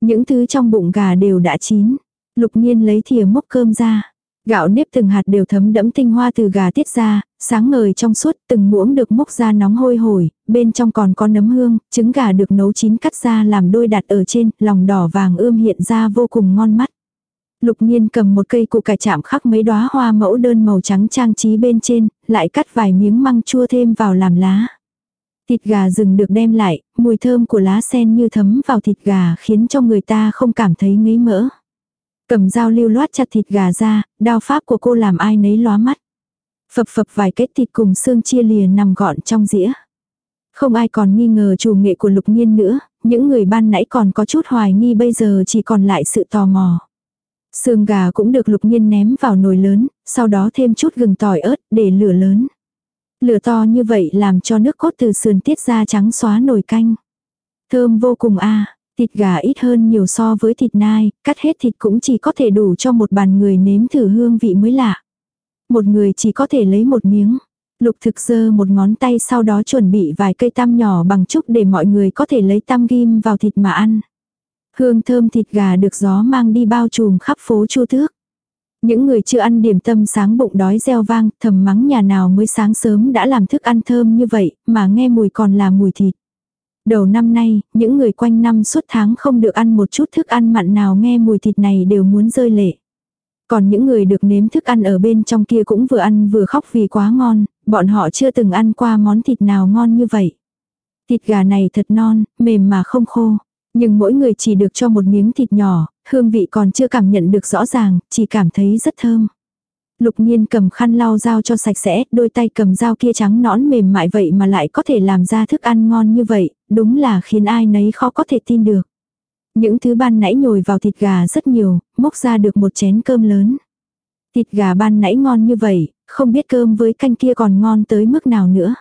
Những thứ trong bụng gà đều đã chín. Lục nhiên lấy thìa múc cơm ra. Gạo nếp từng hạt đều thấm đẫm tinh hoa từ gà tiết ra, sáng ngời trong suốt, từng muỗng được múc ra nóng hôi hổi, bên trong còn có nấm hương, trứng gà được nấu chín cắt ra làm đôi đặt ở trên, lòng đỏ vàng ươm hiện ra vô cùng ngon mắt. Lục nhiên cầm một cây cụ cải chạm khắc mấy đóa hoa mẫu đơn màu trắng trang trí bên trên, lại cắt vài miếng măng chua thêm vào làm lá. Thịt gà rừng được đem lại, mùi thơm của lá sen như thấm vào thịt gà khiến cho người ta không cảm thấy ngấy mỡ. Cầm dao lưu loát chặt thịt gà ra, đao pháp của cô làm ai nấy lóa mắt. Phập phập vài kết thịt cùng xương chia lìa nằm gọn trong dĩa. Không ai còn nghi ngờ chủ nghệ của lục nhiên nữa, những người ban nãy còn có chút hoài nghi bây giờ chỉ còn lại sự tò mò. Xương gà cũng được lục nhiên ném vào nồi lớn, sau đó thêm chút gừng tỏi ớt để lửa lớn. Lửa to như vậy làm cho nước cốt từ sườn tiết ra trắng xóa nồi canh. Thơm vô cùng a thịt gà ít hơn nhiều so với thịt nai, cắt hết thịt cũng chỉ có thể đủ cho một bàn người nếm thử hương vị mới lạ. Một người chỉ có thể lấy một miếng. Lục thực dơ một ngón tay sau đó chuẩn bị vài cây tăm nhỏ bằng trúc để mọi người có thể lấy tăm ghim vào thịt mà ăn. Hương thơm thịt gà được gió mang đi bao trùm khắp phố chu thước. Những người chưa ăn điểm tâm sáng bụng đói reo vang, thầm mắng nhà nào mới sáng sớm đã làm thức ăn thơm như vậy, mà nghe mùi còn là mùi thịt. Đầu năm nay, những người quanh năm suốt tháng không được ăn một chút thức ăn mặn nào nghe mùi thịt này đều muốn rơi lệ. Còn những người được nếm thức ăn ở bên trong kia cũng vừa ăn vừa khóc vì quá ngon, bọn họ chưa từng ăn qua món thịt nào ngon như vậy. Thịt gà này thật non, mềm mà không khô. Nhưng mỗi người chỉ được cho một miếng thịt nhỏ, hương vị còn chưa cảm nhận được rõ ràng, chỉ cảm thấy rất thơm. Lục nhiên cầm khăn lau dao cho sạch sẽ, đôi tay cầm dao kia trắng nõn mềm mại vậy mà lại có thể làm ra thức ăn ngon như vậy, đúng là khiến ai nấy khó có thể tin được. Những thứ ban nãy nhồi vào thịt gà rất nhiều, mốc ra được một chén cơm lớn. Thịt gà ban nãy ngon như vậy, không biết cơm với canh kia còn ngon tới mức nào nữa.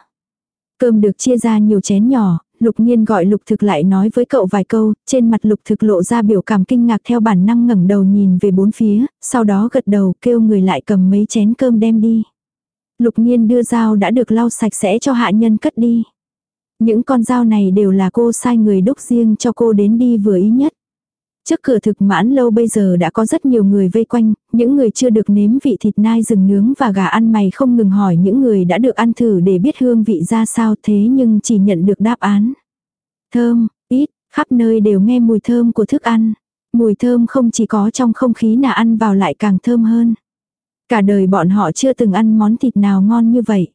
Cơm được chia ra nhiều chén nhỏ, lục nhiên gọi lục thực lại nói với cậu vài câu, trên mặt lục thực lộ ra biểu cảm kinh ngạc theo bản năng ngẩng đầu nhìn về bốn phía, sau đó gật đầu kêu người lại cầm mấy chén cơm đem đi. Lục nhiên đưa dao đã được lau sạch sẽ cho hạ nhân cất đi. Những con dao này đều là cô sai người đúc riêng cho cô đến đi vừa ý nhất. Trước cửa thực mãn lâu bây giờ đã có rất nhiều người vây quanh, những người chưa được nếm vị thịt nai rừng nướng và gà ăn mày không ngừng hỏi những người đã được ăn thử để biết hương vị ra sao thế nhưng chỉ nhận được đáp án. Thơm, ít, khắp nơi đều nghe mùi thơm của thức ăn. Mùi thơm không chỉ có trong không khí nà ăn vào lại càng thơm hơn. Cả đời bọn họ chưa từng ăn món thịt nào ngon như vậy.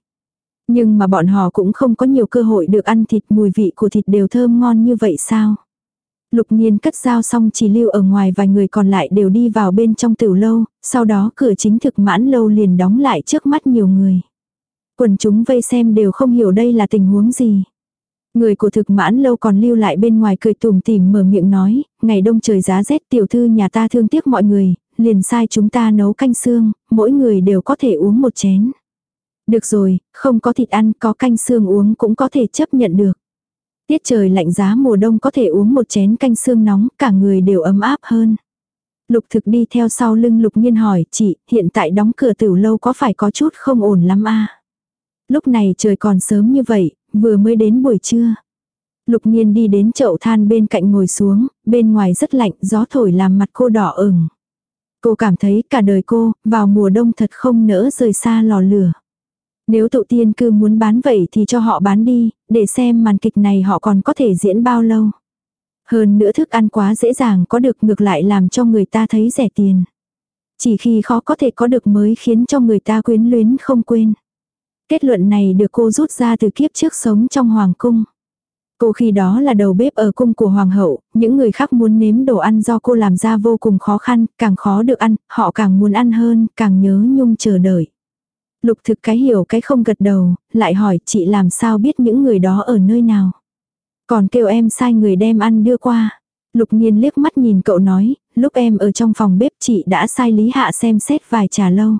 Nhưng mà bọn họ cũng không có nhiều cơ hội được ăn thịt mùi vị của thịt đều thơm ngon như vậy sao? Lục nhiên cất dao xong chỉ lưu ở ngoài vài người còn lại đều đi vào bên trong tiểu lâu, sau đó cửa chính thực mãn lâu liền đóng lại trước mắt nhiều người. Quần chúng vây xem đều không hiểu đây là tình huống gì. Người của thực mãn lâu còn lưu lại bên ngoài cười tùm tìm mở miệng nói, ngày đông trời giá rét tiểu thư nhà ta thương tiếc mọi người, liền sai chúng ta nấu canh xương, mỗi người đều có thể uống một chén. Được rồi, không có thịt ăn, có canh xương uống cũng có thể chấp nhận được. Tiết trời lạnh giá mùa đông có thể uống một chén canh xương nóng, cả người đều ấm áp hơn. Lục thực đi theo sau lưng lục nhiên hỏi, chị, hiện tại đóng cửa tiểu lâu có phải có chút không ổn lắm a Lúc này trời còn sớm như vậy, vừa mới đến buổi trưa. Lục nhiên đi đến chậu than bên cạnh ngồi xuống, bên ngoài rất lạnh, gió thổi làm mặt cô đỏ ửng. Cô cảm thấy cả đời cô, vào mùa đông thật không nỡ rời xa lò lửa. Nếu tụ tiên cư muốn bán vậy thì cho họ bán đi, để xem màn kịch này họ còn có thể diễn bao lâu. Hơn nữa thức ăn quá dễ dàng có được ngược lại làm cho người ta thấy rẻ tiền. Chỉ khi khó có thể có được mới khiến cho người ta quyến luyến không quên. Kết luận này được cô rút ra từ kiếp trước sống trong hoàng cung. Cô khi đó là đầu bếp ở cung của hoàng hậu, những người khác muốn nếm đồ ăn do cô làm ra vô cùng khó khăn, càng khó được ăn, họ càng muốn ăn hơn, càng nhớ nhung chờ đợi. Lục thực cái hiểu cái không gật đầu, lại hỏi chị làm sao biết những người đó ở nơi nào. Còn kêu em sai người đem ăn đưa qua. Lục nhiên liếc mắt nhìn cậu nói, lúc em ở trong phòng bếp chị đã sai Lý Hạ xem xét vài trà lâu.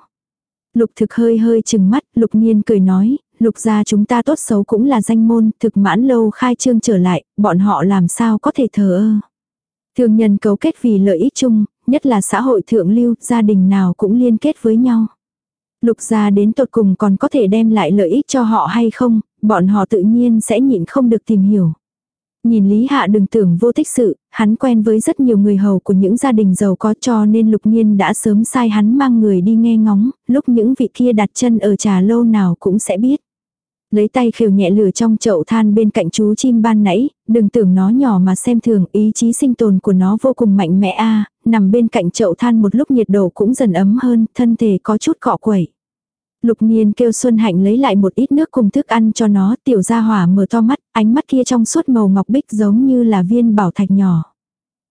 Lục thực hơi hơi chừng mắt, lục nhiên cười nói, lục gia chúng ta tốt xấu cũng là danh môn, thực mãn lâu khai trương trở lại, bọn họ làm sao có thể thờ ơ. Thương nhân cấu kết vì lợi ích chung, nhất là xã hội thượng lưu, gia đình nào cũng liên kết với nhau. Lục gia đến tột cùng còn có thể đem lại lợi ích cho họ hay không, bọn họ tự nhiên sẽ nhịn không được tìm hiểu. Nhìn Lý Hạ đừng tưởng vô tích sự, hắn quen với rất nhiều người hầu của những gia đình giàu có cho nên lục nhiên đã sớm sai hắn mang người đi nghe ngóng, lúc những vị kia đặt chân ở trà lâu nào cũng sẽ biết. Lấy tay khều nhẹ lửa trong chậu than bên cạnh chú chim ban nãy, đừng tưởng nó nhỏ mà xem thường ý chí sinh tồn của nó vô cùng mạnh mẽ a nằm bên cạnh chậu than một lúc nhiệt độ cũng dần ấm hơn, thân thể có chút cọ quẩy. Lục Nhiên kêu Xuân Hạnh lấy lại một ít nước cùng thức ăn cho nó, tiểu gia hỏa mở to mắt, ánh mắt kia trong suốt màu ngọc bích giống như là viên bảo thạch nhỏ.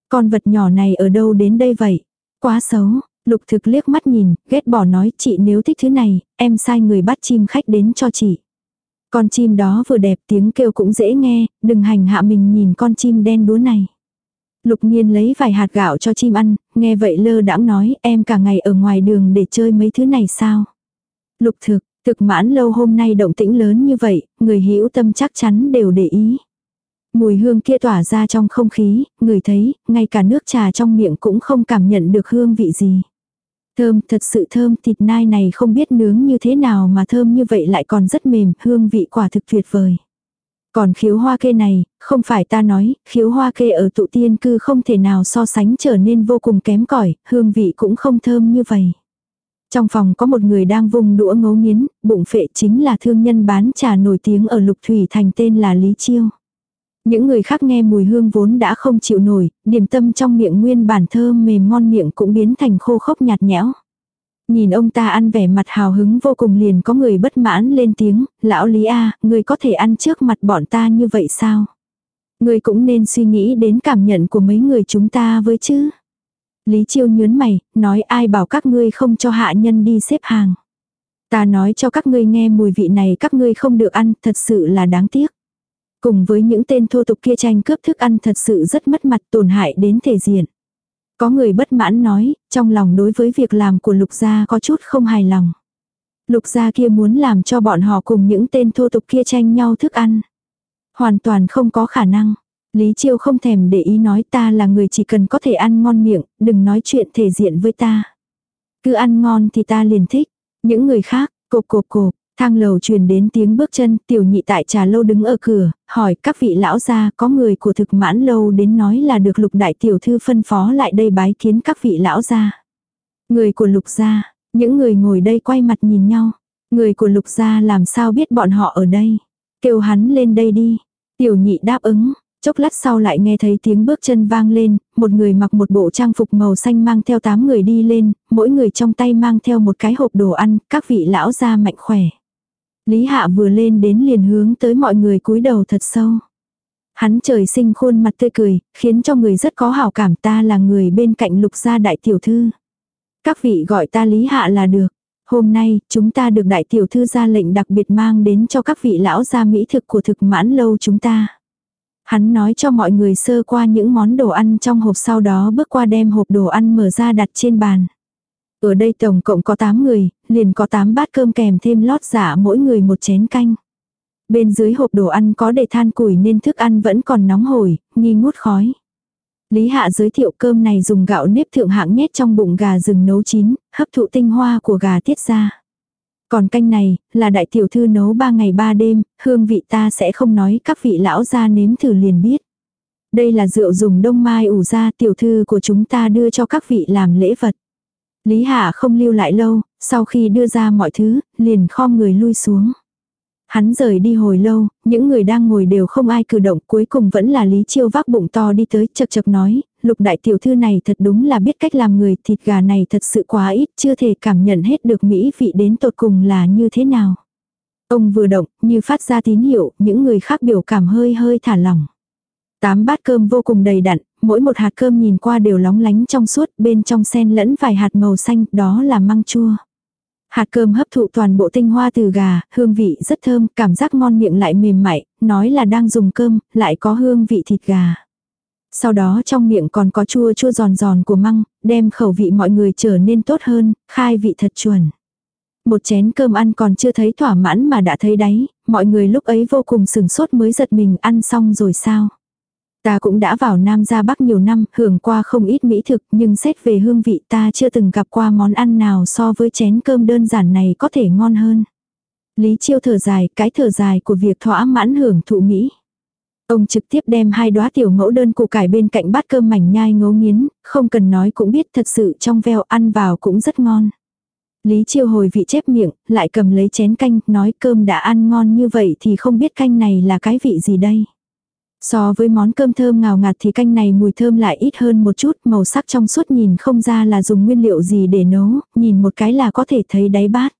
Con vật nhỏ này ở đâu đến đây vậy? Quá xấu. Lục thực liếc mắt nhìn, ghét bỏ nói chị nếu thích thứ này, em sai người bắt chim khách đến cho chị. Con chim đó vừa đẹp tiếng kêu cũng dễ nghe, đừng hành hạ mình nhìn con chim đen đúa này. Lục nhiên lấy vài hạt gạo cho chim ăn, nghe vậy lơ đãng nói em cả ngày ở ngoài đường để chơi mấy thứ này sao. Lục thực, thực mãn lâu hôm nay động tĩnh lớn như vậy, người hữu tâm chắc chắn đều để ý. Mùi hương kia tỏa ra trong không khí, người thấy, ngay cả nước trà trong miệng cũng không cảm nhận được hương vị gì. Thơm, thật sự thơm, thịt nai này không biết nướng như thế nào mà thơm như vậy lại còn rất mềm, hương vị quả thực tuyệt vời. Còn khiếu hoa kê này, không phải ta nói, khiếu hoa kê ở tụ tiên cư không thể nào so sánh trở nên vô cùng kém cỏi hương vị cũng không thơm như vậy. Trong phòng có một người đang vùng đũa ngấu nghiến, bụng phệ chính là thương nhân bán trà nổi tiếng ở Lục Thủy Thành tên là Lý Chiêu. Những người khác nghe mùi hương vốn đã không chịu nổi, điểm tâm trong miệng nguyên bản thơm mềm ngon miệng cũng biến thành khô khốc nhạt nhẽo. Nhìn ông ta ăn vẻ mặt hào hứng vô cùng liền có người bất mãn lên tiếng, lão Lý A, người có thể ăn trước mặt bọn ta như vậy sao? Người cũng nên suy nghĩ đến cảm nhận của mấy người chúng ta với chứ. Lý Chiêu nhớn mày, nói ai bảo các ngươi không cho hạ nhân đi xếp hàng. Ta nói cho các ngươi nghe mùi vị này các ngươi không được ăn, thật sự là đáng tiếc. Cùng với những tên thô tục kia tranh cướp thức ăn thật sự rất mất mặt tổn hại đến thể diện. Có người bất mãn nói, trong lòng đối với việc làm của lục gia có chút không hài lòng. Lục gia kia muốn làm cho bọn họ cùng những tên thô tục kia tranh nhau thức ăn. Hoàn toàn không có khả năng. Lý Chiêu không thèm để ý nói ta là người chỉ cần có thể ăn ngon miệng, đừng nói chuyện thể diện với ta. Cứ ăn ngon thì ta liền thích. Những người khác, cộp cộp cộp, thang lầu truyền đến tiếng bước chân, tiểu nhị tại trà lâu đứng ở cửa, hỏi các vị lão gia có người của thực mãn lâu đến nói là được lục đại tiểu thư phân phó lại đây bái kiến các vị lão gia. Người của lục gia, những người ngồi đây quay mặt nhìn nhau. Người của lục gia làm sao biết bọn họ ở đây. Kêu hắn lên đây đi. Tiểu nhị đáp ứng, Chốc lát sau lại nghe thấy tiếng bước chân vang lên, một người mặc một bộ trang phục màu xanh mang theo tám người đi lên, mỗi người trong tay mang theo một cái hộp đồ ăn, các vị lão gia mạnh khỏe. Lý Hạ vừa lên đến liền hướng tới mọi người cúi đầu thật sâu. Hắn trời sinh khuôn mặt tươi cười, khiến cho người rất có hảo cảm ta là người bên cạnh lục gia đại tiểu thư. Các vị gọi ta Lý Hạ là được. Hôm nay, chúng ta được đại tiểu thư ra lệnh đặc biệt mang đến cho các vị lão gia mỹ thực của thực mãn lâu chúng ta. Hắn nói cho mọi người sơ qua những món đồ ăn trong hộp sau đó bước qua đem hộp đồ ăn mở ra đặt trên bàn. Ở đây tổng cộng có 8 người, liền có 8 bát cơm kèm thêm lót giả mỗi người một chén canh. Bên dưới hộp đồ ăn có để than củi nên thức ăn vẫn còn nóng hổi, nghi ngút khói. Lý Hạ giới thiệu cơm này dùng gạo nếp thượng hạng nhét trong bụng gà rừng nấu chín, hấp thụ tinh hoa của gà tiết ra. Còn canh này, là đại tiểu thư nấu ba ngày ba đêm, hương vị ta sẽ không nói các vị lão ra nếm thử liền biết. Đây là rượu dùng đông mai ủ ra tiểu thư của chúng ta đưa cho các vị làm lễ vật. Lý Hạ không lưu lại lâu, sau khi đưa ra mọi thứ, liền khom người lui xuống. Hắn rời đi hồi lâu, những người đang ngồi đều không ai cử động, cuối cùng vẫn là Lý Chiêu vác bụng to đi tới, chật chật nói, lục đại tiểu thư này thật đúng là biết cách làm người, thịt gà này thật sự quá ít, chưa thể cảm nhận hết được mỹ vị đến tột cùng là như thế nào. Ông vừa động, như phát ra tín hiệu, những người khác biểu cảm hơi hơi thả lỏng. Tám bát cơm vô cùng đầy đặn, mỗi một hạt cơm nhìn qua đều lóng lánh trong suốt, bên trong xen lẫn vài hạt màu xanh, đó là măng chua. Hạt cơm hấp thụ toàn bộ tinh hoa từ gà, hương vị rất thơm, cảm giác ngon miệng lại mềm mại, nói là đang dùng cơm, lại có hương vị thịt gà. Sau đó trong miệng còn có chua chua giòn giòn của măng, đem khẩu vị mọi người trở nên tốt hơn, khai vị thật chuẩn. Một chén cơm ăn còn chưa thấy thỏa mãn mà đã thấy đáy, mọi người lúc ấy vô cùng sừng sốt mới giật mình ăn xong rồi sao. Ta cũng đã vào Nam ra Bắc nhiều năm, hưởng qua không ít mỹ thực, nhưng xét về hương vị ta chưa từng gặp qua món ăn nào so với chén cơm đơn giản này có thể ngon hơn. Lý Chiêu thở dài, cái thở dài của việc thỏa mãn hưởng thụ mỹ. Ông trực tiếp đem hai đóa tiểu mẫu đơn củ cải bên cạnh bát cơm mảnh nhai ngấu nghiến, không cần nói cũng biết thật sự trong veo ăn vào cũng rất ngon. Lý Chiêu hồi vị chép miệng, lại cầm lấy chén canh, nói cơm đã ăn ngon như vậy thì không biết canh này là cái vị gì đây. So với món cơm thơm ngào ngạt thì canh này mùi thơm lại ít hơn một chút, màu sắc trong suốt nhìn không ra là dùng nguyên liệu gì để nấu, nhìn một cái là có thể thấy đáy bát.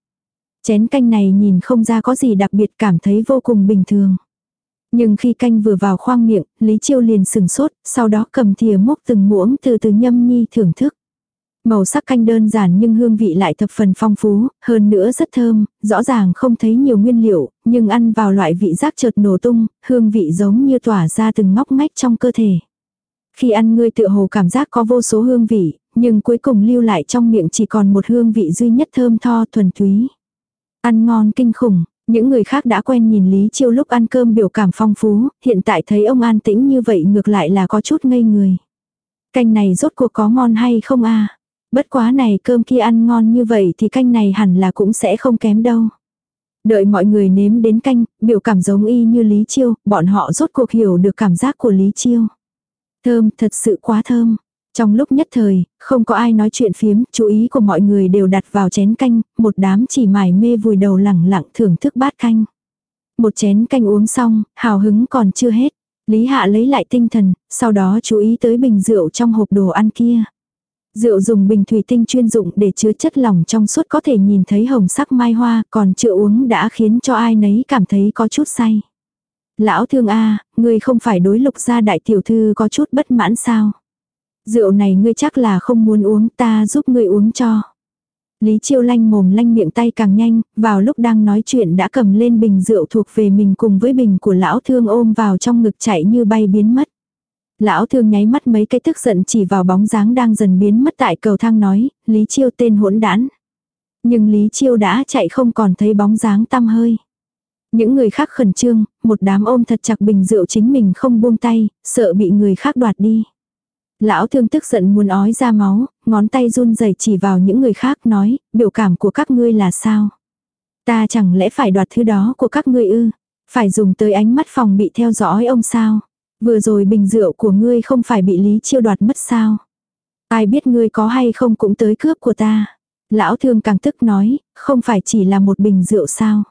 Chén canh này nhìn không ra có gì đặc biệt cảm thấy vô cùng bình thường. Nhưng khi canh vừa vào khoang miệng, Lý Chiêu liền sừng sốt, sau đó cầm thìa múc từng muỗng từ từ nhâm nhi thưởng thức. Màu sắc canh đơn giản nhưng hương vị lại thập phần phong phú, hơn nữa rất thơm, rõ ràng không thấy nhiều nguyên liệu, nhưng ăn vào loại vị giác chợt nổ tung, hương vị giống như tỏa ra từng ngóc ngách trong cơ thể. Khi ăn ngươi tự hồ cảm giác có vô số hương vị, nhưng cuối cùng lưu lại trong miệng chỉ còn một hương vị duy nhất thơm tho thuần túy. Ăn ngon kinh khủng, những người khác đã quen nhìn Lý Chiêu lúc ăn cơm biểu cảm phong phú, hiện tại thấy ông an tĩnh như vậy ngược lại là có chút ngây người. Canh này rốt cuộc có ngon hay không a Bất quá này cơm kia ăn ngon như vậy thì canh này hẳn là cũng sẽ không kém đâu. Đợi mọi người nếm đến canh, biểu cảm giống y như Lý Chiêu, bọn họ rốt cuộc hiểu được cảm giác của Lý Chiêu. Thơm, thật sự quá thơm. Trong lúc nhất thời, không có ai nói chuyện phiếm, chú ý của mọi người đều đặt vào chén canh, một đám chỉ mải mê vùi đầu lẳng lặng thưởng thức bát canh. Một chén canh uống xong, hào hứng còn chưa hết. Lý Hạ lấy lại tinh thần, sau đó chú ý tới bình rượu trong hộp đồ ăn kia. Rượu dùng bình thủy tinh chuyên dụng để chứa chất lỏng trong suốt có thể nhìn thấy hồng sắc mai hoa, còn chưa uống đã khiến cho ai nấy cảm thấy có chút say. Lão thương A, ngươi không phải đối lục gia đại tiểu thư có chút bất mãn sao? Rượu này ngươi chắc là không muốn uống ta giúp ngươi uống cho. Lý Chiêu lanh mồm lanh miệng tay càng nhanh, vào lúc đang nói chuyện đã cầm lên bình rượu thuộc về mình cùng với bình của lão thương ôm vào trong ngực chạy như bay biến mất. Lão thương nháy mắt mấy cái tức giận chỉ vào bóng dáng đang dần biến mất tại cầu thang nói, Lý Chiêu tên hỗn đản. Nhưng Lý Chiêu đã chạy không còn thấy bóng dáng tăm hơi. Những người khác khẩn trương, một đám ôm thật chặt bình rượu chính mình không buông tay, sợ bị người khác đoạt đi. Lão thương tức giận muốn ói ra máu, ngón tay run rẩy chỉ vào những người khác nói, biểu cảm của các ngươi là sao? Ta chẳng lẽ phải đoạt thứ đó của các ngươi ư? Phải dùng tới ánh mắt phòng bị theo dõi ông sao? Vừa rồi bình rượu của ngươi không phải bị Lý Chiêu đoạt mất sao? Ai biết ngươi có hay không cũng tới cướp của ta. Lão thương càng tức nói, không phải chỉ là một bình rượu sao?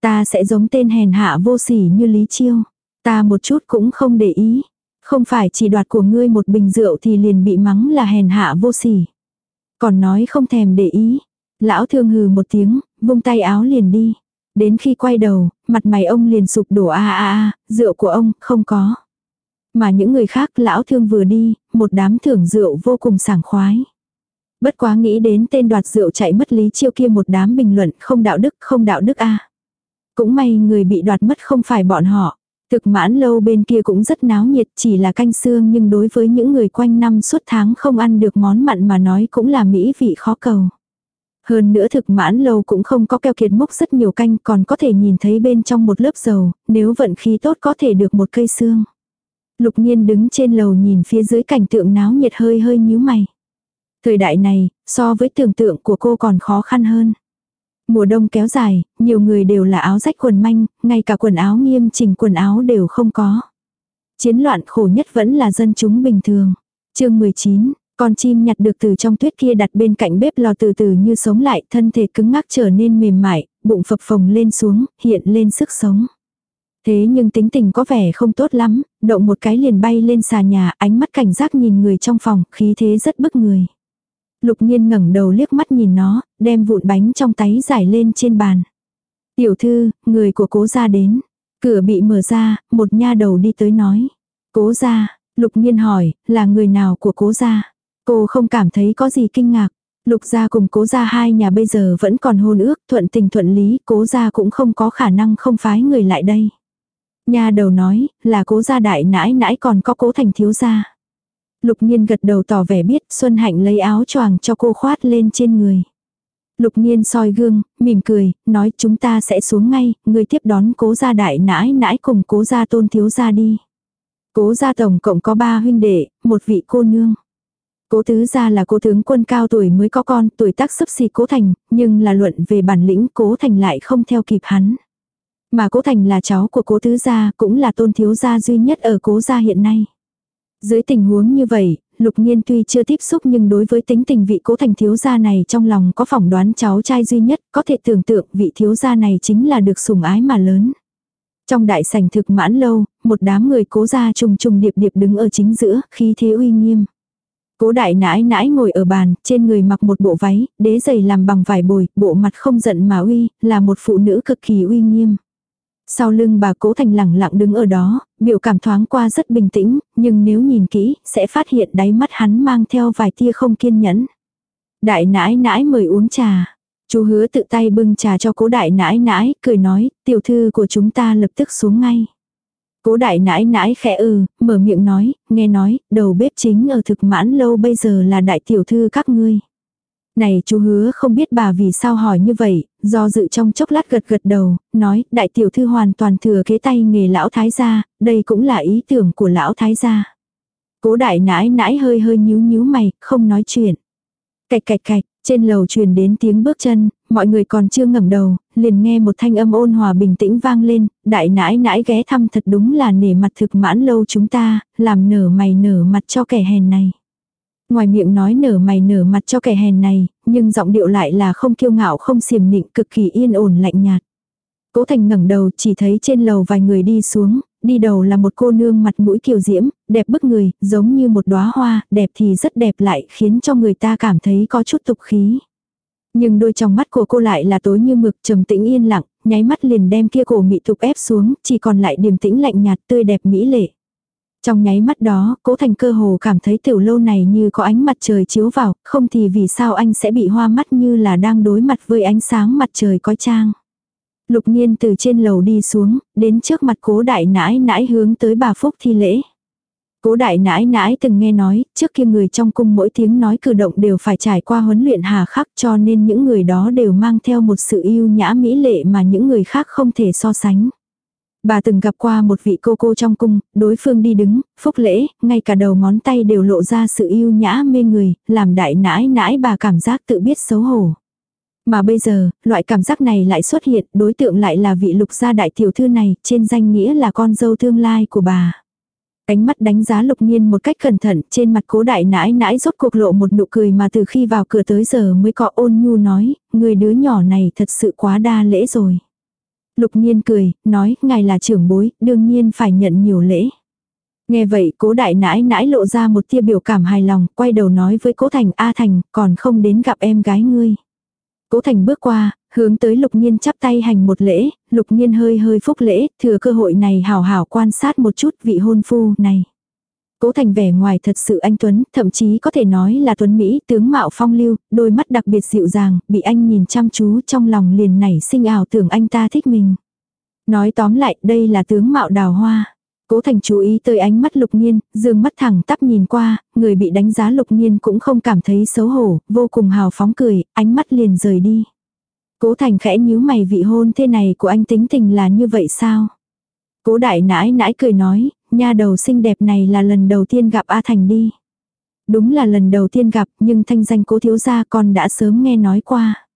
Ta sẽ giống tên hèn hạ vô sỉ như Lý Chiêu. Ta một chút cũng không để ý. Không phải chỉ đoạt của ngươi một bình rượu thì liền bị mắng là hèn hạ vô sỉ. Còn nói không thèm để ý. Lão thương hừ một tiếng, vung tay áo liền đi. Đến khi quay đầu, mặt mày ông liền sụp đổ a a a, rượu của ông không có. Mà những người khác lão thương vừa đi, một đám thưởng rượu vô cùng sảng khoái. Bất quá nghĩ đến tên đoạt rượu chạy mất lý chiêu kia một đám bình luận không đạo đức không đạo đức a Cũng may người bị đoạt mất không phải bọn họ. Thực mãn lâu bên kia cũng rất náo nhiệt chỉ là canh xương nhưng đối với những người quanh năm suốt tháng không ăn được món mặn mà nói cũng là mỹ vị khó cầu. Hơn nữa thực mãn lâu cũng không có keo kiệt mốc rất nhiều canh còn có thể nhìn thấy bên trong một lớp dầu, nếu vận khí tốt có thể được một cây xương. Lục nhiên đứng trên lầu nhìn phía dưới cảnh tượng náo nhiệt hơi hơi nhíu mày. Thời đại này, so với tưởng tượng của cô còn khó khăn hơn. Mùa đông kéo dài, nhiều người đều là áo rách quần manh, ngay cả quần áo nghiêm chỉnh quần áo đều không có. Chiến loạn khổ nhất vẫn là dân chúng bình thường. chương 19, con chim nhặt được từ trong tuyết kia đặt bên cạnh bếp lò từ từ như sống lại, thân thể cứng ngắc trở nên mềm mại, bụng phập phồng lên xuống, hiện lên sức sống. Thế nhưng tính tình có vẻ không tốt lắm, động một cái liền bay lên xà nhà, ánh mắt cảnh giác nhìn người trong phòng, khí thế rất bức người. Lục nhiên ngẩng đầu liếc mắt nhìn nó, đem vụn bánh trong tay giải lên trên bàn. Tiểu thư, người của cố gia đến. Cửa bị mở ra, một nha đầu đi tới nói. Cố gia, lục nhiên hỏi, là người nào của cố gia? Cô không cảm thấy có gì kinh ngạc. Lục gia cùng cố gia hai nhà bây giờ vẫn còn hôn ước, thuận tình thuận lý, cố gia cũng không có khả năng không phái người lại đây. Nha đầu nói, là cố gia đại nãi nãi còn có cố thành thiếu gia. Lục nhiên gật đầu tỏ vẻ biết, Xuân Hạnh lấy áo choàng cho cô khoát lên trên người. Lục nhiên soi gương, mỉm cười, nói chúng ta sẽ xuống ngay, người tiếp đón cố gia đại nãi nãi cùng cố gia tôn thiếu gia đi. Cố gia tổng cộng có ba huynh đệ, một vị cô nương. Cố tứ gia là cố tướng quân cao tuổi mới có con, tuổi tác sấp xì cố thành, nhưng là luận về bản lĩnh cố thành lại không theo kịp hắn. Mà cố thành là cháu của cố tứ gia, cũng là tôn thiếu gia duy nhất ở cố gia hiện nay. Dưới tình huống như vậy, lục nhiên tuy chưa tiếp xúc nhưng đối với tính tình vị cố thành thiếu gia này trong lòng có phỏng đoán cháu trai duy nhất, có thể tưởng tượng vị thiếu gia này chính là được sủng ái mà lớn. Trong đại sảnh thực mãn lâu, một đám người cố gia trùng trùng điệp điệp đứng ở chính giữa, khí thế uy nghiêm. Cố đại nãi nãi ngồi ở bàn, trên người mặc một bộ váy, đế giày làm bằng vải bồi, bộ mặt không giận mà uy, là một phụ nữ cực kỳ uy nghiêm. Sau lưng bà cố thành lẳng lặng đứng ở đó, biểu cảm thoáng qua rất bình tĩnh, nhưng nếu nhìn kỹ, sẽ phát hiện đáy mắt hắn mang theo vài tia không kiên nhẫn. Đại nãi nãi mời uống trà. Chú hứa tự tay bưng trà cho cố đại nãi nãi, cười nói, tiểu thư của chúng ta lập tức xuống ngay. Cố đại nãi nãi khẽ ừ, mở miệng nói, nghe nói, đầu bếp chính ở thực mãn lâu bây giờ là đại tiểu thư các ngươi. Này chú hứa không biết bà vì sao hỏi như vậy, do dự trong chốc lát gật gật đầu, nói đại tiểu thư hoàn toàn thừa kế tay nghề lão thái gia, đây cũng là ý tưởng của lão thái gia. Cố đại nãi nãi hơi hơi nhíu nhíu mày, không nói chuyện. Cạch cạch cạch, trên lầu truyền đến tiếng bước chân, mọi người còn chưa ngẩng đầu, liền nghe một thanh âm ôn hòa bình tĩnh vang lên, đại nãi nãi ghé thăm thật đúng là nể mặt thực mãn lâu chúng ta, làm nở mày nở mặt cho kẻ hèn này. Ngoài miệng nói nở mày nở mặt cho kẻ hèn này, nhưng giọng điệu lại là không kiêu ngạo không xiềm nịnh cực kỳ yên ổn lạnh nhạt. Cố Thành ngẩng đầu chỉ thấy trên lầu vài người đi xuống, đi đầu là một cô nương mặt mũi kiều diễm, đẹp bức người, giống như một đóa hoa, đẹp thì rất đẹp lại khiến cho người ta cảm thấy có chút tục khí. Nhưng đôi trong mắt của cô lại là tối như mực trầm tĩnh yên lặng, nháy mắt liền đem kia cổ mị tục ép xuống, chỉ còn lại điềm tĩnh lạnh nhạt tươi đẹp mỹ lệ. Trong nháy mắt đó, cố thành cơ hồ cảm thấy tiểu lâu này như có ánh mặt trời chiếu vào, không thì vì sao anh sẽ bị hoa mắt như là đang đối mặt với ánh sáng mặt trời có trang. Lục nhiên từ trên lầu đi xuống, đến trước mặt cố đại nãi nãi hướng tới bà Phúc thi lễ. Cố đại nãi nãi từng nghe nói, trước kia người trong cung mỗi tiếng nói cử động đều phải trải qua huấn luyện hà khắc cho nên những người đó đều mang theo một sự yêu nhã mỹ lệ mà những người khác không thể so sánh. Bà từng gặp qua một vị cô cô trong cung, đối phương đi đứng, phúc lễ, ngay cả đầu ngón tay đều lộ ra sự yêu nhã mê người, làm đại nãi nãi bà cảm giác tự biết xấu hổ. Mà bây giờ, loại cảm giác này lại xuất hiện, đối tượng lại là vị lục gia đại tiểu thư này, trên danh nghĩa là con dâu tương lai của bà. Ánh mắt đánh giá lục nhiên một cách cẩn thận, trên mặt cố đại nãi nãi rốt cuộc lộ một nụ cười mà từ khi vào cửa tới giờ mới có ôn nhu nói, người đứa nhỏ này thật sự quá đa lễ rồi. Lục nhiên cười, nói, ngài là trưởng bối, đương nhiên phải nhận nhiều lễ. Nghe vậy cố đại nãi nãi lộ ra một tia biểu cảm hài lòng, quay đầu nói với cố thành A Thành, còn không đến gặp em gái ngươi. Cố thành bước qua, hướng tới lục nhiên chắp tay hành một lễ, lục nhiên hơi hơi phúc lễ, thừa cơ hội này hào hào quan sát một chút vị hôn phu này. Cố thành vẻ ngoài thật sự anh Tuấn, thậm chí có thể nói là Tuấn Mỹ, tướng mạo phong lưu, đôi mắt đặc biệt dịu dàng, bị anh nhìn chăm chú trong lòng liền nảy sinh ảo tưởng anh ta thích mình. Nói tóm lại, đây là tướng mạo đào hoa. Cố Thành chú ý tới ánh mắt Lục Nhiên, dương mắt thẳng tắp nhìn qua, người bị đánh giá Lục Nhiên cũng không cảm thấy xấu hổ, vô cùng hào phóng cười, ánh mắt liền rời đi. Cố Thành khẽ nhíu mày vị hôn thế này của anh tính tình là như vậy sao? Cố đại nãi nãi cười nói, nha đầu xinh đẹp này là lần đầu tiên gặp A Thành đi. Đúng là lần đầu tiên gặp, nhưng thanh danh cố thiếu gia con đã sớm nghe nói qua.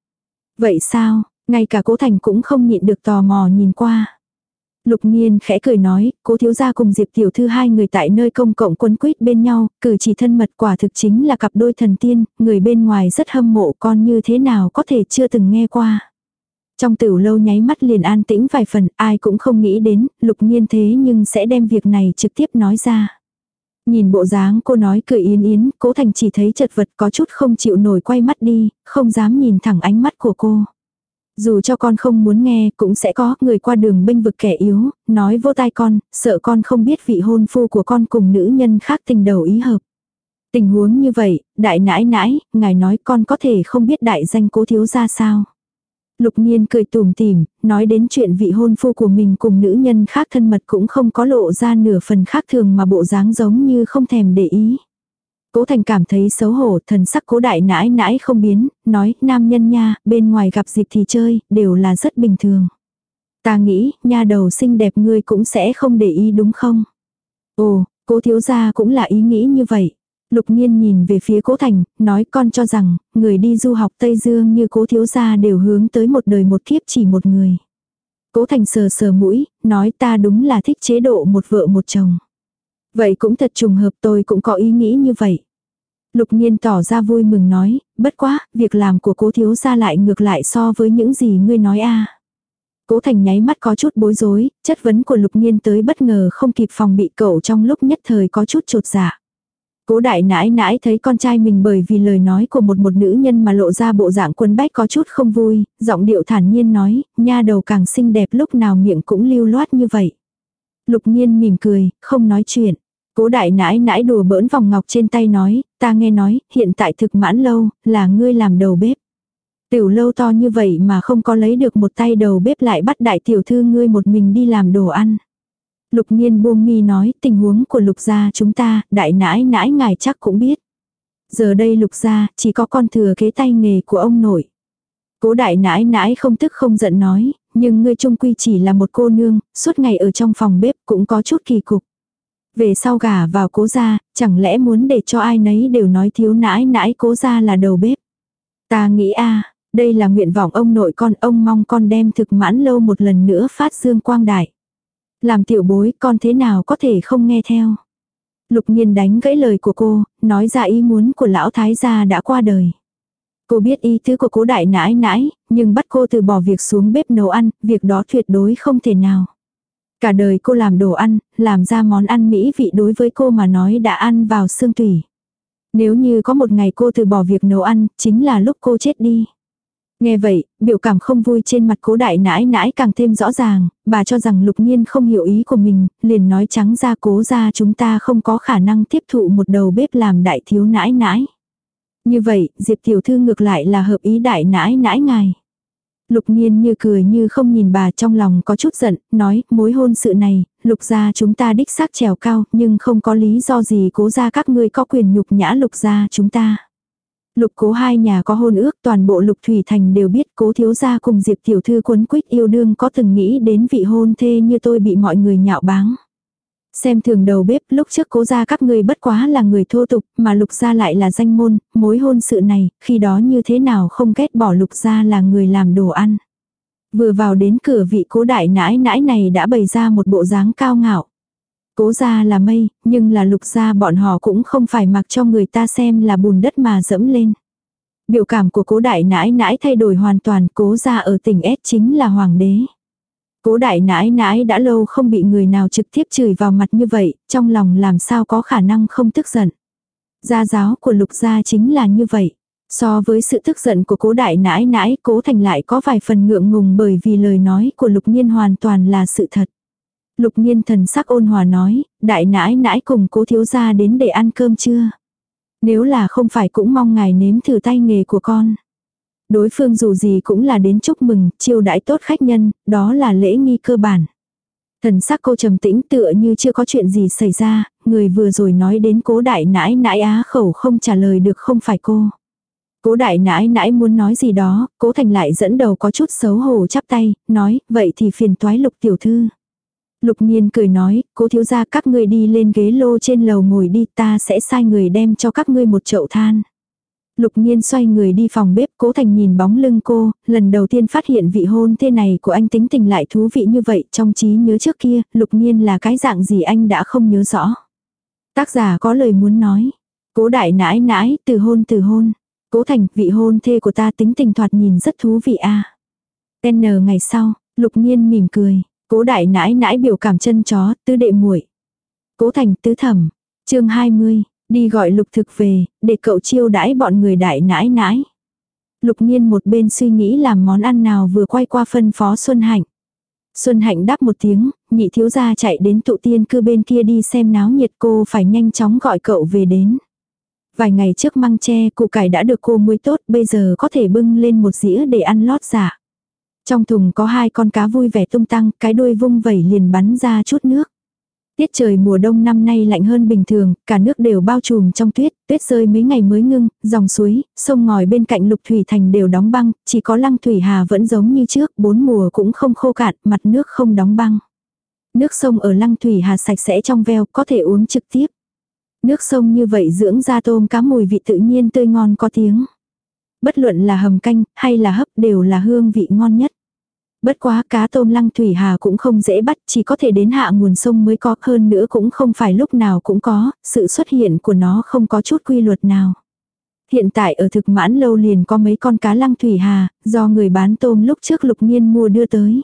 Vậy sao, ngay cả cố Thành cũng không nhịn được tò mò nhìn qua. Lục Nhiên khẽ cười nói, cố thiếu gia cùng Diệp tiểu thư hai người tại nơi công cộng quấn quýt bên nhau, cử chỉ thân mật quả thực chính là cặp đôi thần tiên, người bên ngoài rất hâm mộ con như thế nào có thể chưa từng nghe qua. Trong tiểu lâu nháy mắt liền an tĩnh vài phần, ai cũng không nghĩ đến, lục nhiên thế nhưng sẽ đem việc này trực tiếp nói ra. Nhìn bộ dáng cô nói cười yến yến, cố thành chỉ thấy chật vật có chút không chịu nổi quay mắt đi, không dám nhìn thẳng ánh mắt của cô. Dù cho con không muốn nghe cũng sẽ có người qua đường bênh vực kẻ yếu, nói vô tai con, sợ con không biết vị hôn phu của con cùng nữ nhân khác tình đầu ý hợp. Tình huống như vậy, đại nãi nãi, ngài nói con có thể không biết đại danh cố thiếu ra sao. Lục Nhiên cười tủm tỉm, nói đến chuyện vị hôn phu của mình cùng nữ nhân khác thân mật cũng không có lộ ra nửa phần khác thường mà bộ dáng giống như không thèm để ý. Cố Thành cảm thấy xấu hổ, thần sắc cố đại nãi nãi không biến, nói, nam nhân nha, bên ngoài gặp dịp thì chơi, đều là rất bình thường. Ta nghĩ, nha đầu xinh đẹp ngươi cũng sẽ không để ý đúng không? Ồ, cố thiếu gia cũng là ý nghĩ như vậy. Lục Nhiên nhìn về phía Cố Thành, nói con cho rằng, người đi du học Tây Dương như Cố Thiếu Gia đều hướng tới một đời một kiếp chỉ một người. Cố Thành sờ sờ mũi, nói ta đúng là thích chế độ một vợ một chồng. Vậy cũng thật trùng hợp tôi cũng có ý nghĩ như vậy. Lục Nhiên tỏ ra vui mừng nói, bất quá, việc làm của cố thiếu gia lại ngược lại so với những gì ngươi nói a. Cố Thành nháy mắt có chút bối rối, chất vấn của Lục Nhiên tới bất ngờ không kịp phòng bị cậu trong lúc nhất thời có chút trột dạ. Cố đại nãi nãi thấy con trai mình bởi vì lời nói của một một nữ nhân mà lộ ra bộ dạng quân bách có chút không vui, giọng điệu thản nhiên nói, nha đầu càng xinh đẹp lúc nào miệng cũng lưu loát như vậy. Lục nhiên mỉm cười, không nói chuyện. Cố đại nãi nãi đùa bỡn vòng ngọc trên tay nói, ta nghe nói, hiện tại thực mãn lâu, là ngươi làm đầu bếp. Tiểu lâu to như vậy mà không có lấy được một tay đầu bếp lại bắt đại tiểu thư ngươi một mình đi làm đồ ăn. Lục nhiên buông mi nói tình huống của lục gia chúng ta, đại nãi nãi ngài chắc cũng biết. Giờ đây lục gia chỉ có con thừa kế tay nghề của ông nội. Cố đại nãi nãi không tức không giận nói, nhưng ngươi trung quy chỉ là một cô nương, suốt ngày ở trong phòng bếp cũng có chút kỳ cục. Về sau gả vào cố gia, chẳng lẽ muốn để cho ai nấy đều nói thiếu nãi nãi cố gia là đầu bếp. Ta nghĩ a đây là nguyện vọng ông nội con, ông mong con đem thực mãn lâu một lần nữa phát dương quang đại. Làm tiểu bối con thế nào có thể không nghe theo. Lục nhiên đánh gãy lời của cô, nói ra ý muốn của lão thái gia đã qua đời. Cô biết ý tứ của cố đại nãi nãi, nhưng bắt cô từ bỏ việc xuống bếp nấu ăn, việc đó tuyệt đối không thể nào. Cả đời cô làm đồ ăn, làm ra món ăn mỹ vị đối với cô mà nói đã ăn vào xương tủy. Nếu như có một ngày cô từ bỏ việc nấu ăn, chính là lúc cô chết đi. Nghe vậy, biểu cảm không vui trên mặt cố đại nãi nãi càng thêm rõ ràng, bà cho rằng lục nhiên không hiểu ý của mình, liền nói trắng ra cố ra chúng ta không có khả năng tiếp thụ một đầu bếp làm đại thiếu nãi nãi. Như vậy, Diệp tiểu thư ngược lại là hợp ý đại nãi nãi ngài. Lục nhiên như cười như không nhìn bà trong lòng có chút giận, nói, mối hôn sự này, lục gia chúng ta đích xác trèo cao, nhưng không có lý do gì cố ra các ngươi có quyền nhục nhã lục gia chúng ta. Lục cố hai nhà có hôn ước toàn bộ lục thủy thành đều biết cố thiếu gia cùng diệp tiểu thư cuốn quýt yêu đương có từng nghĩ đến vị hôn thê như tôi bị mọi người nhạo báng. Xem thường đầu bếp lúc trước cố gia các người bất quá là người thô tục mà lục gia lại là danh môn, mối hôn sự này, khi đó như thế nào không ghét bỏ lục gia là người làm đồ ăn. Vừa vào đến cửa vị cố đại nãi nãi này đã bày ra một bộ dáng cao ngạo. Cố gia là mây, nhưng là lục gia bọn họ cũng không phải mặc cho người ta xem là bùn đất mà dẫm lên. Biểu cảm của cố đại nãi nãi thay đổi hoàn toàn, cố gia ở tỉnh S chính là hoàng đế. Cố đại nãi nãi đã lâu không bị người nào trực tiếp chửi vào mặt như vậy, trong lòng làm sao có khả năng không tức giận. Gia giáo của lục gia chính là như vậy. So với sự tức giận của cố đại nãi nãi, cố thành lại có vài phần ngượng ngùng bởi vì lời nói của lục nhiên hoàn toàn là sự thật. Lục nhiên thần sắc ôn hòa nói, đại nãi nãi cùng cố thiếu gia đến để ăn cơm chưa? Nếu là không phải cũng mong ngài nếm thử tay nghề của con. Đối phương dù gì cũng là đến chúc mừng, chiêu đãi tốt khách nhân, đó là lễ nghi cơ bản. Thần sắc cô trầm tĩnh tựa như chưa có chuyện gì xảy ra, người vừa rồi nói đến cố đại nãi nãi á khẩu không trả lời được không phải cô. Cố đại nãi nãi muốn nói gì đó, cố thành lại dẫn đầu có chút xấu hổ chắp tay, nói, vậy thì phiền toái lục tiểu thư. Lục nhiên cười nói, cố thiếu gia các ngươi đi lên ghế lô trên lầu ngồi đi ta sẽ sai người đem cho các ngươi một chậu than. Lục nhiên xoay người đi phòng bếp cố thành nhìn bóng lưng cô, lần đầu tiên phát hiện vị hôn thế này của anh tính tình lại thú vị như vậy trong trí nhớ trước kia, lục nhiên là cái dạng gì anh đã không nhớ rõ. Tác giả có lời muốn nói. Cố đại nãi nãi, từ hôn từ hôn. Cố thành, vị hôn thê của ta tính tình thoạt nhìn rất thú vị a à. N ngày sau, lục nhiên mỉm cười. Cố đại nãi nãi biểu cảm chân chó, tứ đệ muội Cố thành tứ thẩm. chương 20, đi gọi lục thực về, để cậu chiêu đãi bọn người đại nãi nãi. Lục nhiên một bên suy nghĩ làm món ăn nào vừa quay qua phân phó Xuân Hạnh. Xuân Hạnh đáp một tiếng, nhị thiếu gia chạy đến tụ tiên cư bên kia đi xem náo nhiệt cô phải nhanh chóng gọi cậu về đến. Vài ngày trước măng tre củ cải đã được cô muối tốt bây giờ có thể bưng lên một dĩa để ăn lót dạ trong thùng có hai con cá vui vẻ tung tăng, cái đuôi vung vẩy liền bắn ra chút nước. Tiết trời mùa đông năm nay lạnh hơn bình thường, cả nước đều bao trùm trong tuyết, tuyết rơi mấy ngày mới ngưng, dòng suối, sông ngòi bên cạnh lục thủy thành đều đóng băng, chỉ có lăng thủy hà vẫn giống như trước, bốn mùa cũng không khô cạn, mặt nước không đóng băng. Nước sông ở lăng thủy hà sạch sẽ trong veo, có thể uống trực tiếp. Nước sông như vậy dưỡng ra tôm cá mùi vị tự nhiên tươi ngon có tiếng. Bất luận là hầm canh hay là hấp đều là hương vị ngon nhất. Bất quá cá tôm lăng thủy hà cũng không dễ bắt, chỉ có thể đến hạ nguồn sông mới có, hơn nữa cũng không phải lúc nào cũng có, sự xuất hiện của nó không có chút quy luật nào. Hiện tại ở thực mãn lâu liền có mấy con cá lăng thủy hà, do người bán tôm lúc trước lục nhiên mua đưa tới.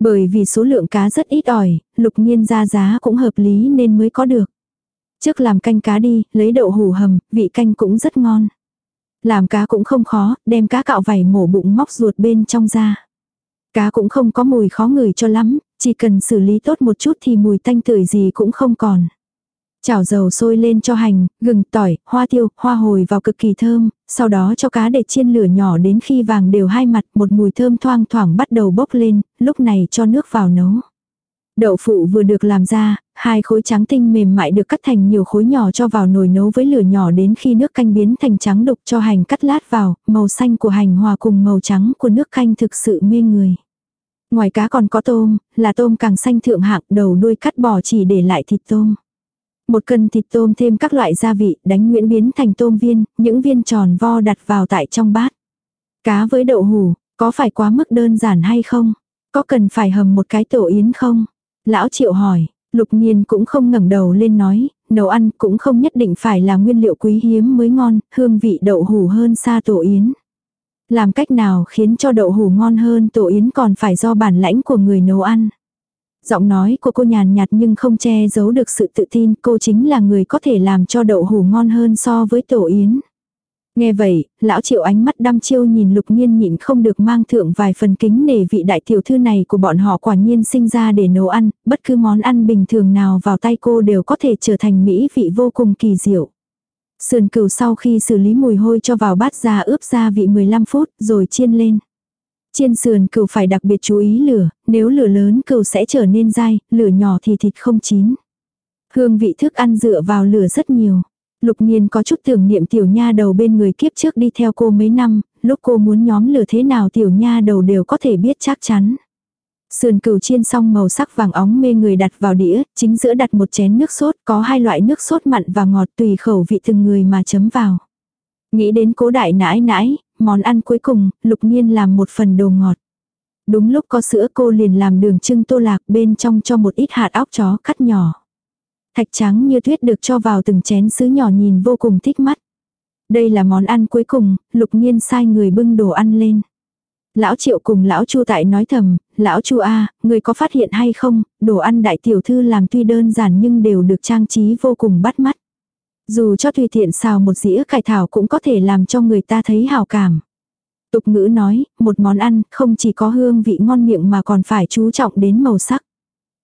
Bởi vì số lượng cá rất ít ỏi, lục nhiên ra giá cũng hợp lý nên mới có được. Trước làm canh cá đi, lấy đậu hủ hầm, vị canh cũng rất ngon. Làm cá cũng không khó, đem cá cạo vảy mổ bụng móc ruột bên trong ra. Cá cũng không có mùi khó ngửi cho lắm, chỉ cần xử lý tốt một chút thì mùi tanh tưởi gì cũng không còn. Chảo dầu sôi lên cho hành, gừng, tỏi, hoa tiêu, hoa hồi vào cực kỳ thơm, sau đó cho cá để chiên lửa nhỏ đến khi vàng đều hai mặt một mùi thơm thoang thoảng bắt đầu bốc lên, lúc này cho nước vào nấu. Đậu phụ vừa được làm ra, hai khối trắng tinh mềm mại được cắt thành nhiều khối nhỏ cho vào nồi nấu với lửa nhỏ đến khi nước canh biến thành trắng đục cho hành cắt lát vào, màu xanh của hành hòa cùng màu trắng của nước canh thực sự mê người. Ngoài cá còn có tôm, là tôm càng xanh thượng hạng đầu đuôi cắt bỏ chỉ để lại thịt tôm. Một cân thịt tôm thêm các loại gia vị đánh nguyễn biến thành tôm viên, những viên tròn vo đặt vào tại trong bát. Cá với đậu hủ, có phải quá mức đơn giản hay không? Có cần phải hầm một cái tổ yến không? Lão triệu hỏi, lục nhiên cũng không ngẩng đầu lên nói, nấu ăn cũng không nhất định phải là nguyên liệu quý hiếm mới ngon, hương vị đậu hủ hơn xa tổ yến. Làm cách nào khiến cho đậu hủ ngon hơn tổ yến còn phải do bản lãnh của người nấu ăn. Giọng nói của cô nhàn nhạt nhưng không che giấu được sự tự tin cô chính là người có thể làm cho đậu hủ ngon hơn so với tổ yến. Nghe vậy, lão triệu ánh mắt đăm chiêu nhìn lục nhiên nhịn không được mang thượng vài phần kính nể vị đại tiểu thư này của bọn họ quả nhiên sinh ra để nấu ăn, bất cứ món ăn bình thường nào vào tay cô đều có thể trở thành mỹ vị vô cùng kỳ diệu. Sườn cừu sau khi xử lý mùi hôi cho vào bát ra ướp gia vị 15 phút rồi chiên lên. Chiên sườn cừu phải đặc biệt chú ý lửa, nếu lửa lớn cừu sẽ trở nên dai, lửa nhỏ thì thịt không chín. Hương vị thức ăn dựa vào lửa rất nhiều. Lục nhiên có chút tưởng niệm tiểu nha đầu bên người kiếp trước đi theo cô mấy năm, lúc cô muốn nhóm lửa thế nào tiểu nha đầu đều có thể biết chắc chắn. Sườn cừu chiên xong màu sắc vàng óng mê người đặt vào đĩa, chính giữa đặt một chén nước sốt, có hai loại nước sốt mặn và ngọt tùy khẩu vị từng người mà chấm vào. Nghĩ đến cố đại nãi nãi, món ăn cuối cùng, lục nhiên làm một phần đồ ngọt. Đúng lúc có sữa cô liền làm đường trưng tô lạc bên trong cho một ít hạt óc chó cắt nhỏ. Thạch trắng như tuyết được cho vào từng chén sứ nhỏ nhìn vô cùng thích mắt. Đây là món ăn cuối cùng, lục nhiên sai người bưng đồ ăn lên. Lão triệu cùng lão chu tại nói thầm, lão chu a, người có phát hiện hay không, đồ ăn đại tiểu thư làm tuy đơn giản nhưng đều được trang trí vô cùng bắt mắt. Dù cho tùy tiện xào một dĩa cải thảo cũng có thể làm cho người ta thấy hào cảm. Tục ngữ nói, một món ăn không chỉ có hương vị ngon miệng mà còn phải chú trọng đến màu sắc.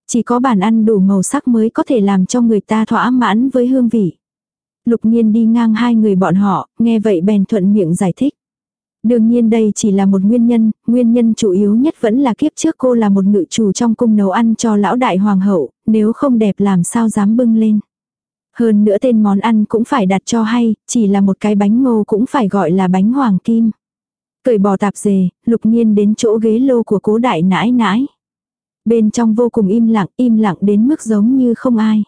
Chỉ có bàn ăn đủ màu sắc mới có thể làm cho người ta thỏa mãn với hương vị. Lục nhiên đi ngang hai người bọn họ, nghe vậy bèn thuận miệng giải thích. Đương nhiên đây chỉ là một nguyên nhân, nguyên nhân chủ yếu nhất vẫn là kiếp trước cô là một ngự chủ trong cung nấu ăn cho lão đại hoàng hậu, nếu không đẹp làm sao dám bưng lên. Hơn nữa tên món ăn cũng phải đặt cho hay, chỉ là một cái bánh ngô cũng phải gọi là bánh hoàng kim. Cởi bỏ tạp dề, lục nhiên đến chỗ ghế lô của cố đại nãi nãi. Bên trong vô cùng im lặng, im lặng đến mức giống như không ai.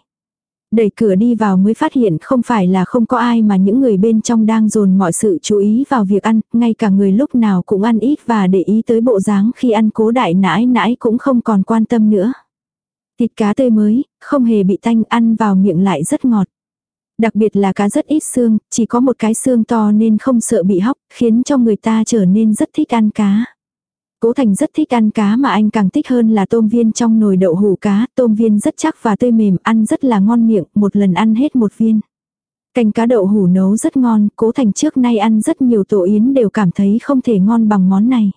Đẩy cửa đi vào mới phát hiện không phải là không có ai mà những người bên trong đang dồn mọi sự chú ý vào việc ăn, ngay cả người lúc nào cũng ăn ít và để ý tới bộ dáng khi ăn cố đại nãi nãi cũng không còn quan tâm nữa. Thịt cá tươi mới, không hề bị tanh ăn vào miệng lại rất ngọt. Đặc biệt là cá rất ít xương, chỉ có một cái xương to nên không sợ bị hóc, khiến cho người ta trở nên rất thích ăn cá. Cố Thành rất thích ăn cá mà anh càng thích hơn là tôm viên trong nồi đậu hủ cá, tôm viên rất chắc và tươi mềm, ăn rất là ngon miệng, một lần ăn hết một viên. Canh cá đậu hủ nấu rất ngon, Cố Thành trước nay ăn rất nhiều tổ yến đều cảm thấy không thể ngon bằng món này.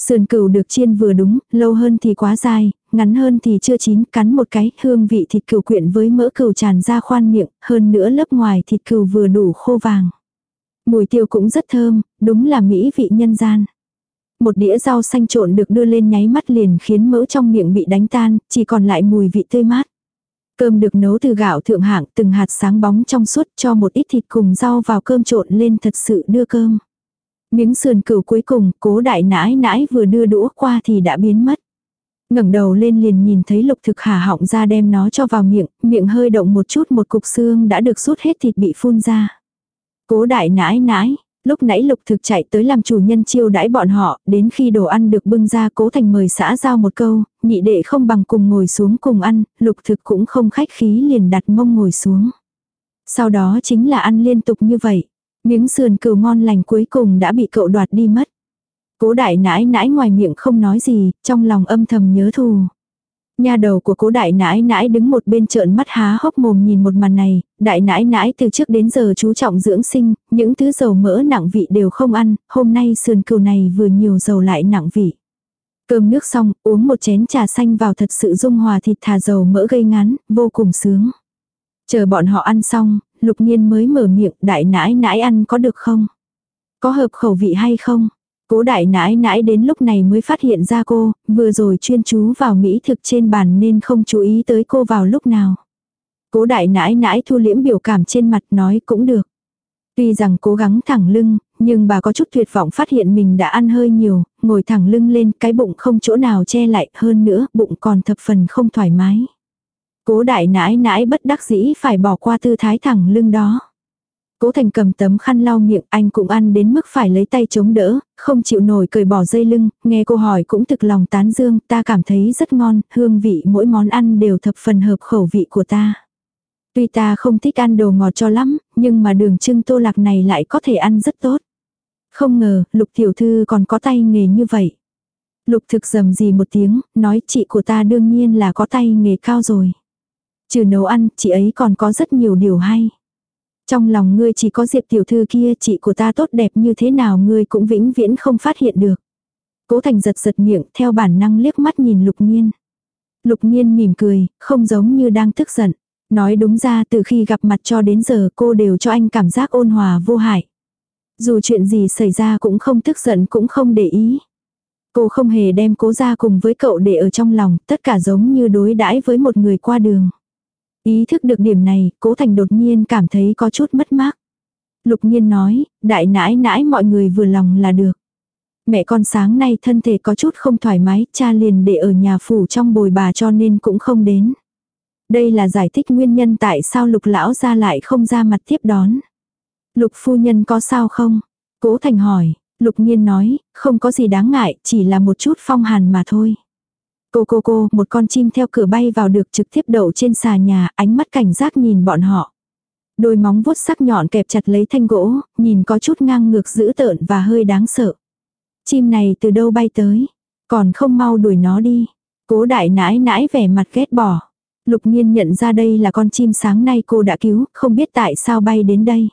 Sườn cừu được chiên vừa đúng, lâu hơn thì quá dai, ngắn hơn thì chưa chín, cắn một cái, hương vị thịt cừu quyện với mỡ cừu tràn ra khoan miệng, hơn nữa lớp ngoài thịt cừu vừa đủ khô vàng. Mùi tiêu cũng rất thơm, đúng là mỹ vị nhân gian. Một đĩa rau xanh trộn được đưa lên nháy mắt liền khiến mỡ trong miệng bị đánh tan, chỉ còn lại mùi vị tươi mát. Cơm được nấu từ gạo thượng hạng, từng hạt sáng bóng trong suốt cho một ít thịt cùng rau vào cơm trộn lên thật sự đưa cơm. Miếng sườn cừu cuối cùng, cố đại nãi nãi vừa đưa đũa qua thì đã biến mất. ngẩng đầu lên liền nhìn thấy lục thực hà họng ra đem nó cho vào miệng, miệng hơi động một chút một cục xương đã được rút hết thịt bị phun ra. Cố đại nãi nãi, lúc nãy lục thực chạy tới làm chủ nhân chiêu đãi bọn họ, đến khi đồ ăn được bưng ra cố thành mời xã giao một câu, nhị đệ không bằng cùng ngồi xuống cùng ăn, lục thực cũng không khách khí liền đặt mông ngồi xuống. Sau đó chính là ăn liên tục như vậy. Miếng sườn cừu ngon lành cuối cùng đã bị cậu đoạt đi mất. Cố đại nãi nãi ngoài miệng không nói gì, trong lòng âm thầm nhớ thù. Nhà đầu của cố đại nãi nãi đứng một bên trợn mắt há hốc mồm nhìn một màn này, đại nãi nãi từ trước đến giờ chú trọng dưỡng sinh, những thứ dầu mỡ nặng vị đều không ăn, hôm nay sườn cừu này vừa nhiều dầu lại nặng vị. Cơm nước xong, uống một chén trà xanh vào thật sự dung hòa thịt thà dầu mỡ gây ngán, vô cùng sướng. Chờ bọn họ ăn xong, lục nhiên mới mở miệng đại nãi nãi ăn có được không? Có hợp khẩu vị hay không? Cố đại nãi nãi đến lúc này mới phát hiện ra cô, vừa rồi chuyên chú vào mỹ thực trên bàn nên không chú ý tới cô vào lúc nào. Cố đại nãi nãi thu liễm biểu cảm trên mặt nói cũng được. Tuy rằng cố gắng thẳng lưng, nhưng bà có chút tuyệt vọng phát hiện mình đã ăn hơi nhiều, ngồi thẳng lưng lên cái bụng không chỗ nào che lại hơn nữa bụng còn thập phần không thoải mái. Cố đại nãi nãi bất đắc dĩ phải bỏ qua tư thái thẳng lưng đó. Cố thành cầm tấm khăn lau miệng anh cũng ăn đến mức phải lấy tay chống đỡ, không chịu nổi cười bỏ dây lưng, nghe cô hỏi cũng thực lòng tán dương, ta cảm thấy rất ngon, hương vị mỗi món ăn đều thập phần hợp khẩu vị của ta. Tuy ta không thích ăn đồ ngọt cho lắm, nhưng mà đường trưng tô lạc này lại có thể ăn rất tốt. Không ngờ, lục tiểu thư còn có tay nghề như vậy. Lục thực dầm gì một tiếng, nói chị của ta đương nhiên là có tay nghề cao rồi. Trừ nấu ăn, chị ấy còn có rất nhiều điều hay. Trong lòng ngươi chỉ có Diệp tiểu thư kia chị của ta tốt đẹp như thế nào ngươi cũng vĩnh viễn không phát hiện được. Cố thành giật giật miệng theo bản năng liếc mắt nhìn lục nhiên. Lục nhiên mỉm cười, không giống như đang tức giận. Nói đúng ra từ khi gặp mặt cho đến giờ cô đều cho anh cảm giác ôn hòa vô hại. Dù chuyện gì xảy ra cũng không tức giận cũng không để ý. Cô không hề đem cố ra cùng với cậu để ở trong lòng, tất cả giống như đối đãi với một người qua đường. Ý thức được điểm này, cố thành đột nhiên cảm thấy có chút mất mát. Lục nhiên nói, đại nãi nãi mọi người vừa lòng là được. Mẹ con sáng nay thân thể có chút không thoải mái, cha liền để ở nhà phủ trong bồi bà cho nên cũng không đến. Đây là giải thích nguyên nhân tại sao lục lão ra lại không ra mặt tiếp đón. Lục phu nhân có sao không? Cố thành hỏi, lục nhiên nói, không có gì đáng ngại, chỉ là một chút phong hàn mà thôi. Cô cô cô, một con chim theo cửa bay vào được trực tiếp đậu trên xà nhà, ánh mắt cảnh giác nhìn bọn họ. Đôi móng vuốt sắc nhọn kẹp chặt lấy thanh gỗ, nhìn có chút ngang ngược dữ tợn và hơi đáng sợ. Chim này từ đâu bay tới? Còn không mau đuổi nó đi. Cố đại nãi nãi vẻ mặt ghét bỏ. Lục nhiên nhận ra đây là con chim sáng nay cô đã cứu, không biết tại sao bay đến đây.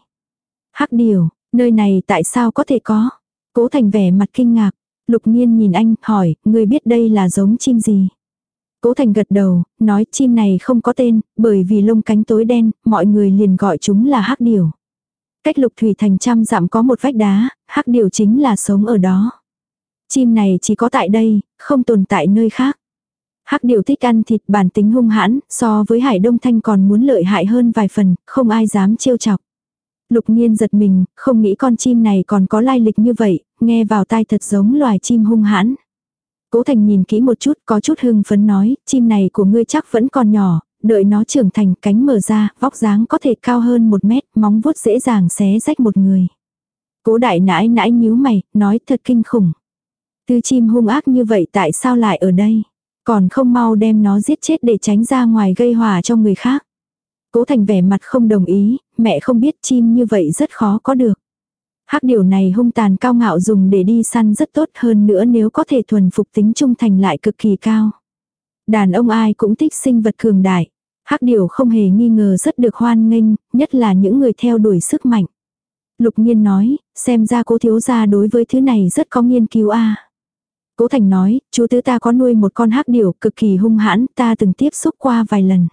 Hắc điều, nơi này tại sao có thể có? Cố thành vẻ mặt kinh ngạc. Lục nhiên nhìn anh, hỏi, người biết đây là giống chim gì? Cố Thành gật đầu, nói chim này không có tên, bởi vì lông cánh tối đen, mọi người liền gọi chúng là hắc điểu. Cách lục thủy thành trăm dặm có một vách đá, hắc điểu chính là sống ở đó. Chim này chỉ có tại đây, không tồn tại nơi khác. Hắc điểu thích ăn thịt bản tính hung hãn, so với hải đông thanh còn muốn lợi hại hơn vài phần, không ai dám trêu chọc. Lục nhiên giật mình, không nghĩ con chim này còn có lai lịch như vậy, nghe vào tai thật giống loài chim hung hãn. Cố Thành nhìn kỹ một chút, có chút hưng phấn nói, chim này của ngươi chắc vẫn còn nhỏ, đợi nó trưởng thành cánh mở ra, vóc dáng có thể cao hơn một mét, móng vuốt dễ dàng xé rách một người. Cố đại nãi nãi nhíu mày, nói thật kinh khủng. Tư chim hung ác như vậy tại sao lại ở đây? Còn không mau đem nó giết chết để tránh ra ngoài gây hòa cho người khác. Cố thành vẻ mặt không đồng ý, mẹ không biết chim như vậy rất khó có được. Hắc điều này hung tàn cao ngạo dùng để đi săn rất tốt hơn nữa nếu có thể thuần phục tính trung thành lại cực kỳ cao. Đàn ông ai cũng thích sinh vật cường đại. Hắc điều không hề nghi ngờ rất được hoan nghênh, nhất là những người theo đuổi sức mạnh. Lục nhiên nói, xem ra cố thiếu gia đối với thứ này rất có nghiên cứu a. Cố Thành nói, chú tứ ta có nuôi một con hắc điểu cực kỳ hung hãn, ta từng tiếp xúc qua vài lần.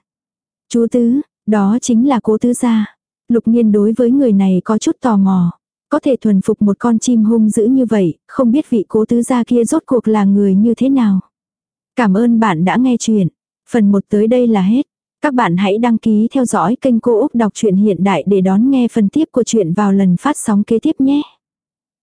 Chú tứ, đó chính là cố tứ gia. Lục nhiên đối với người này có chút tò mò. Có thể thuần phục một con chim hung dữ như vậy, không biết vị cố tứ gia kia rốt cuộc là người như thế nào. Cảm ơn bạn đã nghe chuyện. Phần 1 tới đây là hết. Các bạn hãy đăng ký theo dõi kênh Cô Úc Đọc truyện Hiện Đại để đón nghe phần tiếp của chuyện vào lần phát sóng kế tiếp nhé.